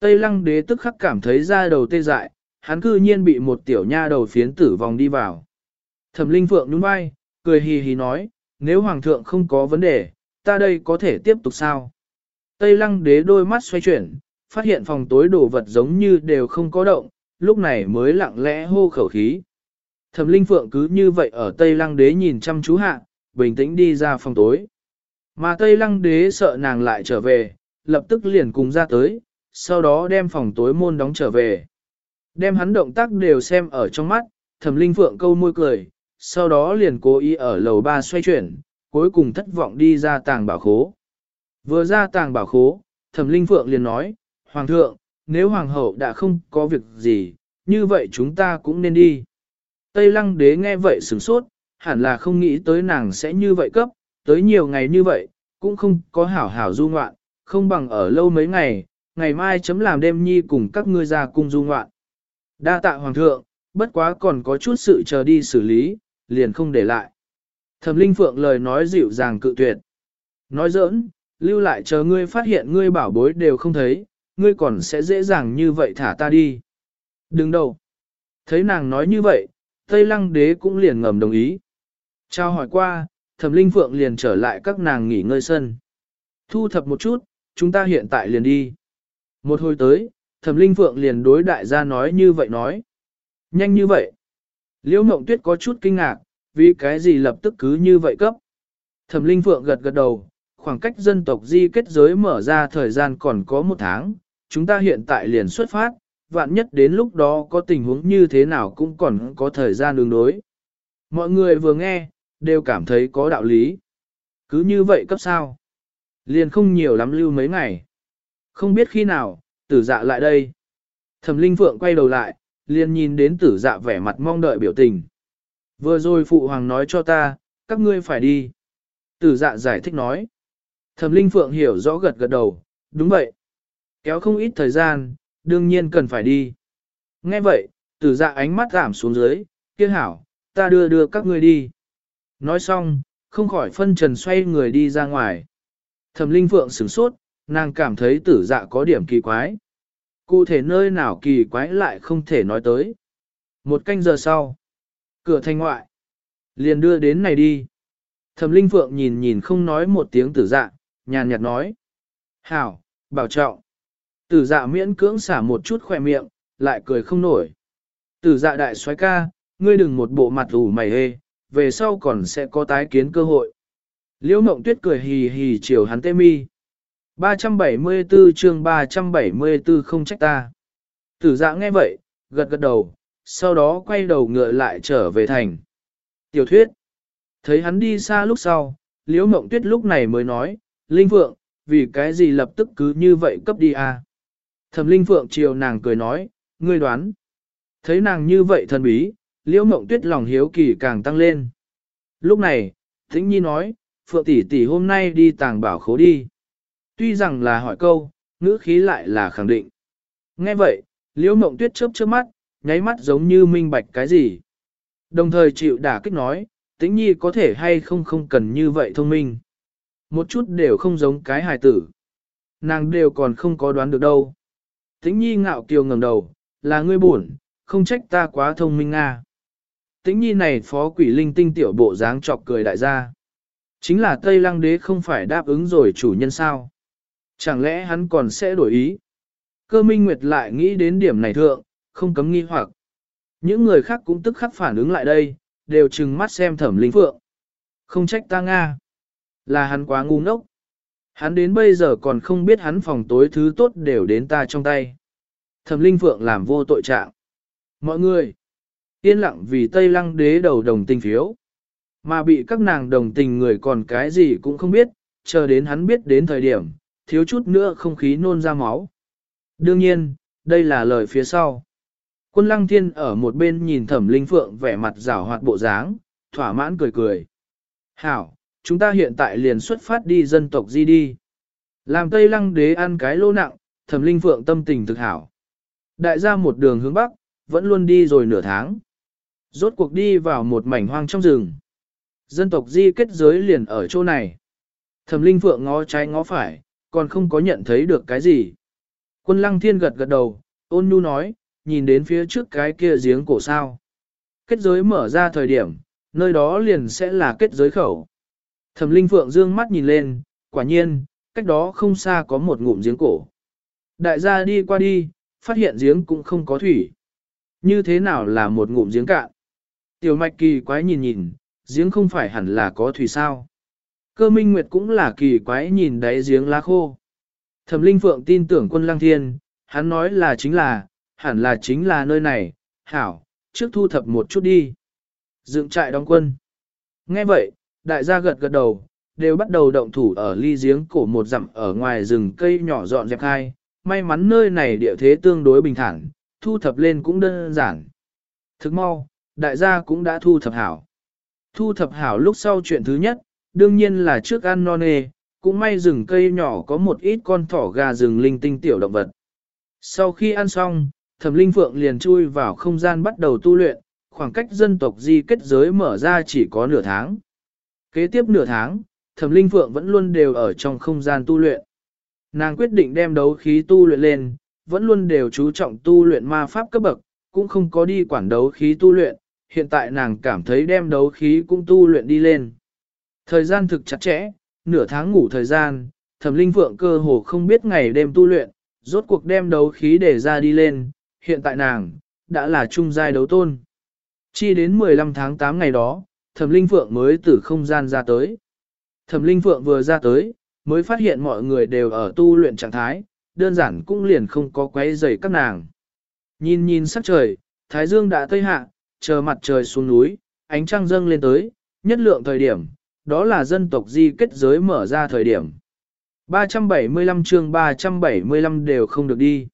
Tây lăng đế tức khắc cảm thấy da đầu tê dại, hắn cư nhiên bị một tiểu nha đầu phiến tử vòng đi vào. Thẩm linh phượng nhún vai, cười hì hì nói, nếu hoàng thượng không có vấn đề, ta đây có thể tiếp tục sao? Tây lăng đế đôi mắt xoay chuyển, phát hiện phòng tối đồ vật giống như đều không có động, lúc này mới lặng lẽ hô khẩu khí. Thẩm linh phượng cứ như vậy ở Tây lăng đế nhìn chăm chú hạ, bình tĩnh đi ra phòng tối. Mà Tây lăng đế sợ nàng lại trở về, lập tức liền cùng ra tới, sau đó đem phòng tối môn đóng trở về. Đem hắn động tác đều xem ở trong mắt, thẩm linh phượng câu môi cười, sau đó liền cố ý ở lầu ba xoay chuyển, cuối cùng thất vọng đi ra tàng bảo khố. Vừa ra tàng bảo khố, thẩm linh phượng liền nói, Hoàng thượng, nếu Hoàng hậu đã không có việc gì, như vậy chúng ta cũng nên đi. Tây lăng đế nghe vậy sửng sốt, hẳn là không nghĩ tới nàng sẽ như vậy cấp, tới nhiều ngày như vậy, cũng không có hảo hảo du ngoạn, không bằng ở lâu mấy ngày, ngày mai chấm làm đêm nhi cùng các ngươi ra cung du ngoạn. Đa tạ Hoàng thượng, bất quá còn có chút sự chờ đi xử lý, liền không để lại. Thẩm Linh Phượng lời nói dịu dàng cự tuyệt. Nói giỡn, lưu lại chờ ngươi phát hiện ngươi bảo bối đều không thấy, ngươi còn sẽ dễ dàng như vậy thả ta đi. Đừng đâu. Thấy nàng nói như vậy, Tây Lăng Đế cũng liền ngầm đồng ý. Trao hỏi qua, Thẩm Linh Phượng liền trở lại các nàng nghỉ ngơi sân. Thu thập một chút, chúng ta hiện tại liền đi. Một hồi tới, Thẩm Linh Phượng liền đối đại gia nói như vậy nói. Nhanh như vậy. Liễu Mộng Tuyết có chút kinh ngạc, vì cái gì lập tức cứ như vậy cấp. Thẩm Linh Phượng gật gật đầu, khoảng cách dân tộc di kết giới mở ra thời gian còn có một tháng, chúng ta hiện tại liền xuất phát, vạn nhất đến lúc đó có tình huống như thế nào cũng còn có thời gian đường đối. Mọi người vừa nghe, đều cảm thấy có đạo lý. Cứ như vậy cấp sao? Liền không nhiều lắm lưu mấy ngày. Không biết khi nào, tử dạ lại đây. Thẩm Linh Phượng quay đầu lại, liền nhìn đến tử dạ vẻ mặt mong đợi biểu tình. Vừa rồi phụ hoàng nói cho ta, các ngươi phải đi. Tử dạ giải thích nói. Thẩm Linh Phượng hiểu rõ gật gật đầu, đúng vậy. Kéo không ít thời gian, đương nhiên cần phải đi. Nghe vậy, tử dạ ánh mắt giảm xuống dưới, kia hảo, ta đưa đưa các ngươi đi. Nói xong, không khỏi phân trần xoay người đi ra ngoài. Thẩm Linh Phượng sửng sốt, nàng cảm thấy tử dạ có điểm kỳ quái. Cụ thể nơi nào kỳ quái lại không thể nói tới. Một canh giờ sau, cửa thanh ngoại, liền đưa đến này đi. Thẩm Linh Phượng nhìn nhìn không nói một tiếng tử dạ, nhàn nhạt nói. Hảo, bảo trọng. Tử dạ miễn cưỡng xả một chút khỏe miệng, lại cười không nổi. Tử dạ đại soái ca, ngươi đừng một bộ mặt ủ mày hê, về sau còn sẽ có tái kiến cơ hội. Liễu mộng tuyết cười hì hì chiều hắn tê mi. 374 chương 374 không trách ta. Tử dạ nghe vậy, gật gật đầu, sau đó quay đầu ngựa lại trở về thành. Tiểu thuyết. Thấy hắn đi xa lúc sau, liễu mộng tuyết lúc này mới nói, Linh Phượng, vì cái gì lập tức cứ như vậy cấp đi à? Thẩm Linh Phượng chiều nàng cười nói, ngươi đoán. Thấy nàng như vậy thần bí, liễu mộng tuyết lòng hiếu kỳ càng tăng lên. Lúc này, Thính Nhi nói, Phượng tỷ tỷ hôm nay đi tàng bảo khố đi. Tuy rằng là hỏi câu, ngữ khí lại là khẳng định. Nghe vậy, liễu mộng tuyết chớp chớp mắt, nháy mắt giống như minh bạch cái gì. Đồng thời chịu đả kích nói, tĩnh nhi có thể hay không không cần như vậy thông minh. Một chút đều không giống cái hài tử. Nàng đều còn không có đoán được đâu. Tĩnh nhi ngạo kiều ngẩng đầu, là ngươi buồn, không trách ta quá thông minh à? Tĩnh nhi này phó quỷ linh tinh tiểu bộ dáng chọc cười đại gia. Chính là Tây Lăng Đế không phải đáp ứng rồi chủ nhân sao. Chẳng lẽ hắn còn sẽ đổi ý? Cơ minh nguyệt lại nghĩ đến điểm này thượng, không cấm nghi hoặc. Những người khác cũng tức khắc phản ứng lại đây, đều trừng mắt xem thẩm linh phượng. Không trách ta Nga. Là hắn quá ngu ngốc. Hắn đến bây giờ còn không biết hắn phòng tối thứ tốt đều đến ta trong tay. Thẩm linh phượng làm vô tội trạng. Mọi người, yên lặng vì Tây Lăng đế đầu đồng tình phiếu. Mà bị các nàng đồng tình người còn cái gì cũng không biết, chờ đến hắn biết đến thời điểm, thiếu chút nữa không khí nôn ra máu. Đương nhiên, đây là lời phía sau. Quân lăng thiên ở một bên nhìn thẩm linh phượng vẻ mặt rảo hoạt bộ dáng, thỏa mãn cười cười. Hảo, chúng ta hiện tại liền xuất phát đi dân tộc di đi. Làm Tây Lăng đế ăn cái lô nặng, thẩm linh phượng tâm tình thực hảo. Đại gia một đường hướng bắc, vẫn luôn đi rồi nửa tháng. Rốt cuộc đi vào một mảnh hoang trong rừng. Dân tộc di kết giới liền ở chỗ này. Thẩm linh phượng ngó trái ngó phải, còn không có nhận thấy được cái gì. Quân lăng thiên gật gật đầu, ôn nhu nói, nhìn đến phía trước cái kia giếng cổ sao. Kết giới mở ra thời điểm, nơi đó liền sẽ là kết giới khẩu. Thẩm linh phượng dương mắt nhìn lên, quả nhiên, cách đó không xa có một ngụm giếng cổ. Đại gia đi qua đi, phát hiện giếng cũng không có thủy. Như thế nào là một ngụm giếng cạn? Tiểu mạch kỳ quái nhìn nhìn, giếng không phải hẳn là có thủy sao. Cơ minh nguyệt cũng là kỳ quái nhìn đáy giếng lá khô. Thẩm linh phượng tin tưởng quân lăng thiên, hắn nói là chính là, hẳn là chính là nơi này, hảo, trước thu thập một chút đi. Dựng trại đóng quân. Nghe vậy, đại gia gật gật đầu, đều bắt đầu động thủ ở ly giếng cổ một dặm ở ngoài rừng cây nhỏ dọn dẹp hai. May mắn nơi này địa thế tương đối bình thản, thu thập lên cũng đơn giản. Thức mau, đại gia cũng đã thu thập hảo. Thu thập hảo lúc sau chuyện thứ nhất, đương nhiên là trước ăn non nê, cũng may rừng cây nhỏ có một ít con thỏ gà rừng linh tinh tiểu động vật. Sau khi ăn xong, thẩm linh phượng liền chui vào không gian bắt đầu tu luyện, khoảng cách dân tộc di kết giới mở ra chỉ có nửa tháng. Kế tiếp nửa tháng, thẩm linh phượng vẫn luôn đều ở trong không gian tu luyện. Nàng quyết định đem đấu khí tu luyện lên, vẫn luôn đều chú trọng tu luyện ma pháp cấp bậc, cũng không có đi quản đấu khí tu luyện, hiện tại nàng cảm thấy đem đấu khí cũng tu luyện đi lên. Thời gian thực chặt chẽ, nửa tháng ngủ thời gian, thẩm linh phượng cơ hồ không biết ngày đêm tu luyện, rốt cuộc đem đấu khí để ra đi lên, hiện tại nàng, đã là trung giai đấu tôn. Chi đến 15 tháng 8 ngày đó, thẩm linh phượng mới từ không gian ra tới. Thẩm linh phượng vừa ra tới, mới phát hiện mọi người đều ở tu luyện trạng thái, đơn giản cũng liền không có quấy rầy các nàng. Nhìn nhìn sắc trời, thái dương đã tây hạ, chờ mặt trời xuống núi, ánh trăng dâng lên tới, nhất lượng thời điểm, đó là dân tộc di kết giới mở ra thời điểm. 375 chương 375 đều không được đi.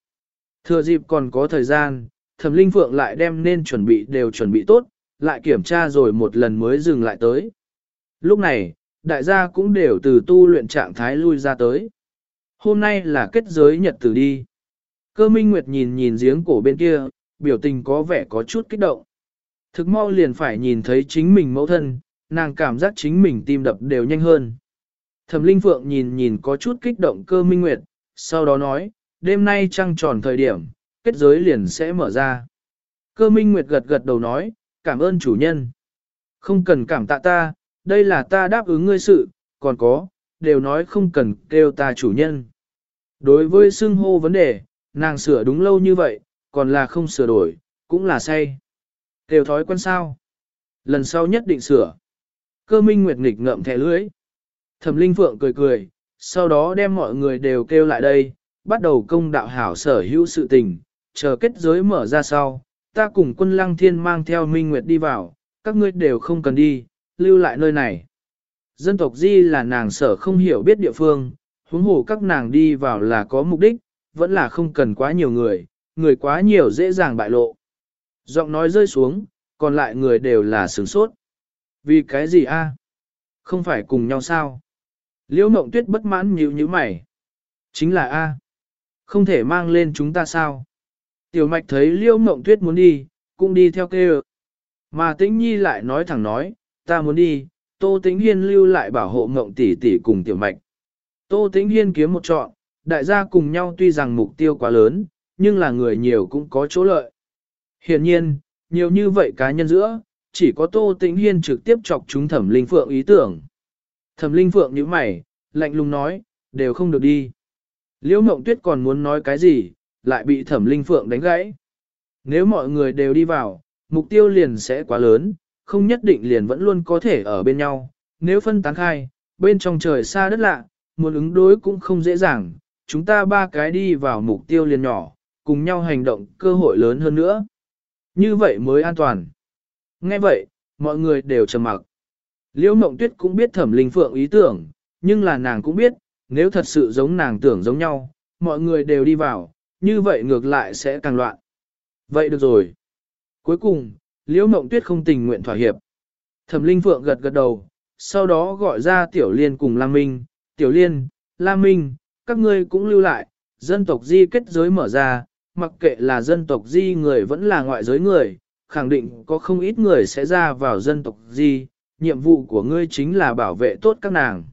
Thừa dịp còn có thời gian, thẩm linh phượng lại đem nên chuẩn bị đều chuẩn bị tốt, lại kiểm tra rồi một lần mới dừng lại tới. Lúc này, đại gia cũng đều từ tu luyện trạng thái lui ra tới. Hôm nay là kết giới nhật tử đi. Cơ minh nguyệt nhìn nhìn giếng cổ bên kia, biểu tình có vẻ có chút kích động. Thực mau liền phải nhìn thấy chính mình mẫu thân, nàng cảm giác chính mình tim đập đều nhanh hơn. Thẩm Linh Phượng nhìn nhìn có chút kích động cơ minh nguyệt, sau đó nói, đêm nay trăng tròn thời điểm, kết giới liền sẽ mở ra. Cơ minh nguyệt gật gật đầu nói, cảm ơn chủ nhân. Không cần cảm tạ ta, đây là ta đáp ứng ngươi sự, còn có, đều nói không cần kêu ta chủ nhân. Đối với xưng hô vấn đề, nàng sửa đúng lâu như vậy, còn là không sửa đổi, cũng là say. Đều thói quen sao. Lần sau nhất định sửa. Cơ minh nguyệt nghịch ngậm thẻ lưỡi. Thẩm linh phượng cười cười, sau đó đem mọi người đều kêu lại đây, bắt đầu công đạo hảo sở hữu sự tình, chờ kết giới mở ra sau, ta cùng quân lăng thiên mang theo minh nguyệt đi vào, các ngươi đều không cần đi, lưu lại nơi này. Dân tộc Di là nàng sở không hiểu biết địa phương, huống hồ các nàng đi vào là có mục đích, vẫn là không cần quá nhiều người, người quá nhiều dễ dàng bại lộ. Giọng nói rơi xuống, còn lại người đều là sửng sốt. Vì cái gì a? Không phải cùng nhau sao? Liễu mộng tuyết bất mãn nhíu nhíu mày. Chính là a. Không thể mang lên chúng ta sao? Tiểu mạch thấy liễu mộng tuyết muốn đi, cũng đi theo kêu. Mà tĩnh nhi lại nói thẳng nói, ta muốn đi, tô tĩnh hiên lưu lại bảo hộ mộng tỷ tỷ cùng tiểu mạch. Tô tĩnh hiên kiếm một trọn, đại gia cùng nhau tuy rằng mục tiêu quá lớn, nhưng là người nhiều cũng có chỗ lợi. Hiện nhiên, nhiều như vậy cá nhân giữa, chỉ có Tô Tĩnh Hiên trực tiếp chọc chúng Thẩm Linh Phượng ý tưởng. Thẩm Linh Phượng nhíu mày, lạnh lùng nói, đều không được đi. Liễu Mộng Tuyết còn muốn nói cái gì, lại bị Thẩm Linh Phượng đánh gãy. Nếu mọi người đều đi vào, mục tiêu liền sẽ quá lớn, không nhất định liền vẫn luôn có thể ở bên nhau. Nếu phân tán khai, bên trong trời xa đất lạ, muốn ứng đối cũng không dễ dàng, chúng ta ba cái đi vào mục tiêu liền nhỏ, cùng nhau hành động cơ hội lớn hơn nữa. Như vậy mới an toàn. Nghe vậy, mọi người đều trầm mặc. Liễu Mộng Tuyết cũng biết Thẩm Linh Phượng ý tưởng, nhưng là nàng cũng biết, nếu thật sự giống nàng tưởng giống nhau, mọi người đều đi vào, như vậy ngược lại sẽ càng loạn. Vậy được rồi. Cuối cùng, Liễu Mộng Tuyết không tình nguyện thỏa hiệp. Thẩm Linh Phượng gật gật đầu, sau đó gọi ra Tiểu Liên cùng Lam Minh, Tiểu Liên, Lam Minh, các ngươi cũng lưu lại, dân tộc di kết giới mở ra, mặc kệ là dân tộc di người vẫn là ngoại giới người, khẳng định có không ít người sẽ ra vào dân tộc gì nhiệm vụ của ngươi chính là bảo vệ tốt các nàng.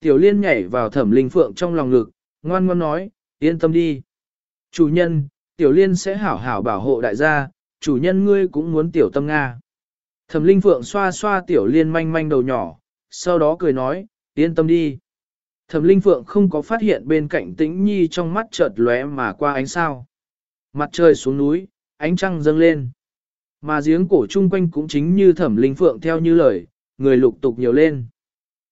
Tiểu liên nhảy vào thẩm linh phượng trong lòng ngực, ngoan ngoan nói, yên tâm đi. Chủ nhân, tiểu liên sẽ hảo hảo bảo hộ đại gia, chủ nhân ngươi cũng muốn tiểu tâm Nga. Thẩm linh phượng xoa xoa tiểu liên manh manh đầu nhỏ, sau đó cười nói, yên tâm đi. Thẩm Linh Phượng không có phát hiện bên cạnh tĩnh nhi trong mắt chợt lóe mà qua ánh sao. Mặt trời xuống núi, ánh trăng dâng lên. Mà giếng cổ chung quanh cũng chính như Thẩm Linh Phượng theo như lời, người lục tục nhiều lên.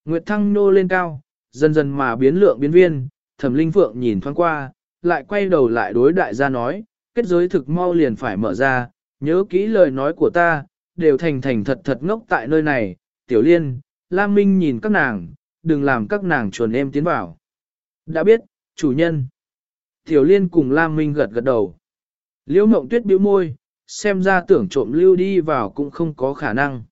Nguyệt thăng nô lên cao, dần dần mà biến lượng biến viên, Thẩm Linh Phượng nhìn thoáng qua, lại quay đầu lại đối đại gia nói, kết giới thực mau liền phải mở ra, nhớ kỹ lời nói của ta, đều thành thành thật thật ngốc tại nơi này, Tiểu Liên, Lam Minh nhìn các nàng, đừng làm các nàng chuồn em tiến vào. Đã biết, chủ nhân. Tiểu Liên cùng Lam Minh gật gật đầu. Liễu Mộng Tuyết bĩu môi, xem ra tưởng trộm lưu đi vào cũng không có khả năng.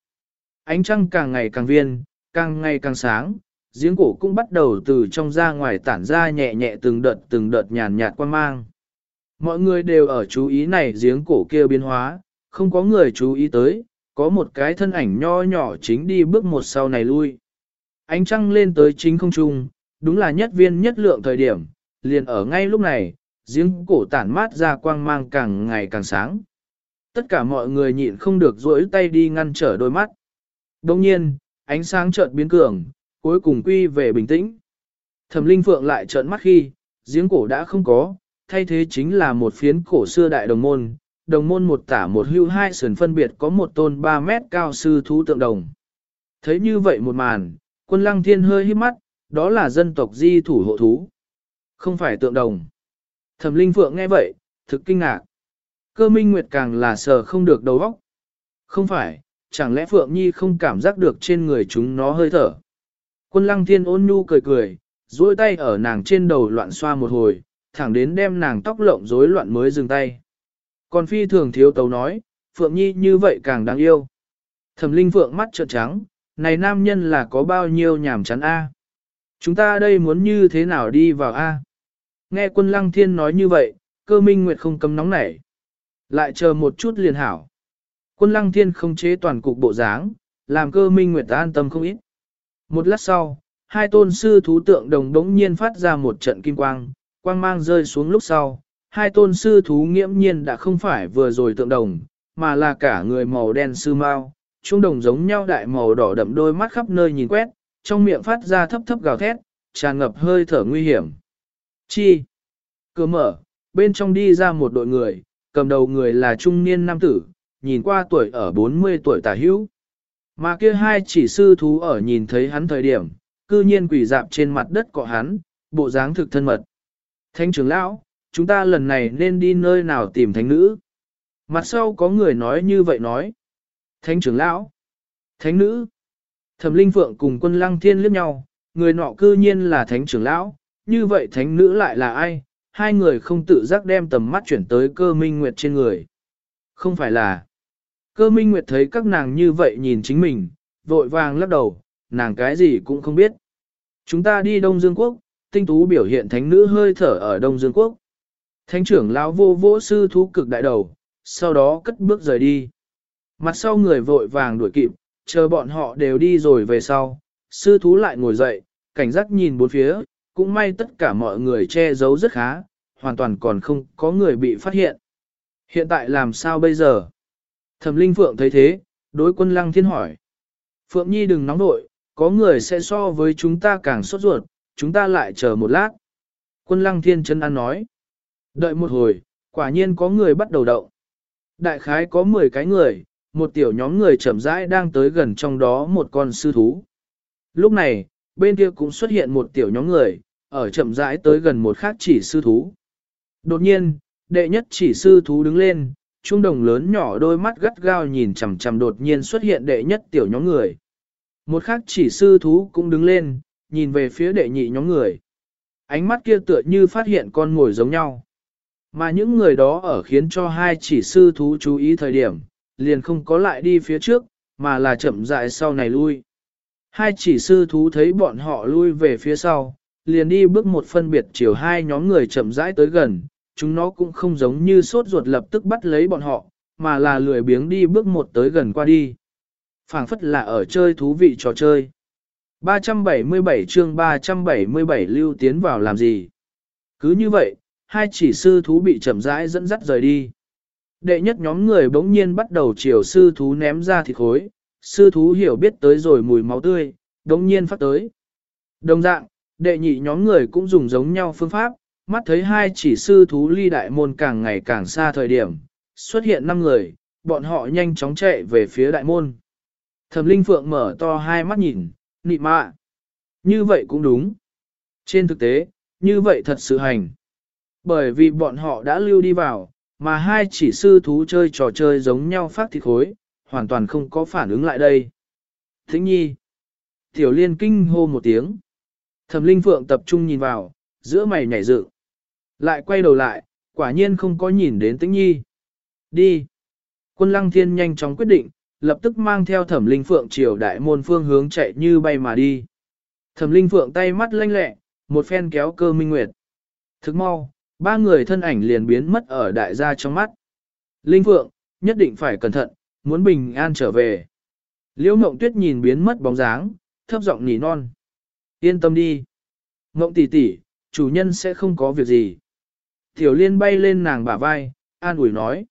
Ánh trăng càng ngày càng viên, càng ngày càng sáng, giếng cổ cũng bắt đầu từ trong ra ngoài tản ra nhẹ nhẹ từng đợt từng đợt nhàn nhạt quan mang. Mọi người đều ở chú ý này giếng cổ kia biến hóa, không có người chú ý tới, có một cái thân ảnh nho nhỏ chính đi bước một sau này lui. Ánh trăng lên tới chính không trung, đúng là nhất viên nhất lượng thời điểm, liền ở ngay lúc này, giếng cổ tản mát ra quang mang càng ngày càng sáng. Tất cả mọi người nhịn không được duỗi tay đi ngăn trở đôi mắt. Đồng nhiên, ánh sáng chợt biến cường, cuối cùng quy về bình tĩnh. Thẩm Linh Phượng lại trợn mắt khi, giếng cổ đã không có, thay thế chính là một phiến cổ xưa đại đồng môn, đồng môn một tả một hưu hai sườn phân biệt có một tôn 3 mét cao sư thú tượng đồng. Thấy như vậy một màn, quân lăng thiên hơi hít mắt, đó là dân tộc di thủ hộ thú. Không phải tượng đồng. Thẩm Linh Phượng nghe vậy, thực kinh ngạc. Cơ minh nguyệt càng là sờ không được đầu óc. Không phải, chẳng lẽ Phượng Nhi không cảm giác được trên người chúng nó hơi thở. Quân lăng thiên ôn nhu cười cười, duỗi tay ở nàng trên đầu loạn xoa một hồi, thẳng đến đem nàng tóc lộng rối loạn mới dừng tay. Còn phi thường thiếu tấu nói, Phượng Nhi như vậy càng đáng yêu. Thẩm Linh Phượng mắt trợn trắng, này nam nhân là có bao nhiêu nhảm chán a? Chúng ta đây muốn như thế nào đi vào a? Nghe quân lăng thiên nói như vậy, cơ minh nguyệt không cấm nóng nảy. Lại chờ một chút liền hảo. Quân lăng thiên không chế toàn cục bộ dáng, làm cơ minh nguyệt an tâm không ít. Một lát sau, hai tôn sư thú tượng đồng đống nhiên phát ra một trận kim quang, quang mang rơi xuống lúc sau. Hai tôn sư thú nghiễm nhiên đã không phải vừa rồi tượng đồng, mà là cả người màu đen sư mau, trung đồng giống nhau đại màu đỏ đậm đôi mắt khắp nơi nhìn quét, trong miệng phát ra thấp thấp gào thét, tràn ngập hơi thở nguy hiểm. Chi? Cửa mở, bên trong đi ra một đội người, cầm đầu người là trung niên nam tử, nhìn qua tuổi ở 40 tuổi tả hữu. Mà kia hai chỉ sư thú ở nhìn thấy hắn thời điểm, cư nhiên quỷ dạp trên mặt đất cọ hắn, bộ dáng thực thân mật. Thánh trưởng lão, chúng ta lần này nên đi nơi nào tìm thánh nữ? Mặt sau có người nói như vậy nói. Thánh trưởng lão, thánh nữ, thẩm linh phượng cùng quân lăng thiên liếc nhau, người nọ cư nhiên là thánh trưởng lão, như vậy thánh nữ lại là ai? Hai người không tự giác đem tầm mắt chuyển tới cơ minh nguyệt trên người. Không phải là. Cơ minh nguyệt thấy các nàng như vậy nhìn chính mình, vội vàng lắc đầu, nàng cái gì cũng không biết. Chúng ta đi Đông Dương Quốc, tinh tú biểu hiện thánh nữ hơi thở ở Đông Dương Quốc. Thánh trưởng lão vô vỗ sư thú cực đại đầu, sau đó cất bước rời đi. Mặt sau người vội vàng đuổi kịp, chờ bọn họ đều đi rồi về sau, sư thú lại ngồi dậy, cảnh giác nhìn bốn phía, cũng may tất cả mọi người che giấu rất khá, hoàn toàn còn không có người bị phát hiện. Hiện tại làm sao bây giờ? Thẩm Linh Phượng thấy thế, đối quân lăng thiên hỏi. Phượng Nhi đừng nóng nội, có người sẽ so với chúng ta càng sốt ruột, chúng ta lại chờ một lát. Quân lăng thiên chân ăn nói. Đợi một hồi, quả nhiên có người bắt đầu động. Đại khái có 10 cái người, một tiểu nhóm người chậm rãi đang tới gần trong đó một con sư thú. Lúc này, bên kia cũng xuất hiện một tiểu nhóm người, ở chậm rãi tới gần một khác chỉ sư thú. Đột nhiên, đệ nhất chỉ sư thú đứng lên, trung đồng lớn nhỏ đôi mắt gắt gao nhìn chằm chằm đột nhiên xuất hiện đệ nhất tiểu nhóm người. Một khác chỉ sư thú cũng đứng lên, nhìn về phía đệ nhị nhóm người. Ánh mắt kia tựa như phát hiện con ngồi giống nhau. Mà những người đó ở khiến cho hai chỉ sư thú chú ý thời điểm, liền không có lại đi phía trước, mà là chậm rãi sau này lui. Hai chỉ sư thú thấy bọn họ lui về phía sau, liền đi bước một phân biệt chiều hai nhóm người chậm rãi tới gần, chúng nó cũng không giống như sốt ruột lập tức bắt lấy bọn họ, mà là lười biếng đi bước một tới gần qua đi. phảng phất là ở chơi thú vị trò chơi. 377 chương 377 lưu tiến vào làm gì? Cứ như vậy, hai chỉ sư thú bị chậm rãi dẫn dắt rời đi. Đệ nhất nhóm người bỗng nhiên bắt đầu chiều sư thú ném ra thịt khối, sư thú hiểu biết tới rồi mùi máu tươi, bỗng nhiên phát tới. Đồng dạng, đệ nhị nhóm người cũng dùng giống nhau phương pháp, mắt thấy hai chỉ sư thú ly đại môn càng ngày càng xa thời điểm, xuất hiện năm người, bọn họ nhanh chóng chạy về phía đại môn. Thẩm Linh Phượng mở to hai mắt nhìn, nị mạ. Như vậy cũng đúng. Trên thực tế, như vậy thật sự hành. Bởi vì bọn họ đã lưu đi vào, mà hai chỉ sư thú chơi trò chơi giống nhau phát thịt khối, hoàn toàn không có phản ứng lại đây. Thính nhi. Tiểu liên kinh hô một tiếng. Thẩm Linh Phượng tập trung nhìn vào, giữa mày nhảy dựng. Lại quay đầu lại, quả nhiên không có nhìn đến tĩnh nhi. Đi. Quân lăng thiên nhanh chóng quyết định, lập tức mang theo thẩm linh phượng chiều đại môn phương hướng chạy như bay mà đi. Thẩm linh phượng tay mắt lanh lẹ, một phen kéo cơ minh nguyệt. Thức mau, ba người thân ảnh liền biến mất ở đại gia trong mắt. Linh phượng, nhất định phải cẩn thận, muốn bình an trở về. Liễu mộng tuyết nhìn biến mất bóng dáng, thấp giọng nỉ non. Yên tâm đi. Ngộng tỷ tỷ, chủ nhân sẽ không có việc gì. Tiểu liên bay lên nàng bả vai, an ủi nói.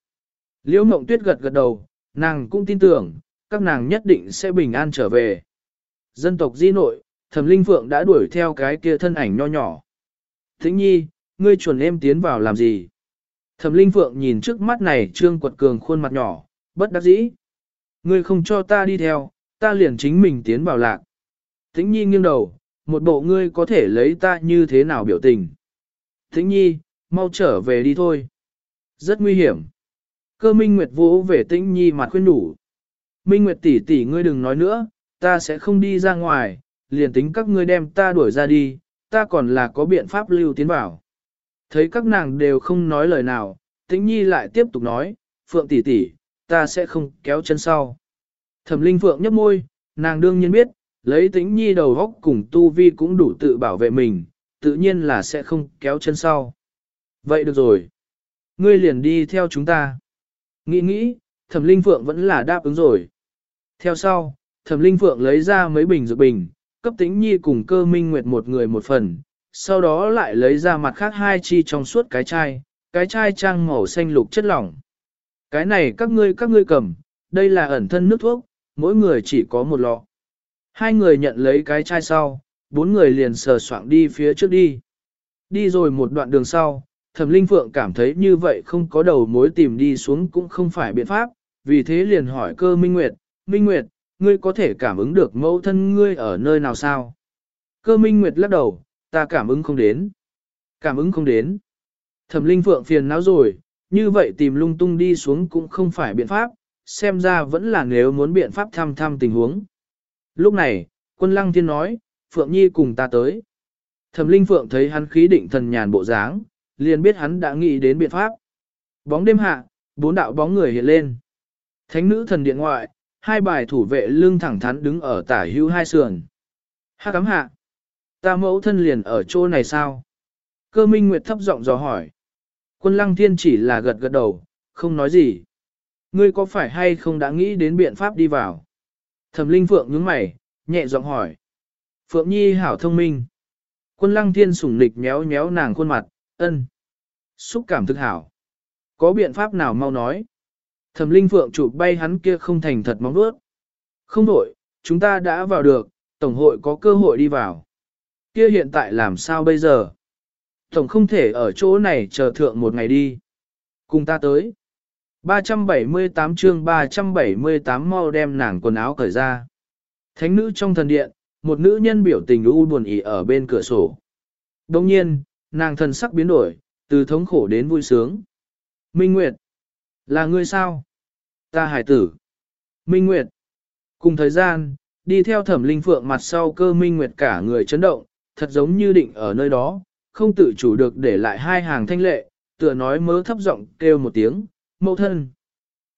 Liễu mộng tuyết gật gật đầu, nàng cũng tin tưởng, các nàng nhất định sẽ bình an trở về. Dân tộc di nội, thẩm linh phượng đã đuổi theo cái kia thân ảnh nho nhỏ. Thính nhi, ngươi chuẩn em tiến vào làm gì? Thẩm linh phượng nhìn trước mắt này trương quật cường khuôn mặt nhỏ, bất đắc dĩ. Ngươi không cho ta đi theo, ta liền chính mình tiến vào lạc. Thính nhi nghiêng đầu, một bộ ngươi có thể lấy ta như thế nào biểu tình. Thính nhi, mau trở về đi thôi. Rất nguy hiểm. Cơ Minh Nguyệt vỗ về Tĩnh Nhi mặt khuyên đủ. Minh Nguyệt tỷ tỷ ngươi đừng nói nữa, ta sẽ không đi ra ngoài, liền tính các ngươi đem ta đuổi ra đi, ta còn là có biện pháp lưu tiến vào. Thấy các nàng đều không nói lời nào, Tĩnh Nhi lại tiếp tục nói, Phượng tỷ tỷ, ta sẽ không kéo chân sau. Thẩm Linh Phượng nhấp môi, nàng đương nhiên biết, lấy Tĩnh Nhi đầu góc cùng tu vi cũng đủ tự bảo vệ mình, tự nhiên là sẽ không kéo chân sau. Vậy được rồi. Ngươi liền đi theo chúng ta. Nghĩ nghĩ, thẩm linh phượng vẫn là đáp ứng rồi. Theo sau, thẩm linh phượng lấy ra mấy bình dược bình, cấp tính nhi cùng cơ minh nguyệt một người một phần, sau đó lại lấy ra mặt khác hai chi trong suốt cái chai, cái chai trang màu xanh lục chất lỏng. Cái này các ngươi các ngươi cầm, đây là ẩn thân nước thuốc, mỗi người chỉ có một lọ. Hai người nhận lấy cái chai sau, bốn người liền sờ soạng đi phía trước đi. Đi rồi một đoạn đường sau, Thẩm Linh Phượng cảm thấy như vậy không có đầu mối tìm đi xuống cũng không phải biện pháp, vì thế liền hỏi cơ Minh Nguyệt, Minh Nguyệt, ngươi có thể cảm ứng được mẫu thân ngươi ở nơi nào sao? Cơ Minh Nguyệt lắc đầu, ta cảm ứng không đến. Cảm ứng không đến. Thẩm Linh Phượng phiền não rồi, như vậy tìm lung tung đi xuống cũng không phải biện pháp, xem ra vẫn là nếu muốn biện pháp thăm thăm tình huống. Lúc này, quân lăng thiên nói, Phượng Nhi cùng ta tới. Thẩm Linh Phượng thấy hắn khí định thần nhàn bộ dáng, liền biết hắn đã nghĩ đến biện pháp. Bóng đêm hạ, bốn đạo bóng người hiện lên. Thánh nữ thần điện ngoại, hai bài thủ vệ lưng thẳng thắn đứng ở tả hữu hai sườn. Hạ cắm hạ. Ta mẫu thân liền ở chỗ này sao? Cơ minh nguyệt thấp giọng dò hỏi. Quân lăng thiên chỉ là gật gật đầu, không nói gì. Ngươi có phải hay không đã nghĩ đến biện pháp đi vào? Thẩm linh phượng nhướng mày, nhẹ giọng hỏi. Phượng nhi hảo thông minh. Quân lăng thiên sủng nịch méo méo nàng khuôn mặt, ân. Xúc cảm thực hảo. Có biện pháp nào mau nói. Thẩm linh phượng chụp bay hắn kia không thành thật móng vuốt. Không đổi, chúng ta đã vào được, tổng hội có cơ hội đi vào. Kia hiện tại làm sao bây giờ? Tổng không thể ở chỗ này chờ thượng một ngày đi. Cùng ta tới. 378 chương 378 mau đem nàng quần áo cởi ra. Thánh nữ trong thần điện, một nữ nhân biểu tình u buồn ỉ ở bên cửa sổ. Đồng nhiên, nàng thần sắc biến đổi, từ thống khổ đến vui sướng. Minh Nguyệt, là ngươi sao? Ta hải tử. Minh Nguyệt, cùng thời gian, đi theo thẩm linh phượng mặt sau cơ Minh Nguyệt cả người chấn động, thật giống như định ở nơi đó, không tự chủ được để lại hai hàng thanh lệ, tựa nói mớ thấp giọng kêu một tiếng, mẫu thân.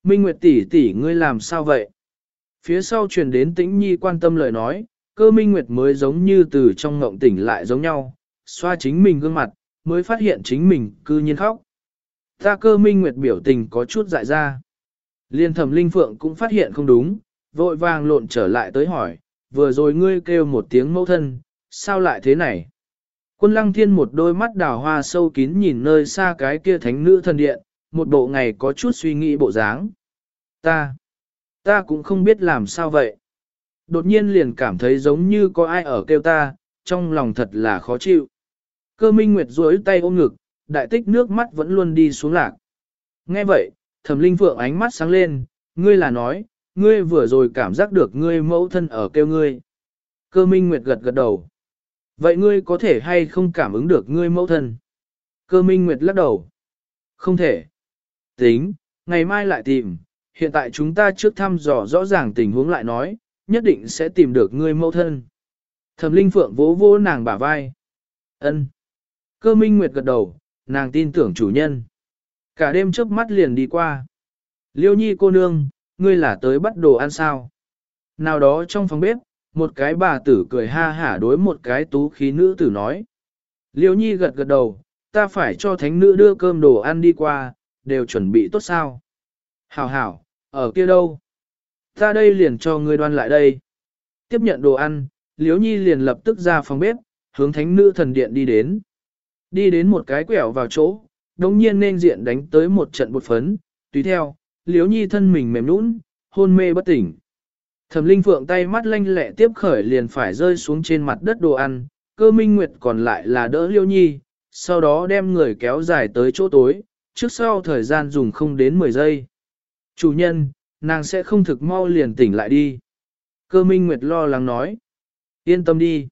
Minh Nguyệt tỷ tỷ ngươi làm sao vậy? Phía sau truyền đến tĩnh nhi quan tâm lời nói, cơ Minh Nguyệt mới giống như từ trong ngộng tỉnh lại giống nhau, xoa chính mình gương mặt, mới phát hiện chính mình cư nhiên khóc. Ta cơ minh nguyệt biểu tình có chút dại ra. Liên thẩm linh phượng cũng phát hiện không đúng, vội vàng lộn trở lại tới hỏi, vừa rồi ngươi kêu một tiếng mẫu thân, sao lại thế này? Quân lăng thiên một đôi mắt đào hoa sâu kín nhìn nơi xa cái kia thánh nữ thần điện, một bộ ngày có chút suy nghĩ bộ dáng. Ta, ta cũng không biết làm sao vậy. Đột nhiên liền cảm thấy giống như có ai ở kêu ta, trong lòng thật là khó chịu. Cơ minh nguyệt duỗi tay ôm ngực, đại tích nước mắt vẫn luôn đi xuống lạc. Nghe vậy, thẩm linh phượng ánh mắt sáng lên, ngươi là nói, ngươi vừa rồi cảm giác được ngươi mẫu thân ở kêu ngươi. Cơ minh nguyệt gật gật đầu. Vậy ngươi có thể hay không cảm ứng được ngươi mẫu thân? Cơ minh nguyệt lắc đầu. Không thể. Tính, ngày mai lại tìm, hiện tại chúng ta trước thăm dò rõ ràng tình huống lại nói, nhất định sẽ tìm được ngươi mẫu thân. Thẩm linh phượng vỗ vỗ nàng bả vai. ân Cơ minh nguyệt gật đầu, nàng tin tưởng chủ nhân. Cả đêm trước mắt liền đi qua. Liêu nhi cô nương, ngươi là tới bắt đồ ăn sao? Nào đó trong phòng bếp, một cái bà tử cười ha hả đối một cái tú khí nữ tử nói. Liêu nhi gật gật đầu, ta phải cho thánh nữ đưa cơm đồ ăn đi qua, đều chuẩn bị tốt sao? Hảo hảo, ở kia đâu? Ta đây liền cho ngươi đoan lại đây. Tiếp nhận đồ ăn, Liễu nhi liền lập tức ra phòng bếp, hướng thánh nữ thần điện đi đến. Đi đến một cái quẹo vào chỗ, đồng nhiên nên diện đánh tới một trận bột phấn, tùy theo, Liễu nhi thân mình mềm nũng, hôn mê bất tỉnh. Thẩm linh phượng tay mắt lanh lẹ tiếp khởi liền phải rơi xuống trên mặt đất đồ ăn, cơ minh nguyệt còn lại là đỡ Liễu nhi, sau đó đem người kéo dài tới chỗ tối, trước sau thời gian dùng không đến 10 giây. Chủ nhân, nàng sẽ không thực mau liền tỉnh lại đi. Cơ minh nguyệt lo lắng nói. Yên tâm đi.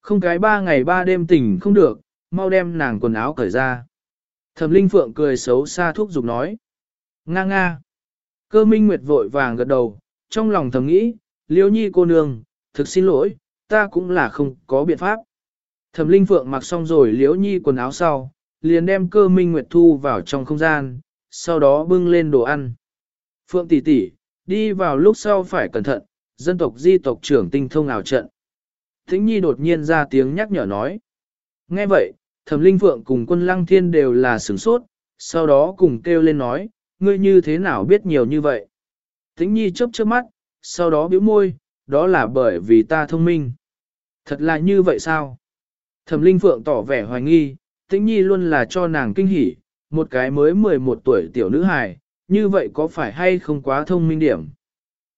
Không cái ba ngày ba đêm tỉnh không được, mau đem nàng quần áo cởi ra. Thẩm Linh Phượng cười xấu xa thúc giục nói. Nga nga. Cơ Minh Nguyệt vội vàng gật đầu, trong lòng thầm nghĩ, Liễu Nhi cô nương, thực xin lỗi, ta cũng là không có biện pháp. Thẩm Linh Phượng mặc xong rồi Liễu Nhi quần áo sau, liền đem cơ Minh Nguyệt thu vào trong không gian, sau đó bưng lên đồ ăn. Phượng tỷ tỷ, đi vào lúc sau phải cẩn thận, dân tộc di tộc trưởng tinh thông ảo trận. Thính Nhi đột nhiên ra tiếng nhắc nhở nói. Nghe vậy, thẩm linh phượng cùng quân lăng thiên đều là sửng sốt, sau đó cùng kêu lên nói, ngươi như thế nào biết nhiều như vậy. Thính nhi chớp chớp mắt, sau đó bĩu môi, đó là bởi vì ta thông minh. Thật là như vậy sao? Thẩm linh phượng tỏ vẻ hoài nghi, tĩnh nhi luôn là cho nàng kinh hỉ, một cái mới 11 tuổi tiểu nữ hài, như vậy có phải hay không quá thông minh điểm?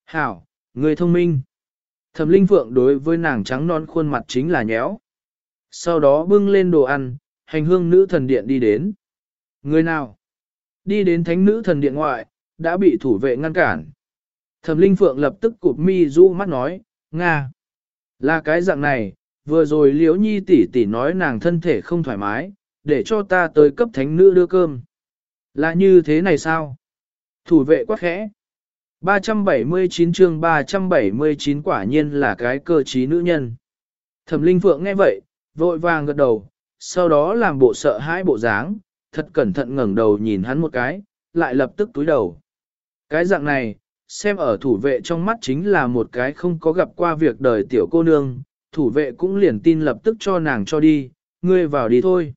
Hảo, người thông minh. Thẩm linh phượng đối với nàng trắng non khuôn mặt chính là nhéo sau đó bưng lên đồ ăn, hành hương nữ thần điện đi đến. Người nào? Đi đến thánh nữ thần điện ngoại, đã bị thủ vệ ngăn cản. Thẩm Linh Phượng lập tức cụp mi du mắt nói, Nga. Là cái dạng này, vừa rồi Liễu Nhi tỷ tỷ nói nàng thân thể không thoải mái, để cho ta tới cấp thánh nữ đưa cơm. Là như thế này sao? Thủ vệ quá khẽ. 379 chương 379 quả nhiên là cái cơ trí nữ nhân. Thẩm Linh Phượng nghe vậy, vội vàng gật đầu, sau đó làm bộ sợ hãi bộ dáng, thật cẩn thận ngẩng đầu nhìn hắn một cái, lại lập tức túi đầu. Cái dạng này, xem ở thủ vệ trong mắt chính là một cái không có gặp qua việc đời tiểu cô nương, thủ vệ cũng liền tin lập tức cho nàng cho đi, ngươi vào đi thôi.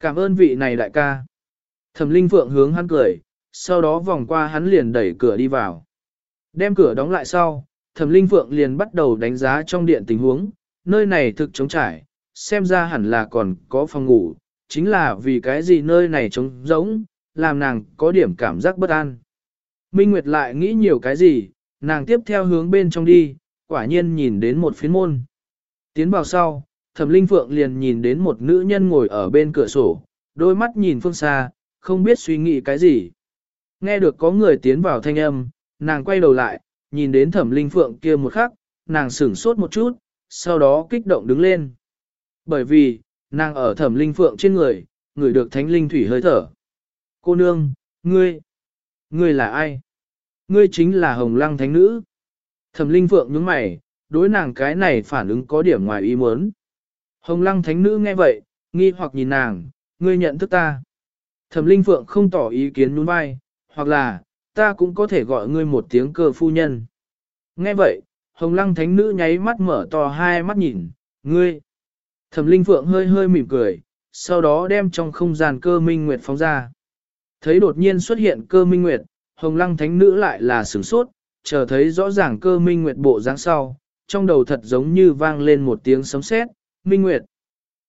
Cảm ơn vị này đại ca. Thẩm Linh Phượng hướng hắn cười, sau đó vòng qua hắn liền đẩy cửa đi vào. Đem cửa đóng lại sau, Thẩm Linh Phượng liền bắt đầu đánh giá trong điện tình huống, nơi này thực trống trải, xem ra hẳn là còn có phòng ngủ, chính là vì cái gì nơi này trống rỗng, làm nàng có điểm cảm giác bất an. Minh Nguyệt lại nghĩ nhiều cái gì, nàng tiếp theo hướng bên trong đi, quả nhiên nhìn đến một phiến môn. Tiến vào sau, Thẩm Linh Phượng liền nhìn đến một nữ nhân ngồi ở bên cửa sổ, đôi mắt nhìn phương xa, không biết suy nghĩ cái gì. Nghe được có người tiến vào thanh âm, nàng quay đầu lại, nhìn đến Thẩm Linh Phượng kia một khắc, nàng sửng sốt một chút, sau đó kích động đứng lên. Bởi vì, nàng ở thẩm linh phượng trên người, người được thánh linh thủy hơi thở. Cô nương, ngươi, ngươi là ai? Ngươi chính là hồng lăng thánh nữ. Thẩm linh phượng nhướng mày, đối nàng cái này phản ứng có điểm ngoài ý muốn. Hồng lăng thánh nữ nghe vậy, nghi hoặc nhìn nàng, ngươi nhận thức ta. Thẩm linh phượng không tỏ ý kiến nhún vai, hoặc là, ta cũng có thể gọi ngươi một tiếng cơ phu nhân. Nghe vậy, hồng lăng thánh nữ nháy mắt mở to hai mắt nhìn, ngươi, Thẩm Linh Phượng hơi hơi mỉm cười, sau đó đem trong không gian cơ minh nguyệt phóng ra. Thấy đột nhiên xuất hiện cơ minh nguyệt, hồng lăng thánh nữ lại là sửng sốt, chờ thấy rõ ràng cơ minh nguyệt bộ dáng sau, trong đầu thật giống như vang lên một tiếng sấm sét, minh nguyệt.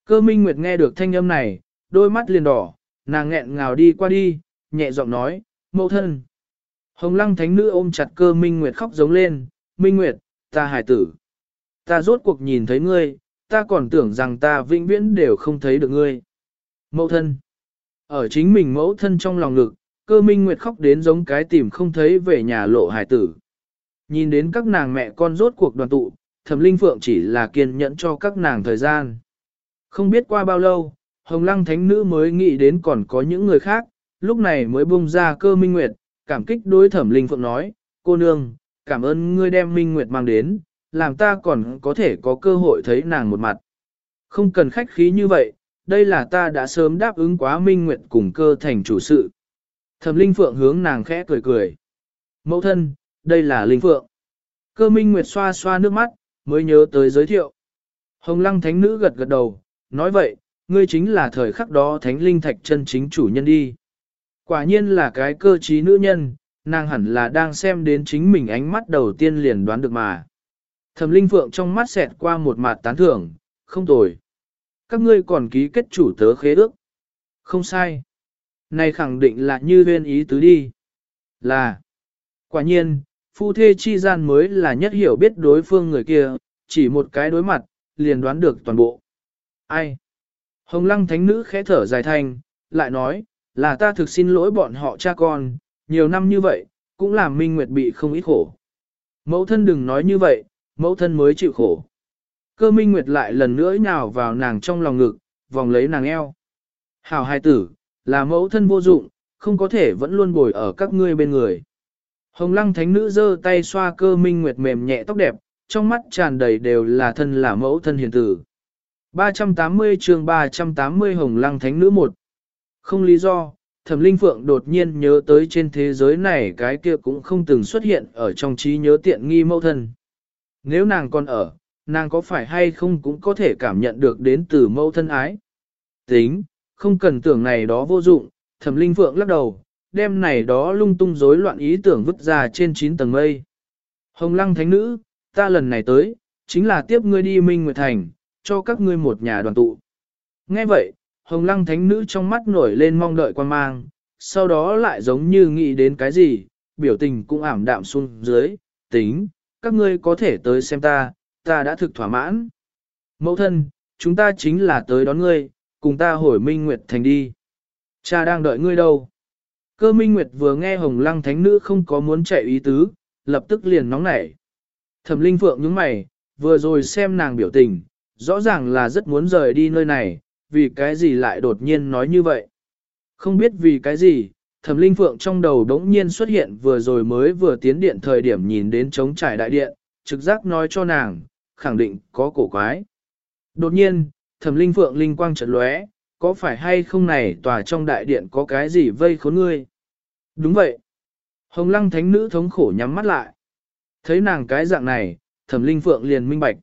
Cơ minh nguyệt nghe được thanh âm này, đôi mắt liền đỏ, nàng nghẹn ngào đi qua đi, nhẹ giọng nói, mẫu thân. Hồng lăng thánh nữ ôm chặt cơ minh nguyệt khóc giống lên, minh nguyệt, ta hải tử. Ta rốt cuộc nhìn thấy ngươi, ta còn tưởng rằng ta vĩnh viễn đều không thấy được ngươi. Mẫu thân. Ở chính mình mẫu thân trong lòng ngực, cơ minh nguyệt khóc đến giống cái tìm không thấy về nhà lộ hải tử. Nhìn đến các nàng mẹ con rốt cuộc đoàn tụ, thẩm linh phượng chỉ là kiên nhẫn cho các nàng thời gian. Không biết qua bao lâu, hồng lăng thánh nữ mới nghĩ đến còn có những người khác, lúc này mới bung ra cơ minh nguyệt, cảm kích đối thẩm linh phượng nói, cô nương, cảm ơn ngươi đem minh nguyệt mang đến, làm ta còn có thể có cơ hội thấy nàng một mặt. Không cần khách khí như vậy, đây là ta đã sớm đáp ứng quá minh nguyệt cùng cơ thành chủ sự. Thẩm linh phượng hướng nàng khẽ cười cười. Mẫu thân, đây là linh phượng. Cơ minh nguyệt xoa xoa nước mắt, mới nhớ tới giới thiệu. Hồng lăng thánh nữ gật gật đầu, nói vậy, ngươi chính là thời khắc đó thánh linh thạch chân chính chủ nhân đi. Quả nhiên là cái cơ trí nữ nhân, nàng hẳn là đang xem đến chính mình ánh mắt đầu tiên liền đoán được mà. Thẩm linh phượng trong mắt xẹt qua một mặt tán thưởng, không tồi. Các ngươi còn ký kết chủ tớ khế ước. Không sai. Này khẳng định là như viên ý tứ đi. Là. Quả nhiên, phu thê chi gian mới là nhất hiểu biết đối phương người kia, chỉ một cái đối mặt, liền đoán được toàn bộ. Ai? Hồng lăng thánh nữ khẽ thở dài thanh, lại nói, là ta thực xin lỗi bọn họ cha con, nhiều năm như vậy, cũng làm Minh Nguyệt bị không ít khổ. Mẫu thân đừng nói như vậy, mẫu thân mới chịu khổ. Cơ Minh Nguyệt lại lần nữa nhào vào nàng trong lòng ngực, vòng lấy nàng eo. Hảo hai tử, là mẫu thân vô dụng, không có thể vẫn luôn bồi ở các ngươi bên người. Hồng lăng thánh nữ giơ tay xoa cơ Minh Nguyệt mềm nhẹ tóc đẹp, trong mắt tràn đầy đều là thân là mẫu thân hiền tử. 380 chương 380 Hồng lăng thánh nữ một Không lý do, Thẩm Linh Phượng đột nhiên nhớ tới trên thế giới này cái kia cũng không từng xuất hiện ở trong trí nhớ tiện nghi mẫu thân. Nếu nàng còn ở, nàng có phải hay không cũng có thể cảm nhận được đến từ mẫu thân ái. Tính, không cần tưởng này đó vô dụng, Thẩm Linh Phượng lắc đầu, đem này đó lung tung rối loạn ý tưởng vứt ra trên 9 tầng mây. Hồng Lăng Thánh Nữ, ta lần này tới, chính là tiếp ngươi đi Minh Nguyệt Thành, cho các ngươi một nhà đoàn tụ. Nghe vậy, Hồng lăng thánh nữ trong mắt nổi lên mong đợi quan mang, sau đó lại giống như nghĩ đến cái gì, biểu tình cũng ảm đạm xuống dưới, tính, các ngươi có thể tới xem ta, ta đã thực thỏa mãn. Mẫu thân, chúng ta chính là tới đón ngươi, cùng ta hồi Minh Nguyệt Thành đi. Cha đang đợi ngươi đâu? Cơ Minh Nguyệt vừa nghe Hồng Lăng Thánh Nữ không có muốn chạy ý tứ, lập tức liền nóng nảy. Thẩm Linh Phượng nhướng mày, vừa rồi xem nàng biểu tình, rõ ràng là rất muốn rời đi nơi này, vì cái gì lại đột nhiên nói như vậy. Không biết vì cái gì, thẩm linh phượng trong đầu đống nhiên xuất hiện vừa rồi mới vừa tiến điện thời điểm nhìn đến trống trải đại điện, trực giác nói cho nàng, khẳng định có cổ quái. Đột nhiên, thẩm linh phượng linh quang chợt lóe, có phải hay không này tòa trong đại điện có cái gì vây khốn ngươi? Đúng vậy. Hồng lăng thánh nữ thống khổ nhắm mắt lại. Thấy nàng cái dạng này, thẩm linh phượng liền minh bạch.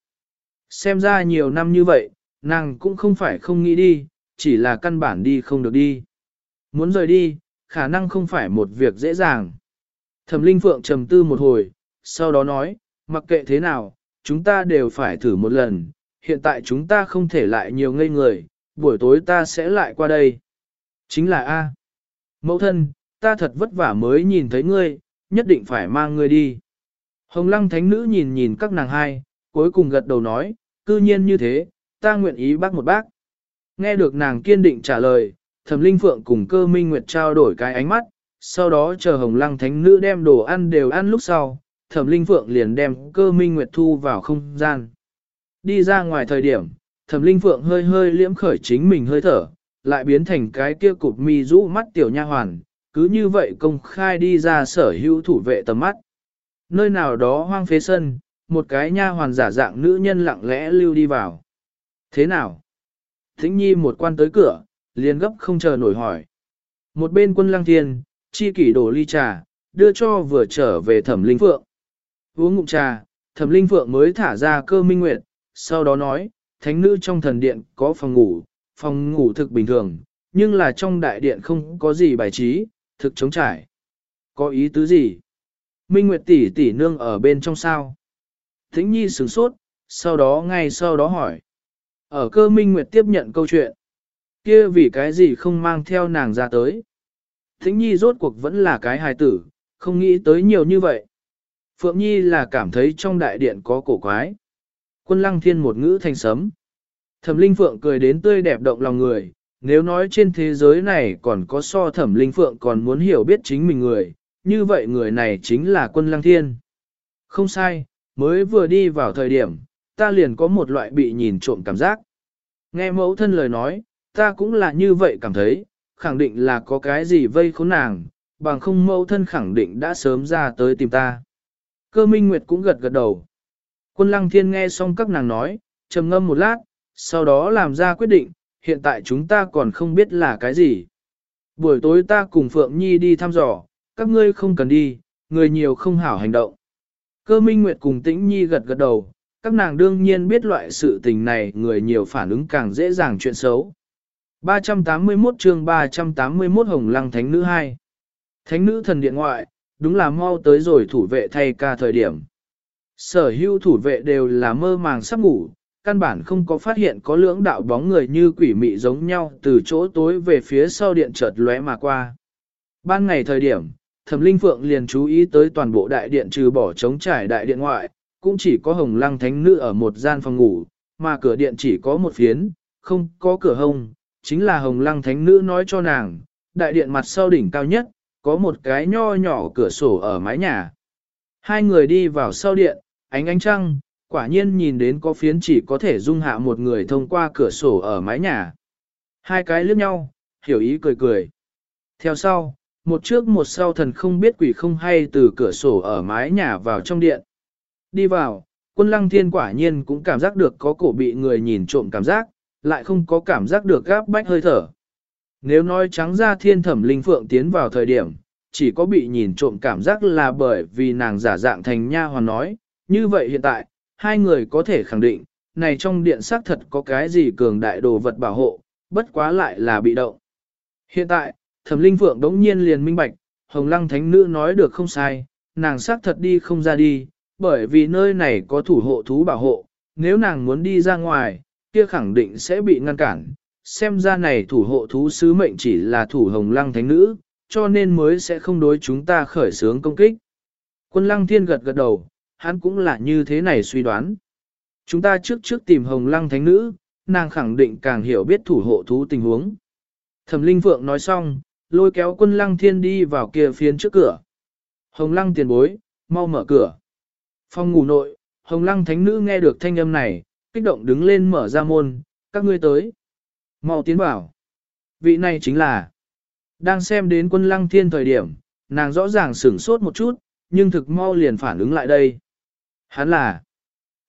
Xem ra nhiều năm như vậy, nàng cũng không phải không nghĩ đi, chỉ là căn bản đi không được đi. Muốn rời đi, khả năng không phải một việc dễ dàng. Thẩm Linh Phượng trầm tư một hồi, sau đó nói, mặc kệ thế nào, chúng ta đều phải thử một lần, hiện tại chúng ta không thể lại nhiều ngây người, buổi tối ta sẽ lại qua đây. Chính là A. Mẫu thân, ta thật vất vả mới nhìn thấy ngươi, nhất định phải mang ngươi đi. Hồng lăng thánh nữ nhìn nhìn các nàng hai, cuối cùng gật đầu nói, cư nhiên như thế, ta nguyện ý bác một bác. Nghe được nàng kiên định trả lời, thẩm linh phượng cùng cơ minh nguyệt trao đổi cái ánh mắt, sau đó chờ hồng lăng thánh nữ đem đồ ăn đều ăn lúc sau, thẩm linh phượng liền đem cơ minh nguyệt thu vào không gian. Đi ra ngoài thời điểm, thẩm linh phượng hơi hơi liễm khởi chính mình hơi thở, lại biến thành cái kia cụp mi rũ mắt tiểu nha hoàn, cứ như vậy công khai đi ra sở hữu thủ vệ tầm mắt. Nơi nào đó hoang phế sân, một cái nha hoàn giả dạng nữ nhân lặng lẽ lưu đi vào. Thế nào? Thính nhi một quan tới cửa, liền gấp không chờ nổi hỏi. Một bên quân lăng thiên, chi kỷ đổ ly trà, đưa cho vừa trở về thẩm linh phượng. Uống ngụm trà, thẩm linh phượng mới thả ra cơ minh nguyệt, sau đó nói, thánh nữ trong thần điện có phòng ngủ, phòng ngủ thực bình thường, nhưng là trong đại điện không có gì bài trí, thực chống trải. Có ý tứ gì? Minh Nguyệt tỷ tỷ nương ở bên trong sao? Thính nhi sửng sốt, sau đó ngay sau đó hỏi. Ở cơ minh nguyệt tiếp nhận câu chuyện. kia vì cái gì không mang theo nàng ra tới. Thính nhi rốt cuộc vẫn là cái hài tử, không nghĩ tới nhiều như vậy. Phượng Nhi là cảm thấy trong đại điện có cổ quái. Quân lăng thiên một ngữ thành sấm. Thẩm Linh Phượng cười đến tươi đẹp động lòng người, nếu nói trên thế giới này còn có so Thẩm Linh Phượng còn muốn hiểu biết chính mình người, như vậy người này chính là quân lăng thiên. Không sai, mới vừa đi vào thời điểm, ta liền có một loại bị nhìn trộm cảm giác. Nghe mẫu thân lời nói, ta cũng là như vậy cảm thấy, khẳng định là có cái gì vây khốn nàng, bằng không mẫu thân khẳng định đã sớm ra tới tìm ta. Cơ minh nguyệt cũng gật gật đầu. Quân lăng thiên nghe xong các nàng nói, trầm ngâm một lát, sau đó làm ra quyết định, hiện tại chúng ta còn không biết là cái gì. Buổi tối ta cùng Phượng Nhi đi thăm dò, các ngươi không cần đi, người nhiều không hảo hành động. Cơ minh nguyệt cùng tĩnh Nhi gật gật đầu, các nàng đương nhiên biết loại sự tình này người nhiều phản ứng càng dễ dàng chuyện xấu. 381 chương 381 Hồng Lăng Thánh Nữ 2 Thánh Nữ thần điện ngoại, đúng là mau tới rồi thủ vệ thay ca thời điểm. Sở hữu thủ vệ đều là mơ màng sắp ngủ, căn bản không có phát hiện có lưỡng đạo bóng người như quỷ mị giống nhau từ chỗ tối về phía sau điện chợt lóe mà qua. Ban ngày thời điểm, Thẩm Linh Phượng liền chú ý tới toàn bộ đại điện trừ bỏ trống trải đại điện ngoại, cũng chỉ có hồng lăng thánh nữ ở một gian phòng ngủ, mà cửa điện chỉ có một phiến, không có cửa hông, chính là hồng lăng thánh nữ nói cho nàng, đại điện mặt sau đỉnh cao nhất, có một cái nho nhỏ cửa sổ ở mái nhà. Hai người đi vào sau điện, ánh ánh trăng, quả nhiên nhìn đến có phiến chỉ có thể dung hạ một người thông qua cửa sổ ở mái nhà. Hai cái liếc nhau, hiểu ý cười cười. Theo sau, một trước một sau thần không biết quỷ không hay từ cửa sổ ở mái nhà vào trong điện. Đi vào, quân lăng thiên quả nhiên cũng cảm giác được có cổ bị người nhìn trộm cảm giác, lại không có cảm giác được gáp bách hơi thở. Nếu nói trắng ra thiên thẩm linh phượng tiến vào thời điểm, chỉ có bị nhìn trộm cảm giác là bởi vì nàng giả dạng thành nha hoàn nói, như vậy hiện tại, hai người có thể khẳng định, này trong điện xác thật có cái gì cường đại đồ vật bảo hộ, bất quá lại là bị động. Hiện tại, thẩm linh phượng đống nhiên liền minh bạch, hồng lăng thánh nữ nói được không sai, nàng xác thật đi không ra đi, bởi vì nơi này có thủ hộ thú bảo hộ, nếu nàng muốn đi ra ngoài, kia khẳng định sẽ bị ngăn cản. Xem ra này thủ hộ thú sứ mệnh chỉ là thủ hồng lăng thánh nữ, cho nên mới sẽ không đối chúng ta khởi xướng công kích. Quân lăng thiên gật gật đầu, hắn cũng là như thế này suy đoán. Chúng ta trước trước tìm hồng lăng thánh nữ, nàng khẳng định càng hiểu biết thủ hộ thú tình huống. Thẩm Linh Phượng nói xong, lôi kéo quân lăng thiên đi vào kia phiến trước cửa. Hồng lăng tiền bối, mau mở cửa. Phòng ngủ nội, hồng lăng thánh nữ nghe được thanh âm này, kích động đứng lên mở ra môn, các ngươi tới. mau tiến bảo. Vị này chính là, đang xem đến quân lăng thiên thời điểm, nàng rõ ràng sửng sốt một chút, nhưng thực mau liền phản ứng lại đây. Hắn là,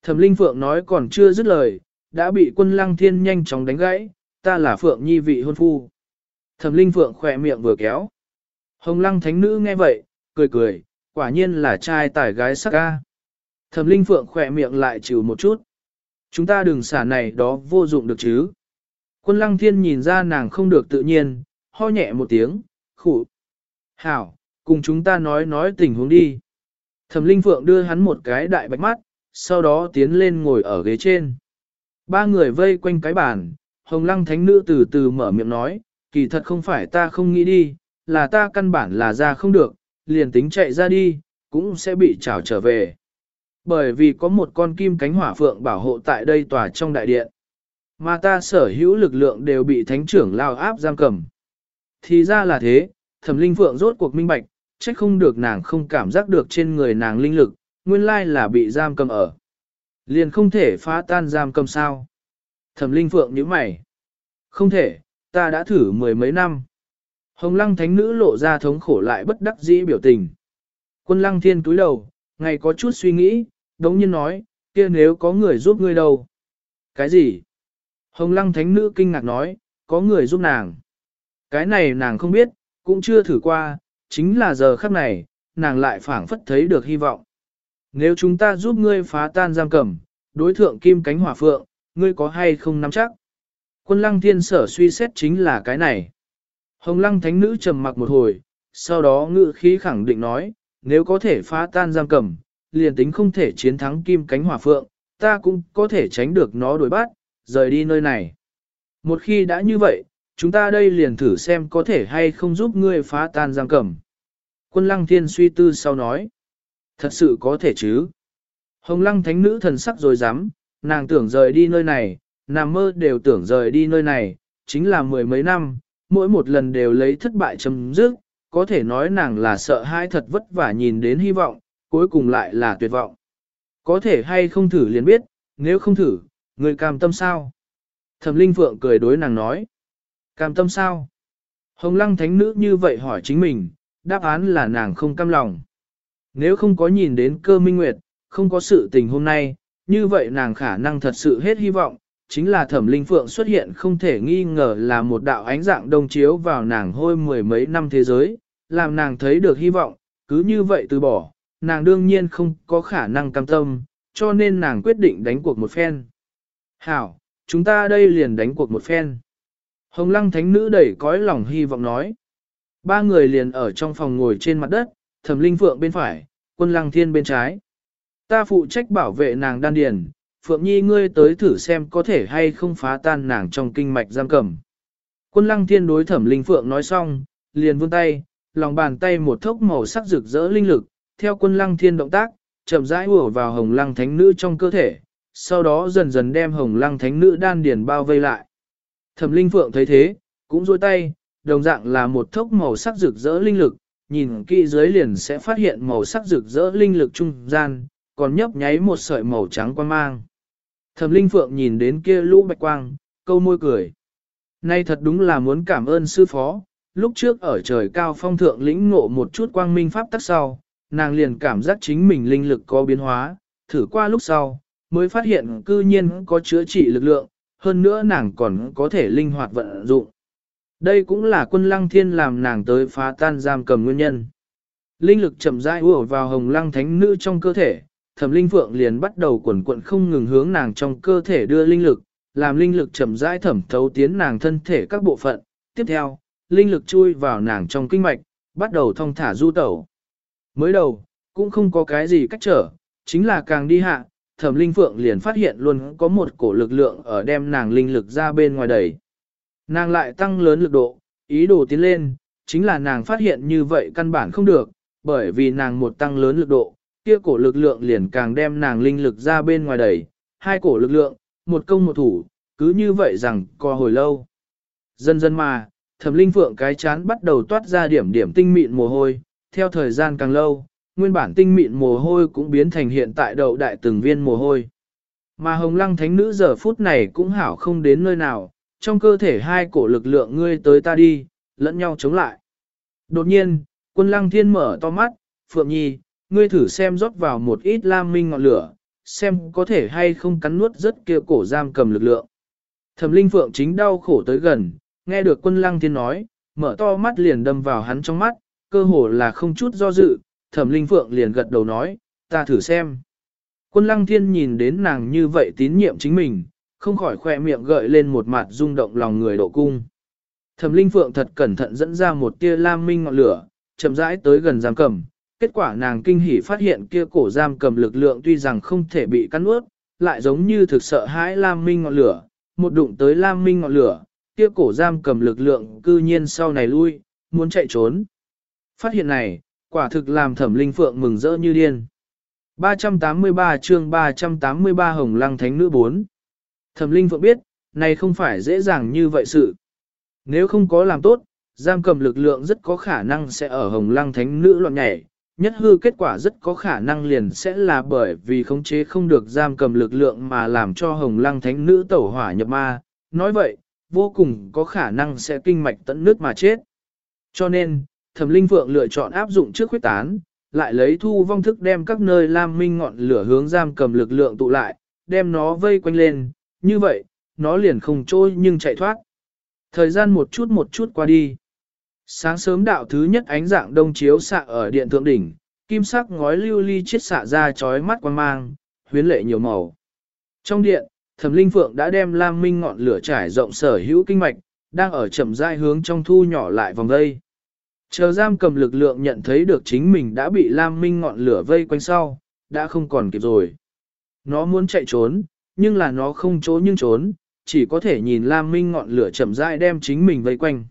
thẩm linh phượng nói còn chưa dứt lời, đã bị quân lăng thiên nhanh chóng đánh gãy, ta là phượng nhi vị hôn phu. Thẩm linh phượng khỏe miệng vừa kéo. Hồng lăng thánh nữ nghe vậy, cười cười, quả nhiên là trai tải gái sắc ca. Thẩm linh phượng khỏe miệng lại chịu một chút. Chúng ta đừng xả này đó vô dụng được chứ. Quân lăng thiên nhìn ra nàng không được tự nhiên, ho nhẹ một tiếng, khủ. Hảo, cùng chúng ta nói nói tình huống đi. Thẩm linh phượng đưa hắn một cái đại bạch mắt, sau đó tiến lên ngồi ở ghế trên. Ba người vây quanh cái bàn, hồng lăng thánh nữ từ từ mở miệng nói, kỳ thật không phải ta không nghĩ đi, là ta căn bản là ra không được, liền tính chạy ra đi, cũng sẽ bị trào trở về. Bởi vì có một con kim cánh hỏa phượng bảo hộ tại đây tòa trong đại điện. Mà ta sở hữu lực lượng đều bị thánh trưởng lao áp giam cầm. Thì ra là thế, thẩm linh phượng rốt cuộc minh bạch, trách không được nàng không cảm giác được trên người nàng linh lực, nguyên lai là bị giam cầm ở. Liền không thể phá tan giam cầm sao. Thẩm linh phượng nhíu mày. Không thể, ta đã thử mười mấy năm. Hồng lăng thánh nữ lộ ra thống khổ lại bất đắc dĩ biểu tình. Quân lăng thiên túi đầu, ngày có chút suy nghĩ, đống nhiên nói, kia nếu có người giúp ngươi đâu? Cái gì? Hồng lăng thánh nữ kinh ngạc nói, có người giúp nàng. Cái này nàng không biết, cũng chưa thử qua, chính là giờ khắc này, nàng lại phảng phất thấy được hy vọng. Nếu chúng ta giúp ngươi phá tan giam cầm, đối thượng kim cánh hỏa phượng, ngươi có hay không nắm chắc? Quân lăng thiên sở suy xét chính là cái này. Hồng lăng thánh nữ trầm mặc một hồi, sau đó ngự khí khẳng định nói, nếu có thể phá tan giam cầm, liền tính không thể chiến thắng kim cánh hỏa phượng, ta cũng có thể tránh được nó đuổi bắt, rời đi nơi này. Một khi đã như vậy, chúng ta đây liền thử xem có thể hay không giúp ngươi phá tan giam cầm. Quân lăng thiên suy tư sau nói, thật sự có thể chứ. Hồng lăng thánh nữ thần sắc rồi dám, nàng tưởng rời đi nơi này, nàng mơ đều tưởng rời đi nơi này, chính là mười mấy năm, mỗi một lần đều lấy thất bại chấm dứt, có thể nói nàng là sợ hãi thật vất vả nhìn đến hy vọng, cuối cùng lại là tuyệt vọng. Có thể hay không thử liền biết, nếu không thử, người cam tâm sao? Thẩm Linh Phượng cười đối nàng nói. Cam tâm sao? Hồng Lăng Thánh Nữ như vậy hỏi chính mình, đáp án là nàng không cam lòng. Nếu không có nhìn đến cơ minh nguyệt, không có sự tình hôm nay, như vậy nàng khả năng thật sự hết hy vọng, chính là thẩm linh phượng xuất hiện không thể nghi ngờ là một đạo ánh dạng đông chiếu vào nàng hôi mười mấy năm thế giới, làm nàng thấy được hy vọng, cứ như vậy từ bỏ, nàng đương nhiên không có khả năng cam tâm, cho nên nàng quyết định đánh cuộc một phen. Hảo, chúng ta đây liền đánh cuộc một phen. Hồng lăng thánh nữ đẩy cõi lòng hy vọng nói. Ba người liền ở trong phòng ngồi trên mặt đất, thẩm linh phượng bên phải, quân lăng thiên bên trái. Ta phụ trách bảo vệ nàng đan điền, Phượng Nhi ngươi tới thử xem có thể hay không phá tan nàng trong kinh mạch giam cầm. Quân lăng thiên đối thẩm linh Phượng nói xong, liền vươn tay, lòng bàn tay một thốc màu sắc rực rỡ linh lực, theo quân lăng thiên động tác, chậm rãi ùa vào hồng lăng thánh nữ trong cơ thể, sau đó dần dần đem hồng lăng thánh nữ đan điền bao vây lại. Thẩm linh Phượng thấy thế, cũng duỗi tay, đồng dạng là một thốc màu sắc rực rỡ linh lực, nhìn kỹ dưới liền sẽ phát hiện màu sắc rực rỡ linh lực trung gian, còn nhấp nháy một sợi màu trắng quan mang. Thẩm Linh Phượng nhìn đến kia lũ bạch quang, câu môi cười. Nay thật đúng là muốn cảm ơn sư phó, lúc trước ở trời cao phong thượng lĩnh ngộ một chút quang minh pháp tắc sau, nàng liền cảm giác chính mình linh lực có biến hóa, thử qua lúc sau, mới phát hiện cư nhiên có chữa trị lực lượng, hơn nữa nàng còn có thể linh hoạt vận dụng. Đây cũng là quân lăng thiên làm nàng tới phá tan giam cầm nguyên nhân. Linh lực chậm rãi ùa vào hồng lăng thánh nữ trong cơ thể, thẩm linh phượng liền bắt đầu quẩn quận không ngừng hướng nàng trong cơ thể đưa linh lực, làm linh lực chậm rãi thẩm thấu tiến nàng thân thể các bộ phận. Tiếp theo, linh lực chui vào nàng trong kinh mạch, bắt đầu thong thả du tẩu. Mới đầu, cũng không có cái gì cách trở, chính là càng đi hạ, thẩm linh phượng liền phát hiện luôn có một cổ lực lượng ở đem nàng linh lực ra bên ngoài đẩy. Nàng lại tăng lớn lực độ, ý đồ tiến lên, chính là nàng phát hiện như vậy căn bản không được, bởi vì nàng một tăng lớn lực độ, kia cổ lực lượng liền càng đem nàng linh lực ra bên ngoài đẩy, hai cổ lực lượng, một công một thủ, cứ như vậy rằng co hồi lâu. Dần dần mà, thẩm linh phượng cái chán bắt đầu toát ra điểm điểm tinh mịn mồ hôi, theo thời gian càng lâu, nguyên bản tinh mịn mồ hôi cũng biến thành hiện tại đậu đại từng viên mồ hôi. Mà hồng lăng thánh nữ giờ phút này cũng hảo không đến nơi nào, trong cơ thể hai cổ lực lượng ngươi tới ta đi, lẫn nhau chống lại. Đột nhiên, quân lăng thiên mở to mắt, Phượng Nhi, ngươi thử xem rót vào một ít lam minh ngọn lửa, xem có thể hay không cắn nuốt rất kia cổ giam cầm lực lượng. Thẩm linh Phượng chính đau khổ tới gần, nghe được quân lăng thiên nói, mở to mắt liền đâm vào hắn trong mắt, cơ hồ là không chút do dự, thẩm linh Phượng liền gật đầu nói, ta thử xem. Quân lăng thiên nhìn đến nàng như vậy tín nhiệm chính mình, không khỏi khoe miệng gợi lên một mặt rung động lòng người độ cung. Thẩm Linh Phượng thật cẩn thận dẫn ra một tia lam minh ngọn lửa, chậm rãi tới gần giam cầm. Kết quả nàng kinh hỉ phát hiện kia cổ giam cầm lực lượng tuy rằng không thể bị cắn ướt, lại giống như thực sợ hãi lam minh ngọn lửa. Một đụng tới lam minh ngọn lửa, kia cổ giam cầm lực lượng cư nhiên sau này lui, muốn chạy trốn. Phát hiện này, quả thực làm thẩm linh phượng mừng rỡ như điên. 383 chương 383 Hồng Lăng Thánh Nữ 4 Thẩm Linh Phượng biết, này không phải dễ dàng như vậy sự. Nếu không có làm tốt, giam cầm lực lượng rất có khả năng sẽ ở Hồng Lăng Thánh Nữ loạn nhảy. Nhất hư kết quả rất có khả năng liền sẽ là bởi vì khống chế không được giam cầm lực lượng mà làm cho Hồng Lăng Thánh Nữ tẩu hỏa nhập ma. Nói vậy, vô cùng có khả năng sẽ kinh mạch tận nước mà chết. Cho nên, Thẩm Linh Phượng lựa chọn áp dụng trước khuyết tán, lại lấy thu vong thức đem các nơi lam minh ngọn lửa hướng giam cầm lực lượng tụ lại, đem nó vây quanh lên, như vậy, nó liền không trôi nhưng chạy thoát. Thời gian một chút một chút qua đi. Sáng sớm đạo thứ nhất ánh dạng đông chiếu xạ ở điện thượng đỉnh, kim sắc ngói lưu ly chiết xạ ra chói mắt quan mang, huyến lệ nhiều màu. Trong điện, Thẩm Linh Phượng đã đem Lam Minh ngọn lửa trải rộng sở hữu kinh mạch, đang ở chậm rãi hướng trong thu nhỏ lại vòng dây. Chờ giam cầm lực lượng nhận thấy được chính mình đã bị Lam Minh ngọn lửa vây quanh sau, đã không còn kịp rồi. Nó muốn chạy trốn, nhưng là nó không trốn nhưng trốn, chỉ có thể nhìn Lam Minh ngọn lửa chậm rãi đem chính mình vây quanh.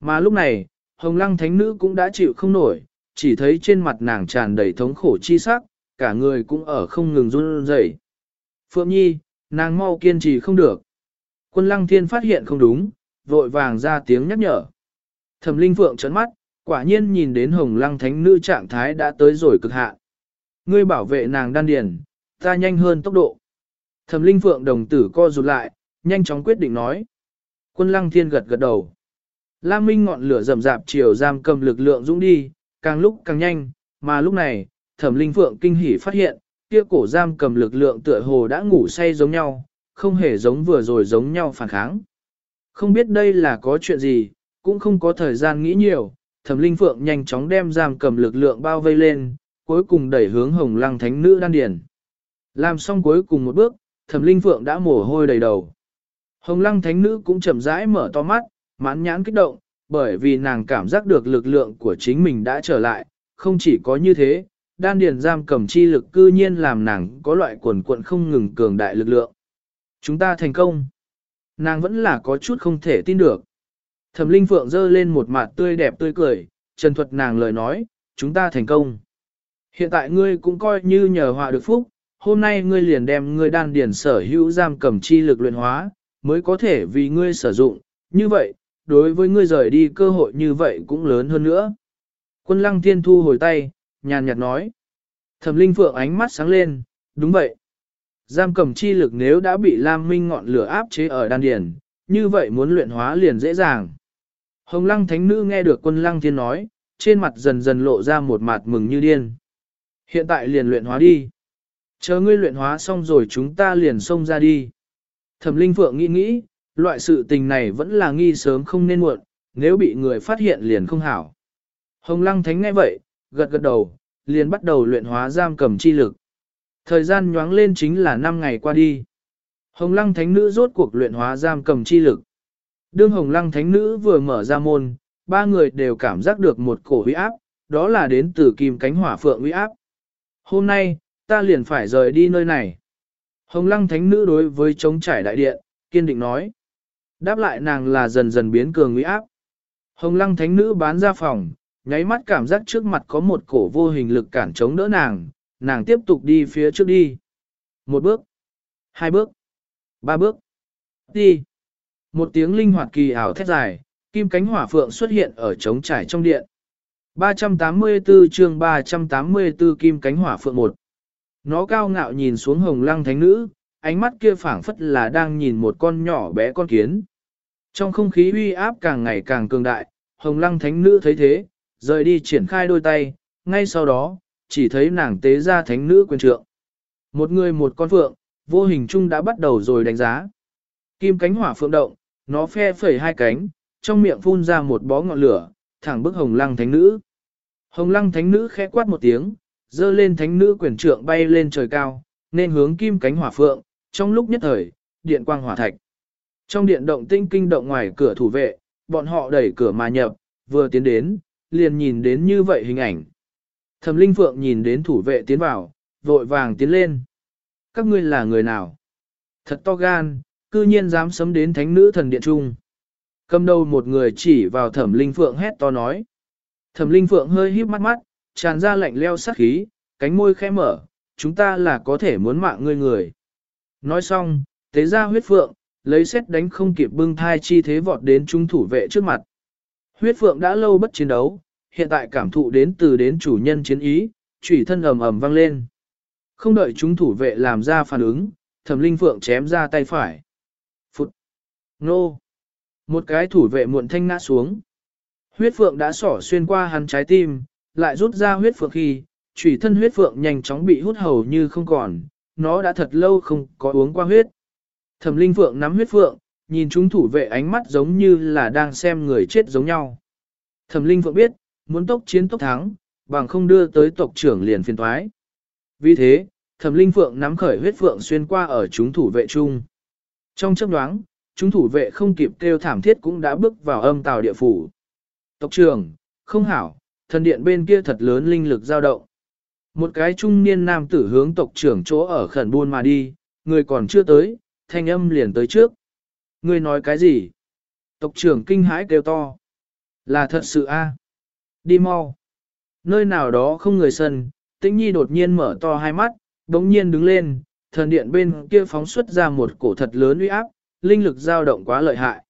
Mà lúc này, Hồng Lăng Thánh Nữ cũng đã chịu không nổi, chỉ thấy trên mặt nàng tràn đầy thống khổ chi sắc, cả người cũng ở không ngừng run rẩy. Phượng Nhi, nàng mau kiên trì không được. Quân lăng thiên phát hiện không đúng, vội vàng ra tiếng nhắc nhở. Thẩm linh phượng trấn mắt, quả nhiên nhìn đến hồng lăng thánh nữ trạng thái đã tới rồi cực hạn. Ngươi bảo vệ nàng đan điền, ta nhanh hơn tốc độ. Thẩm linh phượng đồng tử co rụt lại, nhanh chóng quyết định nói. Quân lăng thiên gật gật đầu. Lam Minh ngọn lửa rầm rạp chiều giam cầm lực lượng dũng đi, càng lúc càng nhanh, mà lúc này, thẩm linh phượng kinh hỉ phát hiện, kia cổ giam cầm lực lượng tựa hồ đã ngủ say giống nhau, không hề giống vừa rồi giống nhau phản kháng. Không biết đây là có chuyện gì, cũng không có thời gian nghĩ nhiều, thẩm linh phượng nhanh chóng đem giam cầm lực lượng bao vây lên, cuối cùng đẩy hướng hồng lăng thánh nữ đan điển. Làm xong cuối cùng một bước, thẩm linh phượng đã mồ hôi đầy đầu. Hồng lăng thánh nữ cũng chậm rãi mở to mắt, mãn nhãn kích động, bởi vì nàng cảm giác được lực lượng của chính mình đã trở lại, không chỉ có như thế, đan điền giam cầm chi lực cư nhiên làm nàng có loại quần quận không ngừng cường đại lực lượng. Chúng ta thành công. Nàng vẫn là có chút không thể tin được. Thẩm Linh Phượng dơ lên một mặt tươi đẹp tươi cười, trần thuật nàng lời nói, chúng ta thành công. Hiện tại ngươi cũng coi như nhờ họa được phúc, hôm nay ngươi liền đem ngươi đan điền sở hữu giam cầm chi lực luyện hóa, mới có thể vì ngươi sử dụng, như vậy, đối với ngươi rời đi cơ hội như vậy cũng lớn hơn nữa. Quân lăng thiên thu hồi tay, nhàn nhạt nói. Thẩm linh phượng ánh mắt sáng lên, đúng vậy. Giam cầm chi lực nếu đã bị Lam Minh ngọn lửa áp chế ở đan điền, như vậy muốn luyện hóa liền dễ dàng. Hồng lăng thánh nữ nghe được quân lăng thiên nói, trên mặt dần dần lộ ra một mặt mừng như điên. Hiện tại liền luyện hóa đi. Chờ ngươi luyện hóa xong rồi chúng ta liền xông ra đi. Thẩm linh phượng nghĩ nghĩ, loại sự tình này vẫn là nghi sớm không nên muộn, nếu bị người phát hiện liền không hảo. Hồng lăng thánh nghe vậy, gật gật đầu, liền bắt đầu luyện hóa giam cầm chi lực. Thời gian nhoáng lên chính là 5 ngày qua đi. Hồng lăng thánh nữ rốt cuộc luyện hóa giam cầm chi lực. Đương hồng lăng thánh nữ vừa mở ra môn, ba người đều cảm giác được một cổ uy áp, đó là đến từ kim cánh hỏa phượng uy áp. Hôm nay, ta liền phải rời đi nơi này. Hồng lăng thánh nữ đối với chống trải đại điện, kiên định nói. Đáp lại nàng là dần dần biến cường uy áp. Hồng lăng thánh nữ bán ra phòng, nháy mắt cảm giác trước mặt có một cổ vô hình lực cản chống đỡ nàng, nàng tiếp tục đi phía trước đi. Một bước, hai bước, ba bước, đi. Một tiếng linh hoạt kỳ ảo thét dài, kim cánh hỏa phượng xuất hiện ở trống trải trong điện. 384 chương 384 kim cánh hỏa phượng một. Nó cao ngạo nhìn xuống hồng lăng thánh nữ, ánh mắt kia phảng phất là đang nhìn một con nhỏ bé con kiến. Trong không khí uy áp càng ngày càng cường đại, hồng lăng thánh nữ thấy thế, rời đi triển khai đôi tay, ngay sau đó, chỉ thấy nàng tế ra thánh nữ quyền trượng. Một người một con phượng, vô hình chung đã bắt đầu rồi đánh giá. Kim cánh hỏa phượng động, nó phe phẩy hai cánh, trong miệng phun ra một bó ngọn lửa, thẳng bức hồng lăng thánh nữ. Hồng lăng thánh nữ khẽ quát một tiếng, dơ lên thánh nữ quyền trượng bay lên trời cao, nên hướng kim cánh hỏa phượng, trong lúc nhất thời, điện quang hỏa thạch. Trong điện động tinh kinh động ngoài cửa thủ vệ, bọn họ đẩy cửa mà nhập, vừa tiến đến, liền nhìn đến như vậy hình ảnh. Thẩm Linh Phượng nhìn đến thủ vệ tiến vào, vội vàng tiến lên. Các ngươi là người nào? Thật to gan, cư nhiên dám sấm đến thánh nữ thần điện trung. Cầm đầu một người chỉ vào Thẩm Linh Phượng hét to nói. Thẩm Linh Phượng hơi híp mắt mắt, tràn ra lạnh leo sát khí, cánh môi khẽ mở, chúng ta là có thể muốn mạng ngươi người. Nói xong, tế ra huyết phượng, lấy xét đánh không kịp bưng thai chi thế vọt đến trung thủ vệ trước mặt. Huyết phượng đã lâu bất chiến đấu, hiện tại cảm thụ đến từ đến chủ nhân chiến ý, chủy thân ầm ầm vang lên. Không đợi chúng thủ vệ làm ra phản ứng, thẩm linh phượng chém ra tay phải. Nô! Một cái thủ vệ muộn thanh ngã xuống. Huyết phượng đã sỏ xuyên qua hắn trái tim, lại rút ra huyết phượng khi, chủy thân huyết phượng nhanh chóng bị hút hầu như không còn, nó đã thật lâu không có uống qua huyết. Thẩm linh phượng nắm huyết phượng, nhìn chúng thủ vệ ánh mắt giống như là đang xem người chết giống nhau. Thẩm linh phượng biết, muốn tốc chiến tốc thắng, bằng không đưa tới tộc trưởng liền phiền thoái. Vì thế, thẩm linh phượng nắm khởi huyết phượng xuyên qua ở chúng thủ vệ chung. Trong chấp đoáng, chúng thủ vệ không kịp kêu thảm thiết cũng đã bước vào âm tàu địa phủ. Tộc trưởng, không hảo, thần điện bên kia thật lớn linh lực dao động. Một cái trung niên nam tử hướng tộc trưởng chỗ ở khẩn buôn mà đi, người còn chưa tới, thanh âm liền tới trước. Người nói cái gì? Tộc trưởng kinh hãi kêu to. Là thật sự a Đi mau. Nơi nào đó không người sân, tĩnh nhi đột nhiên mở to hai mắt, đống nhiên đứng lên, thần điện bên kia phóng xuất ra một cổ thật lớn uy áp, linh lực dao động quá lợi hại.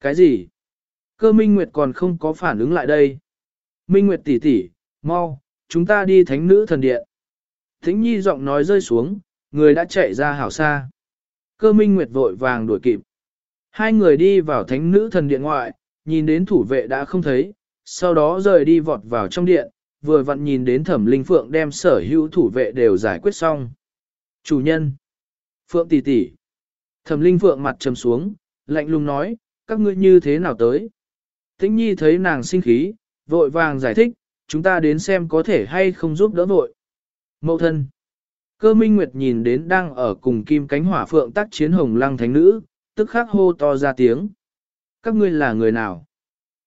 Cái gì? Cơ Minh Nguyệt còn không có phản ứng lại đây. Minh Nguyệt tỷ tỷ, mau, chúng ta đi thánh nữ thần điện. Thính nhi giọng nói rơi xuống, người đã chạy ra hảo xa. Cơ Minh Nguyệt vội vàng đuổi kịp. Hai người đi vào thánh nữ thần điện ngoại, nhìn đến thủ vệ đã không thấy, sau đó rời đi vọt vào trong điện, vừa vặn nhìn đến thẩm linh phượng đem sở hữu thủ vệ đều giải quyết xong. Chủ nhân. Phượng tỷ tỷ. Thẩm linh phượng mặt trầm xuống, lạnh lùng nói, các ngươi như thế nào tới. Tĩnh nhi thấy nàng sinh khí, vội vàng giải thích, chúng ta đến xem có thể hay không giúp đỡ vội. Mậu thân. Cơ minh nguyệt nhìn đến đang ở cùng kim cánh hỏa phượng tác chiến hồng lăng thánh nữ, tức khắc hô to ra tiếng. Các ngươi là người nào?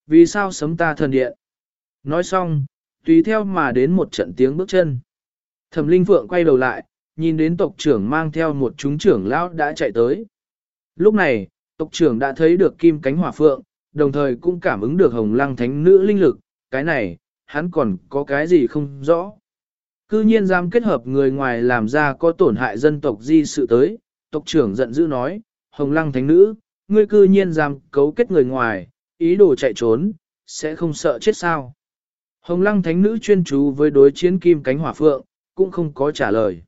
Vì sao sấm ta thần điện? Nói xong, tùy theo mà đến một trận tiếng bước chân. Thẩm Linh Phượng quay đầu lại, nhìn đến tộc trưởng mang theo một chúng trưởng lão đã chạy tới. Lúc này, tộc trưởng đã thấy được kim cánh hỏa phượng, đồng thời cũng cảm ứng được hồng lăng thánh nữ linh lực, cái này, hắn còn có cái gì không rõ. Cư nhiên dám kết hợp người ngoài làm ra có tổn hại dân tộc di sự tới, tộc trưởng giận dữ nói, hồng lăng thánh nữ, ngươi cư nhiên dám cấu kết người ngoài, ý đồ chạy trốn, sẽ không sợ chết sao. Hồng lăng thánh nữ chuyên chú với đối chiến kim cánh hỏa phượng, cũng không có trả lời.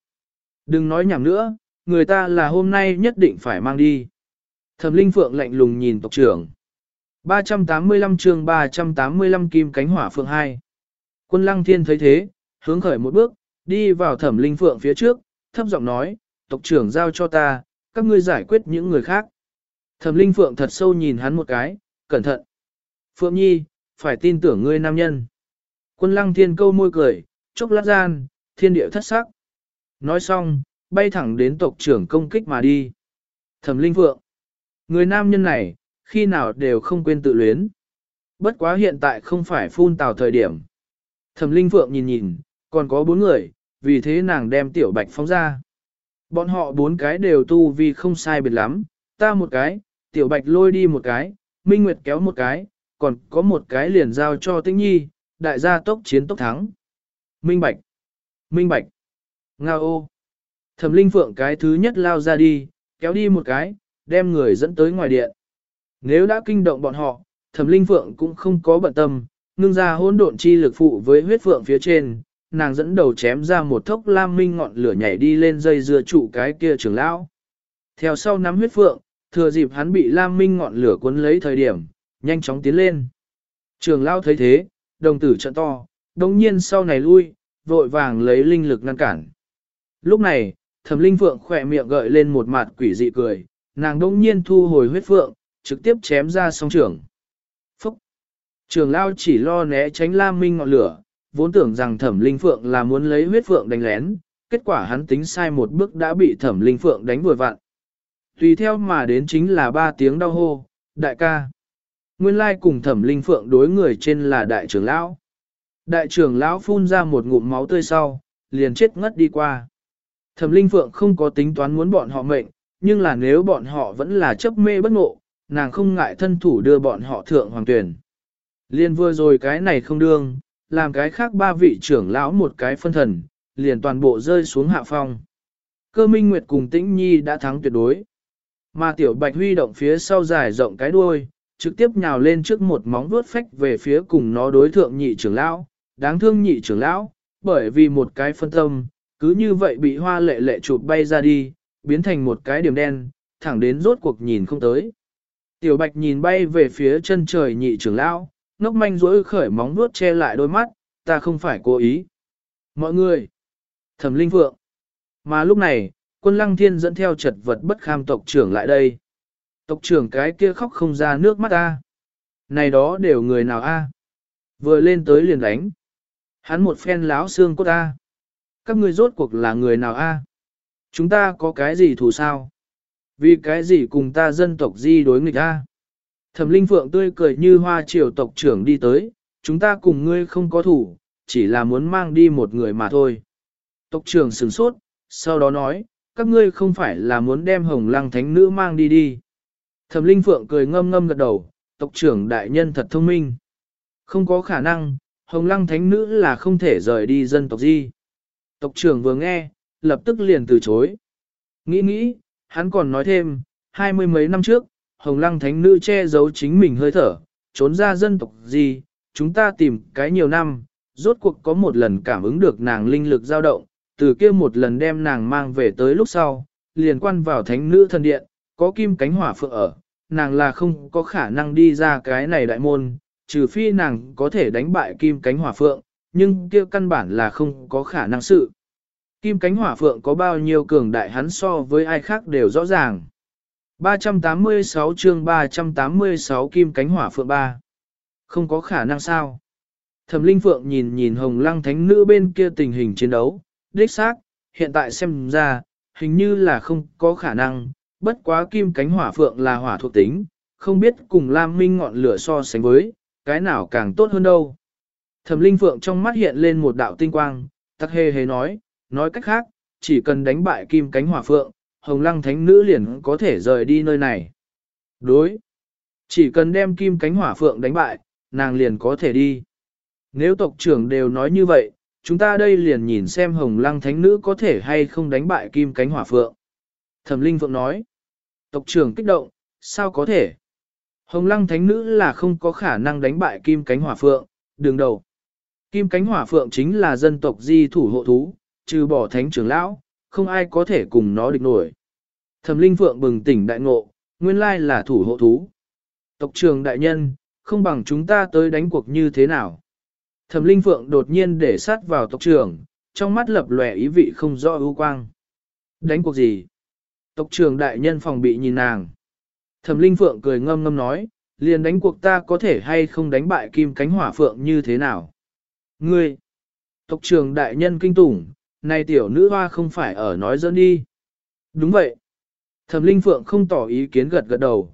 Đừng nói nhảm nữa, người ta là hôm nay nhất định phải mang đi. Thẩm linh phượng lạnh lùng nhìn tộc trưởng. 385 chương 385 kim cánh hỏa phượng 2. Quân lăng thiên thấy thế, hướng khởi một bước, đi vào thẩm linh phượng phía trước, thấp giọng nói, tộc trưởng giao cho ta, các ngươi giải quyết những người khác. Thẩm linh phượng thật sâu nhìn hắn một cái, cẩn thận. Phượng nhi, phải tin tưởng ngươi nam nhân. Quân lăng thiên câu môi cười, chốc lát gian, thiên địa thất sắc. Nói xong, bay thẳng đến tộc trưởng công kích mà đi. Thẩm linh phượng. Người nam nhân này, khi nào đều không quên tự luyến. Bất quá hiện tại không phải phun tào thời điểm. Thẩm linh phượng nhìn nhìn, còn có bốn người, vì thế nàng đem tiểu bạch phóng ra. Bọn họ bốn cái đều tu vì không sai biệt lắm, ta một cái, tiểu bạch lôi đi một cái, minh nguyệt kéo một cái, còn có một cái liền giao cho tĩnh nhi, đại gia tốc chiến tốc thắng. Minh bạch, minh bạch, ngao ô. Thẩm linh phượng cái thứ nhất lao ra đi, kéo đi một cái, đem người dẫn tới ngoài điện. Nếu đã kinh động bọn họ, thẩm linh phượng cũng không có bận tâm, ngưng ra hỗn độn chi lực phụ với huyết phượng phía trên, nàng dẫn đầu chém ra một thốc lam minh ngọn lửa nhảy đi lên dây dưa trụ cái kia trưởng lão. Theo sau nắm huyết phượng, thừa dịp hắn bị lam minh ngọn lửa cuốn lấy thời điểm, nhanh chóng tiến lên. Trường lão thấy thế, đồng tử trận to, đồng nhiên sau này lui, vội vàng lấy linh lực ngăn cản. Lúc này, thẩm linh phượng khỏe miệng gợi lên một mặt quỷ dị cười, nàng đông nhiên thu hồi huyết phượng, trực tiếp chém ra song trường. Phúc! Trường lao chỉ lo né tránh lam minh ngọn lửa, vốn tưởng rằng thẩm linh phượng là muốn lấy huyết phượng đánh lén, kết quả hắn tính sai một bước đã bị thẩm linh phượng đánh vừa vặn. Tùy theo mà đến chính là ba tiếng đau hô, đại ca. Nguyên lai cùng thẩm linh phượng đối người trên là đại trưởng lão. Đại trưởng lão phun ra một ngụm máu tươi sau, liền chết ngất đi qua. Thẩm linh phượng không có tính toán muốn bọn họ mệnh, nhưng là nếu bọn họ vẫn là chấp mê bất ngộ, nàng không ngại thân thủ đưa bọn họ thượng hoàng tuyển. Liên vừa rồi cái này không đương, làm cái khác ba vị trưởng lão một cái phân thần, liền toàn bộ rơi xuống hạ phong. Cơ Minh Nguyệt cùng Tĩnh Nhi đã thắng tuyệt đối. Mà Tiểu Bạch huy động phía sau dài rộng cái đuôi, trực tiếp nhào lên trước một móng vuốt phách về phía cùng nó đối thượng nhị trưởng lão, đáng thương nhị trưởng lão, bởi vì một cái phân tâm, cứ như vậy bị hoa lệ lệ chụp bay ra đi, biến thành một cái điểm đen, thẳng đến rốt cuộc nhìn không tới. Tiểu Bạch nhìn bay về phía chân trời nhị trưởng lão, ngốc manh rỗi khởi móng vuốt che lại đôi mắt, ta không phải cố ý. Mọi người, thẩm linh phượng. Mà lúc này, quân lăng thiên dẫn theo chật vật bất kham tộc trưởng lại đây. Tộc trưởng cái kia khóc không ra nước mắt ta. Này đó đều người nào a? Vừa lên tới liền đánh. Hắn một phen láo xương cốt a. Các ngươi rốt cuộc là người nào a? Chúng ta có cái gì thù sao? Vì cái gì cùng ta dân tộc di đối nghịch a? Thẩm Linh Phượng tươi cười như hoa triều tộc trưởng đi tới, chúng ta cùng ngươi không có thủ, chỉ là muốn mang đi một người mà thôi. Tộc trưởng sửng sốt, sau đó nói, các ngươi không phải là muốn đem hồng lăng thánh nữ mang đi đi. Thẩm Linh Phượng cười ngâm ngâm gật đầu, tộc trưởng đại nhân thật thông minh. Không có khả năng, hồng lăng thánh nữ là không thể rời đi dân tộc di. Tộc trưởng vừa nghe, lập tức liền từ chối. Nghĩ nghĩ, hắn còn nói thêm, hai mươi mấy năm trước, Hồng Lăng Thánh Nữ che giấu chính mình hơi thở, trốn ra dân tộc gì, chúng ta tìm cái nhiều năm, rốt cuộc có một lần cảm ứng được nàng linh lực dao động, từ kia một lần đem nàng mang về tới lúc sau, liền quan vào Thánh Nữ thần điện, có kim cánh hỏa phượng ở, nàng là không có khả năng đi ra cái này đại môn, trừ phi nàng có thể đánh bại kim cánh hỏa phượng, nhưng kia căn bản là không có khả năng sự. Kim cánh hỏa phượng có bao nhiêu cường đại hắn so với ai khác đều rõ ràng. 386 chương 386 kim cánh hỏa phượng 3. Không có khả năng sao. Thẩm Linh Phượng nhìn nhìn hồng lăng thánh nữ bên kia tình hình chiến đấu, đích xác, hiện tại xem ra, hình như là không có khả năng, bất quá kim cánh hỏa phượng là hỏa thuộc tính, không biết cùng Lam Minh ngọn lửa so sánh với, cái nào càng tốt hơn đâu. Thẩm Linh Phượng trong mắt hiện lên một đạo tinh quang, tắc hề hề nói, nói cách khác, chỉ cần đánh bại kim cánh hỏa phượng, hồng lăng thánh nữ liền có thể rời đi nơi này. Đối. Chỉ cần đem kim cánh hỏa phượng đánh bại, nàng liền có thể đi. Nếu tộc trưởng đều nói như vậy, chúng ta đây liền nhìn xem hồng lăng thánh nữ có thể hay không đánh bại kim cánh hỏa phượng. Thẩm Linh Phượng nói. Tộc trưởng kích động, sao có thể? Hồng lăng thánh nữ là không có khả năng đánh bại kim cánh hỏa phượng, đường đầu. Kim cánh hỏa phượng chính là dân tộc di thủ hộ thú, trừ bỏ thánh trưởng lão, không ai có thể cùng nó địch nổi. Thẩm linh phượng bừng tỉnh đại ngộ, nguyên lai là thủ hộ thú. Tộc trưởng đại nhân, không bằng chúng ta tới đánh cuộc như thế nào. Thẩm linh phượng đột nhiên để sát vào tộc trưởng, trong mắt lập lòe ý vị không rõ ưu quang. Đánh cuộc gì? Tộc trưởng đại nhân phòng bị nhìn nàng. Thẩm linh phượng cười ngâm ngâm nói, liền đánh cuộc ta có thể hay không đánh bại kim cánh hỏa phượng như thế nào. Ngươi, tộc trưởng đại nhân kinh tủng, này tiểu nữ hoa không phải ở nói dẫn đi. Đúng vậy. Thẩm linh phượng không tỏ ý kiến gật gật đầu.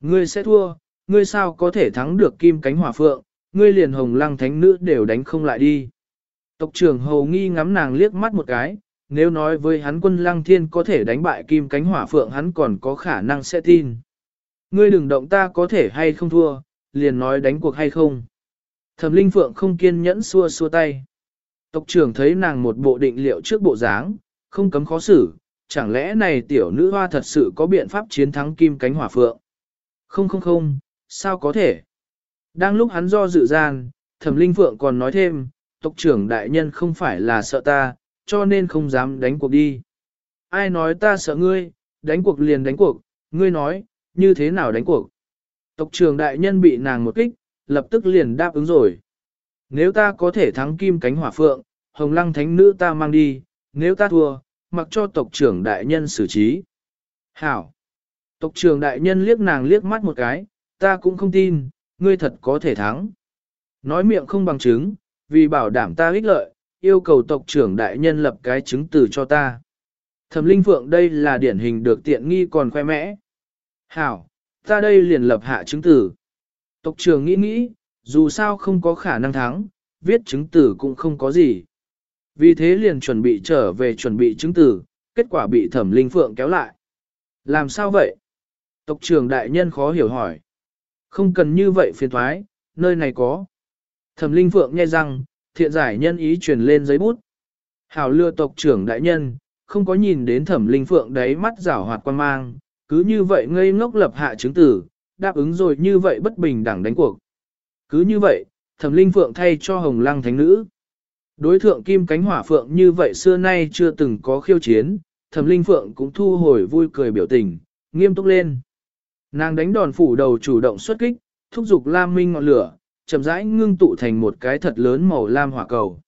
Ngươi sẽ thua, ngươi sao có thể thắng được kim cánh hỏa phượng, ngươi liền hồng lăng thánh nữ đều đánh không lại đi. Tộc trưởng hầu nghi ngắm nàng liếc mắt một cái, nếu nói với hắn quân lăng thiên có thể đánh bại kim cánh hỏa phượng hắn còn có khả năng sẽ tin. Ngươi đừng động ta có thể hay không thua, liền nói đánh cuộc hay không. Thẩm linh phượng không kiên nhẫn xua xua tay. Tộc trưởng thấy nàng một bộ định liệu trước bộ dáng, không cấm khó xử, chẳng lẽ này tiểu nữ hoa thật sự có biện pháp chiến thắng kim cánh hỏa phượng? Không không không, sao có thể? Đang lúc hắn do dự gian, thẩm linh phượng còn nói thêm, tộc trưởng đại nhân không phải là sợ ta, cho nên không dám đánh cuộc đi. Ai nói ta sợ ngươi, đánh cuộc liền đánh cuộc, ngươi nói, như thế nào đánh cuộc? Tộc trưởng đại nhân bị nàng một kích, lập tức liền đáp ứng rồi. Nếu ta có thể thắng kim cánh hỏa phượng, hồng lăng thánh nữ ta mang đi, nếu ta thua, mặc cho tộc trưởng đại nhân xử trí. Hảo! Tộc trưởng đại nhân liếc nàng liếc mắt một cái, ta cũng không tin, ngươi thật có thể thắng. Nói miệng không bằng chứng, vì bảo đảm ta ích lợi, yêu cầu tộc trưởng đại nhân lập cái chứng từ cho ta. Thẩm Linh Phượng đây là điển hình được tiện nghi còn khoe mẽ. Hảo, ta đây liền lập hạ chứng tử. Tộc trưởng nghĩ nghĩ, dù sao không có khả năng thắng, viết chứng tử cũng không có gì. Vì thế liền chuẩn bị trở về chuẩn bị chứng tử, kết quả bị thẩm linh phượng kéo lại. Làm sao vậy? Tộc trưởng đại nhân khó hiểu hỏi. Không cần như vậy phiền thoái, nơi này có. Thẩm linh phượng nghe rằng, thiện giải nhân ý truyền lên giấy bút. Hảo lừa tộc trưởng đại nhân, không có nhìn đến thẩm linh phượng đấy mắt rảo hoạt quan mang, cứ như vậy ngây ngốc lập hạ chứng tử, đáp ứng rồi như vậy bất bình đẳng đánh cuộc. Cứ như vậy, thẩm linh phượng thay cho hồng lăng thánh nữ. Đối thượng kim cánh hỏa phượng như vậy xưa nay chưa từng có khiêu chiến, thẩm linh phượng cũng thu hồi vui cười biểu tình, nghiêm túc lên. Nàng đánh đòn phủ đầu chủ động xuất kích, thúc giục lam minh ngọn lửa, chậm rãi ngưng tụ thành một cái thật lớn màu lam hỏa cầu.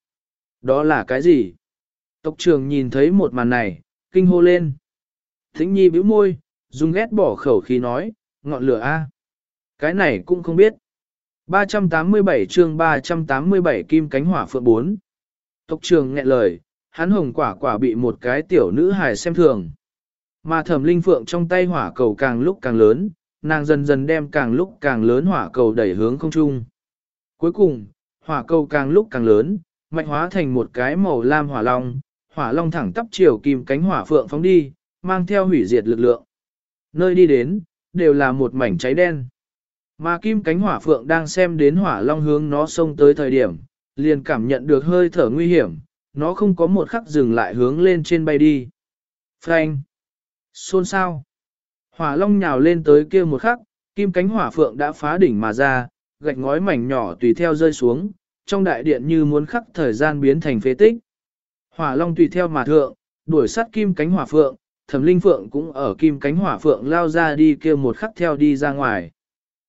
Đó là cái gì? Tộc trưởng nhìn thấy một màn này, kinh hô lên. Thính nhi bĩu môi, dùng ghét bỏ khẩu khí nói, ngọn lửa A. Cái này cũng không biết. 387 chương 387 kim cánh hỏa phượng 4. Tộc trường nghẹn lời, hắn hồng quả quả bị một cái tiểu nữ hài xem thường. Mà thẩm linh phượng trong tay hỏa cầu càng lúc càng lớn, nàng dần dần đem càng lúc càng lớn hỏa cầu đẩy hướng không trung. Cuối cùng, hỏa cầu càng lúc càng lớn, mạnh hóa thành một cái màu lam hỏa long, hỏa long thẳng tắp chiều kim cánh hỏa phượng phóng đi, mang theo hủy diệt lực lượng. Nơi đi đến, đều là một mảnh cháy đen. Mà kim cánh hỏa phượng đang xem đến hỏa long hướng nó xông tới thời điểm, liền cảm nhận được hơi thở nguy hiểm, nó không có một khắc dừng lại hướng lên trên bay đi. Phanh! Xôn sao? Hỏa long nhào lên tới kia một khắc, kim cánh hỏa phượng đã phá đỉnh mà ra, gạch ngói mảnh nhỏ tùy theo rơi xuống, trong đại điện như muốn khắc thời gian biến thành phế tích. Hỏa long tùy theo mà thượng, đuổi sát kim cánh hỏa phượng, thẩm linh phượng cũng ở kim cánh hỏa phượng lao ra đi kia một khắc theo đi ra ngoài.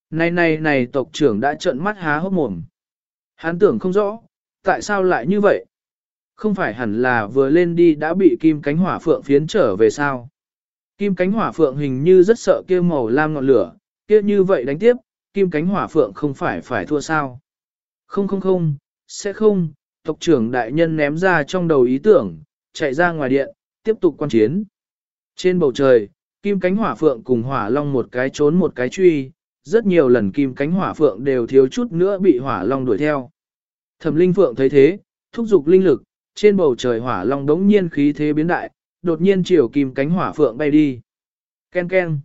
Này này này tộc trưởng đã trợn mắt há hốc mồm. Hắn tưởng không rõ, tại sao lại như vậy? Không phải hẳn là vừa lên đi đã bị kim cánh hỏa phượng phiến trở về sao? Kim cánh hỏa phượng hình như rất sợ kia màu lam ngọn lửa, kia như vậy đánh tiếp, kim cánh hỏa phượng không phải phải thua sao? Không không không, sẽ không, tộc trưởng đại nhân ném ra trong đầu ý tưởng, chạy ra ngoài điện, tiếp tục quan chiến. Trên bầu trời, kim cánh hỏa phượng cùng hỏa long một cái trốn một cái truy, rất nhiều lần kim cánh hỏa phượng đều thiếu chút nữa bị hỏa long đuổi theo. Thẩm linh phượng thấy thế, thúc giục linh lực, trên bầu trời hỏa long đống nhiên khí thế biến đại, đột nhiên chiều kim cánh hỏa phượng bay đi. Ken ken.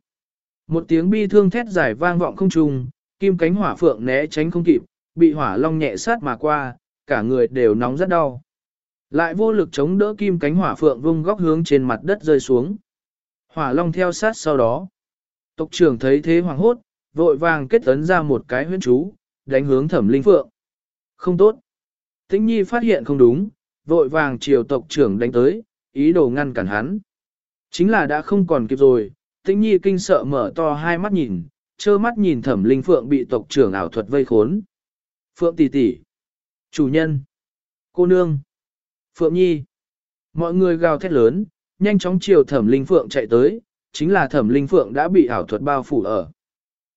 Một tiếng bi thương thét giải vang vọng không trùng, kim cánh hỏa phượng né tránh không kịp, bị hỏa long nhẹ sát mà qua, cả người đều nóng rất đau. Lại vô lực chống đỡ kim cánh hỏa phượng vung góc hướng trên mặt đất rơi xuống. Hỏa long theo sát sau đó. Tộc trưởng thấy thế hoàng hốt, vội vàng kết ấn ra một cái huyễn chú, đánh hướng thẩm linh phượng. Không tốt. Tĩnh nhi phát hiện không đúng, vội vàng chiều tộc trưởng đánh tới, ý đồ ngăn cản hắn. Chính là đã không còn kịp rồi, tĩnh nhi kinh sợ mở to hai mắt nhìn, trơ mắt nhìn thẩm linh phượng bị tộc trưởng ảo thuật vây khốn. Phượng tỷ tỷ, chủ nhân, cô nương, Phượng nhi. Mọi người gào thét lớn, nhanh chóng chiều thẩm linh phượng chạy tới, chính là thẩm linh phượng đã bị ảo thuật bao phủ ở.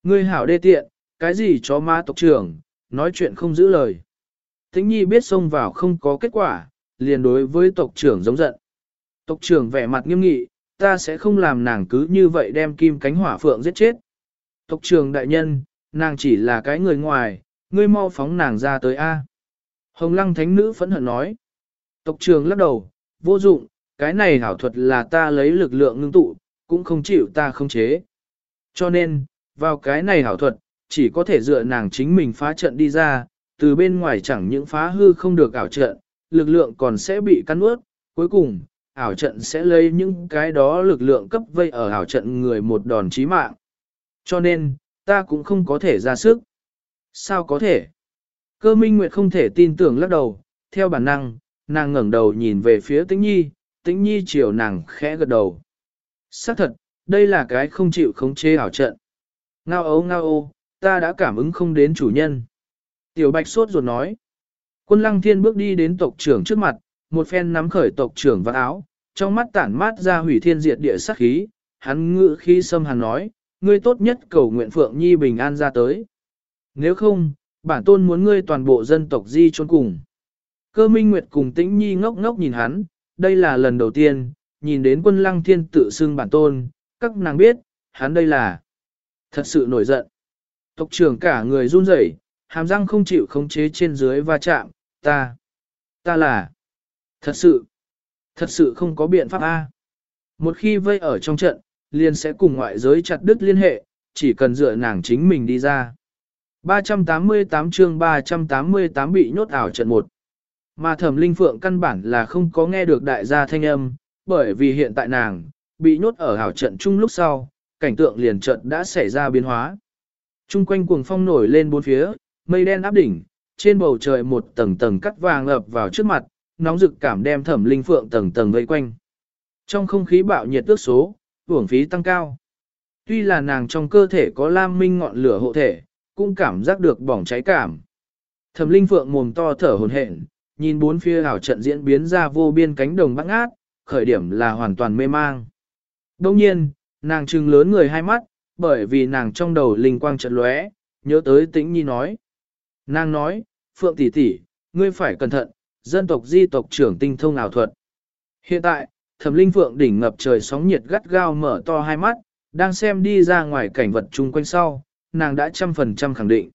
Ngươi hảo đê tiện, cái gì chó ma tộc trưởng, nói chuyện không giữ lời. thính nhi biết xông vào không có kết quả, liền đối với tộc trưởng giống giận. Tộc trưởng vẻ mặt nghiêm nghị, ta sẽ không làm nàng cứ như vậy đem kim cánh hỏa phượng giết chết. Tộc trưởng đại nhân, nàng chỉ là cái người ngoài, ngươi mau phóng nàng ra tới A. Hồng lăng thánh nữ phẫn hận nói. Tộc trưởng lắc đầu, vô dụng, cái này hảo thuật là ta lấy lực lượng ngưng tụ, cũng không chịu ta không chế. Cho nên, vào cái này hảo thuật, chỉ có thể dựa nàng chính mình phá trận đi ra, từ bên ngoài chẳng những phá hư không được ảo trận, lực lượng còn sẽ bị cắn ướt, cuối cùng, ảo trận sẽ lấy những cái đó lực lượng cấp vây ở ảo trận người một đòn chí mạng. Cho nên, ta cũng không có thể ra sức. Sao có thể? Cơ minh nguyệt không thể tin tưởng lắc đầu, theo bản năng, nàng ngẩng đầu nhìn về phía tĩnh nhi, tĩnh nhi chiều nàng khẽ gật đầu. Xác thật, đây là cái không chịu khống chế ảo trận. Ngao ấu ngao ô, ta đã cảm ứng không đến chủ nhân. Tiểu bạch sốt ruột nói. Quân lăng thiên bước đi đến tộc trưởng trước mặt, một phen nắm khởi tộc trưởng vào áo, trong mắt tản mát ra hủy thiên diệt địa sắc khí, hắn ngự khi xâm hàn nói, ngươi tốt nhất cầu nguyện Phượng Nhi bình an ra tới. Nếu không, bản tôn muốn ngươi toàn bộ dân tộc di trốn cùng. Cơ minh nguyệt cùng tĩnh Nhi ngốc ngốc nhìn hắn, đây là lần đầu tiên, nhìn đến quân lăng thiên tự xưng bản tôn, các nàng biết, hắn đây là thật sự nổi giận. Tộc trưởng cả người run rẩy, hàm răng không chịu khống chế trên dưới va chạm, ta, ta là, thật sự, thật sự không có biện pháp A. Một khi vây ở trong trận, liền sẽ cùng ngoại giới chặt đứt liên hệ, chỉ cần dựa nàng chính mình đi ra. 388 chương 388 bị nhốt ảo trận 1. Mà thẩm linh phượng căn bản là không có nghe được đại gia thanh âm, bởi vì hiện tại nàng, bị nhốt ở hảo trận chung lúc sau, cảnh tượng liền trận đã xảy ra biến hóa. Trung quanh cuồng phong nổi lên bốn phía, mây đen áp đỉnh, trên bầu trời một tầng tầng cắt vàng ập vào trước mặt, nóng rực cảm đem thẩm linh phượng tầng tầng vây quanh. Trong không khí bạo nhiệt ước số, hưởng phí tăng cao. Tuy là nàng trong cơ thể có lam minh ngọn lửa hộ thể, cũng cảm giác được bỏng cháy cảm. Thẩm linh phượng mồm to thở hồn hển, nhìn bốn phía ảo trận diễn biến ra vô biên cánh đồng băng ác, khởi điểm là hoàn toàn mê mang. Đông nhiên, nàng trừng lớn người hai mắt, bởi vì nàng trong đầu linh quang trận lóe, nhớ tới tĩnh nhi nói. Nàng nói, Phượng tỷ tỷ, ngươi phải cẩn thận, dân tộc di tộc trưởng tinh thông ảo thuật. Hiện tại, thẩm linh Phượng đỉnh ngập trời sóng nhiệt gắt gao mở to hai mắt, đang xem đi ra ngoài cảnh vật chung quanh sau, nàng đã trăm phần trăm khẳng định.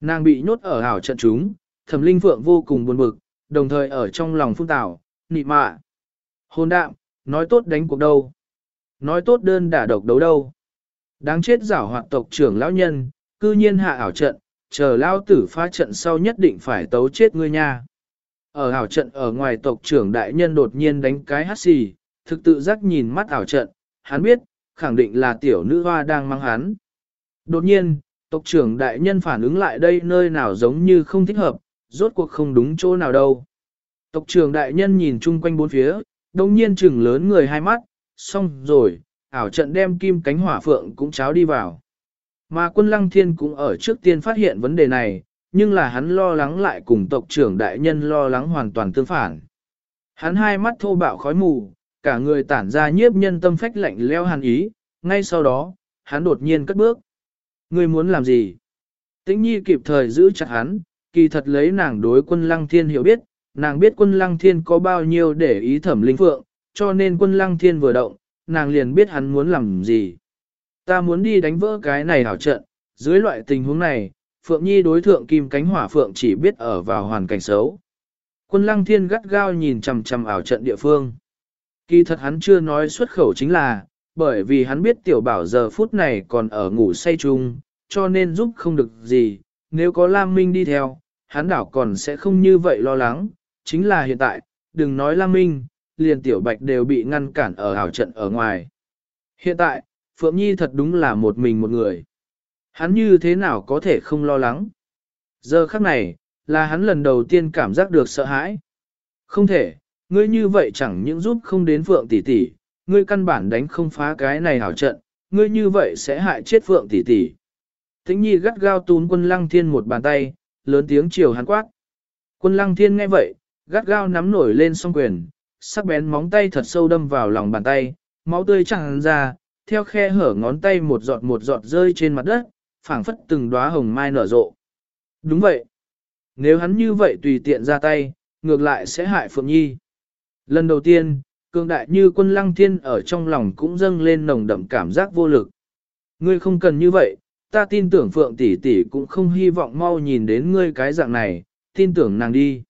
Nàng bị nhốt ở ảo trận chúng, thẩm linh Phượng vô cùng buồn bực, đồng thời ở trong lòng phun tảo, nị mạ. Hôn đạm, nói tốt đánh cuộc đâu. Nói tốt đơn đả độc đấu đâu. Đáng chết giảo hoạt tộc trưởng lão nhân, cư nhiên hạ ảo trận, chờ lao tử phá trận sau nhất định phải tấu chết ngươi nha. Ở ảo trận ở ngoài tộc trưởng đại nhân đột nhiên đánh cái hát xì, thực tự giác nhìn mắt ảo trận, hắn biết, khẳng định là tiểu nữ hoa đang mang hắn. Đột nhiên, tộc trưởng đại nhân phản ứng lại đây nơi nào giống như không thích hợp, rốt cuộc không đúng chỗ nào đâu. Tộc trưởng đại nhân nhìn chung quanh bốn phía, đồng nhiên chừng lớn người hai mắt, xong rồi, ảo trận đem kim cánh hỏa phượng cũng cháo đi vào. Mà quân lăng thiên cũng ở trước tiên phát hiện vấn đề này, nhưng là hắn lo lắng lại cùng tộc trưởng đại nhân lo lắng hoàn toàn tương phản. Hắn hai mắt thô bạo khói mù, cả người tản ra nhiếp nhân tâm phách lạnh leo hàn ý, ngay sau đó, hắn đột nhiên cất bước. Ngươi muốn làm gì? Tĩnh nhi kịp thời giữ chặt hắn, kỳ thật lấy nàng đối quân lăng thiên hiểu biết, nàng biết quân lăng thiên có bao nhiêu để ý thẩm linh phượng, cho nên quân lăng thiên vừa động, nàng liền biết hắn muốn làm gì. Ta muốn đi đánh vỡ cái này hảo trận, dưới loại tình huống này, Phượng Nhi đối thượng kim cánh hỏa Phượng chỉ biết ở vào hoàn cảnh xấu. Quân lăng thiên gắt gao nhìn chằm chằm ảo trận địa phương. Kỳ thật hắn chưa nói xuất khẩu chính là, bởi vì hắn biết tiểu bảo giờ phút này còn ở ngủ say chung, cho nên giúp không được gì, nếu có Lam Minh đi theo, hắn đảo còn sẽ không như vậy lo lắng, chính là hiện tại, đừng nói Lam Minh, liền tiểu bạch đều bị ngăn cản ở hảo trận ở ngoài. Hiện tại, Phượng Nhi thật đúng là một mình một người. Hắn như thế nào có thể không lo lắng? Giờ khắc này, là hắn lần đầu tiên cảm giác được sợ hãi. Không thể, ngươi như vậy chẳng những giúp không đến Phượng tỷ tỷ, ngươi căn bản đánh không phá cái này hảo trận, ngươi như vậy sẽ hại chết Phượng tỷ tỷ. Tĩnh Nhi gắt gao tún quân lăng thiên một bàn tay, lớn tiếng chiều hắn quát. Quân lăng thiên nghe vậy, gắt gao nắm nổi lên song quyền, sắc bén móng tay thật sâu đâm vào lòng bàn tay, máu tươi tràn ra, theo khe hở ngón tay một giọt một giọt rơi trên mặt đất, phảng phất từng đóa hồng mai nở rộ. Đúng vậy. Nếu hắn như vậy tùy tiện ra tay, ngược lại sẽ hại Phượng Nhi. Lần đầu tiên, cường đại như quân lăng thiên ở trong lòng cũng dâng lên nồng đậm cảm giác vô lực. Ngươi không cần như vậy, ta tin tưởng Phượng tỷ tỷ cũng không hy vọng mau nhìn đến ngươi cái dạng này, tin tưởng nàng đi.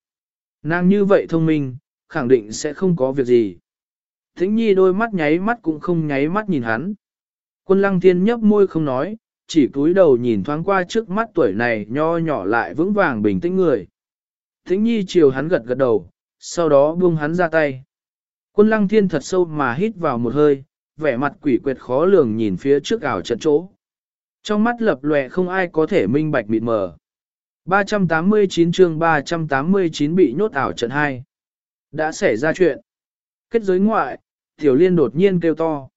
Nàng như vậy thông minh, khẳng định sẽ không có việc gì. Thính nhi đôi mắt nháy mắt cũng không nháy mắt nhìn hắn. Quân lăng thiên nhấp môi không nói, chỉ cúi đầu nhìn thoáng qua trước mắt tuổi này nho nhỏ lại vững vàng bình tĩnh người. Thính nhi chiều hắn gật gật đầu, sau đó buông hắn ra tay. Quân lăng thiên thật sâu mà hít vào một hơi, vẻ mặt quỷ quyệt khó lường nhìn phía trước ảo trận chỗ. Trong mắt lập lòe không ai có thể minh bạch mịt mờ. 389 chương 389 bị nhốt ảo trận 2. Đã xảy ra chuyện. Kết giới ngoại, Tiểu Liên đột nhiên kêu to.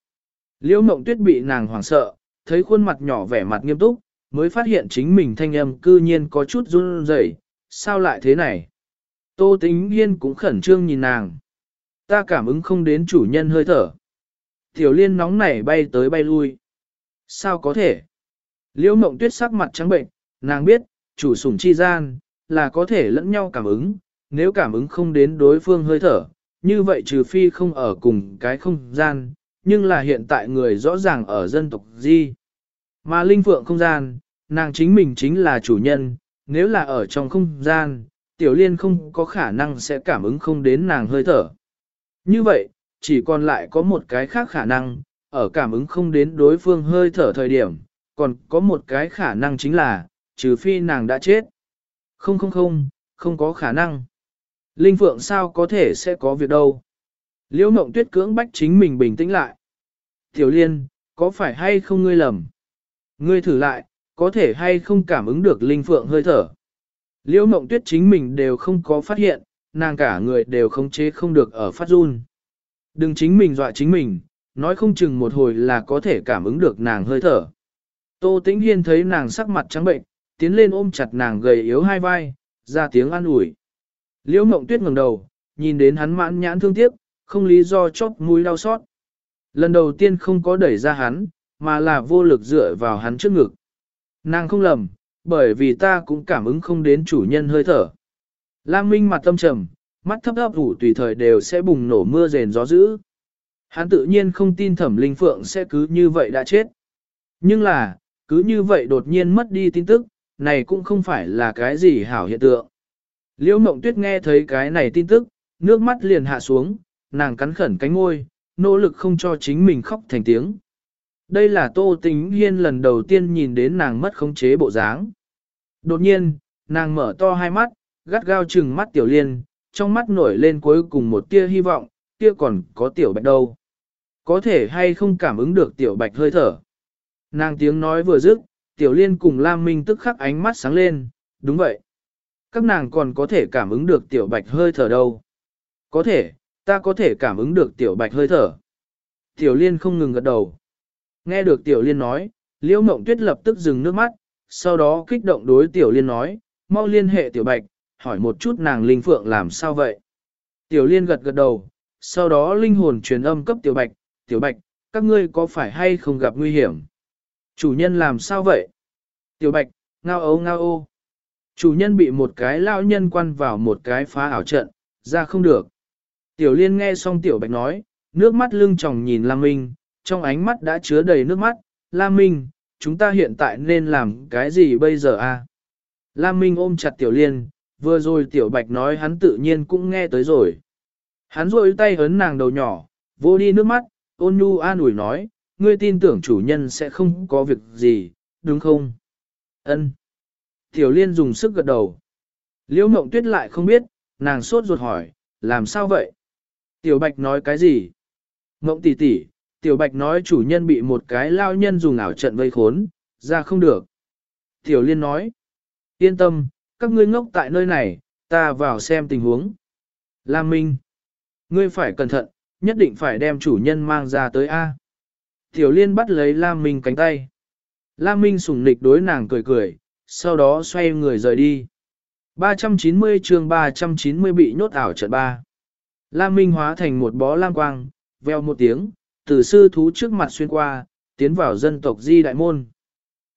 Liễu Mộng Tuyết bị nàng hoảng sợ, thấy khuôn mặt nhỏ vẻ mặt nghiêm túc, mới phát hiện chính mình thanh âm cư nhiên có chút run rẩy, sao lại thế này? Tô Tính yên cũng khẩn trương nhìn nàng. Ta cảm ứng không đến chủ nhân hơi thở. Tiểu Liên nóng nảy bay tới bay lui. Sao có thể? Liễu Mộng Tuyết sắc mặt trắng bệnh, nàng biết, chủ sủng chi gian, là có thể lẫn nhau cảm ứng, nếu cảm ứng không đến đối phương hơi thở, như vậy trừ phi không ở cùng cái không gian, nhưng là hiện tại người rõ ràng ở dân tộc Di. Mà linh phượng không gian, nàng chính mình chính là chủ nhân, nếu là ở trong không gian, tiểu liên không có khả năng sẽ cảm ứng không đến nàng hơi thở. Như vậy, chỉ còn lại có một cái khác khả năng, ở cảm ứng không đến đối phương hơi thở thời điểm, còn có một cái khả năng chính là, trừ phi nàng đã chết. Không không không, không có khả năng. Linh Phượng sao có thể sẽ có việc đâu. Liễu mộng tuyết cưỡng bách chính mình bình tĩnh lại. Tiểu liên, có phải hay không ngươi lầm? Ngươi thử lại, có thể hay không cảm ứng được Linh Phượng hơi thở? Liễu mộng tuyết chính mình đều không có phát hiện, nàng cả người đều không chế không được ở phát run. Đừng chính mình dọa chính mình, nói không chừng một hồi là có thể cảm ứng được nàng hơi thở. Tô Tĩnh Hiên thấy nàng sắc mặt trắng bệnh, tiến lên ôm chặt nàng gầy yếu hai vai, ra tiếng an ủi. Liễu Mộng Tuyết ngẩng đầu, nhìn đến hắn mãn nhãn thương tiếc, không lý do chóp mũi đau xót. Lần đầu tiên không có đẩy ra hắn, mà là vô lực dựa vào hắn trước ngực. Nàng không lầm, bởi vì ta cũng cảm ứng không đến chủ nhân hơi thở. Lam Minh mặt tâm trầm, mắt thấp thấp ủ tùy thời đều sẽ bùng nổ mưa rền gió dữ. Hắn tự nhiên không tin thẩm linh phượng sẽ cứ như vậy đã chết. Nhưng là, cứ như vậy đột nhiên mất đi tin tức, này cũng không phải là cái gì hảo hiện tượng. Liễu mộng tuyết nghe thấy cái này tin tức, nước mắt liền hạ xuống, nàng cắn khẩn cánh ngôi, nỗ lực không cho chính mình khóc thành tiếng. Đây là tô tính hiên lần đầu tiên nhìn đến nàng mất khống chế bộ dáng. Đột nhiên, nàng mở to hai mắt, gắt gao chừng mắt tiểu liên, trong mắt nổi lên cuối cùng một tia hy vọng, tia còn có tiểu bạch đâu. Có thể hay không cảm ứng được tiểu bạch hơi thở. Nàng tiếng nói vừa dứt, tiểu liên cùng Lam Minh tức khắc ánh mắt sáng lên, đúng vậy. Các nàng còn có thể cảm ứng được tiểu bạch hơi thở đâu. Có thể, ta có thể cảm ứng được tiểu bạch hơi thở. Tiểu liên không ngừng gật đầu. Nghe được tiểu liên nói, liễu mộng tuyết lập tức dừng nước mắt, sau đó kích động đối tiểu liên nói, mau liên hệ tiểu bạch, hỏi một chút nàng linh phượng làm sao vậy. Tiểu liên gật gật đầu, sau đó linh hồn truyền âm cấp tiểu bạch, tiểu bạch, các ngươi có phải hay không gặp nguy hiểm? Chủ nhân làm sao vậy? Tiểu bạch, ngao ấu ngao ô. Chủ nhân bị một cái lão nhân quan vào một cái phá ảo trận, ra không được. Tiểu liên nghe xong tiểu bạch nói, nước mắt lưng tròng nhìn Lam Minh, trong ánh mắt đã chứa đầy nước mắt. Lam Minh, chúng ta hiện tại nên làm cái gì bây giờ a? Lam Minh ôm chặt tiểu liên, vừa rồi tiểu bạch nói hắn tự nhiên cũng nghe tới rồi. Hắn rôi tay ấn nàng đầu nhỏ, vô đi nước mắt, ôn nhu an ủi nói, ngươi tin tưởng chủ nhân sẽ không có việc gì, đúng không? Ân. Tiểu liên dùng sức gật đầu. Liễu mộng tuyết lại không biết, nàng sốt ruột hỏi, làm sao vậy? Tiểu bạch nói cái gì? Mộng tỷ tỷ, tiểu bạch nói chủ nhân bị một cái lao nhân dùng ảo trận vây khốn, ra không được. Tiểu liên nói, yên tâm, các ngươi ngốc tại nơi này, ta vào xem tình huống. Lam Minh, ngươi phải cẩn thận, nhất định phải đem chủ nhân mang ra tới A. Tiểu liên bắt lấy Lam Minh cánh tay. Lam Minh sủng nịch đối nàng cười cười, sau đó xoay người rời đi. 390 chương 390 bị nhốt ảo trận 3. Lam Minh hóa thành một bó lam quang, veo một tiếng, từ sư thú trước mặt xuyên qua, tiến vào dân tộc di đại môn.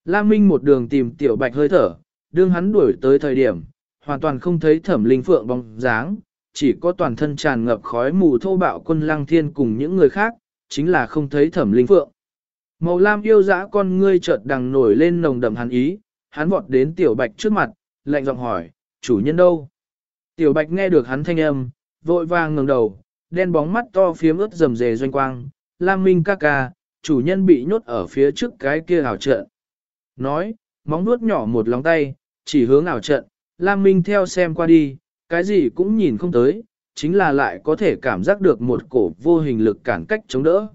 Lam Minh một đường tìm tiểu bạch hơi thở, đương hắn đuổi tới thời điểm, hoàn toàn không thấy thẩm linh phượng bóng dáng, chỉ có toàn thân tràn ngập khói mù thô bạo quân lăng thiên cùng những người khác, chính là không thấy thẩm linh phượng. Màu lam yêu dã con ngươi chợt đằng nổi lên nồng đậm hắn ý, hắn vọt đến tiểu bạch trước mặt, lạnh giọng hỏi, chủ nhân đâu? Tiểu bạch nghe được hắn thanh âm, vội vàng ngẩng đầu, đen bóng mắt to phiếm ướt rầm rề doanh quang, Lam Minh ca ca, chủ nhân bị nhốt ở phía trước cái kia ảo trận. Nói, móng nuốt nhỏ một lòng tay, chỉ hướng ảo trận, Lam Minh theo xem qua đi, cái gì cũng nhìn không tới, chính là lại có thể cảm giác được một cổ vô hình lực cản cách chống đỡ.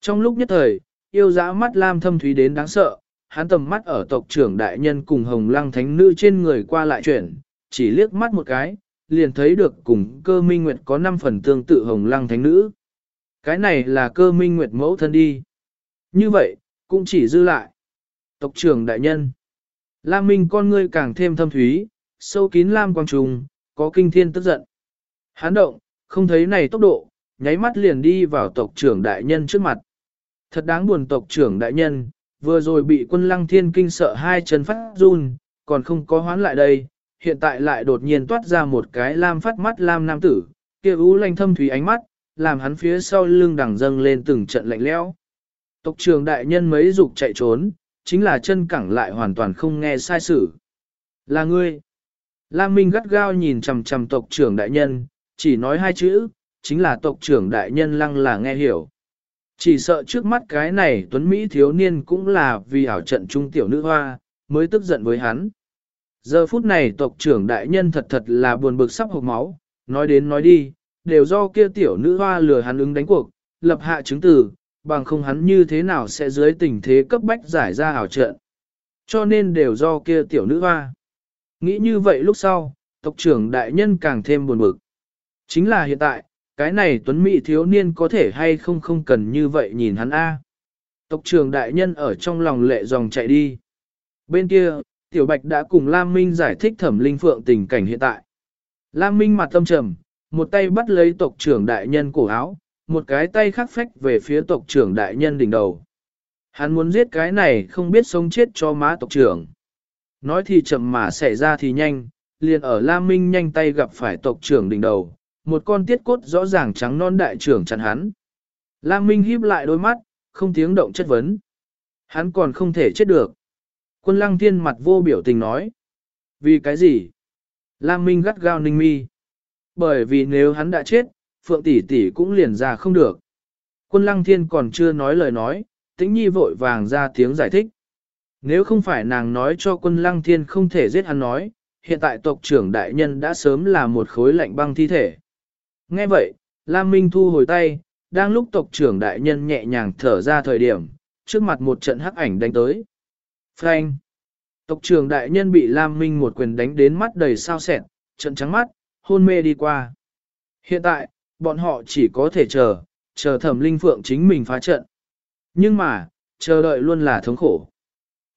Trong lúc nhất thời, yêu dã mắt Lam thâm thúy đến đáng sợ, hắn tầm mắt ở tộc trưởng đại nhân cùng hồng lăng thánh nữ trên người qua lại chuyển, chỉ liếc mắt một cái, liền thấy được cùng cơ minh nguyệt có 5 phần tương tự hồng lăng thánh nữ. Cái này là cơ minh nguyệt mẫu thân đi. Như vậy, cũng chỉ dư lại. Tộc trưởng đại nhân. Lam Minh con ngươi càng thêm thâm thúy, sâu kín Lam quang trùng, có kinh thiên tức giận. Hán động, không thấy này tốc độ, nháy mắt liền đi vào tộc trưởng đại nhân trước mặt. Thật đáng buồn tộc trưởng đại nhân, vừa rồi bị quân lăng thiên kinh sợ hai chân phát run, còn không có hoán lại đây, hiện tại lại đột nhiên toát ra một cái lam phát mắt lam nam tử, kia ú lanh thâm thủy ánh mắt, làm hắn phía sau lưng đằng dâng lên từng trận lạnh lẽo. Tộc trưởng đại nhân mấy dục chạy trốn, chính là chân cẳng lại hoàn toàn không nghe sai sự. Là ngươi. Lam Minh gắt gao nhìn chằm chằm tộc trưởng đại nhân, chỉ nói hai chữ, chính là tộc trưởng đại nhân lăng là nghe hiểu. Chỉ sợ trước mắt cái này Tuấn Mỹ thiếu niên cũng là vì ảo trận trung tiểu nữ hoa, mới tức giận với hắn. Giờ phút này tộc trưởng đại nhân thật thật là buồn bực sắp hộc máu, nói đến nói đi, đều do kia tiểu nữ hoa lừa hắn ứng đánh cuộc, lập hạ chứng từ, bằng không hắn như thế nào sẽ dưới tình thế cấp bách giải ra ảo trận. Cho nên đều do kia tiểu nữ hoa. Nghĩ như vậy lúc sau, tộc trưởng đại nhân càng thêm buồn bực. Chính là hiện tại, cái này tuấn mỹ thiếu niên có thể hay không không cần như vậy nhìn hắn a. Tộc trưởng đại nhân ở trong lòng lệ dòng chạy đi. Bên kia, Tiểu Bạch đã cùng Lam Minh giải thích thẩm linh phượng tình cảnh hiện tại. Lam Minh mặt tâm trầm, một tay bắt lấy tộc trưởng đại nhân cổ áo, một cái tay khắc phách về phía tộc trưởng đại nhân đỉnh đầu. Hắn muốn giết cái này không biết sống chết cho má tộc trưởng. Nói thì chậm mà xảy ra thì nhanh, liền ở Lam Minh nhanh tay gặp phải tộc trưởng đỉnh đầu, một con tiết cốt rõ ràng trắng non đại trưởng chặn hắn. Lam Minh híp lại đôi mắt, không tiếng động chất vấn. Hắn còn không thể chết được. Quân lăng thiên mặt vô biểu tình nói. Vì cái gì? Lam Minh gắt gao ninh mi. Bởi vì nếu hắn đã chết, Phượng tỷ tỷ cũng liền ra không được. Quân lăng thiên còn chưa nói lời nói, tĩnh nhi vội vàng ra tiếng giải thích. Nếu không phải nàng nói cho quân lăng thiên không thể giết hắn nói, hiện tại tộc trưởng đại nhân đã sớm là một khối lạnh băng thi thể. Nghe vậy, Lam Minh thu hồi tay, đang lúc tộc trưởng đại nhân nhẹ nhàng thở ra thời điểm, trước mặt một trận hắc ảnh đánh tới. Frank! Tộc trưởng đại nhân bị Lam Minh một quyền đánh đến mắt đầy sao sẹn, trận trắng mắt, hôn mê đi qua. Hiện tại, bọn họ chỉ có thể chờ, chờ thẩm linh phượng chính mình phá trận. Nhưng mà, chờ đợi luôn là thống khổ.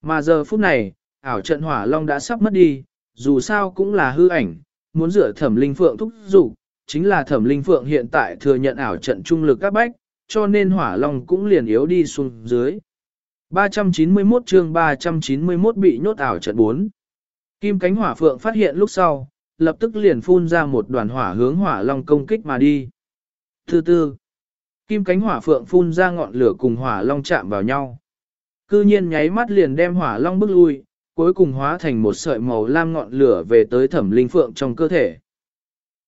Mà giờ phút này, ảo trận hỏa long đã sắp mất đi, dù sao cũng là hư ảnh, muốn rửa thẩm linh phượng thúc dục chính là thẩm linh phượng hiện tại thừa nhận ảo trận trung lực các bách, cho nên hỏa long cũng liền yếu đi xuống dưới. 391 chương 391 bị nhốt ảo trận 4. Kim cánh hỏa phượng phát hiện lúc sau, lập tức liền phun ra một đoàn hỏa hướng hỏa long công kích mà đi. Thứ tư, kim cánh hỏa phượng phun ra ngọn lửa cùng hỏa long chạm vào nhau. Cư nhiên nháy mắt liền đem hỏa long bức lui, cuối cùng hóa thành một sợi màu lam ngọn lửa về tới thẩm linh phượng trong cơ thể.